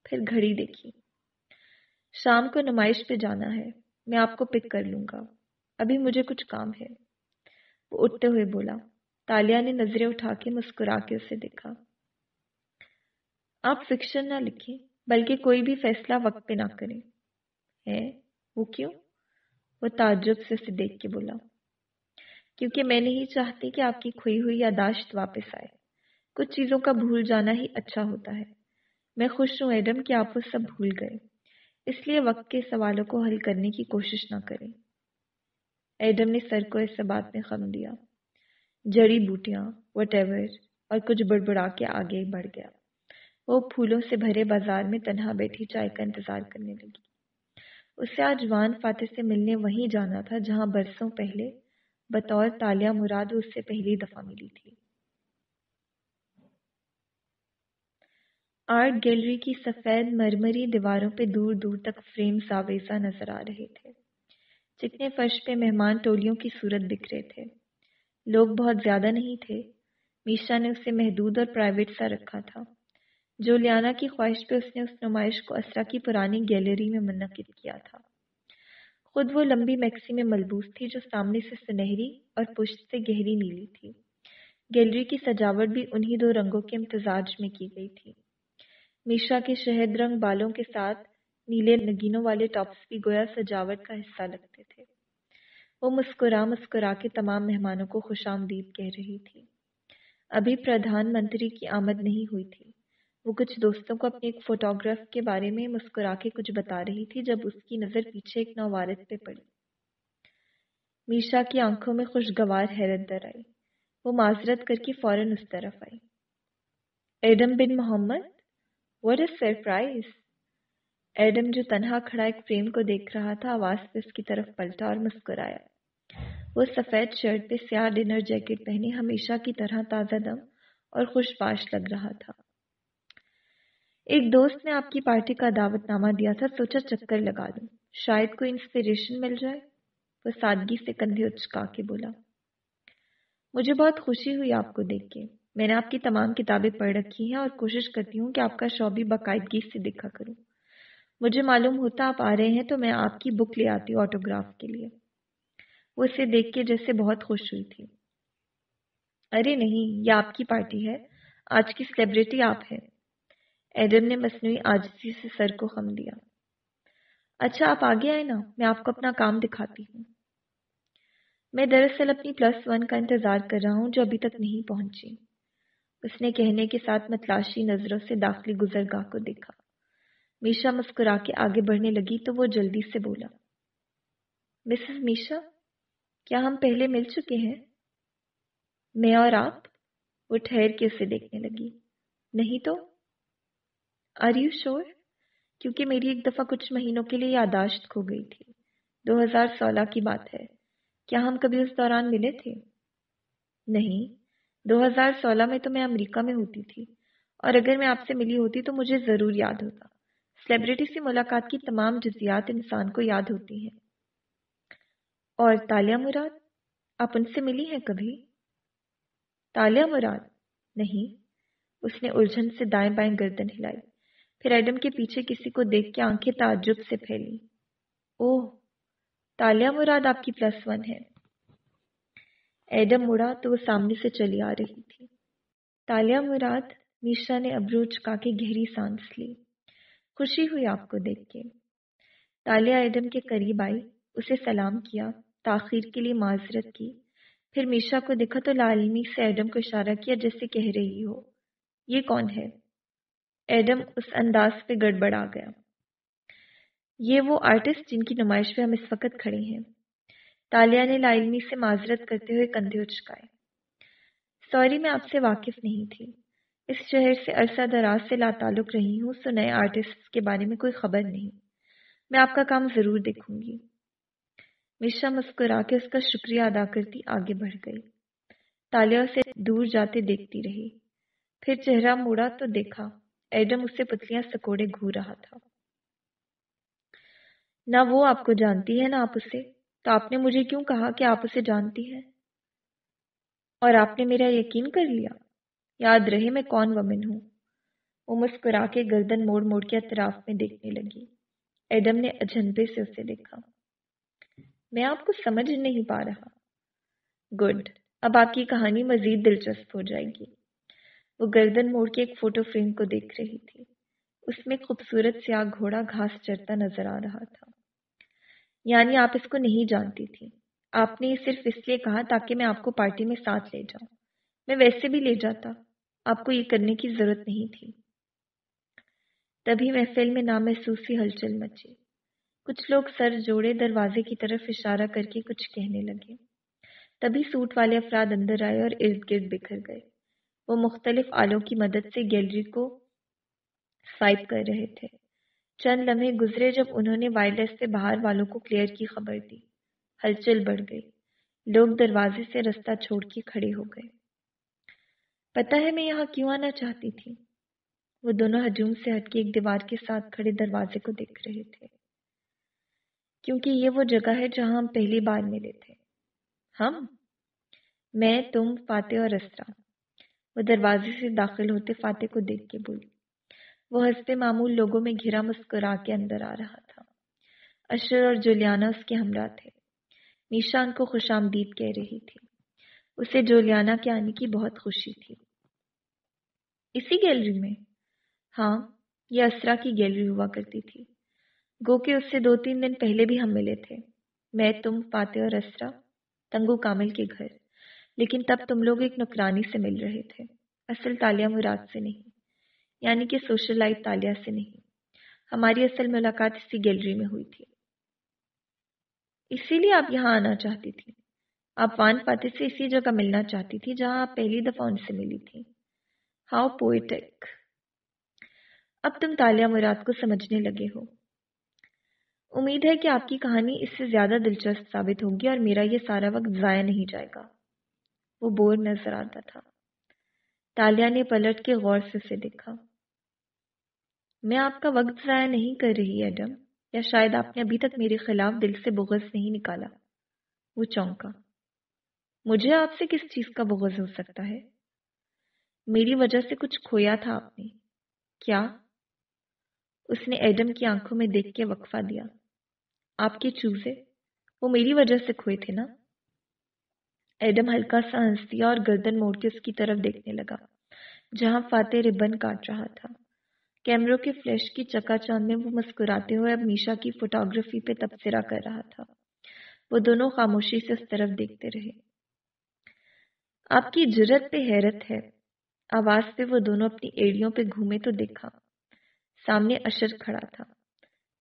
Speaker 1: پھر گھڑی دیکھی۔ شام کو نمائش پہ جانا ہے۔ میں آپ کو پک کر لوں گا۔ ابھی مجھے کچھ کام ہے۔ وہ اٹھتے ہوئے بولا۔ تالیا نے نظریں اٹھا کے مسکرا کے اسے دیکھا۔ آپ فکشن نہ لکھیں۔ بلکہ کوئی بھی فیصلہ وقت پہ نہ کریں ہے؟ وہ کیوں؟ وہ تعجب سے اسے دیکھ کے بولا۔ کیونکہ میں نہیں چاہتی کہ آپ کی کھوئی ہوئی یاداشت واپس آئے۔ کچھ چیزوں کا بھول جانا ہی اچھا ہوتا ہے۔ میں خوش ہوں ایڈم کہ آپ وہ سب بھول گئے۔ اس لیے وقت کے سوالوں کو حل کرنے کی کوشش نہ کریں۔ ایڈم نے سر کو اس بات میں خم دیا۔ جڑی بوٹیاں وٹ ایور اور کچھ بڑبڑا کے آگے بڑھ گیا۔ وہ پھولوں سے بھرے بازار میں تنہا بیٹھی چائے کا انتظار کرنے لگی۔ اسے آج وان فاتح سے ملنے وہیں جانا تھا، جہاں برسوں پہلے بطور تالیہ مراد اس سے پہلی دفعہ ملی تھی۔ آرٹ گیلری کی سفید مرمری دیواروں پہ دور دور تک فریم ساویزا نظر آ رہے تھے۔ چکنے فرش پہ مہمان ٹولیوں کی صورت بکھرے تھے۔ لوگ بہت زیادہ نہیں تھے۔ میشا نے اسے محدود اور پرائیویٹ سا رکھا تھا۔ جو لیانا کی خواہش پہ اس نے اس نمائش کو اسرا کی پرانی گیلری میں منعقد کیا تھا۔ خود وہ لمبی میکسی میں ملبوس تھی جو سامنے سے سنہری اور پشت سے گہری نیلی تھی۔ گیلری کی سجاوٹ بھی انہی دو رنگوں کے امتزاج میں کی گئی تھی۔ میشا کے شہد رنگ بالوں کے ساتھ نیلے نگینوں والے ٹاپس بھی گویا سجاوٹ کا حصہ لگتے تھے۔ وہ مسکرا مسکرا کے تمام مہمانوں کو خوش آمدید کہہ رہی تھی۔ ابھی پردھان منتری کی آمد نہیں ہوئی تھی۔ وہ کچھ دوستوں کو اپنی ایک فوٹوگراف کے بارے میں مسکرا کے کچھ بتا رہی تھی جب اس کی نظر پیچھے ایک نوارت پہ پڑی۔ میشا کی آنکھوں میں خوشگوار حیرت در آئی۔ وہ معذرت کر کے فوراً اس طرف آئی۔ Adam bin Muhammad what is surprise Adam جو تنہا کھڑا ایک فریم کو دیکھ رہا تھا، آواز پہ اس کی طرف پلٹا اور مسکرایا۔ وہ سفید شرٹ پہ سیاہ ڈنر جیکٹ پہنے ہمیشہ کی طرح تازہ دم اور خوش پاش لگ رہا تھا۔ ایک دوست نے آپ کی پارٹی کا دعوت نامہ دیا تھا، سوچا چکر لگا دوں۔ شاید کوئی انسپریشن مل جائے۔ وہ سادگی سے کندھے اچکا کے بولا، مجھے بہت خوشی ہوئی آپ کو دیکھ کے۔ میں نے آپ کی تمام کتابیں پڑھ رکھی ہیں اور کوشش کرتی ہوں کہ آپ کا شو بھی باقاعدگی سے دیکھا کروں۔ مجھے معلوم ہوتا آپ آ رہے ہیں تو میں آپ کی بک لے آتی ہوں آٹوگراف کے لیے۔ وہ اسے دیکھ کے جیسے بہت خوش ہوئی تھی۔ ارے نہیں، یہ آپ کی پارٹی ہے۔ آج کی سیلیبریٹی آپ ہیں۔ ایڈم نے مصنوعی آجزی سے سر کو خم دیا اچھا آپ آگے آئے نا، میں آپ کو اپنا کام دکھاتی ہوں۔ میں دراصل اپنی پلس ون کا انتظار کر رہا ہوں جو ابھی تک نہیں پہنچی۔ اس نے کہنے کے ساتھ متلاشی نظروں سے داخلی گزرگاہ کو دیکھا۔ میشا مسکرا کے آگے بڑھنے لگی تو وہ جلدی سے بولا، مسز میشا، کیا ہم پہلے مل چکے ہیں؟ میں اور آپ؟ وہ ٹھہر کے اسے دیکھنے لگی۔ نہیں تو؟ آر یو شور کیونکہ میری ایک دفعہ کچھ مہینوں کے لیے یاداشت کھو گئی تھی۔ دو ہزار سولہ کی بات ہے۔ کیا ہم کبھی اس دوران ملے تھے؟ نہیں۔ دو ہزار سولہ میں تو میں امریکہ میں ہوتی تھی۔ اور اگر میں آپ سے ملی ہوتی تو مجھے ضرور یاد ہوتا۔ سلیبریٹی سے ملاقات کی تمام جزیات انسان کو یاد ہوتی ہیں۔ اور تالیہ مراد؟ آپ ان سے ملی ہیں کبھی؟ تالیہ مراد؟ نہیں۔ اس نے الجھن سے دائیں بائیں گردن ہلائی۔ پھر ایڈم کے پیچھے کسی کو دیکھ کے آنکھیں تعجب سے پھیلی۔ اوہ، تالیہ مراد آپ کی پلس ون ہے۔ ایڈم مڑا تو وہ سامنے سے چلی آ رہی تھی۔ تالیہ مراد میشا نے ابرو چکا کے گہری سانس لی۔ خوشی ہوئی آپ کو دیکھ کے۔ تالیہ ایڈم کے قریب آئی، اسے سلام کیا، تاخیر کے لیے معذرت کی۔ پھر میشا کو دیکھا تو لالمی سے ایڈم کو اشارہ کیا، جیسے کہہ رہی ہو، یہ کون ہے؟ ایڈم اس انداز پہ گڑبڑ آ گیا۔ یہ وہ آرٹسٹ جن کی نمائش پہ ہم اس وقت کھڑے ہیں۔ تالیہ نے لالمی سے معذرت کرتے ہوئے کندھے اچکائے۔ سوری، میں آپ سے واقف نہیں تھی۔ اس شہر سے عرصہ دراز سے لا تعلق رہی ہوں، سو نئے آرٹسٹ کے بارے میں کوئی خبر نہیں۔ میں آپ کا کام ضرور دیکھوں گی۔ مشا مسکرا کے اس کا شکریہ ادا کرتی آگے بڑھ گئی۔ تالیہ سے دور جاتے دیکھتی رہی۔ پھر چہرہ موڑا تو دیکھا۔ ایڈم اسے پتلیاں سکوڑے گھور رہا تھا۔ نہ وہ آپ کو جانتی ہے نہ آپ اسے۔ تو آپ نے مجھے کیوں کہا کہ آپ اسے جانتی ہیں اور آپ نے میرا یقین کر لیا؟ یاد رہے میں کون ومن ہوں؟ وہ مسکرا کے گردن موڑ موڑ کے اطراف میں دیکھنے لگی۔ ایڈم نے اجنبے سے اسے دیکھا۔ میں آپ کو سمجھ نہیں پا رہا۔ گڈ، اب آپ کی کہانی مزید دلچسپ ہو جائے گی۔ وہ گردن موڑ کے ایک فوٹو فریم کو دیکھ رہی تھی۔ اس میں خوبصورت سیاہ گھوڑا گھاس چرتا نظر آ رہا تھا۔ یعنی آپ اس کو نہیں جانتی تھی۔ آپ نے یہ صرف اس لیے کہا تاکہ میں آپ کو پارٹی میں ساتھ لے جاؤں۔ میں ویسے بھی لے جاتا۔ آپ کو یہ کرنے کی ضرورت نہیں تھی۔ تبھی محفل میں نامحسوسی ہلچل مچی۔ کچھ لوگ سر جوڑے دروازے کی طرف اشارہ کر کے کچھ کہنے لگے۔ تبھی سوٹ والے افراد اندر آئے اور ارد گرد بکھر گئے۔ وہ مختلف آلوں کی مدد سے گیلری کو سوائپ کر رہے تھے۔ چند لمحے گزرے جب انہوں نے وائرلیس سے باہر والوں کو کلیئر کی خبر دی۔ ہلچل بڑھ گئی۔ لوگ دروازے سے رستہ چھوڑ کے کھڑے ہو گئے۔ پتہ ہے میں یہاں کیوں آنا چاہتی تھی؟ وہ دونوں ہجوم سے ہٹ کے ایک دیوار کے ساتھ کھڑے دروازے کو دیکھ رہے تھے۔ کیونکہ یہ وہ جگہ ہے جہاں ہم پہلی بار ملے تھے۔ ہم؟ میں، تم، فاتح اور اسرا۔ وہ دروازے سے داخل ہوتے فاتح کو دیکھ کے بولی۔ وہ ہنستے معمول لوگوں میں گھرا مسکرا کے اندر آ رہا تھا۔ اشر اور جولیانا اس کے ہمراہ تھے۔ نیشان کو خوش آمدید کہہ رہی تھی۔ اسے جولیانا کے آنے کی بہت خوشی تھی۔ اسی گیلری میں؟ ہاں یہ اسرا کی گیلری ہوا کرتی تھی۔ گو کہ اس سے دو تین دن پہلے بھی ہم ملے تھے۔ میں، تم، فاتح اور اسرا، تنگو کامل کے گھر۔ لیکن تب تم لوگ ایک نکرانی سے مل رہے تھے۔ اصل تالیہ مراد سے نہیں یعنی کہ سوشل لائف تالیہ سے نہیں۔ ہماری اصل ملاقات اسی گیلری میں ہوئی تھی۔ اسی لیے آپ یہاں آنا چاہتی تھی۔ آپ وان فاتح سے اسی جگہ ملنا چاہتی تھی جہاں آپ پہلی دفعہ ان سے ملی تھی۔ ہاؤ پوئٹک اب تم تالیہ مراد کو سمجھنے لگے ہو۔ امید ہے کہ آپ کی کہانی اس سے زیادہ دلچسپ ثابت ہوگی اور میرا یہ سارا وقت ضائع نہیں جائے گا۔ وہ بور نظر آتا تھا۔ تالیہ نے پلٹ کے غور سے اسے دیکھا۔ میں آپ کا وقت ضائع نہیں کر رہی، ایڈم، یا شاید آپ نے ابھی تک میرے خلاف دل سے بغض نہیں نکالا۔ وہ چونکا۔ مجھے آپ سے کس چیز کا بغض ہو سکتا ہے؟ میری وجہ سے کچھ کھویا تھا آپ نے۔ کیا؟ اس نے ایڈم کی آنکھوں میں دیکھ کے وقفہ دیا۔ آپ کے چوزے؟ وہ میری وجہ سے کھوئے تھے نا؟ ایڈم ہلکا سا ہنس دیا اور گردن موڑ کے اس کی طرف دیکھنے لگا، جہاں فاتح ربن کاٹ رہا تھا۔ کیمروں کے فلیش کی چکا چاند میں وہ مسکراتے ہوئے اب میشا کی فوٹوگرافی پہ تبصرہ کر رہا تھا۔ وہ دونوں خاموشی سے اس طرف دیکھتے رہے۔ آپ کی جرت پہ حیرت ہے۔ آواز پہ وہ دونوں اپنی ایڑیوں پہ گھومے تو دیکھا۔ سامنے اشر کھڑا تھا۔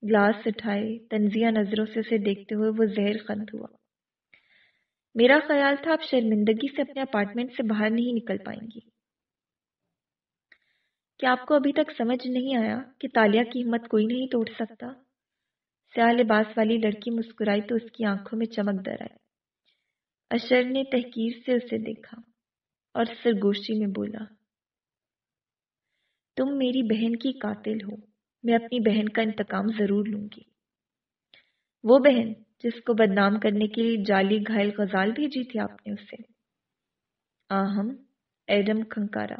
Speaker 1: گلاس اٹھائے، تنزیہ نظروں سے اسے دیکھتے ہوئے وہ زہر خند ہوا۔ میرا خیال تھا آپ شرمندگی سے اپنے اپارٹمنٹ سے باہر نہیں نکل پائیں گی۔ کیا آپ کو ابھی تک سمجھ نہیں آیا کہ تالیہ کی ہمت کوئی نہیں توڑ سکتا؟ سیاہ لباس والی لڑکی مسکرائی تو اس کی آنکھوں میں چمک در آئے اشر نے تحقیر سے اسے دیکھا اور سرگوشی میں بولا، تم میری بہن کی قاتل ہو، میں اپنی بہن کا انتقام ضرور لوں گی۔ وہ بہن جس کو بدنام کرنے کے لیے جالی گھائل غزال بھیجی تھی آپ نے اسے۔ آہم ایڈم کھنکارا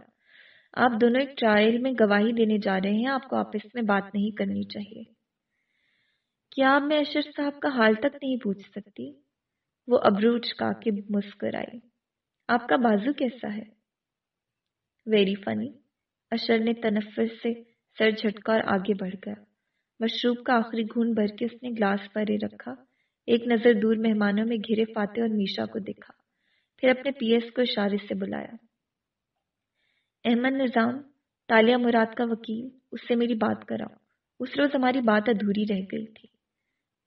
Speaker 1: آپ دونوں ایک ٹرائل میں گواہی دینے جا رہے ہیں، آپ کو آپس میں بات نہیں کرنی چاہیے۔ کیا میں اشر صاحب کا حال تک نہیں پوچھ سکتی؟ وہ ابروچ کا کے مسکرائی آپ کا بازو کیسا ہے؟ ویری فنی اشر نے تنفر سے سر جھٹکا اور آگے بڑھ گیا۔ مشروب کا آخری گھون بھر کے اس نے گلاس پرے رکھا۔ ایک نظر دور مہمانوں میں گھرے فاتح اور میشا کو دیکھا، پھر اپنے پی ایس کو اشارے سے بلایا۔ احمد نظام تالیہ مراد کا وکیل، اس سے میری بات کراؤ۔ اس روز ہماری بات ادھوری رہ گئی تھی۔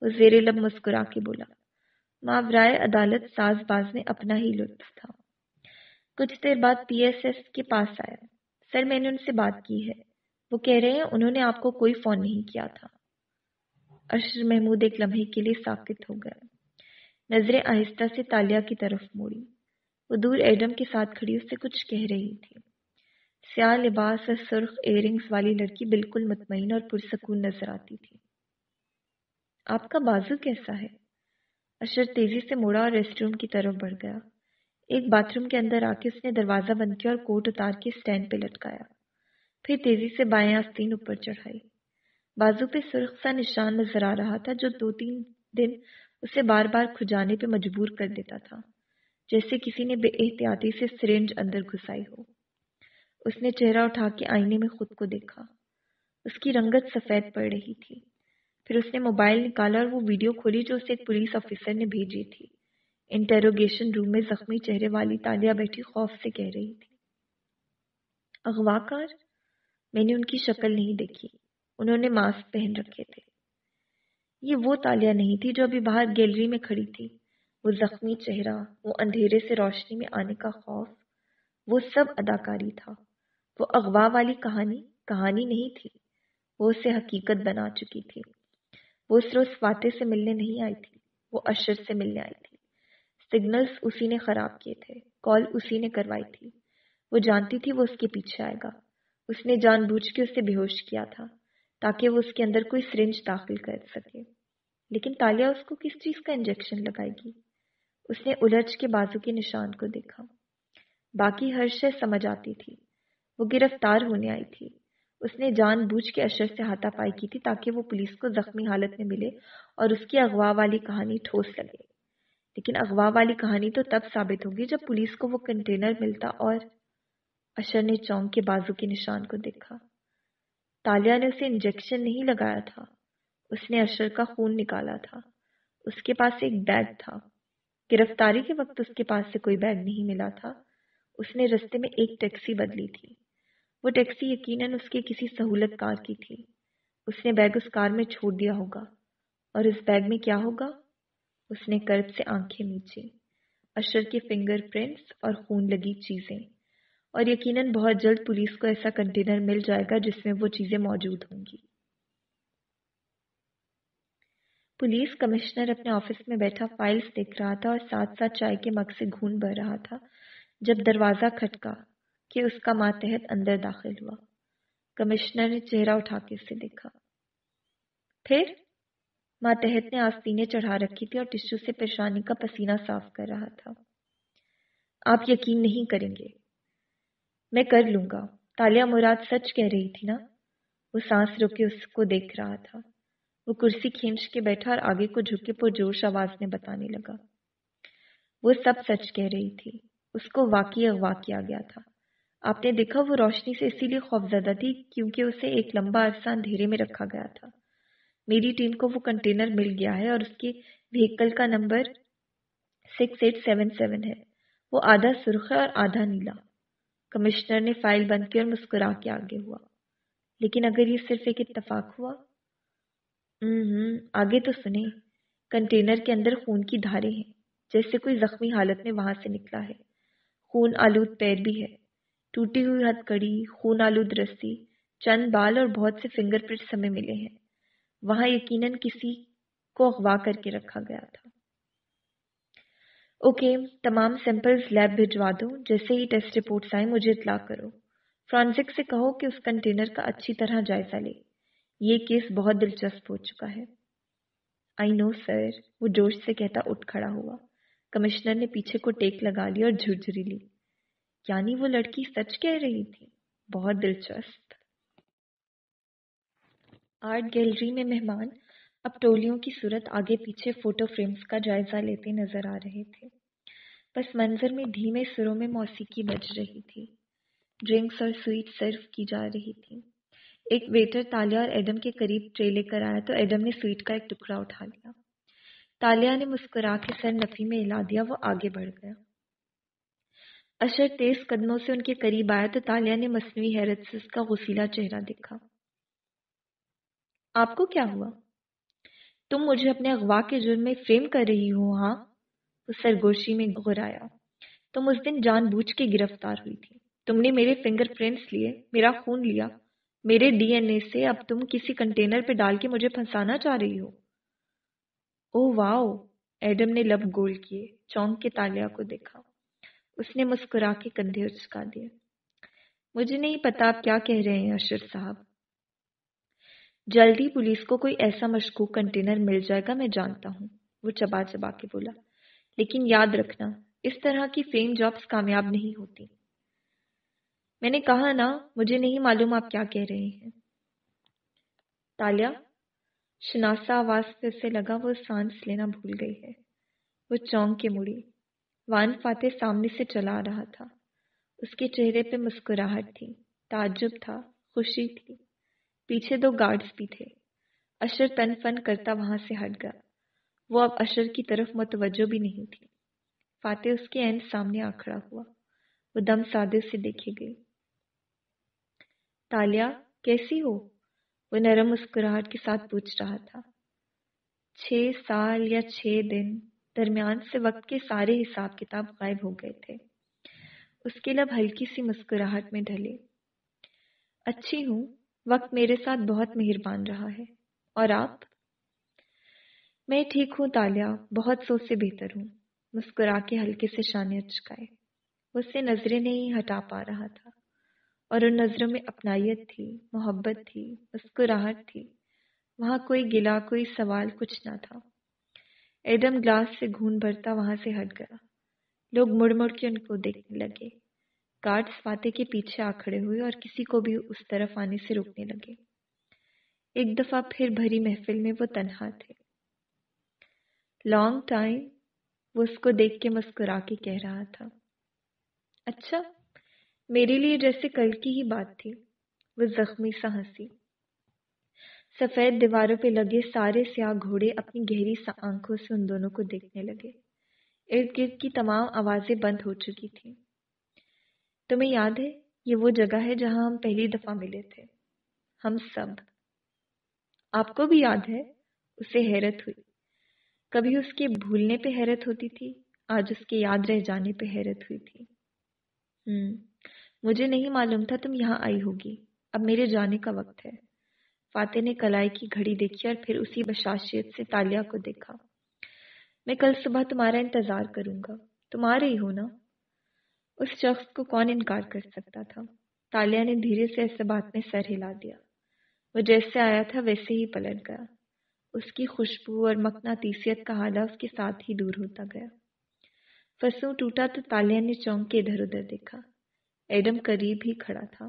Speaker 1: وہ زیر لب مسکرا کے بولا ماورائے عدالت ساز باز میں اپنا ہی لطف تھا۔ کچھ دیر بعد پی ایس ایس کے پاس آیا۔ سر میں نے ان سے بات کی ہے۔ وہ کہہ رہے ہیں انہوں نے آپ کو کوئی فون نہیں کیا تھا۔ اشر محمود ایک لمحے کے لیے ساکت ہو گیا۔ نظریں آہستہ سے تالیا کی طرف موڑی۔ وہ دور ایڈم کے ساتھ کھڑی اس سے کچھ کہہ رہی تھی۔ سیاہ لباس اور سرخ ایئرنگز والی لڑکی بالکل مطمئن اور پرسکون نظر آتی تھی۔ آپ کا بازو کیسا ہے؟ اشر تیزی سے موڑا اور ریسٹ روم کی طرف بڑھ گیا۔ ایک باتھ روم کے اندر آ کے اس نے دروازہ بند کیا اور کوٹ اتار کے اسٹینڈ پہ لٹکایا۔ پھر تیزی سے بائیں آستین اوپر چڑھائی۔ بازو پہ سرخ سا نشان نظر آ رہا تھا جو دو تین دن اسے بار بار کھجانے پہ مجبور کر دیتا تھا، جیسے کسی نے بے احتیاطی سے سرنج اندر گھسائی ہو۔ اس نے چہرہ اٹھا کے آئینے میں خود کو دیکھا۔ اس کی رنگت سفید پڑ رہی تھی۔ پھر اس نے موبائل نکالا اور وہ ویڈیو کھولی جو اسے ایک پولیس آفیسر نے بھیجی تھی۔ انٹیروگیشن روم میں زخمی چہرے والی تالیہ بیٹھی خوف سے کہہ رہی تھی، اغوا کار؟ میں نے ان کی شکل نہیں دیکھی۔ انہوں نے ماسک پہن رکھے تھے۔ یہ وہ تالیہ نہیں تھی جو ابھی باہر گیلری میں کھڑی تھی وہ زخمی چہرہ، وہ اندھیرے سے روشنی میں آنے کا خوف، وہ سب اداکاری تھا۔ وہ اغوا والی کہانی کہانی نہیں تھی، وہ اسے حقیقت بنا چکی تھی۔ وہ اس روز فاتح سے ملنے نہیں آئی تھی، وہ اشر سے ملنے آئی تھی۔ سگنلز اسی نے خراب کیے تھے، کال اسی نے کروائی تھی۔ وہ جانتی تھی وہ اس کے پیچھے آئے گا۔ اس نے جان بوجھ کے اسے بے ہوش کیا تھا۔ تاکہ وہ اس کے اندر کوئی سرنج داخل کر سکے۔ لیکن تالیا اس کو کس چیز کا انجیکشن لگائے گی؟ اس نے الجھ کے بازو کے نشان کو دیکھا۔ باقی ہر شے سمجھ آتی تھی۔ وہ گرفتار ہونے آئی تھی۔ اس نے جان بوجھ کے اشر سے ہاتھا پائی کی تھی تاکہ وہ پولیس کو زخمی حالت میں ملے اور اس کی اغوا والی کہانی ٹھوس لگے۔ لیکن اغوا والی کہانی تو تب ثابت ہوگی جب پولیس کو وہ کنٹینر ملتا اور اشر نے چونک کے بازو کے نشان کو دیکھا۔ تالیا نے اسے انجیکشن نہیں لگایا تھا۔ اس نے اشر کا خون نکالا تھا۔ اس کے پاس ایک بیگ تھا۔ گرفتاری کے وقت اس کے پاس سے کوئی بیگ نہیں ملا تھا۔ اس نے رستے میں ایک ٹیکسی بدلی تھی۔ وہ ٹیکسی یقیناً اس کے کسی سہولت کار کی تھی۔ اس نے بیگ اس کار میں چھوڑ دیا ہوگا۔ اور اس بیگ میں کیا ہوگا؟ اس نے کرب سے آنکھیں میچی اشر کے فنگر پرنٹس اور خون لگی چیزیں۔ اور یقیناً بہت جلد پولیس کو ایسا کنٹینر مل جائے گا جس میں وہ چیزیں موجود ہوں گی۔ پولیس کمشنر اپنے آفس میں بیٹھا فائلز دیکھ رہا تھا اور ساتھ ساتھ چائے کے مگ سے گھون بھر رہا تھا جب دروازہ کھٹکا کہ اس کا ماتحت اندر داخل ہوا۔ کمشنر نے چہرہ اٹھا کے اسے دیکھا۔ پھر ماتحت نے آستینیں چڑھا رکھی تھی اور ٹشو سے پریشانی کا پسینہ صاف کر رہا تھا۔ آپ یقین نہیں کریں گے میں کر لوں گا۔ تالیا مراد سچ کہہ رہی تھی نا؟ وہ سانس روکے اس کو دیکھ رہا تھا۔ وہ کرسی کھینچ کے بیٹھا اور آگے کو جھکے پر جوش آواز میں بتانے لگا۔ وہ سب سچ کہہ رہی تھی۔ اس کو واقعی اغوا کیا گیا تھا۔ آپ نے دیکھا وہ روشنی سے اسی لیے خوفزدہ تھی کیونکہ اسے ایک لمبا عرصہ اندھیرے میں رکھا گیا تھا۔ میری ٹیم کو وہ کنٹینر مل گیا ہے اور اس کے وہیکل کا number six eight seven seven ہے۔ وہ آدھا سرخ ہے اور آدھا نیلا۔ کمشنر نے فائل بند کی اور مسکرا کے آگے ہوا۔ لیکن اگر یہ صرف ایک اتفاق ہوا؟ ہوں آگے تو سنیں۔ کنٹینر کے اندر خون کی دھارے ہیں۔ جیسے کوئی زخمی حالت میں وہاں سے نکلا ہے۔ خون آلود پیر بھی ہے۔ ٹوٹی ہوئی ہتھ کڑی، خون آلود رسی، چند بال اور بہت سے فنگر پرنٹس ہمیں ملے ہیں۔ وہاں یقیناً کسی کو اغوا کر کے رکھا گیا تھا۔ اوکے تمام سیمپلز لیب بھجوا دو، جیسے ہی ٹیسٹ رپورٹس آئیں، مجھے اطلاع کرو۔ فرانزک سے کہو کہ اس کنٹینر کا اچھی طرح جائزہ لے۔ یہ کیس بہت دلچسپ ہو چکا ہے۔ آئی نو سر وہ جوش سے کہتا اٹھ کھڑا ہوا۔ کمشنر نے پیچھے کو ٹیک لگا لی اور جھرجھری لی۔ یعنی وہ لڑکی سچ کہہ رہی تھی۔ بہت دلچسپ۔ آرٹ گیلری میں مہمان اب ٹولیوں کی صورت آگے پیچھے فوٹو فریمز کا جائزہ لیتے نظر آ رہے تھے۔ بس منظر میں دھیمے سروں میں موسیقی بج رہی تھی۔ ڈرنکس اور سویٹ سرو کی جا رہی تھی ایک ویٹر تالیا اور ایڈم کے قریب ٹرے لے کر آیا تو ایڈم نے سویٹ کا ایک ٹکڑا اٹھا لیا۔ تالیا نے مسکرا کے سر نفی میں ہلا دیا، وہ آگے بڑھ گیا۔ اشر تیز قدموں سے ان کے قریب آیا تو تالیا نے مصنوعی حیرت سے اس کا غسیلا چہرہ دیکھا۔ آپ کو کیا ہوا؟ تم مجھے اپنے اغوا کے جرم میں فریم کر رہی ہو ہاں؟ وہ سرگوشی میں گرایا تم اس دن جان بوجھ کے گرفتار ہوئی تھی۔ تم نے میرے فنگر پرنٹس لیے، میرا خون لیا۔ میرے ڈی این اے سے اب تم کسی کنٹینر پہ ڈال کے مجھے پھنسانا چاہ رہی ہو۔ او واؤ، ایڈم نے لب گول کیے، چونک کے تالیا کو دیکھا۔ اس نے مسکرا کے کندھے اچکا دیے۔ مجھے نہیں پتا آپ کیا کہہ رہے ہیں اشر صاحب۔ جلدی پولیس کو کوئی ایسا مشکوک کنٹینر مل جائے گا، میں جانتا ہوں، وہ چبا چبا کے بولا۔ لیکن یاد رکھنا، اس طرح کی فیم جابس کامیاب نہیں ہوتی۔ میں نے کہا نا مجھے نہیں معلوم آپ کیا کہہ رہے ہیں۔ تالیا، شناسا آواز پہ اسے لگا، وہ سانس لینا بھول گئی ہے۔ وہ چونک کے مڑی۔ وان فاتح سامنے سے چلا رہا تھا۔ اس کے چہرے پہ مسکراہٹ تھی، تعجب تھا، خوشی تھی۔ پیچھے دو گارڈز بھی تھے۔ اشر تن فن کرتا وہاں سے ہٹ گیا۔ وہ اب اشر کی طرف متوجہ بھی نہیں تھی۔ فاتح اس کے عین سامنے آ کھڑا ہوا۔ وہ دم سادے سے دیکھے گئی تالیا، کیسی ہو؟ وہ نرم مسکراہٹ کے ساتھ پوچھ رہا تھا۔ چھ سال یا چھ دن درمیان سے وقت کے سارے حساب کتاب غائب ہو گئے تھے۔ اس کے لب ہلکی سی مسکراہٹ میں ڈھلے۔ اچھی ہوں وقت میرے ساتھ بہت مہربان رہا ہے۔ اور آپ؟ میں ٹھیک ہوں تالیا بہت سو سے بہتر ہوں۔ مسکرا کے ہلکے سے شانے اچکائے۔ اس سے نظریں نہیں ہٹا پا رہا تھا۔ اور ان نظروں میں اپنائیت تھی، محبت تھی، مسکراہٹ تھی۔ وہاں کوئی گلا، کوئی سوال کچھ نہ تھا۔ ایڈم گلاس سے گھون بھرتا وہاں سے ہٹ گیا۔ لوگ مڑ مڑ کے ان کو دیکھنے لگے۔ گارڈس فاتح کے پیچھے آ کھڑے ہوئے اور کسی کو بھی اس طرف آنے سے روکنے لگے۔ ایک دفعہ پھر بھری محفل میں وہ تنہا تھے۔ لانگ ٹائم وہ اس کو دیکھ کے مسکرا کے کہہ رہا تھا۔ اچھا میرے لیے جیسے کل کی ہی بات تھی۔ وہ زخمی سا ہنسی۔ سفید دیواروں پہ لگے سارے سیاہ گھوڑے اپنی گہری سا آنکھوں سے ان دونوں کو دیکھنے لگے۔ ارد گرد کی تمام آوازیں بند ہو چکی تھیں۔ تمہیں یاد ہے یہ وہ جگہ ہے جہاں ہم پہلی دفعہ ملے تھے؟ ہم سب۔ آپ کو بھی یاد ہے، اسے حیرت ہوئی۔ کبھی اس کے بھولنے پہ حیرت ہوتی تھی، آج اس کے یاد رہ جانے پہ حیرت ہوئی تھی۔ ہم مجھے نہیں معلوم تھا تم یہاں آئی ہوگی۔ اب میرے جانے کا وقت ہے۔ فاتح نے کلائی کی گھڑی دیکھی اور پھر اسی بشاشیت سے تالیا کو دیکھا۔ میں کل صبح تمہارا انتظار کروں گا۔ تم آ رہی ہو نا؟ اس شخص کو کون انکار کر سکتا تھا؟ تالیا نے دھیرے سے ایسے بات میں سر ہلا دیا۔ وہ جیسے آیا تھا ویسے ہی پلٹ گیا۔ اس کی خوشبو اور مقناطیسیت کا حالہ اس کے ساتھ ہی دور ہوتا گیا۔ فسوں ٹوٹا تو تالیا نے چونک کے ادھر ادھر دیکھا۔ ایڈم قریب ہی کھڑا تھا۔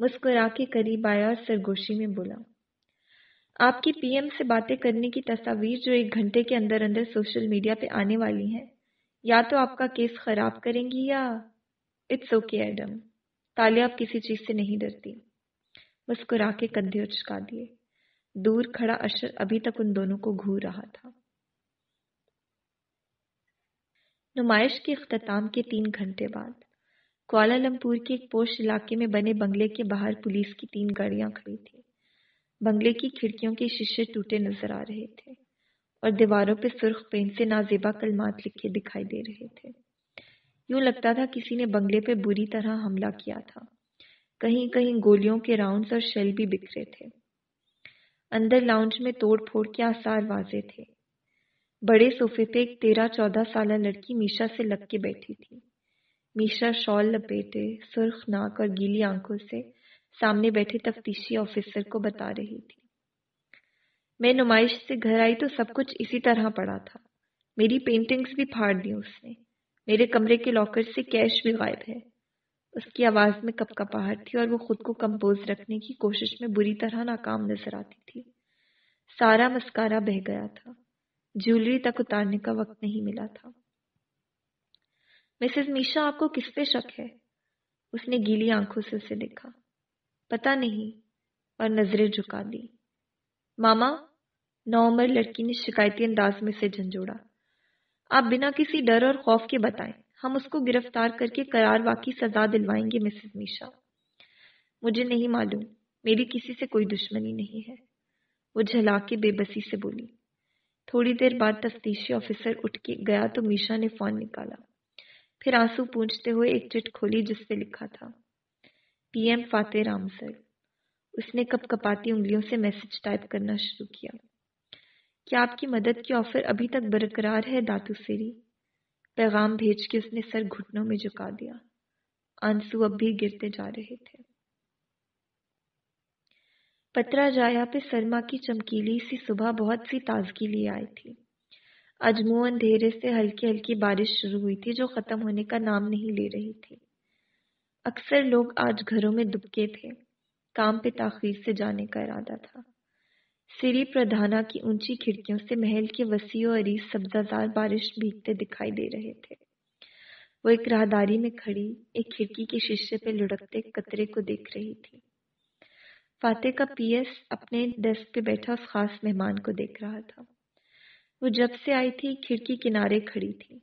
Speaker 1: مسکرا کے قریب آیا اور سرگوشی میں بولا، آپ کی پی ایم سے باتیں کرنے کی تصاویر جو ایک گھنٹے کے اندر اندر سوشل میڈیا پہ آنے والی ہیں یا تو آپ کا کیس خراب کریں گی یا اٹس اوکے ایڈم تالیا آپ کسی چیز سے نہیں ڈرتی۔ مسکرا کے کندھے اچکا دیے۔ دور کھڑا اشر ابھی تک ان دونوں کو گھور رہا تھا۔ نمائش کے اختتام کے تین گھنٹے بعد، کوالا لمپور کے ایک پوش علاقے میں بنے بنگلے کے باہر پولیس کی تین گاڑیاں کھڑی تھیں۔ بنگلے کی کھڑکیوں کے شیشے ٹوٹے نظر آ رہے تھے۔ اور دیواروں پہ سرخ پین سے نازیبا کلمات لکھے دکھائی دے رہے تھے۔ یوں لگتا تھا کسی نے بنگلے پہ بری طرح حملہ کیا تھا۔ کہیں کہیں گولیوں کے راؤنڈز اور شیل بھی بکھرے تھے۔ اندر لاؤنج میں توڑ پھوڑ کے آثار واضح تھے۔ بڑے صوفے پہ ایک تیرہ چودہ سالہ لڑکی میشا سے لگ کے بیٹھی تھی۔ میشا شال لپیٹے، سرخ ناک اور گیلی آنکھوں سے سامنے بیٹھے تفتیشی آفیسر کو بتا رہی تھی۔ میں نمائش سے گھر آئی تو سب کچھ اسی طرح پڑا تھا۔ میری پینٹنگز بھی پھاڑ دی اس نے۔ میرے کمرے کے لاکر سے کیش بھی غائب ہے۔ اس کی آواز میں کپ کپاہٹ تھی اور وہ خود کو کمپوز رکھنے کی کوشش میں بری طرح ناکام نظر آتی تھی۔ سارا مسکارا بہ گیا تھا۔ جیولری تک اتارنے کا وقت نہیں ملا تھا۔ مسز میشا آپ کو کس پہ شک ہے؟ اس نے گیلی آنکھوں سے اسے دیکھا۔ پتا نہیں، اور نظریں جھکا دی۔ ماما، نو عمر لڑکی نے شکایتی انداز میں سے جھنجھوڑا۔ آپ بنا کسی ڈر اور خوف کے بتائیں، ہم اس کو گرفتار کر کے قرار واقعی سزا دلوائیں گے، مسز میشا۔ مجھے نہیں معلوم، میری کسی سے کوئی دشمنی نہیں ہے۔ وہ جھلا کے بے بسی سے بولی۔ تھوڑی دیر بعد تفتیشی آفیسر اٹھ کے گیا تو میشا نے فون نکالا۔ پھر آنسو پونچھتے ہوئے ایک چٹ کھولی جس پہ لکھا تھا، پی ایم فاتح رام سر۔ اس نے کپ کپاتی انگلیوں سے میسج ٹائپ کرنا شروع کیا۔ کیا آپ کی مدد کی آفر ابھی تک برقرار ہے داتو سیری؟ پیغام بھیج کے اس نے سر گھٹنوں میں جھکا دیا۔ آنسو اب بھی گرتے جا رہے تھے۔ پترا جایا پہ سرما کی چمکیلی سی صبح بہت سی تازگی لیے آئی تھی۔ اجمو اندھیرے سے ہلکی ہلکی بارش شروع ہوئی تھی جو ختم ہونے کا نام نہیں لے رہی تھی۔ اکثر لوگ آج گھروں میں دبکے تھے۔ کام پہ تاخیر سے جانے کا ارادہ تھا۔ سری پردھانا کی اونچی کھڑکیوں سے محل کے وسیع و عریض سبزہ زار بارش بھیگتے دکھائی دے رہے تھے۔ وہ ایک راہداری میں کھڑی، ایک کھڑکی کے شیشے پہ لڑکتے قطرے کو دیکھ رہی تھی۔ فاتح کا پی ایس اپنے ڈیسک پہ بیٹھا اس خاص مہمان کو دیکھ رہا تھا۔ وہ جب سے آئی تھی، کھڑکی کنارے کھڑی تھی۔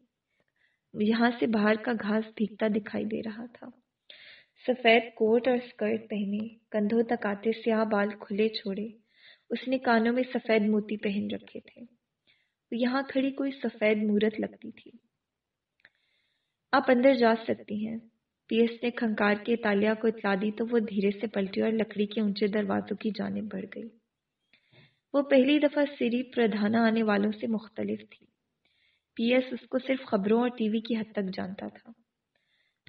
Speaker 1: یہاں سے باہر کا گھاس بھیگتا دکھائی دے رہا تھا۔ سفید کوٹ اور اسکرٹ پہنے کندھوں تک آتے سیاہ بال کھلے چھوڑے۔ اس نے کانوں میں سفید موتی پہن رکھے تھے۔ یہاں کھڑی کوئی سفید مورت لگتی تھی۔ آپ اندر جا سکتی ہیں۔ پی ایس نے کھنکار کے تالیا کو اطلاع دی تو وہ دھیرے سے پلٹی اور لکڑی کے اونچے دروازوں کی جانب بڑھ گئی۔ وہ پہلی دفعہ سری پردھانا آنے والوں سے مختلف تھی۔ پی ایس اس کو صرف خبروں اور ٹی وی کی حد تک جانتا تھا۔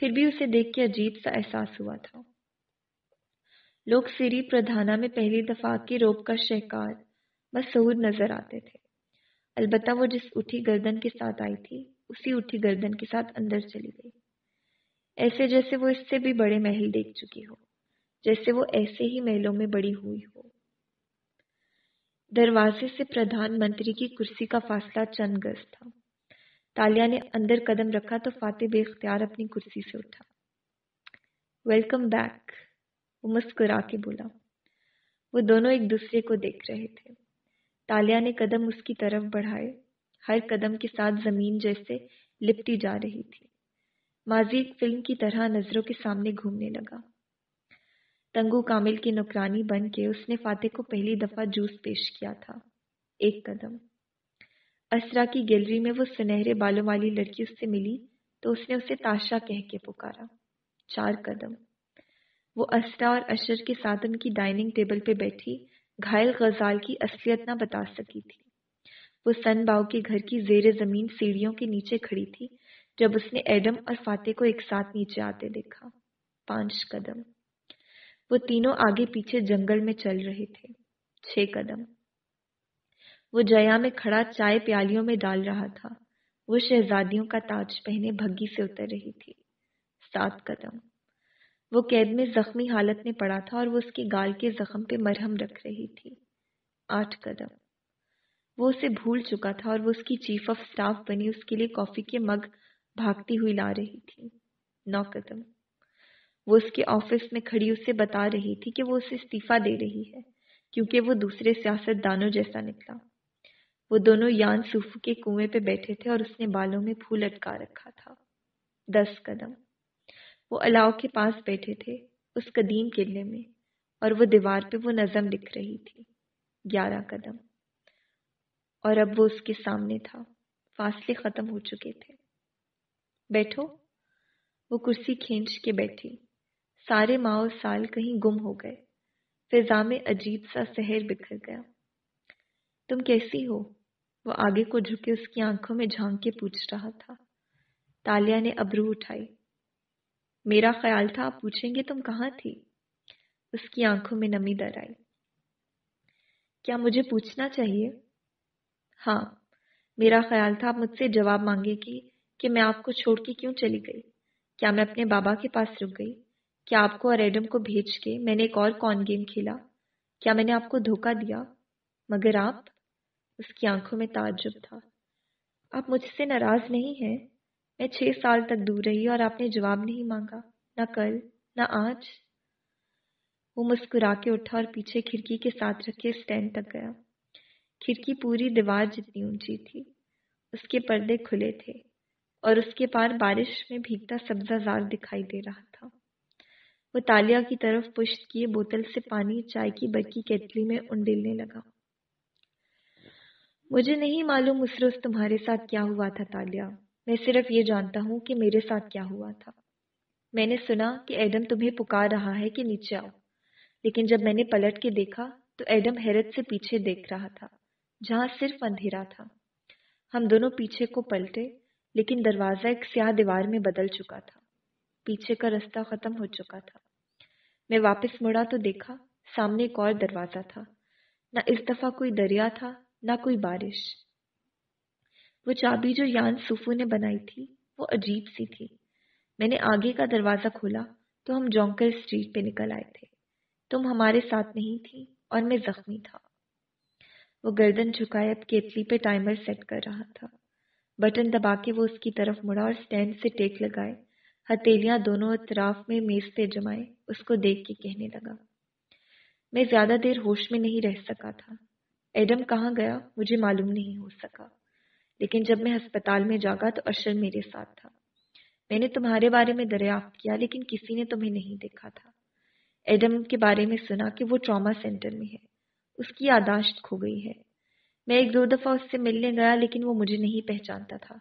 Speaker 1: پھر بھی اسے دیکھ کے عجیب سا احساس ہوا تھا۔ لوگ سری پردھانا میں پہلی دفعہ کی روپ کا شہکار بس نظر آتے تھے۔ البتہ وہ جس اٹھی گردن کے ساتھ آئی تھی، اسی اٹھی گردن کے ساتھ اندر چلی گئی۔ ایسے جیسے وہ اس سے بھی بڑے محل دیکھ چکی ہو، جیسے وہ ایسے ہی محلوں میں بڑی ہوئی ہو۔ دروازے سے پردھان منتری کی کرسی کا فاصلہ چند گز تھا۔ تالیا نے اندر قدم رکھا تو فاتح بے اختیار اپنی کرسی سے اٹھا۔ ویلکم بیک وہ مسکرا کے بولا۔ وہ دونوں ایک دوسرے کو دیکھ رہے تھے۔ تالیا نے قدم اس کی طرف بڑھائے۔ ہر قدم کے ساتھ زمین جیسے لپٹی جا رہی تھی۔ ماضی ایک فلم کی طرح نظروں کے سامنے گھومنے لگا۔ تنگو کامل کی نکرانی بن کے اس نے فاتح کو پہلی دفعہ جوس پیش کیا تھا۔ ایک قدم۔ اسرا کی گیلری میں وہ سنہرے بالوں والی لڑکی اس سے ملی تو اس نے اسے تاشا کہہ کے پکارا۔ چار قدم۔ وہ اسرا اور اشر کے ساتھ ان کی ڈائننگ ٹیبل پہ بیٹھی، گھائل غزال کی اصلیت نہ بتا سکی تھی۔ وہ سن باؤ کے گھر کی زیر زمین سیڑھیوں کے نیچے کھڑی تھی، جب اس نے ایڈم اور فاتح کو ایک ساتھ نیچے آتے دیکھا۔ پانچ قدم۔ وہ تینوں آگے پیچھے جنگل میں چل رہے تھے۔ چھ قدم۔ وہ جیا میں کھڑا چائے پیالیوں میں ڈال رہا تھا۔ وہ شہزادیوں کا تاج پہنے بھگی سے اتر رہی تھی۔ سات قدم۔ وہ قید میں زخمی حالت میں پڑا تھا اور وہ اس کے گال کے زخم پہ مرہم رکھ رہی تھی۔ آٹھ قدم۔ وہ اسے بھول چکا تھا اور وہ اس کی چیف آف سٹاف بنی، اس کے لیے کافی کے مگ بھاگتی ہوئی لا رہی تھی۔ نو قدم۔ وہ اس کے آفس میں کھڑی اسے بتا رہی تھی کہ وہ اسے استعفیٰ دے رہی ہے، کیونکہ وہ دوسرے سیاست دانوں جیسا نکلا۔ وہ دونوں یان سوفو کے کنویں پہ بیٹھے تھے اور اس نے بالوں میں پھول اٹکا رکھا تھا۔ دس قدم۔ وہ الاؤ کے پاس بیٹھے تھے اس قدیم قلعے میں اور وہ دیوار پہ وہ نظم لکھ رہی تھی۔ گیارہ قدم۔ اور اب وہ اس کے سامنے تھا۔ فاصلے ختم ہو چکے تھے۔ بیٹھو۔ وہ کرسی کھینچ کے بیٹھی۔ سارے ماؤ سال کہیں گم ہو گئے۔ فضا میں عجیب سا سحر بکھر گیا۔ تم کیسی ہو؟ وہ آگے کو جھکے اس کی آنکھوں میں جھانک کے پوچھ رہا تھا۔ تالیا نے ابرو اٹھائی۔ میرا خیال تھا آپ پوچھیں گے تم کہاں تھی؟ اس کی آنکھوں میں نمی در آئی۔ کیا مجھے پوچھنا چاہیے؟ ہاں میرا خیال تھا آپ مجھ سے جواب مانگے گی کہ میں آپ کو چھوڑ کے کیوں چلی گئی؟ کیا میں اپنے بابا کے پاس رک گئی؟ کیا آپ کو اور ایڈم کو بھیج کے میں نے ایک اور کون گیم کھیلا؟ کیا میں نے آپ کو دھوکہ دیا؟ مگر آپ؟ اس کی آنکھوں میں تعجب تھا۔ آپ مجھ سے ناراض نہیں ہیں؟ میں چھ سال تک دور رہی اور آپ نے جواب نہیں مانگا، نہ کل، نہ آج۔ وہ مسکرا کے اٹھا اور پیچھے کھڑکی کے ساتھ رکھے اسٹینڈ تک گیا۔ کھڑکی پوری دیوار جتنی اونچی تھی، اس کے پردے کھلے تھے اور اس کے پار بارش میں بھیگتا سبزہ زار دکھائی دے رہا تھا۔ وہ تالیا کی طرف پشت کیے بوتل سے پانی چائے کی برکی کیٹلی میں انڈیلنے لگا۔ مجھے نہیں معلوم اس روز تمہارے ساتھ کیا ہوا تھا، تالیا۔ میں صرف یہ جانتا ہوں کہ میرے ساتھ کیا ہوا تھا۔ میں نے سنا کہ ایڈم تمہیں پکار رہا ہے کہ نیچے آؤ۔ لیکن جب میں نے پلٹ کے دیکھا تو ایڈم حیرت سے پیچھے دیکھ رہا تھا، جہاں صرف اندھیرا تھا۔ ہم دونوں پیچھے کو پلٹے، لیکن دروازہ ایک سیاہ دیوار میں بدل چکا تھا۔ پیچھے کا رستہ ختم ہو چکا تھا۔ میں واپس مڑا تو دیکھا، سامنے ایک اور دروازہ تھا۔ نہ اس دفعہ کوئی دریا تھا نہ کوئی بارش۔ وہ چابی جو یان سوفو نے بنائی تھی، وہ عجیب سی تھی۔ میں نے آگے کا دروازہ کھولا تو ہم جونکر اسٹریٹ پہ نکل آئے تھے۔ تم ہمارے ساتھ نہیں تھی اور میں زخمی تھا۔ وہ گردن جھکائے اب کیتلی پہ ٹائمر سیٹ کر رہا تھا۔ بٹن دبا کے وہ اس کی طرف مڑا اور سٹینڈ سے ٹیک لگائے۔ ہتیلیاں دونوں اطراف میں میز پہ جمائے، اس کو دیکھ کے کہنے لگا۔ میں زیادہ دیر ہوش میں نہیں رہ سکا تھا۔ ایڈم کہاں گیا؟ مجھے معلوم نہیں ہو سکا۔ لیکن جب میں ہسپتال میں جاگا تو اشر میرے ساتھ تھا۔ میں نے تمہارے بارے میں دریافت کیا، لیکن کسی نے تمہیں نہیں دیکھا تھا۔ ایڈم کے بارے میں سنا کہ وہ ٹراما سینٹر میں ہے۔ اس کی یاداشت کھو گئی ہے۔ میں ایک دو دفعہ اس سے ملنے گیا، لیکن وہ مجھے نہیں پہچانتا تھا۔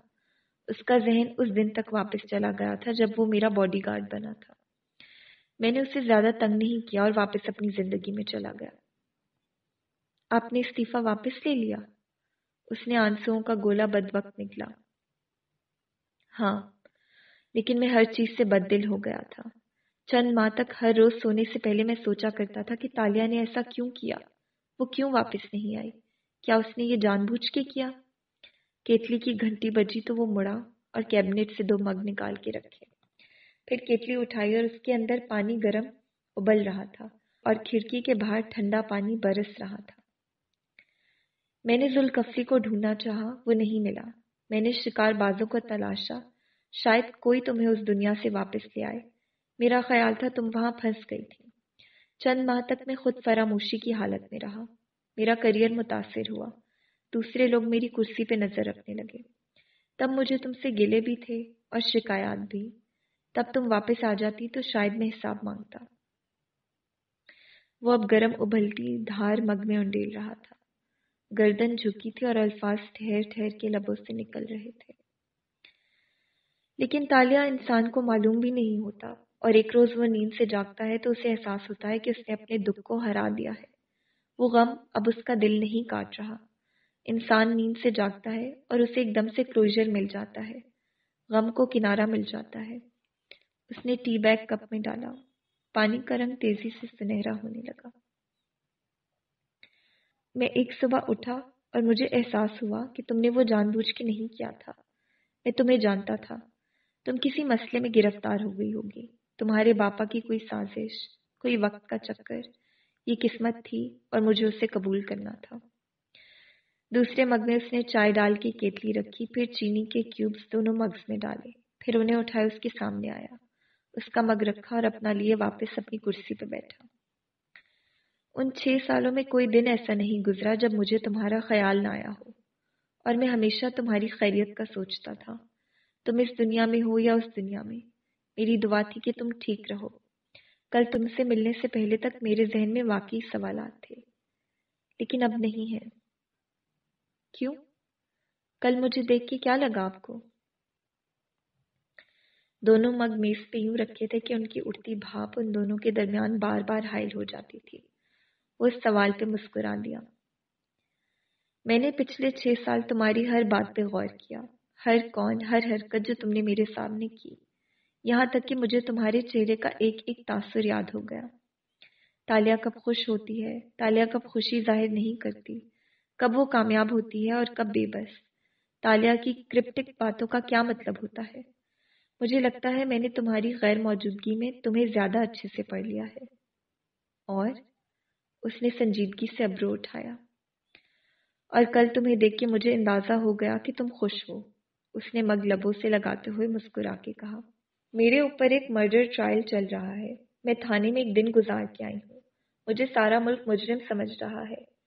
Speaker 1: اس کا ذہن اس دن تک واپس چلا گیا تھا جب وہ میرا باڈی گارڈ بنا تھا۔ میں نے اسے زیادہ تنگ نہیں کیا اور واپس اپنی زندگی میں چلا گیا۔ آپ نے استعفی واپس لے لیا۔ اس نے آنسوؤں کا گولا بد وقت نکلا۔ ہاں لیکن میں ہر چیز سے بد دل ہو گیا تھا۔ چند ماہ تک ہر روز سونے سے پہلے میں سوچا کرتا تھا کہ تالیہ نے ایسا کیوں کیا؟ وہ کیوں واپس نہیں آئی؟ کیا اس نے یہ جان بوجھ کے کیا؟ کیتلی کی گھنٹی بجی تو وہ مڑا اور کیبنٹ سے دو مگ نکال کے رکھے۔ پھر کیتلی اٹھائی اور اس کے اندر پانی گرم ابل رہا تھا اور کھڑکی کے باہر ٹھنڈا پانی برس رہا تھا۔ میں نے ذوالکفری کو ڈھونڈنا چاہا، وہ نہیں ملا۔ میں نے شکار بازوں کو تلاشا، شاید کوئی تمہیں اس دنیا سے واپس لے آئے۔ میرا خیال تھا تم وہاں پھنس گئی تھی۔ چند ماہ تک میں خود فراموشی کی حالت میں رہا۔ میرا کریئر متاثر ہوا۔ دوسرے لوگ میری کرسی پہ نظر رکھنے لگے۔ تب مجھے تم سے گلے بھی تھے اور شکایات بھی۔ تب تم واپس آ جاتی تو شاید میں حساب مانگتا۔ وہ اب گرم ابلتی دھار مگ میں انڈیل رہا تھا۔ گردن جھکی تھی اور الفاظ ٹھہر ٹھہر کے لبوں سے نکل رہے تھے۔ لیکن تالیہ انسان کو معلوم بھی نہیں ہوتا اور ایک روز وہ نیند سے جاگتا ہے تو اسے احساس ہوتا ہے کہ اس نے اپنے دکھ کو ہرا دیا ہے۔ وہ غم اب اس کا دل نہیں کاٹ رہا۔ انسان نیند سے جاگتا ہے اور اسے ایک دم سے کلوجر مل جاتا ہے۔ غم کو کنارہ مل جاتا ہے۔ اس نے ٹی بیگ کپ میں ڈالا۔ پانی کا رنگ تیزی سے سنہرا ہونے لگا۔ میں ایک صبح اٹھا اور مجھے احساس ہوا کہ تم نے وہ جان بوجھ کے نہیں کیا تھا۔ میں تمہیں جانتا تھا۔ تم کسی مسئلے میں گرفتار ہو گئی ہوگی۔ تمہارے باپا کی کوئی سازش، کوئی وقت کا چکر، یہ قسمت تھی اور مجھے اسے قبول کرنا تھا۔ دوسرے مگ میں اس نے چائے ڈال کے کیتلی رکھی، پھر چینی کے کیوبز دونوں مگز میں ڈالے۔ پھر انہیں اٹھائے اس کے سامنے آیا۔ اس کا مگ رکھا اور اپنا لیے واپس اپنی کرسی پہ بیٹھا۔ ان چھ سالوں میں کوئی دن ایسا نہیں گزرا جب مجھے تمہارا خیال نہ آیا ہو اور میں ہمیشہ تمہاری خیریت کا سوچتا تھا۔ تم اس دنیا میں ہو یا اس دنیا میں؟ میری دعا تھی کہ تم ٹھیک رہو۔ کل تم سے ملنے سے پہلے تک میرے ذہن میں واقعی سوالات تھے۔ لیکن اب نہیں ہے۔ کیوں؟ کل مجھے دیکھ کے کیا لگا آپ کو؟ دونوں مگ میز پہ یوں رکھے تھے کہ ان کی اڑتی بھاپ ان دونوں کے درمیان بار بار حائل ہو جاتی تھی۔ وہ اس سوال پہ مسکرا دیا میں نے پچھلے چھ سال تمہاری ہر بات پہ غور کیا۔ ہر کون، ہر حرکت جو تم نے میرے سامنے کی۔ یہاں تک کہ مجھے تمہارے چہرے کا ایک ایک تاثر یاد ہو گیا۔ تالیہ کب خوش ہوتی ہے؟ تالیہ کب خوشی ظاہر نہیں کرتی؟ کب وہ کامیاب ہوتی ہے اور کب بے بس؟ تالیہ کی کرپٹک باتوں کا کیا مطلب ہوتا ہے؟ مجھے لگتا ہے میں نے تمہاری غیر موجودگی میں تمہیں زیادہ اچھے سے پڑھ لیا ہے۔ اور اس نے سنجیدگی سے ابرو اٹھایا۔ اور کل تمہیں دیکھ کے مجھے اندازہ ہو گیا کہ تم خوش ہو۔ اس نے مگ لبوں سے لگاتے ہوئے مسکرا کے کہا، میرے اوپر ایک مرڈر ٹرائل چل رہا ہے۔ میں تھانے میں ایک دن گزار کے آئی ہوں۔ مجھے سارا ملک مجرم سمجھ رہا ہے۔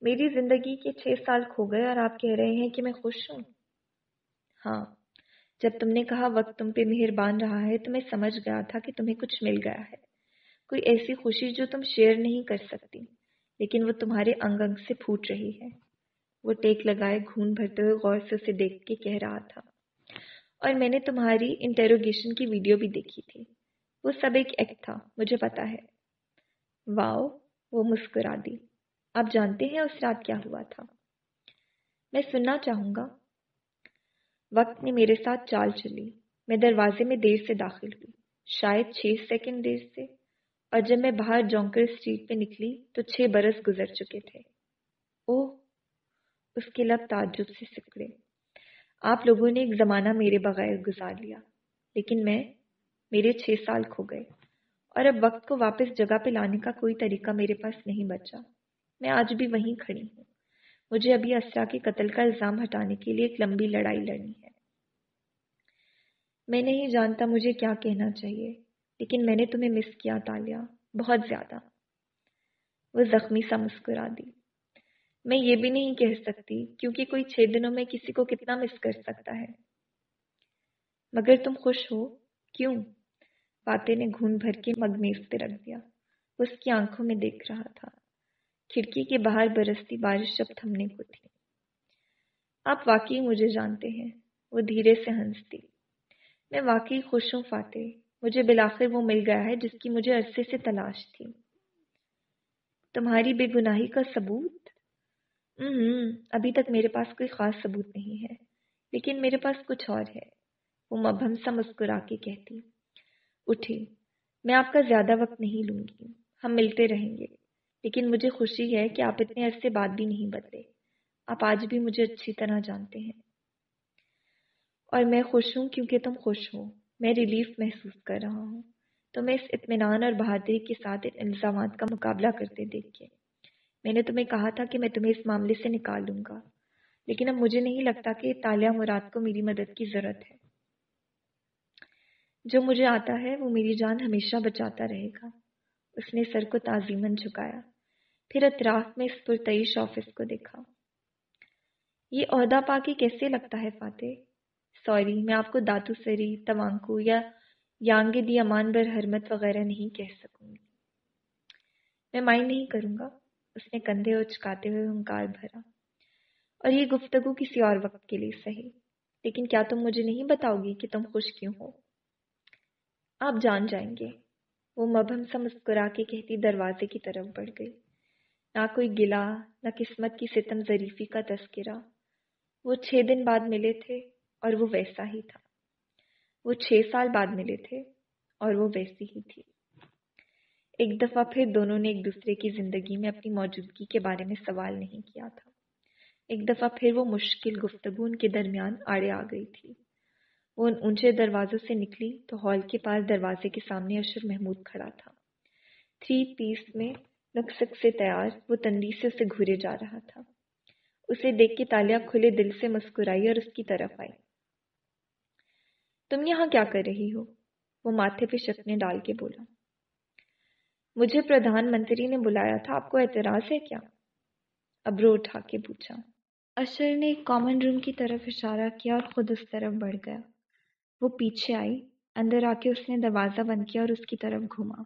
Speaker 1: میری زندگی کے چھ سال کھو گئے اور آپ کہہ رہے ہیں کہ میں خوش ہوں۔ ہاں جب تم نے کہا وقت تم پہ مہربان رہا ہے تو میں سمجھ گیا تھا کہ تمہیں کچھ مل گیا ہے۔ کوئی ایسی خوشی جو تم شیئر نہیں کر سکتی، لیکن وہ تمہارے انگ انگ سے پھوٹ رہی ہے۔ وہ ٹیک لگائے گھون بھرتے ہوئے غور سے اسے دیکھ کے کہہ رہا تھا۔ اور میں نے تمہاری انٹیروگیشن کی ویڈیو بھی دیکھی تھی۔ وہ سب ایک ایکٹ تھا، مجھے پتا ہے۔ واؤ، وہ مسکرا دی۔ آپ جانتے ہیں اس رات کیا ہوا تھا؟ میں سننا چاہوں گا۔ وقت نے میرے ساتھ چال چلی۔ میں دروازے میں دیر سے داخل ہوئی۔ شاید چھ سیکنڈ دیر سے۔ اور جب میں باہر جونکر اسٹریٹ پہ نکلی تو چھ برس گزر چکے تھے۔ اوہ، اس کے لب تعجب سے سکڑے۔ آپ لوگوں نے ایک زمانہ میرے بغیر گزار لیا، لیکن میں میرے چھ سال کھو گئے۔ اور اب وقت کو واپس جگہ پہ لانے کا کوئی طریقہ میرے پاس نہیں بچا۔ میں آج بھی وہیں کھڑی ہوں۔ مجھے ابھی اسرا کے قتل کا الزام ہٹانے کے لیے ایک لمبی لڑائی لڑنی ہے۔ میں نہیں جانتا مجھے کیا کہنا چاہیے۔ لیکن میں نے تمہیں مس کیا تالیہ بہت زیادہ۔ وہ زخمی سا مسکرا دی۔ میں یہ بھی نہیں کہہ سکتی کیونکہ کوئی چھ دنوں میں کسی کو کتنا مس کر سکتا ہے۔ مگر تم خوش ہو؟ کیوں؟ باتیں نے گھون بھر کے مگمیز پہ رکھ دیا۔ اس کی آنکھوں میں دیکھ رہا تھا۔ کھڑکی کے باہر برستی بارش جب تھمنے کو تھی۔ آپ واقعی مجھے جانتے ہیں۔ وہ دھیرے سے ہنستی۔ میں واقعی خوش ہوں، فاتح۔ مجھے بلاخر وہ مل گیا ہے جس کی مجھے عرصے سے تلاش تھی۔ تمہاری بے گناہی کا ثبوت؟ ہوں ابھی تک میرے پاس کوئی خاص ثبوت نہیں ہے، لیکن میرے پاس کچھ اور ہے۔ وہ مبہم سا مسکرا کے کہتی، اٹھی، میں آپ کا زیادہ وقت نہیں لوں گی، ہم ملتے رہیں گے۔ لیکن مجھے خوشی ہے کہ آپ اتنے عرصے بعد بھی نہیں بدلے۔ آپ آج بھی مجھے اچھی طرح جانتے ہیں۔ اور میں خوش ہوں کیونکہ تم خوش ہو۔ میں ریلیف محسوس کر رہا ہوں۔ تو میں اس اطمینان اور بہادری کے ساتھ ان الزامات کا مقابلہ کرتے دیکھ کے میں نے تمہیں کہا تھا کہ میں تمہیں اس معاملے سے نکال لوں گا۔ لیکن اب مجھے نہیں لگتا کہ تالیہ مراد کو میری مدد کی ضرورت ہے۔ جو مجھے آتا ہے وہ میری جان ہمیشہ بچاتا رہے گا۔ اس نے سر کو تعظیمن جھکایا۔ پھر اطراف میں اس پرتعیش آفس کو دیکھا۔ یہ عہدہ پا کے کیسے لگتا ہے، فاتح؟ سوری، میں آپ کو داتو سری، توانکو یا یانگ دی امان بر حرمت وغیرہ نہیں کہہ سکوں گی۔ میں مائنڈ نہیں کروں گا۔ اس نے کندھے اچکاتے ہوئے ہنکار بھرا۔ اور یہ گفتگو کسی اور وقت کے لیے صحیح۔ لیکن کیا تم مجھے نہیں بتاؤ گی کہ تم خوش کیوں ہو؟ آپ جان جائیں گے۔ وہ مبہم سا مسکرا کے کہتی دروازے کی طرف بڑھ گئی۔ نہ کوئی گلا نہ قسمت کی ستم ظریفی کا تذکرہ۔ وہ چھ دن بعد ملے تھے۔ اور وہ ویسا ہی تھا۔ وہ چھ سال بعد ملے تھے اور وہ ویسی ہی تھی۔ ایک دفعہ پھر دونوں نے ایک دوسرے کی زندگی میں اپنی موجودگی کے بارے میں سوال نہیں کیا تھا۔ ایک دفعہ پھر وہ مشکل گفتگو ان کے درمیان آڑے آ گئی تھی۔ وہ ان اونچے دروازوں سے نکلی تو ہال کے پاس دروازے کے سامنے اشر محمود کھڑا تھا۔ تھری پیس میں نقصق سے تیار، وہ تندی سے اسے گھورے جا رہا تھا۔ اسے دیکھ کے تالیاں کھلے دل سے مسکرائی اور اس کی طرف آئی۔ تم یہاں کیا کر رہی ہو؟ وہ ماتھے پہ شکنے ڈال کے بولا۔ مجھے پردھان منتری نے بلایا تھا، آپ کو اعتراض ہے کیا؟ ابرو اٹھا کے پوچھا۔ اشر نے ایک کامن روم کی طرف اشارہ کیا اور خود اس طرف بڑھ گیا۔ وہ پیچھے آئی، اندر آ کے اس نے دروازہ بند کیا اور اس کی طرف گھوما۔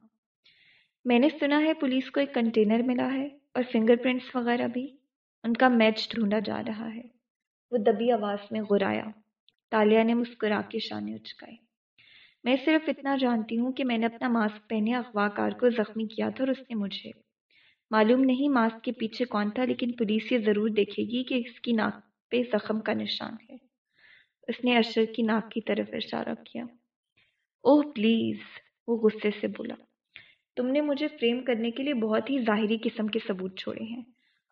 Speaker 1: میں نے سنا ہے پولیس کو ایک کنٹینر ملا ہے اور فنگر پرنٹس وغیرہ بھی۔ ان کا میچ ڈھونڈا جا رہا ہے۔ وہ دبی آواز میں غرایا تالیہ نے مسکرا کے شانے اچکائے میں صرف اتنا جانتی ہوں کہ میں نے اپنا ماسک پہنے اغوا کار کو زخمی کیا تھا اور اس نے مجھے معلوم نہیں ماسک کے پیچھے کون تھا لیکن پولیس یہ ضرور دیکھے گی کہ اس کی ناک پہ زخم کا نشان ہے اس نے اشر کی ناک کی طرف اشارہ کیا اوہ پلیز وہ غصے سے بولا تم نے مجھے فریم کرنے کے لیے بہت ہی ظاہری قسم کے ثبوت چھوڑے ہیں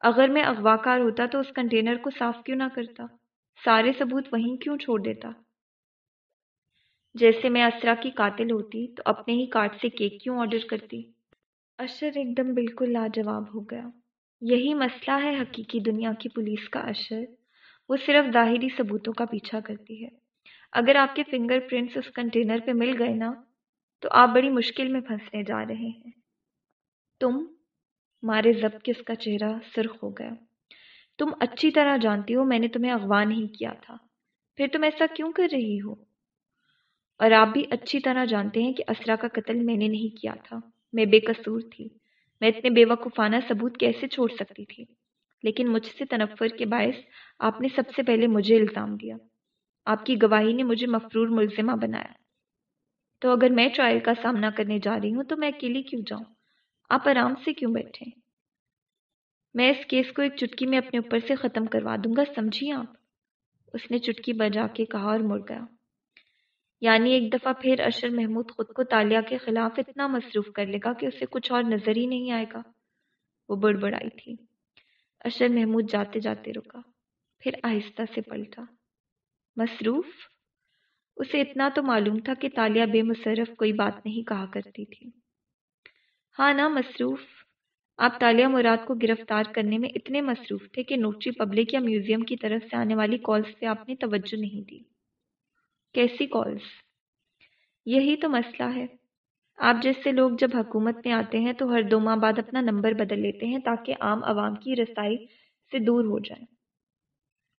Speaker 1: اگر میں اغوا کار ہوتا تو اس کنٹینر کو صاف کیوں نہ کرتا سارے ثبوت وہیں کیوں چھوڑ دیتا؟ جیسے میں اسرا کی قاتل ہوتی تو اپنے ہی کارٹ سے کیک کیوں آرڈر کرتی؟ اشر ایک دم بالکل لاجواب ہو گیا۔ یہی مسئلہ ہے حقیقی دنیا کی پولیس کا اشر۔ وہ صرف ظاہری ثبوتوں کا پیچھا کرتی ہے۔ اگر آپ کے فنگر پرنٹس اس کنٹینر پہ مل گئے نا، تو آپ بڑی مشکل میں پھنسنے جا رہے ہیں۔ تم، مارے ضبط کے اس کا چہرہ سرخ ہو گیا۔ تم اچھی طرح جانتی ہو، میں نے تمہیں اغوا نہیں کیا تھا۔ پھر تم ایسا کیوں کر رہی ہو؟ اور آپ بھی اچھی طرح جانتے ہیں کہ اسرا کا قتل میں نے نہیں کیا تھا۔ میں بے قصور تھی۔ میں اتنے بے وقوفانہ ثبوت کیسے چھوڑ سکتی تھی؟ لیکن مجھ سے تنفر کے باعث آپ نے سب سے پہلے مجھے الزام دیا۔ آپ کی گواہی نے مجھے مفرور ملزمہ بنایا۔ تو اگر میں ٹرائل کا سامنا کرنے جا رہی ہوں، تو میں اکیلی کیوں جاؤں؟ آپ آرام سے کیوں بیٹھیں میں اس کیس کو ایک چٹکی میں اپنے اوپر سے ختم کروا دوں گا، سمجھیے آپ؟ اس نے چٹکی بجا کے کہا اور مڑ گیا۔ یعنی ایک دفعہ پھر اشر محمود خود کو تالیہ کے خلاف اتنا مصروف کر لے گا کہ اسے کچھ اور نظر ہی نہیں آئے گا۔ وہ بڑ بڑائی تھی۔ اشر محمود جاتے جاتے رکا، پھر آہستہ سے پلٹا۔ مصروف؟ اسے اتنا تو معلوم تھا کہ تالیہ بے مصرف کوئی بات نہیں کہا کرتی تھی۔ ہاں نا مصروف؟ آپ تالیہ مراد کو گرفتار کرنے میں اتنے مصروف تھے کہ نوٹری پبلک یا میوزیم کی طرف سے آنے والی کالز پہ آپ نے توجہ نہیں دی۔ کیسی کالز؟ یہی تو مسئلہ ہے۔ آپ جیسے لوگ جب حکومت میں آتے ہیں تو ہر دو ماہ بعد اپنا نمبر بدل لیتے ہیں تاکہ عام عوام کی رسائی سے دور ہو جائیں۔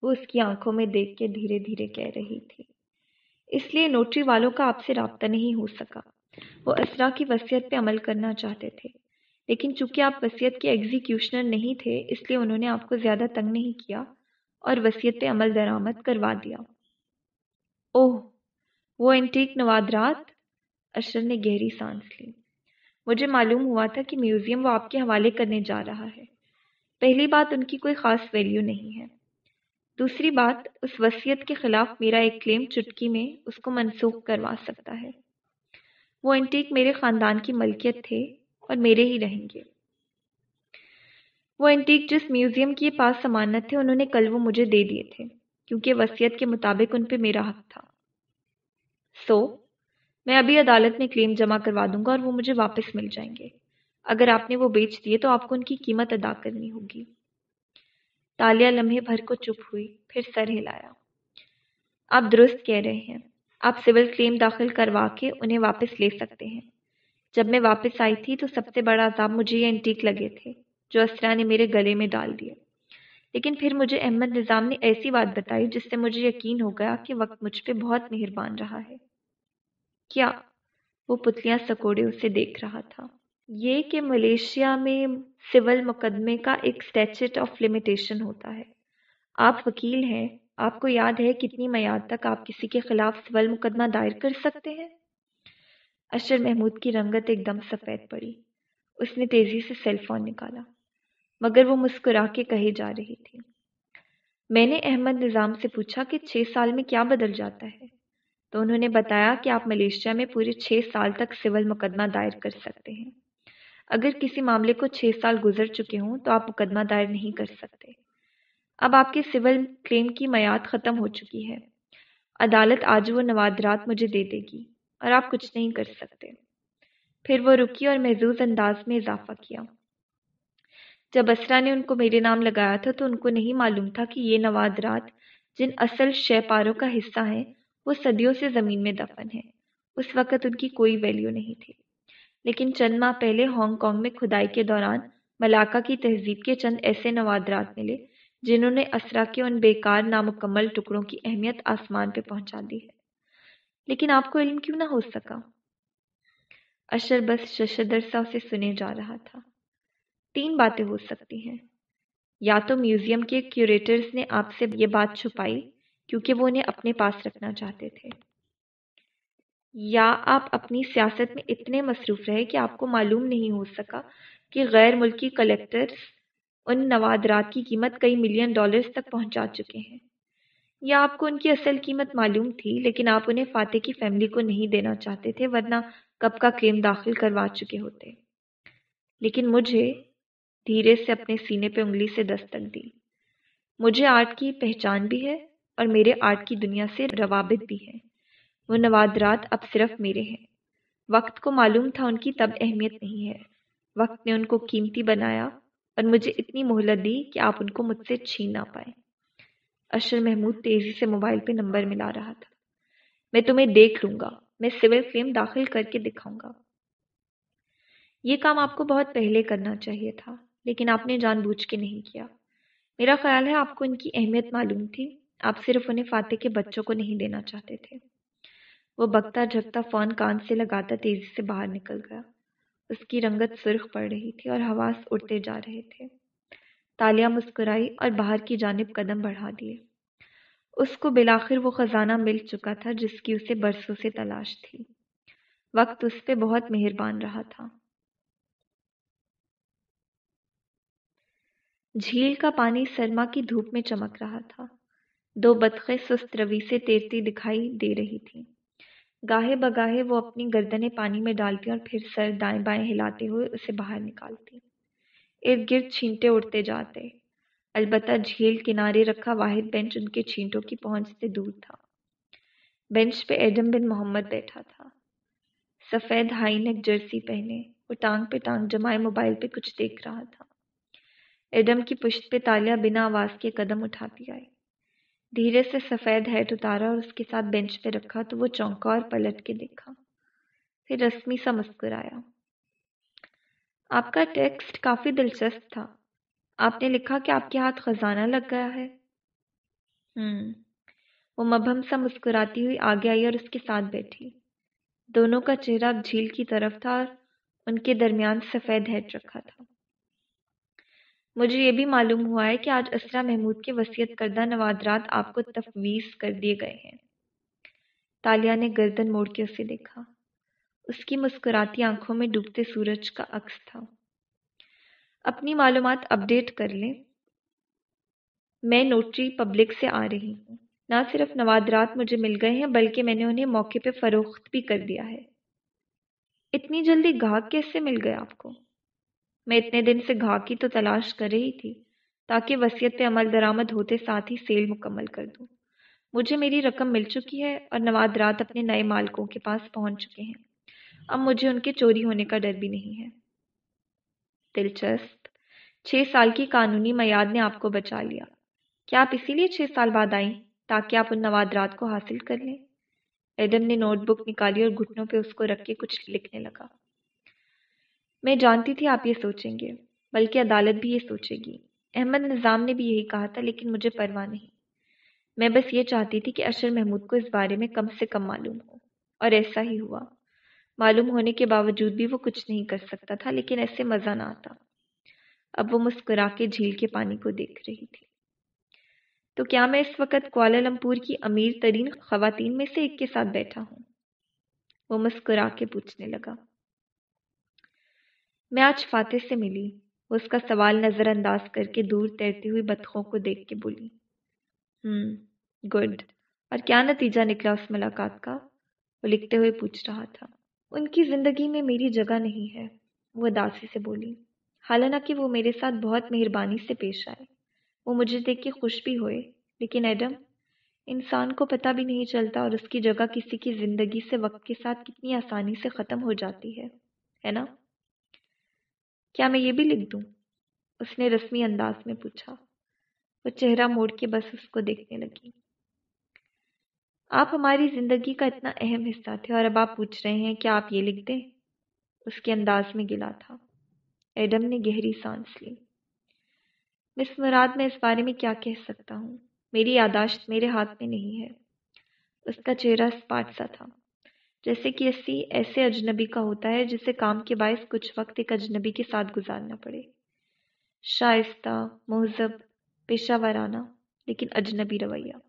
Speaker 1: وہ اس کی آنکھوں میں دیکھ کے دھیرے دھیرے کہہ رہی تھی۔ اس لیے نوٹری والوں کا آپ سے رابطہ نہیں ہو سکا۔ وہ اسرا کی وصیت پہ عمل کرنا چاہتے تھے۔ لیکن چونکہ آپ وصیت کے ایگزیکیوشنر نہیں تھے، اس لیے انہوں نے آپ کو زیادہ تنگ نہیں کیا اور وصیت پہ عمل درآمد کروا دیا۔ اوہ، وہ اینٹیک نوادرات؟ اشر نے گہری سانس لی۔ مجھے معلوم ہوا تھا کہ میوزیم وہ آپ کے حوالے کرنے جا رہا ہے۔ پہلی بات، ان کی کوئی خاص ویلیو نہیں ہے۔ دوسری بات، اس وصیت کے خلاف میرا ایک کلیم چٹکی میں اس کو منسوخ کروا سکتا ہے۔ وہ اینٹیک میرے خاندان کی ملکیت تھے۔ اور میرے ہی رہیں گے۔ وہ اینٹیک جس میوزیم کے پاس ضمانت تھے، انہوں نے کل وہ مجھے دے دیے تھے، کیونکہ وصیت کے مطابق ان پہ میرا حق تھا۔ سو، میں ابھی عدالت میں کلیم جمع کروا دوں گا اور وہ مجھے واپس مل جائیں گے۔ اگر آپ نے وہ بیچ دیے تو آپ کو ان کی قیمت ادا کرنی ہوگی۔ تالیہ لمحے بھر کو چپ ہوئی، پھر سر ہلایا۔ آپ درست کہہ رہے ہیں۔ آپ سول کلیم داخل کروا کے انہیں واپس لے سکتے ہیں۔ جب میں واپس آئی تھی تو سب سے بڑا عذاب مجھے یہ انٹیک لگے تھے جو اسرا نے میرے گلے میں ڈال دیے لیکن پھر مجھے احمد نظام نے ایسی بات بتائی جس سے مجھے یقین ہو گیا کہ وقت مجھ پہ بہت مہربان رہا ہے۔ کیا وہ پتلیاں سکوڑے اسے دیکھ رہا تھا؟ یہ کہ ملیشیا میں سول مقدمے کا ایک اسٹیچٹ آف لمیٹیشن ہوتا ہے۔ آپ وکیل ہیں، آپ کو یاد ہے کتنی میعاد تک آپ کسی کے خلاف سول مقدمہ دائر کر سکتے ہیں؟ اشر محمود کی رنگت ایک دم سفید پڑی۔ اس نے تیزی سے سیل فون نکالا، مگر وہ مسکرا کے کہی جا رہی تھی۔ میں نے احمد نظام سے پوچھا کہ چھ سال میں کیا بدل جاتا ہے؟ تو انہوں نے بتایا کہ آپ ملیشیا میں پورے چھ سال تک سول مقدمہ دائر کر سکتے ہیں۔ اگر کسی معاملے کو چھ سال گزر چکے ہوں تو آپ مقدمہ دائر نہیں کر سکتے۔ اب آپ کے سول کلیم کی میعاد ختم ہو چکی ہے۔ عدالت آج وہ نوادرات مجھے دے دے گی۔ اور آپ کچھ نہیں کر سکتے۔ پھر وہ رکی اور محظوظ انداز میں اضافہ کیا۔ جب اسرا نے ان کو میرے نام لگایا تھا تو ان کو نہیں معلوم تھا کہ یہ نوادرات جن اصل شہ پاروں کا حصہ ہیں، وہ صدیوں سے زمین میں دفن ہیں۔ اس وقت ان کی کوئی ویلیو نہیں تھی۔ لیکن چند ماہ پہلے ہانگ کانگ میں کھدائی کے دوران ملاقہ کی تہذیب کے چند ایسے نوادرات ملے جنہوں نے اسرا کے ان بیکار نامکمل ٹکڑوں کی اہمیت آسمان پہ پہنچا دی ہے۔ لیکن آپ کو علم کیوں نہ ہو سکا؟ اشر بس ششدر سا اسے سنے جا رہا تھا۔ تین باتیں ہو سکتی ہیں۔ یا تو میوزیم کے کیوریٹرز نے آپ سے یہ بات چھپائی کیونکہ وہ انہیں اپنے پاس رکھنا چاہتے تھے۔ یا آپ اپنی سیاست میں اتنے مصروف رہے کہ آپ کو معلوم نہیں ہو سکا کہ غیر ملکی کلیکٹرز ان نوادرات کی قیمت کئی ملین ڈالرز تک پہنچا چکے ہیں۔ یا آپ کو ان کی اصل قیمت معلوم تھی، لیکن آپ انہیں فاتح کی فیملی کو نہیں دینا چاہتے تھے، ورنہ کب کا کلیم داخل کروا چکے ہوتے۔ لیکن مجھے دھیرے سے اپنے سینے پہ انگلی سے دستک دی۔ مجھے آرٹ کی پہچان بھی ہے اور میرے آرٹ کی دنیا سے روابط بھی ہے وہ نوادرات اب صرف میرے ہیں۔ وقت کو معلوم تھا ان کی تب اہمیت نہیں ہے۔ وقت نے ان کو قیمتی بنایا اور مجھے اتنی مہلت دی کہ آپ ان کو مجھ سے چھین نہ پائے اشر محمود تیزی سے موبائل پہ نمبر ملا رہا تھا۔ میں تمہیں دیکھ لوں گا۔ میں سول کلیم داخل کر کے دکھاؤں گا۔ یہ کام آپ کو بہت پہلے کرنا چاہیے تھا، لیکن آپ نے جان بوجھ کے نہیں کیا۔ میرا خیال ہے آپ کو ان کی اہمیت معلوم تھی۔ آپ صرف انہیں فاتح کے بچوں کو نہیں دینا چاہتے تھے۔ وہ بکتا جھکتا فون کان سے لگاتا تیزی سے باہر نکل گیا۔ اس کی رنگت سرخ پڑ رہی تھی اور حواس اڑتے جا رہے تھے۔ تالیاں مسکرائی اور باہر کی جانب قدم بڑھا دیے۔ اس کو بلاخر وہ خزانہ مل چکا تھا جس کی اسے برسوں سے تلاش تھی۔ وقت اس پہ بہت مہربان رہا تھا۔ جھیل کا پانی سرما کی دھوپ میں چمک رہا تھا۔ دو بطخیں سست روی سے تیرتی دکھائی دے رہی تھیں۔ گاہے بگاہے وہ اپنی گردنیں پانی میں ڈالتی اور پھر سر دائیں بائیں ہلاتے ہوئے اسے باہر نکالتی۔ ارد گرد چھینٹے اڑتے جاتے۔ البتہ جھیل کنارے رکھا واحد بینچ ان کے چھینٹوں کی پہنچ سے دور تھا۔ بینچ پہ ایڈم بن محمد بیٹھا تھا۔ سفید ہائی نیک جرسی پہنے، وہ ٹانگ پہ ٹانگ جمائے موبائل پہ کچھ دیکھ رہا تھا۔ ایڈم کی پشت پہ تالیا بنا آواز کے قدم اٹھاتی آئی۔ دھیرے سے سفید ہیٹ اتارا اور اس کے ساتھ بینچ پہ رکھا تو وہ چونکا اور پلٹ کے دیکھا۔ پھر رسمی سا مسکرایا۔ آپ کا ٹیکسٹ کافی دلچسپ تھا۔ آپ نے لکھا کہ آپ کے ہاتھ خزانہ لگ گیا ہے۔ ہوں وہ مبہم سا مسکراتی ہوئی آگے آئی اور اس کے ساتھ بیٹھی۔ دونوں کا چہرہ اب جھیل کی طرف تھا اور ان کے درمیان سفید ہیٹ رکھا تھا۔ مجھے یہ بھی معلوم ہوا ہے کہ آج اسرا محمود کے وسیعت کردہ نوادرات آپ کو تفویض کر دیے گئے ہیں۔ تالیا نے گردن موڑ کے اسے دیکھا۔ اس کی مسکراتی آنکھوں میں ڈوبتے سورج کا عکس تھا۔ اپنی معلومات اپڈیٹ کر لیں۔ میں نوٹری پبلک سے آ رہی ہوں۔ نہ صرف نوادرات مجھے مل گئے ہیں، بلکہ میں نے انہیں موقع پہ فروخت بھی کر دیا ہے۔ اتنی جلدی گاہک کیسے مل گئے آپ کو؟ میں اتنے دن سے گھا کی تو تلاش کر رہی تھی، تاکہ وصیت پہ عمل درآمد ہوتے ساتھ ہی سیل مکمل کر دوں۔ مجھے میری رقم مل چکی ہے اور نواد رات اپنے نئے مالکوں کے پاس پہنچ چکے ہیں۔ اب مجھے ان کے چوری ہونے کا ڈر بھی نہیں ہے۔ دلچسپ۔ چھ سال کی قانونی میاد نے آپ کو بچا لیا۔ کیا آپ اسی لیے چھ سال بعد آئیں تاکہ آپ ان نوادرات کو حاصل کر لیں؟ ایڈم نے نوٹ بک نکالی اور گھٹنوں پہ اس کو رکھ کے کچھ لکھنے لگا۔ میں جانتی تھی آپ یہ سوچیں گے، بلکہ عدالت بھی یہ سوچے گی۔ احمد نظام نے بھی یہی کہا تھا، لیکن مجھے پرواہ نہیں۔ میں بس یہ چاہتی تھی کہ اشر محمود کو اس بارے میں کم سے کم معلوم ہو۔ اور ایسا ہی ہوا۔ معلوم ہونے کے باوجود بھی وہ کچھ نہیں کر سکتا تھا، لیکن ایسے مزہ نہ آتا اب وہ مسکرا کے جھیل کے پانی کو دیکھ رہی تھی۔ تو کیا میں اس وقت کوالالمپور کی امیر ترین خواتین میں سے ایک کے ساتھ بیٹھا ہوں؟ وہ مسکرا کے پوچھنے لگا۔ میں آج فاتح سے ملی۔ وہ اس کا سوال نظر انداز کر کے دور تیرتی ہوئی بطخوں کو دیکھ کے بولی۔ ہوں گڈ۔ اور کیا نتیجہ نکلا اس ملاقات کا؟ وہ لکھتے ہوئے پوچھ رہا تھا۔ ان کی زندگی میں میری جگہ نہیں ہے، وہ اداسی سے بولی۔ حالانکہ وہ میرے ساتھ بہت مہربانی سے پیش آئے۔ وہ مجھے دیکھ کے خوش بھی ہوئے۔ لیکن ایڈم، انسان کو پتہ بھی نہیں چلتا اور اس کی جگہ کسی کی زندگی سے وقت کے ساتھ کتنی آسانی سے ختم ہو جاتی ہے ہے نا؟ کیا میں یہ بھی لکھ دوں؟ اس نے رسمی انداز میں پوچھا۔ وہ چہرہ موڑ کے بس اس کو دیکھنے لگی۔ آپ ہماری زندگی کا اتنا اہم حصہ تھے اور اب آپ پوچھ رہے ہیں کہ آپ یہ لکھ دیں اس کے انداز میں گلا تھا۔ ایڈم نے گہری سانس لی۔ مس مراد، میں اس بارے میں کیا کہہ سکتا ہوں؟ میری یاداشت میرے ہاتھ میں نہیں ہے۔ اس کا چہرہ اسپاٹ سا تھا۔ جیسے کہ اسی ایسے اجنبی کا ہوتا ہے جسے کام کے باعث کچھ وقت ایک اجنبی کے ساتھ گزارنا پڑے۔ شائستہ، مہذب، پیشہ ورانہ، لیکن اجنبی رویہ۔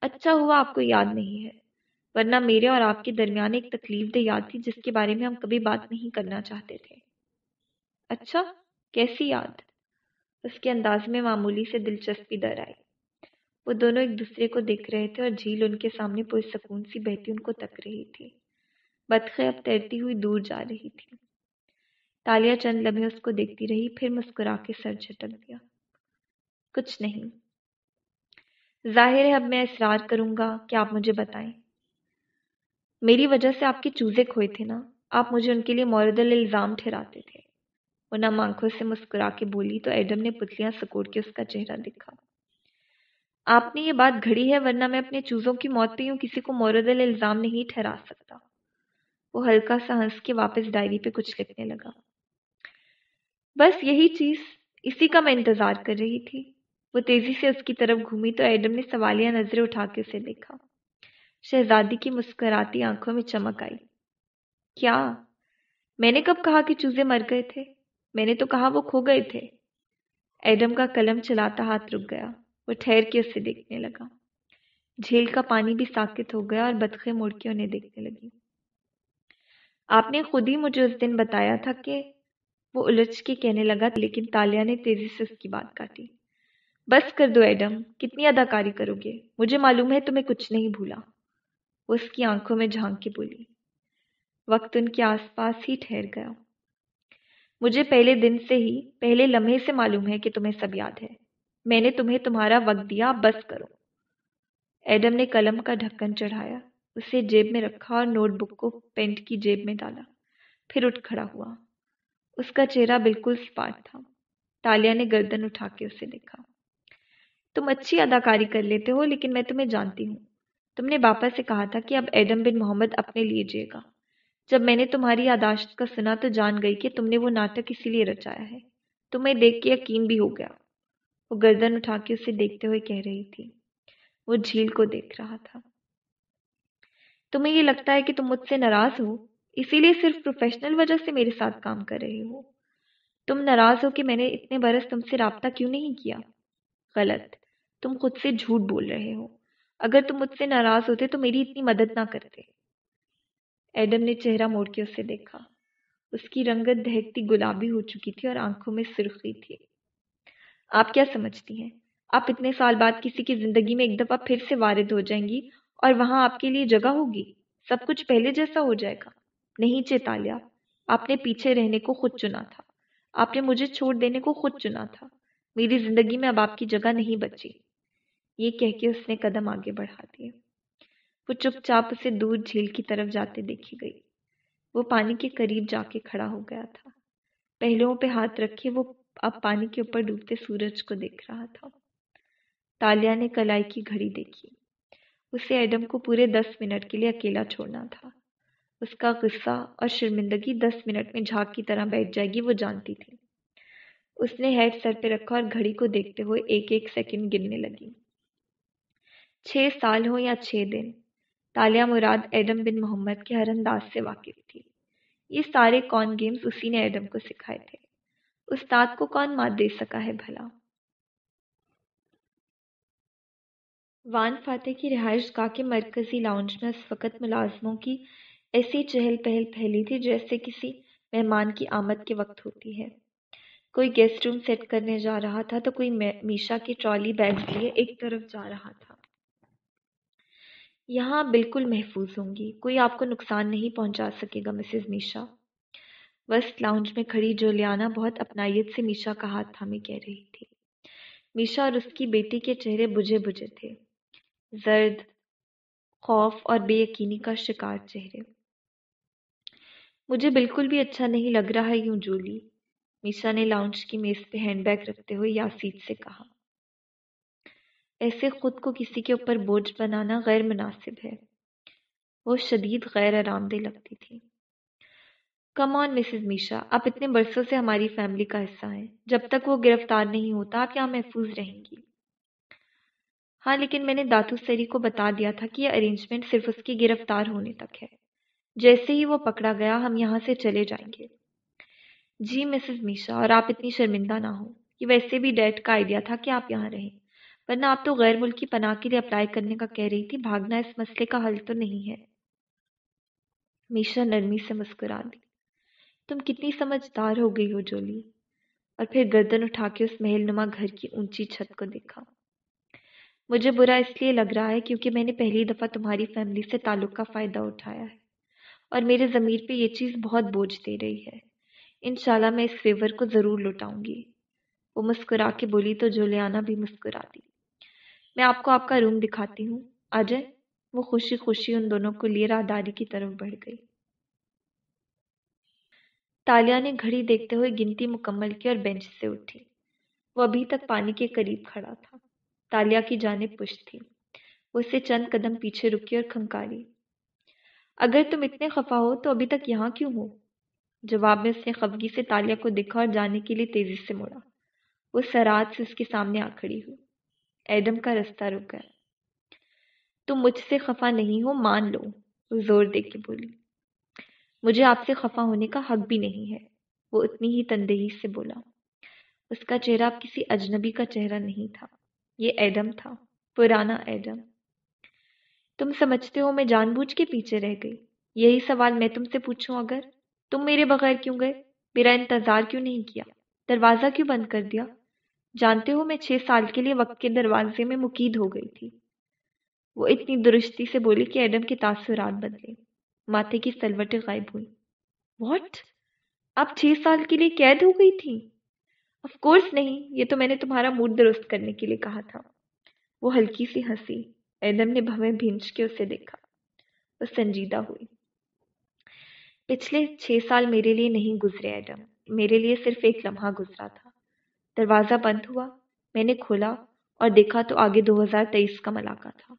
Speaker 1: اچھا ہوا آپ کو یاد نہیں ہے۔ ورنہ میرے اور آپ کے درمیان ایک تکلیف دہ یاد تھی جس کے بارے میں ہم کبھی بات نہیں کرنا چاہتے تھے۔ اچھا کیسی یاد؟ اس کے انداز میں معمولی سے دلچسپی در آئی۔ وہ دونوں ایک دوسرے کو دیکھ رہے تھے اور جھیل ان کے سامنے پرسکون سی بہتی ان کو تک رہی تھی۔ بطخیں اب تیرتی ہوئی دور جا رہی تھی تالیا چند لمحے اس کو دیکھتی رہی، پھر مسکرا کے سر جھٹک دیا۔ کچھ نہیں۔ ظاہر ہے اب میں اصرار کروں گا کہ آپ مجھے بتائیں۔ میری وجہ سے آپ کے چوزے کھوئے تھے نا۔ آپ مجھے ان کے لیے مورد الزام ٹھہراتے تھے۔ وہ نم آنکھوں سے مسکرا کے بولی تو ایڈم نے پتلیاں سکوڑ کے اس کا چہرہ دکھا آپ نے یہ بات گھڑی ہے ورنہ میں اپنے چوزوں کی موت پہ یوں کسی کو مورد الزام نہیں ٹھہرا سکتا۔ وہ ہلکا سا ہنس کے واپس ڈائری پہ کچھ لکھنے لگا۔ بس یہی چیز اسی کا میں انتظار کر رہی تھی۔ وہ تیزی سے اس کی طرف گھومی تو ایڈم نے سوالیہ نظریں اٹھا کے اسے دیکھا۔ شہزادی کی مسکراتی آنکھوں میں چمک آئی۔ کیا؟ میں نے کب کہا کہ چوزے مر گئے تھے؟ میں نے تو کہا وہ کھو گئے تھے۔ ایڈم کا قلم چلاتا ہاتھ رک گیا۔ وہ ٹھہر کے اسے دیکھنے لگا۔ جھیل کا پانی بھی ساکت ہو گیا اور بدخے مڑ کے انہیں دیکھنے لگی۔ آپ نے خود ہی مجھے اس دن بتایا تھا کہ وہ الجھ کے کہنے لگا لیکن تالیا نے تیزی سے اس کی بات کاٹی۔ بس کر دو ایڈم، کتنی اداکاری کرو گے؟ مجھے معلوم ہے تمہیں کچھ نہیں بھولا۔ وہ اس کی آنکھوں میں جھانک کے بولی۔ وقت ان کے آس پاس ہی ٹھہر گیا۔ مجھے پہلے دن سے ہی، پہلے لمحے سے معلوم ہے کہ تمہیں سب یاد ہے۔ میں نے تمہیں تمہارا وقت دیا بس کرو۔ ایڈم نے قلم کا ڈھکن چڑھایا، اسے جیب میں رکھا اور نوٹ بک کو پینٹ کی جیب میں ڈالا۔ پھر اٹھ کھڑا ہوا۔ اس کا چہرہ بالکل سپاٹ تھا۔ تالیا نے گردن اٹھا کے اسے دیکھا۔ تم اچھی اداکاری کر لیتے ہو، لیکن میں تمہیں جانتی ہوں۔ تم نے باپا سے کہا تھا کہ اب ایڈم بن محمد اپنے لیجیے گا۔ جب میں نے تمہاری یاداشت کا سنا تو جان گئی کہ تم نے وہ ناٹک اسی لیے رچایا ہے۔ تمہیں دیکھ کے یقین بھی ہو گیا۔ وہ گردن اٹھا کے اسے دیکھتے ہوئے کہہ رہی تھی۔ وہ جھیل کو دیکھ رہا تھا۔ تمہیں یہ لگتا ہے کہ تم مجھ سے ناراض ہو؟ اسی لیے صرف پروفیشنل وجہ سے میرے ساتھ کام کر رہے ہو۔ تم ناراض ہو کہ میں نے اتنے برس تم سے رابطہ کیوں نہیں کیا؟ غلط۔ تم خود سے جھوٹ بول رہے ہو۔ اگر تم مجھ سے ناراض ہوتے تو میری اتنی مدد نہ کرتے۔ ایڈم نے چہرہ موڑ کے اسے دیکھا۔ اس کی رنگت دہکتی گلابی ہو چکی تھی اور آنکھوں میں سرخی تھی۔ آپ کیا سمجھتی ہیں؟ آپ اتنے سال بعد کسی کی زندگی میں ایک دفعہ پھر سے وارد ہو جائیں گی اور وہاں آپ کے لیے جگہ ہوگی۔ سب کچھ پہلے جیسا ہو جائے گا۔ نہیں چیتالیہ آپ نے پیچھے رہنے کو خود چنا تھا۔ آپ نے مجھے چھوڑ دینے کو خود چنا تھا۔ میری زندگی میں اب آپ کی جگہ نہیں بچی۔ یہ کہہ کے اس نے قدم آگے بڑھا دیے وہ چپ چاپ اسے دور جھیل کی طرف جاتے دیکھی گئی۔ وہ پانی کے قریب جا کے کھڑا ہو گیا تھا۔ پہلوؤں پہ ہاتھ رکھے وہ اب پانی کے اوپر ڈوبتے سورج کو دیکھ رہا تھا۔ تالیا نے کلائی کی گھڑی دیکھی۔ اسے ایڈم کو پورے دس منٹ کے لیے اکیلا چھوڑنا تھا۔ اس کا غصہ اور شرمندگی دس منٹ میں جھاگ کی طرح بیٹھ جائے گی وہ جانتی تھی۔ اس نے ہیڈ سر پہ رکھا اور گھڑی کو دیکھتے ہوئے ایک ایک سیکنڈ گرنے لگی۔ چھ سال ہو یا چھ دن؟ تالیہ مراد ایڈم بن محمد کے ہر انداز سے واقف تھی۔ یہ سارے کون گیمز اسی نے ایڈم کو سکھائے تھے۔ استاد کو کون مات دے سکا ہے بھلا؟ وان فاتح کی رہائش گاہ کے مرکزی لاؤنج میں اس وقت ملازموں کی ایسی چہل پہل پھیلی تھی جیسے کسی مہمان کی آمد کے وقت ہوتی ہے۔ کوئی گیسٹ روم سیٹ کرنے جا رہا تھا تو کوئی میشا کی ٹرالی بیگ لیے ایک طرف جا رہا تھا۔ یہاں بالکل محفوظ ہوں گی۔ کوئی آپ کو نقصان نہیں پہنچا سکے گا مسز میشا۔ وسٹ لاؤنج میں کھڑی جولیانا بہت اپنائیت سے میشا کا ہاتھ تھامے کہہ رہی تھی۔ میشا اور اس کی بیٹی کے چہرے بجھے بجھے تھے۔ زرد، خوف اور بے یقینی کا شکار چہرے۔ مجھے بالکل بھی اچھا نہیں لگ رہا یوں جولی۔ میشا نے لاؤنج کی میز پہ ہینڈ بیگ رکھتے ہوئے یاسید سے کہا، ایسے خود کو کسی کے اوپر بوجھ بنانا غیر مناسب ہے۔ وہ شدید غیر آرام دہ لگتی تھی۔ کم آن مسز میشا، آپ اتنے برسوں سے ہماری فیملی کا حصہ ہیں۔ جب تک وہ گرفتار نہیں ہوتا، آپ یہاں محفوظ رہیں گی۔ ہاں لیکن میں نے داتو سری کو بتا دیا تھا کہ یہ ارینجمنٹ صرف اس کی گرفتار ہونے تک ہے۔ جیسے ہی وہ پکڑا گیا، ہم یہاں سے چلے جائیں گے۔ جی مسز میشا اور آپ اتنی شرمندہ نہ ہو یہ ویسے بھی ڈیٹ کا آئیڈیا تھا کہ آپ یہاں رہیں۔ ورنہ آپ تو غیر ملکی پناہ کے لیے اپلائی کرنے کا کہہ رہی تھی، بھاگنا اس مسئلے کا حل تو نہیں ہے۔ میشا نرمی سے مسکرا دی۔ تم کتنی سمجھدار ہو گئی ہو، جولی۔ اور پھر گردن اٹھا کے اس محل نما گھر کی اونچی چھت کو دیکھا۔ مجھے برا اس لیے لگ رہا ہے کیونکہ میں نے پہلی دفعہ تمہاری فیملی سے تعلق کا فائدہ اٹھایا ہے۔ اور میرے ضمیر پہ یہ چیز بہت بوجھ دے رہی ہے۔ انشاءاللہ میں اس فیور کو ضرور لوٹاؤں گی۔ وہ مسکرا کے بولی تو جولیانا بھی مسکرا دی میں آپ کو آپ کا روم دکھاتی ہوں۔ آ وہ خوشی خوشی ان دونوں کو لیے راہداری کی طرف بڑھ گئی۔ تالیا نے گھڑی دیکھتے ہوئے گنتی مکمل کی اور بینچ سے اٹھی۔ وہ ابھی تک پانی کے قریب کھڑا تھا۔ تالیا کی جانب پشت تھی۔ وہ اسے چند قدم پیچھے رکی اور کھنکاری۔ اگر تم اتنے خفا ہو تو ابھی تک یہاں کیوں ہو؟ جواب میں اس نے خفگی سے تالیا کو دیکھا اور جانے کے لیے تیزی سے موڑا وہ سرات سے اس کے سامنے آ کھڑی ہوئی۔ ایڈم کا رستہ رک گیا۔ تم مجھ سے خفا نہیں ہو، مان لو۔ وہ زور دے کے بولی۔ مجھے آپ سے خفا ہونے کا حق بھی نہیں ہے۔ وہ اتنی ہی تندہی سے بولا۔ اس کا چہرہ اب کسی اجنبی کا چہرہ نہیں تھا۔ یہ ایڈم تھا، پرانا ایڈم۔ تم سمجھتے ہو میں جان بوجھ کے پیچھے رہ گئی۔ یہی سوال میں تم سے پوچھوں اگر؟ تم میرے بغیر کیوں گئے؟ میرا انتظار کیوں نہیں کیا؟ دروازہ کیوں بند کر دیا؟ جانتے ہو میں چھ سال کے لیے وقت کے دروازے میں مقید ہو گئی تھی۔ وہ اتنی درستی سے بولی کہ ایڈم کے تاثرات بدلے۔ ماتھے کی سلوٹیں غائب ہوئی واٹ آپ چھ سال کے لیے قید ہو گئی تھی؟ آف کورس نہیں، یہ تو میں نے تمہارا موڈ درست کرنے کے لیے کہا تھا۔ وہ ہلکی سی ہنسی۔ ایڈم نے بھویں بھینچ کے اسے دیکھا۔ وہ سنجیدہ ہوئی۔ پچھلے چھ سال میرے لیے نہیں گزرے ایڈم۔ میرے لیے صرف ایک لمحہ گزرا تھا۔ دروازہ بند ہوا، میں نے کھولا اور دیکھا تو آگے دو ہزار تیئیس کا ملاقہ تھا۔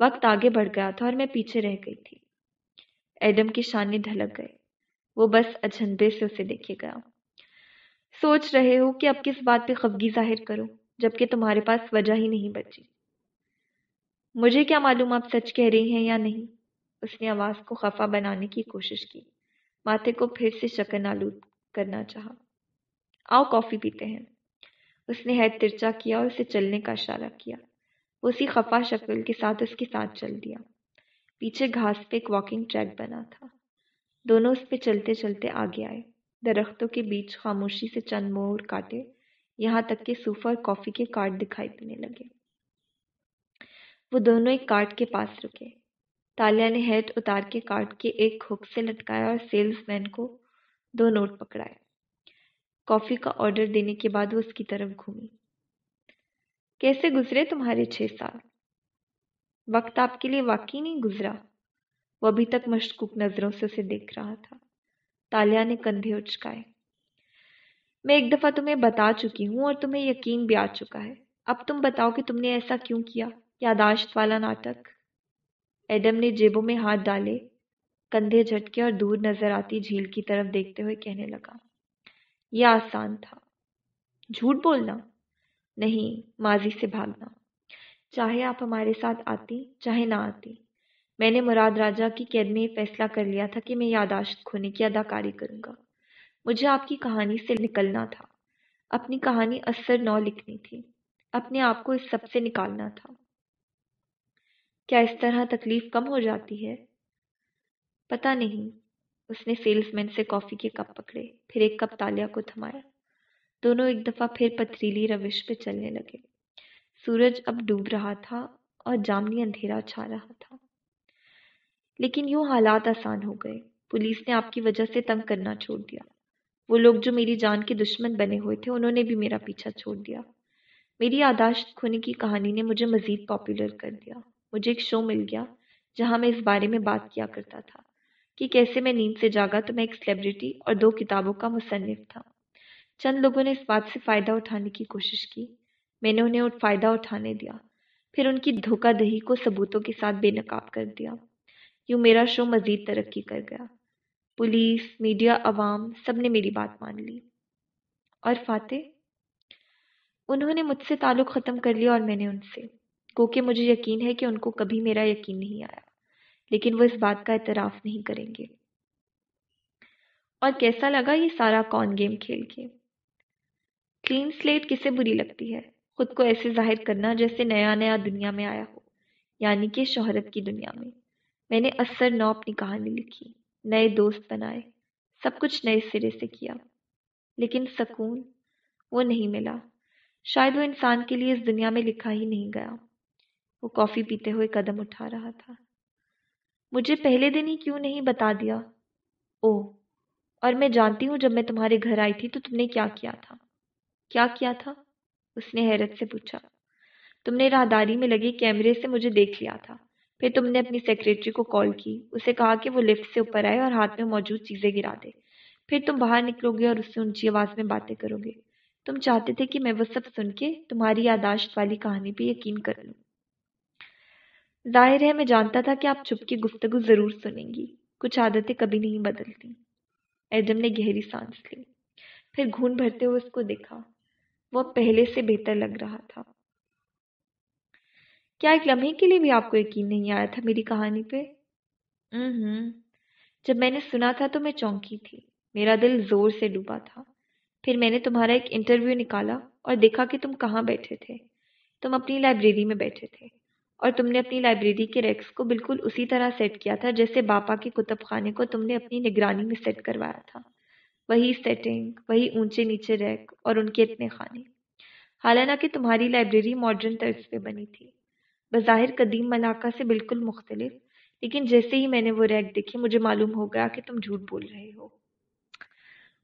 Speaker 1: وقت آگے بڑھ گیا تھا اور میں پیچھے رہ گئی تھی۔ ایڈم کے شانے ڈھلک گئے۔ وہ بس اجھندے سے اسے دیکھے گیا۔ سوچ رہے ہو کہ اب کس بات پہ خفگی ظاہر کرو جبکہ تمہارے پاس وجہ ہی نہیں بچی۔ مجھے کیا معلوم آپ سچ کہہ رہی ہیں یا نہیں؟ اس نے آواز کو خفا بنانے کی کوشش کی۔ ماتھے کو پھر سے شکن آلود کرنا چاہا۔ آؤ کافی پیتے ہیں۔ اس نے ہیڈ ترچا کیا اور اسے چلنے کا اشارہ کیا۔ وہ اسی خفا شکل کے ساتھ اس کے ساتھ چل دیا۔ پیچھے گھاس پہ ایک واکنگ ٹریک بنا تھا۔ دونوں اس پہ چلتے چلتے آگے آئے۔ درختوں کے بیچ خاموشی سے چند مور کاٹے۔ یہاں تک کہ صوفہ اور کافی کے کارڈ دکھائی دینے لگے۔ وہ دونوں ایک کارڈ کے پاس رکے۔ تالیا نے ہیڈ اتار کے کارڈ کے ایک ہک سے لٹکایا اور سیلز مین کو دو نوٹ پکڑائے کافی کا آرڈر دینے کے بعد وہ اس کی طرف گھومی کیسے گزرے تمہارے چھ سال وقت آپ کے لیے واقعی نہیں گزرا وہ ابھی تک مشکوک نظروں سے اسے دیکھ رہا تھا تالیا نے کندھے اچکائے میں ایک دفعہ تمہیں بتا چکی ہوں اور تمہیں یقین بھی آ چکا ہے اب تم بتاؤ کہ تم نے ایسا کیوں کیا یاداشت والا ناٹک ایڈم نے جیبوں میں ہاتھ ڈالے، کندھے جھٹکے اور دور نظر آتی جھیل کی طرف دیکھتے ہوئے کہنے لگا، یہ آسان تھا۔ جھوٹ بولنا؟ نہیں، ماضی سے بھاگنا۔ چاہے آپ ہمارے ساتھ آتی، چاہے نہ آتی۔ میں نے مراد راجہ کی قید میں یہ فیصلہ کر لیا تھا کہ میں یاداشت کھونے کی اداکاری کروں گا۔ مجھے آپ کی کہانی سے نکلنا تھا۔ اپنی کہانی اثر نو لکھنی تھی۔ اپنے آپ کو اس سب سے نکالنا تھا۔ کیا اس طرح تکلیف کم ہو جاتی ہے؟ پتہ نہیں۔ اس نے سیلس مین سے کافی کے کپ پکڑے، پھر ایک کپ تالیا کو تھمایا۔ دونوں ایک دفعہ پھر پتریلی روش پہ چلنے لگے۔ سورج اب ڈوب رہا تھا اور جامنی اندھیرا چھا رہا تھا۔ لیکن یوں حالات آسان ہو گئے۔ پولیس نے آپ کی وجہ سے تنگ کرنا چھوڑ دیا۔ وہ لوگ جو میری جان کے دشمن بنے ہوئے تھے، انہوں نے بھی میرا پیچھا چھوڑ دیا۔ میری یاداشت کھونے کی کہانی نے مجھے مزید پاپولر کر دیا۔ مجھے ایک شو مل گیا جہاں میں اس بارے میں بات کیا کرتا تھا کہ کیسے میں نیند سے جاگا تو میں ایک سلیبریٹی اور دو کتابوں کا مصنف تھا۔ چند لوگوں نے اس بات سے فائدہ اٹھانے کی کوشش کی۔ میں نے انہیں فائدہ اٹھانے دیا۔ پھر ان کی دھوکہ دہی کو ثبوتوں کے ساتھ بے نقاب کر دیا۔ یوں میرا شو مزید ترقی کر گیا۔ پولیس، میڈیا، عوام سب نے میری بات مان لی۔ اور فاتح؟ انہوں نے مجھ سے تعلق ختم کر لیا اور میں نے ان سے۔ کیونکہ مجھے یقین ہے کہ ان کو کبھی میرا یقین نہیں آیا۔ لیکن وہ اس بات کا اعتراف نہیں کریں گے۔ اور کیسا لگا یہ سارا کون گیم کھیل کے؟ کلین سلیٹ کسے بری لگتی ہے؟ خود کو ایسے ظاہر کرنا جیسے نیا نیا دنیا میں آیا ہو یعنی کہ شہرت کی دنیا میں۔ میں نے اثر نو اپنی کہانی لکھی، نئے دوست بنائے، سب کچھ نئے سرے سے کیا۔ لیکن سکون وہ نہیں ملا۔ شاید وہ انسان کے لیے اس دنیا میں لکھا ہی نہیں گیا۔ وہ کافی پیتے ہوئے قدم اٹھا رہا تھا۔ مجھے پہلے دن ہی کیوں نہیں بتا دیا؟ او اور میں جانتی ہوں جب میں تمہارے گھر آئی تھی تو تم نے کیا کیا تھا؟ کیا کیا تھا؟ اس نے حیرت سے پوچھا۔ تم نے راہداری میں لگے کیمرے سے مجھے دیکھ لیا تھا۔ پھر تم نے اپنی سیکریٹری کو کال کی۔ اسے کہا کہ وہ لفٹ سے اوپر آئے اور ہاتھ میں موجود چیزیں گرا دے۔ پھر تم باہر نکلو گے اور اس سے اونچی آواز میں باتیں کرو گے۔ تم چاہتے تھے کہ میں وہ سب سن کے تمہاری یاداشت والی کہانی پہ یقین کر لوں۔ ظاہر ہے، میں جانتا تھا کہ آپ چھپ کی گفتگو ضرور سنیں گی۔ کچھ عادتیں کبھی نہیں بدلتی ایڈم نے گہری سانس لی۔ پھر گھون بھرتے ہوئے اس کو دیکھا۔ وہ پہلے سے بہتر لگ رہا تھا۔ کیا ایک لمحے کے لیے بھی آپ کو یقین نہیں آیا تھا میری کہانی پہ؟ ہوں۔ جب میں نے سنا تھا تو میں چونکی تھی۔ میرا دل زور سے ڈوبا تھا۔ پھر میں نے تمہارا ایک انٹرویو نکالا اور دیکھا کہ تم کہاں بیٹھے تھے۔ تم اپنی لائبریری میں بیٹھے تھے۔ اور تم نے اپنی لائبریری کے ریکس کو بالکل اسی طرح سیٹ کیا تھا جیسے باپا کے کتب خانے کو تم نے اپنی نگرانی میں سیٹ کروایا تھا۔ وہی سیٹنگ وہی اونچے نیچے ریک اور ان کے اتنے خانے۔ حالانکہ تمہاری لائبریری ماڈرن طرز پہ بنی تھی۔ بظاہر قدیم ملاقہ سے بالکل مختلف، لیکن جیسے ہی میں نے وہ ریک دیکھی، مجھے معلوم ہو گیا کہ تم جھوٹ بول رہے ہو۔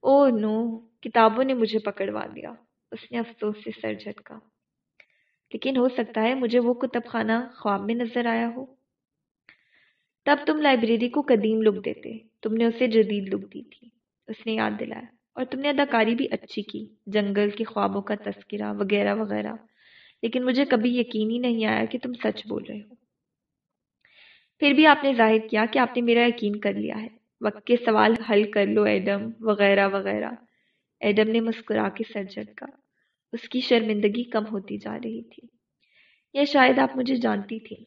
Speaker 1: او نو، کتابوں نے مجھے پکڑوا دیا اس نے افسوس سے سر جھٹکا۔ لیکن ہو سکتا ہے مجھے وہ کتب خانہ خواب میں نظر آیا ہو۔ تب تم لائبریری کو قدیم لک دیتے، تم نے اسے جدید لک دی تھی، اس نے یاد دلایا۔ اور تم نے اداکاری بھی اچھی کی، جنگل کے خوابوں کا تذکرہ وغیرہ وغیرہ۔ لیکن مجھے کبھی یقین ہی نہیں آیا کہ تم سچ بول رہے ہو۔ پھر بھی آپ نے ظاہر کیا کہ آپ نے میرا یقین کر لیا ہے۔ وقت کے سوال حل کر لو، ایڈم، وغیرہ وغیرہ۔ ایڈم نے مسکرا کے سر جھٹکا۔ اس کی شرمندگی کم ہوتی جا رہی تھی۔ یا شاید آپ مجھے جانتی تھی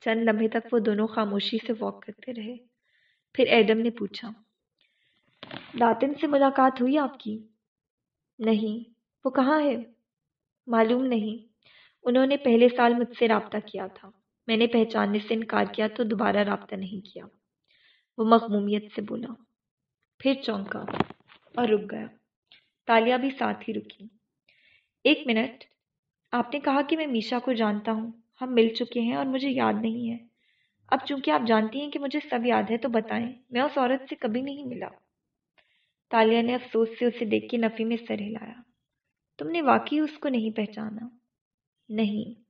Speaker 1: چند لمحے تک وہ دونوں خاموشی سے واک کرتے رہے۔ پھر ایڈم نے پوچھا داتن سے ملاقات ہوئی آپ کی؟ نہیں۔ وہ کہاں ہے؟ معلوم نہیں۔ انہوں نے پہلے سال مجھ سے رابطہ کیا تھا۔ میں نے پہچاننے سے انکار کیا تو دوبارہ رابطہ نہیں کیا۔ وہ مغمومیت سے بولا، پھر چونکا اور رک گیا۔ تالیا بھی ساتھ ہی رکی۔ ایک منٹ۔ آپ نے کہا کہ میں میشا کو جانتا ہوں۔ ہم مل چکے ہیں اور مجھے یاد نہیں ہے۔ اب چونکہ آپ جانتی ہیں کہ مجھے سب یاد ہے تو بتائیں، میں اس عورت سے کبھی نہیں ملا۔ تالیا نے افسوس سے اسے دیکھ کے نفی میں سر ہلایا۔ تم نے واقعی اس کو نہیں پہچانا؟ نہیں۔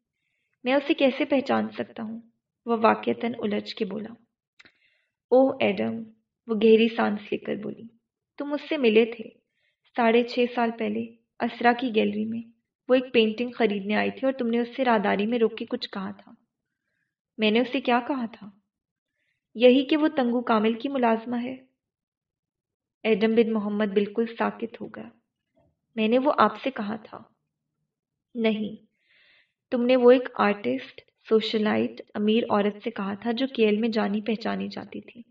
Speaker 1: میں اسے کیسے پہچان سکتا ہوں؟ وہ واقعتاً الجھ کے بولا۔ او ایڈم، وہ گہری سانس لے کر بولی۔ تم اس سے ملے تھے، ساڑھے چھ سال پہلے۔ اسرا کی گیلری میں۔ وہ ایک پینٹنگ خریدنے آئی تھی اور تم نے اس سے راداری میں روک کے کچھ کہا تھا۔ میں نے اسے کیا کہا تھا؟ یہی کہ وہ تنگو کامل کی ملازمہ ہے۔ ایڈم بن محمد بالکل ساکت ہو گیا۔ میں نے وہ آپ سے کہا تھا۔ نہیں، تم نے وہ ایک آرٹسٹ سوشلائٹ امیر عورت سے کہا تھا جو کیل میں جانی پہچانی جاتی تھی،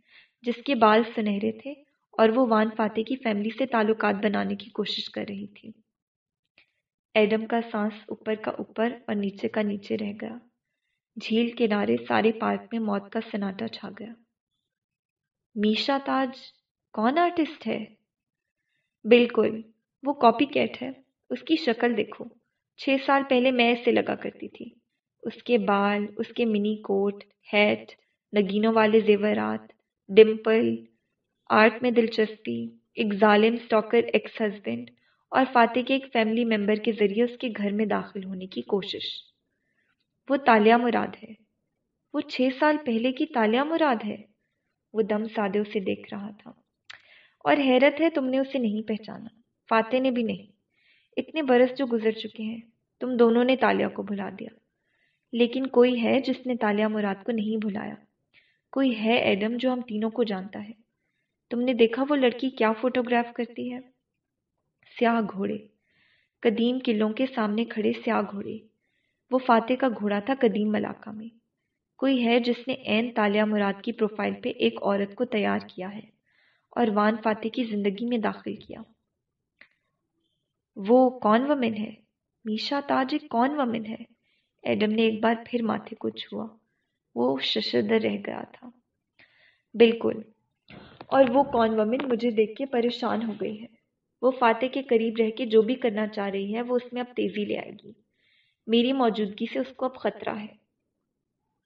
Speaker 1: جس کے بال سنہرے تھے اور وہ وان فاتح کی فیملی سے تعلقات بنانے کی کوشش کر رہی تھی۔ ایڈم کا سانس اوپر کا اوپر اور نیچے کا نیچے رہ گیا۔ جھیل کنارے سارے پارک میں موت کا سناٹا چھا گیا۔ میشا تاج کون آرٹسٹ ہے؟ بالکل، وہ کاپی کیٹ ہے۔ اس کی شکل دیکھو۔ چھ سال پہلے میں اسے لگا کرتی تھی۔ اس کے بال، اس کے منی کوٹ، ہیٹ، نگینوں والے زیورات، ڈمپل، آرٹ میں دلچسپی، ایک ظالم اسٹاکر ایکس ہسبینڈ۔ اور فاتح کے ایک فیملی ممبر کے ذریعے اس کے گھر میں داخل ہونے کی کوشش۔ وہ تالیہ مراد ہے۔ وہ چھ سال پہلے کی تالیہ مراد ہے۔ وہ دم سادے اسے دیکھ رہا تھا۔ اور حیرت ہے تم نے اسے نہیں پہچانا۔ فاتح نے بھی نہیں۔ اتنے برس جو گزر چکے ہیں، تم دونوں نے تالیہ کو بھلا دیا۔ لیکن کوئی ہے جس نے تالیہ مراد کو نہیں بھلایا۔ کوئی ہے ایڈم جو ہم تینوں کو جانتا ہے۔ تم نے دیکھا وہ لڑکی کیا فوٹوگراف کرتی ہے؟ سیاہ گھوڑے۔ قدیم قلعوں کے سامنے کھڑے سیاہ گھوڑے۔ وہ فاتح کا گھوڑا تھا قدیم ملاقہ میں۔ کوئی ہے جس نے عین تالیہ مراد کی پروفائل پہ ایک عورت کو تیار کیا ہے اور وان فاتح کی زندگی میں داخل کیا۔ وہ کون ومن ہے؟ میشا تاج ایک کون ومن ہے؟ ایڈم نے ایک بار پھر ماتھے کو چھوا۔ وہ ششدر رہ گیا تھا۔ بالکل۔ اور وہ کون ومن مجھے دیکھ کے پریشان ہو گئی ہے۔ وہ فاتح کے قریب رہ کے جو بھی کرنا چاہ رہی ہے وہ اس میں اب تیزی لے آئے گی۔ میری موجودگی سے اس کو اب خطرہ ہے۔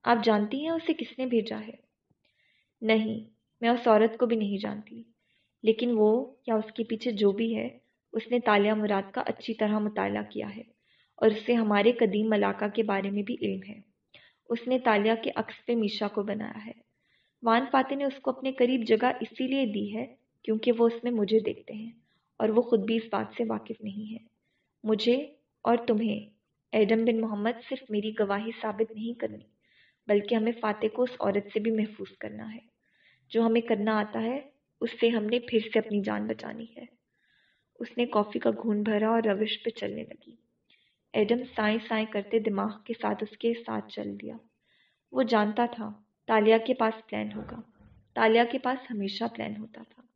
Speaker 1: آپ جانتی ہیں اسے کس نے بھیجا ہے؟ نہیں، میں اس عورت کو بھی نہیں جانتی۔ لیکن وہ یا اس کے پیچھے جو بھی ہے، اس نے تالیہ مراد کا اچھی طرح مطالعہ کیا ہے اور اسے ہمارے قدیم ملاقہ کے بارے میں بھی علم ہے۔ اس نے تالیہ کے عکس پہ میشا کو بنایا ہے۔ وان فاتح نے اس کو اپنے قریب جگہ اسی لیے دی ہے کیونکہ وہ اس میں مجھے دیکھتے ہیں۔ اور وہ خود بھی اس بات سے واقف نہیں ہے۔ مجھے اور تمہیں، ایڈم بن محمد، صرف میری گواہی ثابت نہیں کرنی، بلکہ ہمیں فاتح کو اس عورت سے بھی محفوظ کرنا ہے۔ جو ہمیں کرنا آتا ہے، اس سے ہم نے پھر سے اپنی جان بچانی ہے۔ اس نے کافی کا گھون بھرا اور روش پہ چلنے لگی۔ ایڈم سائیں سائیں کرتے دماغ کے ساتھ اس کے ساتھ چل دیا۔ وہ جانتا تھا تالیہ کے پاس پلان ہوگا۔ تالیہ کے پاس ہمیشہ پلان ہوتا تھا۔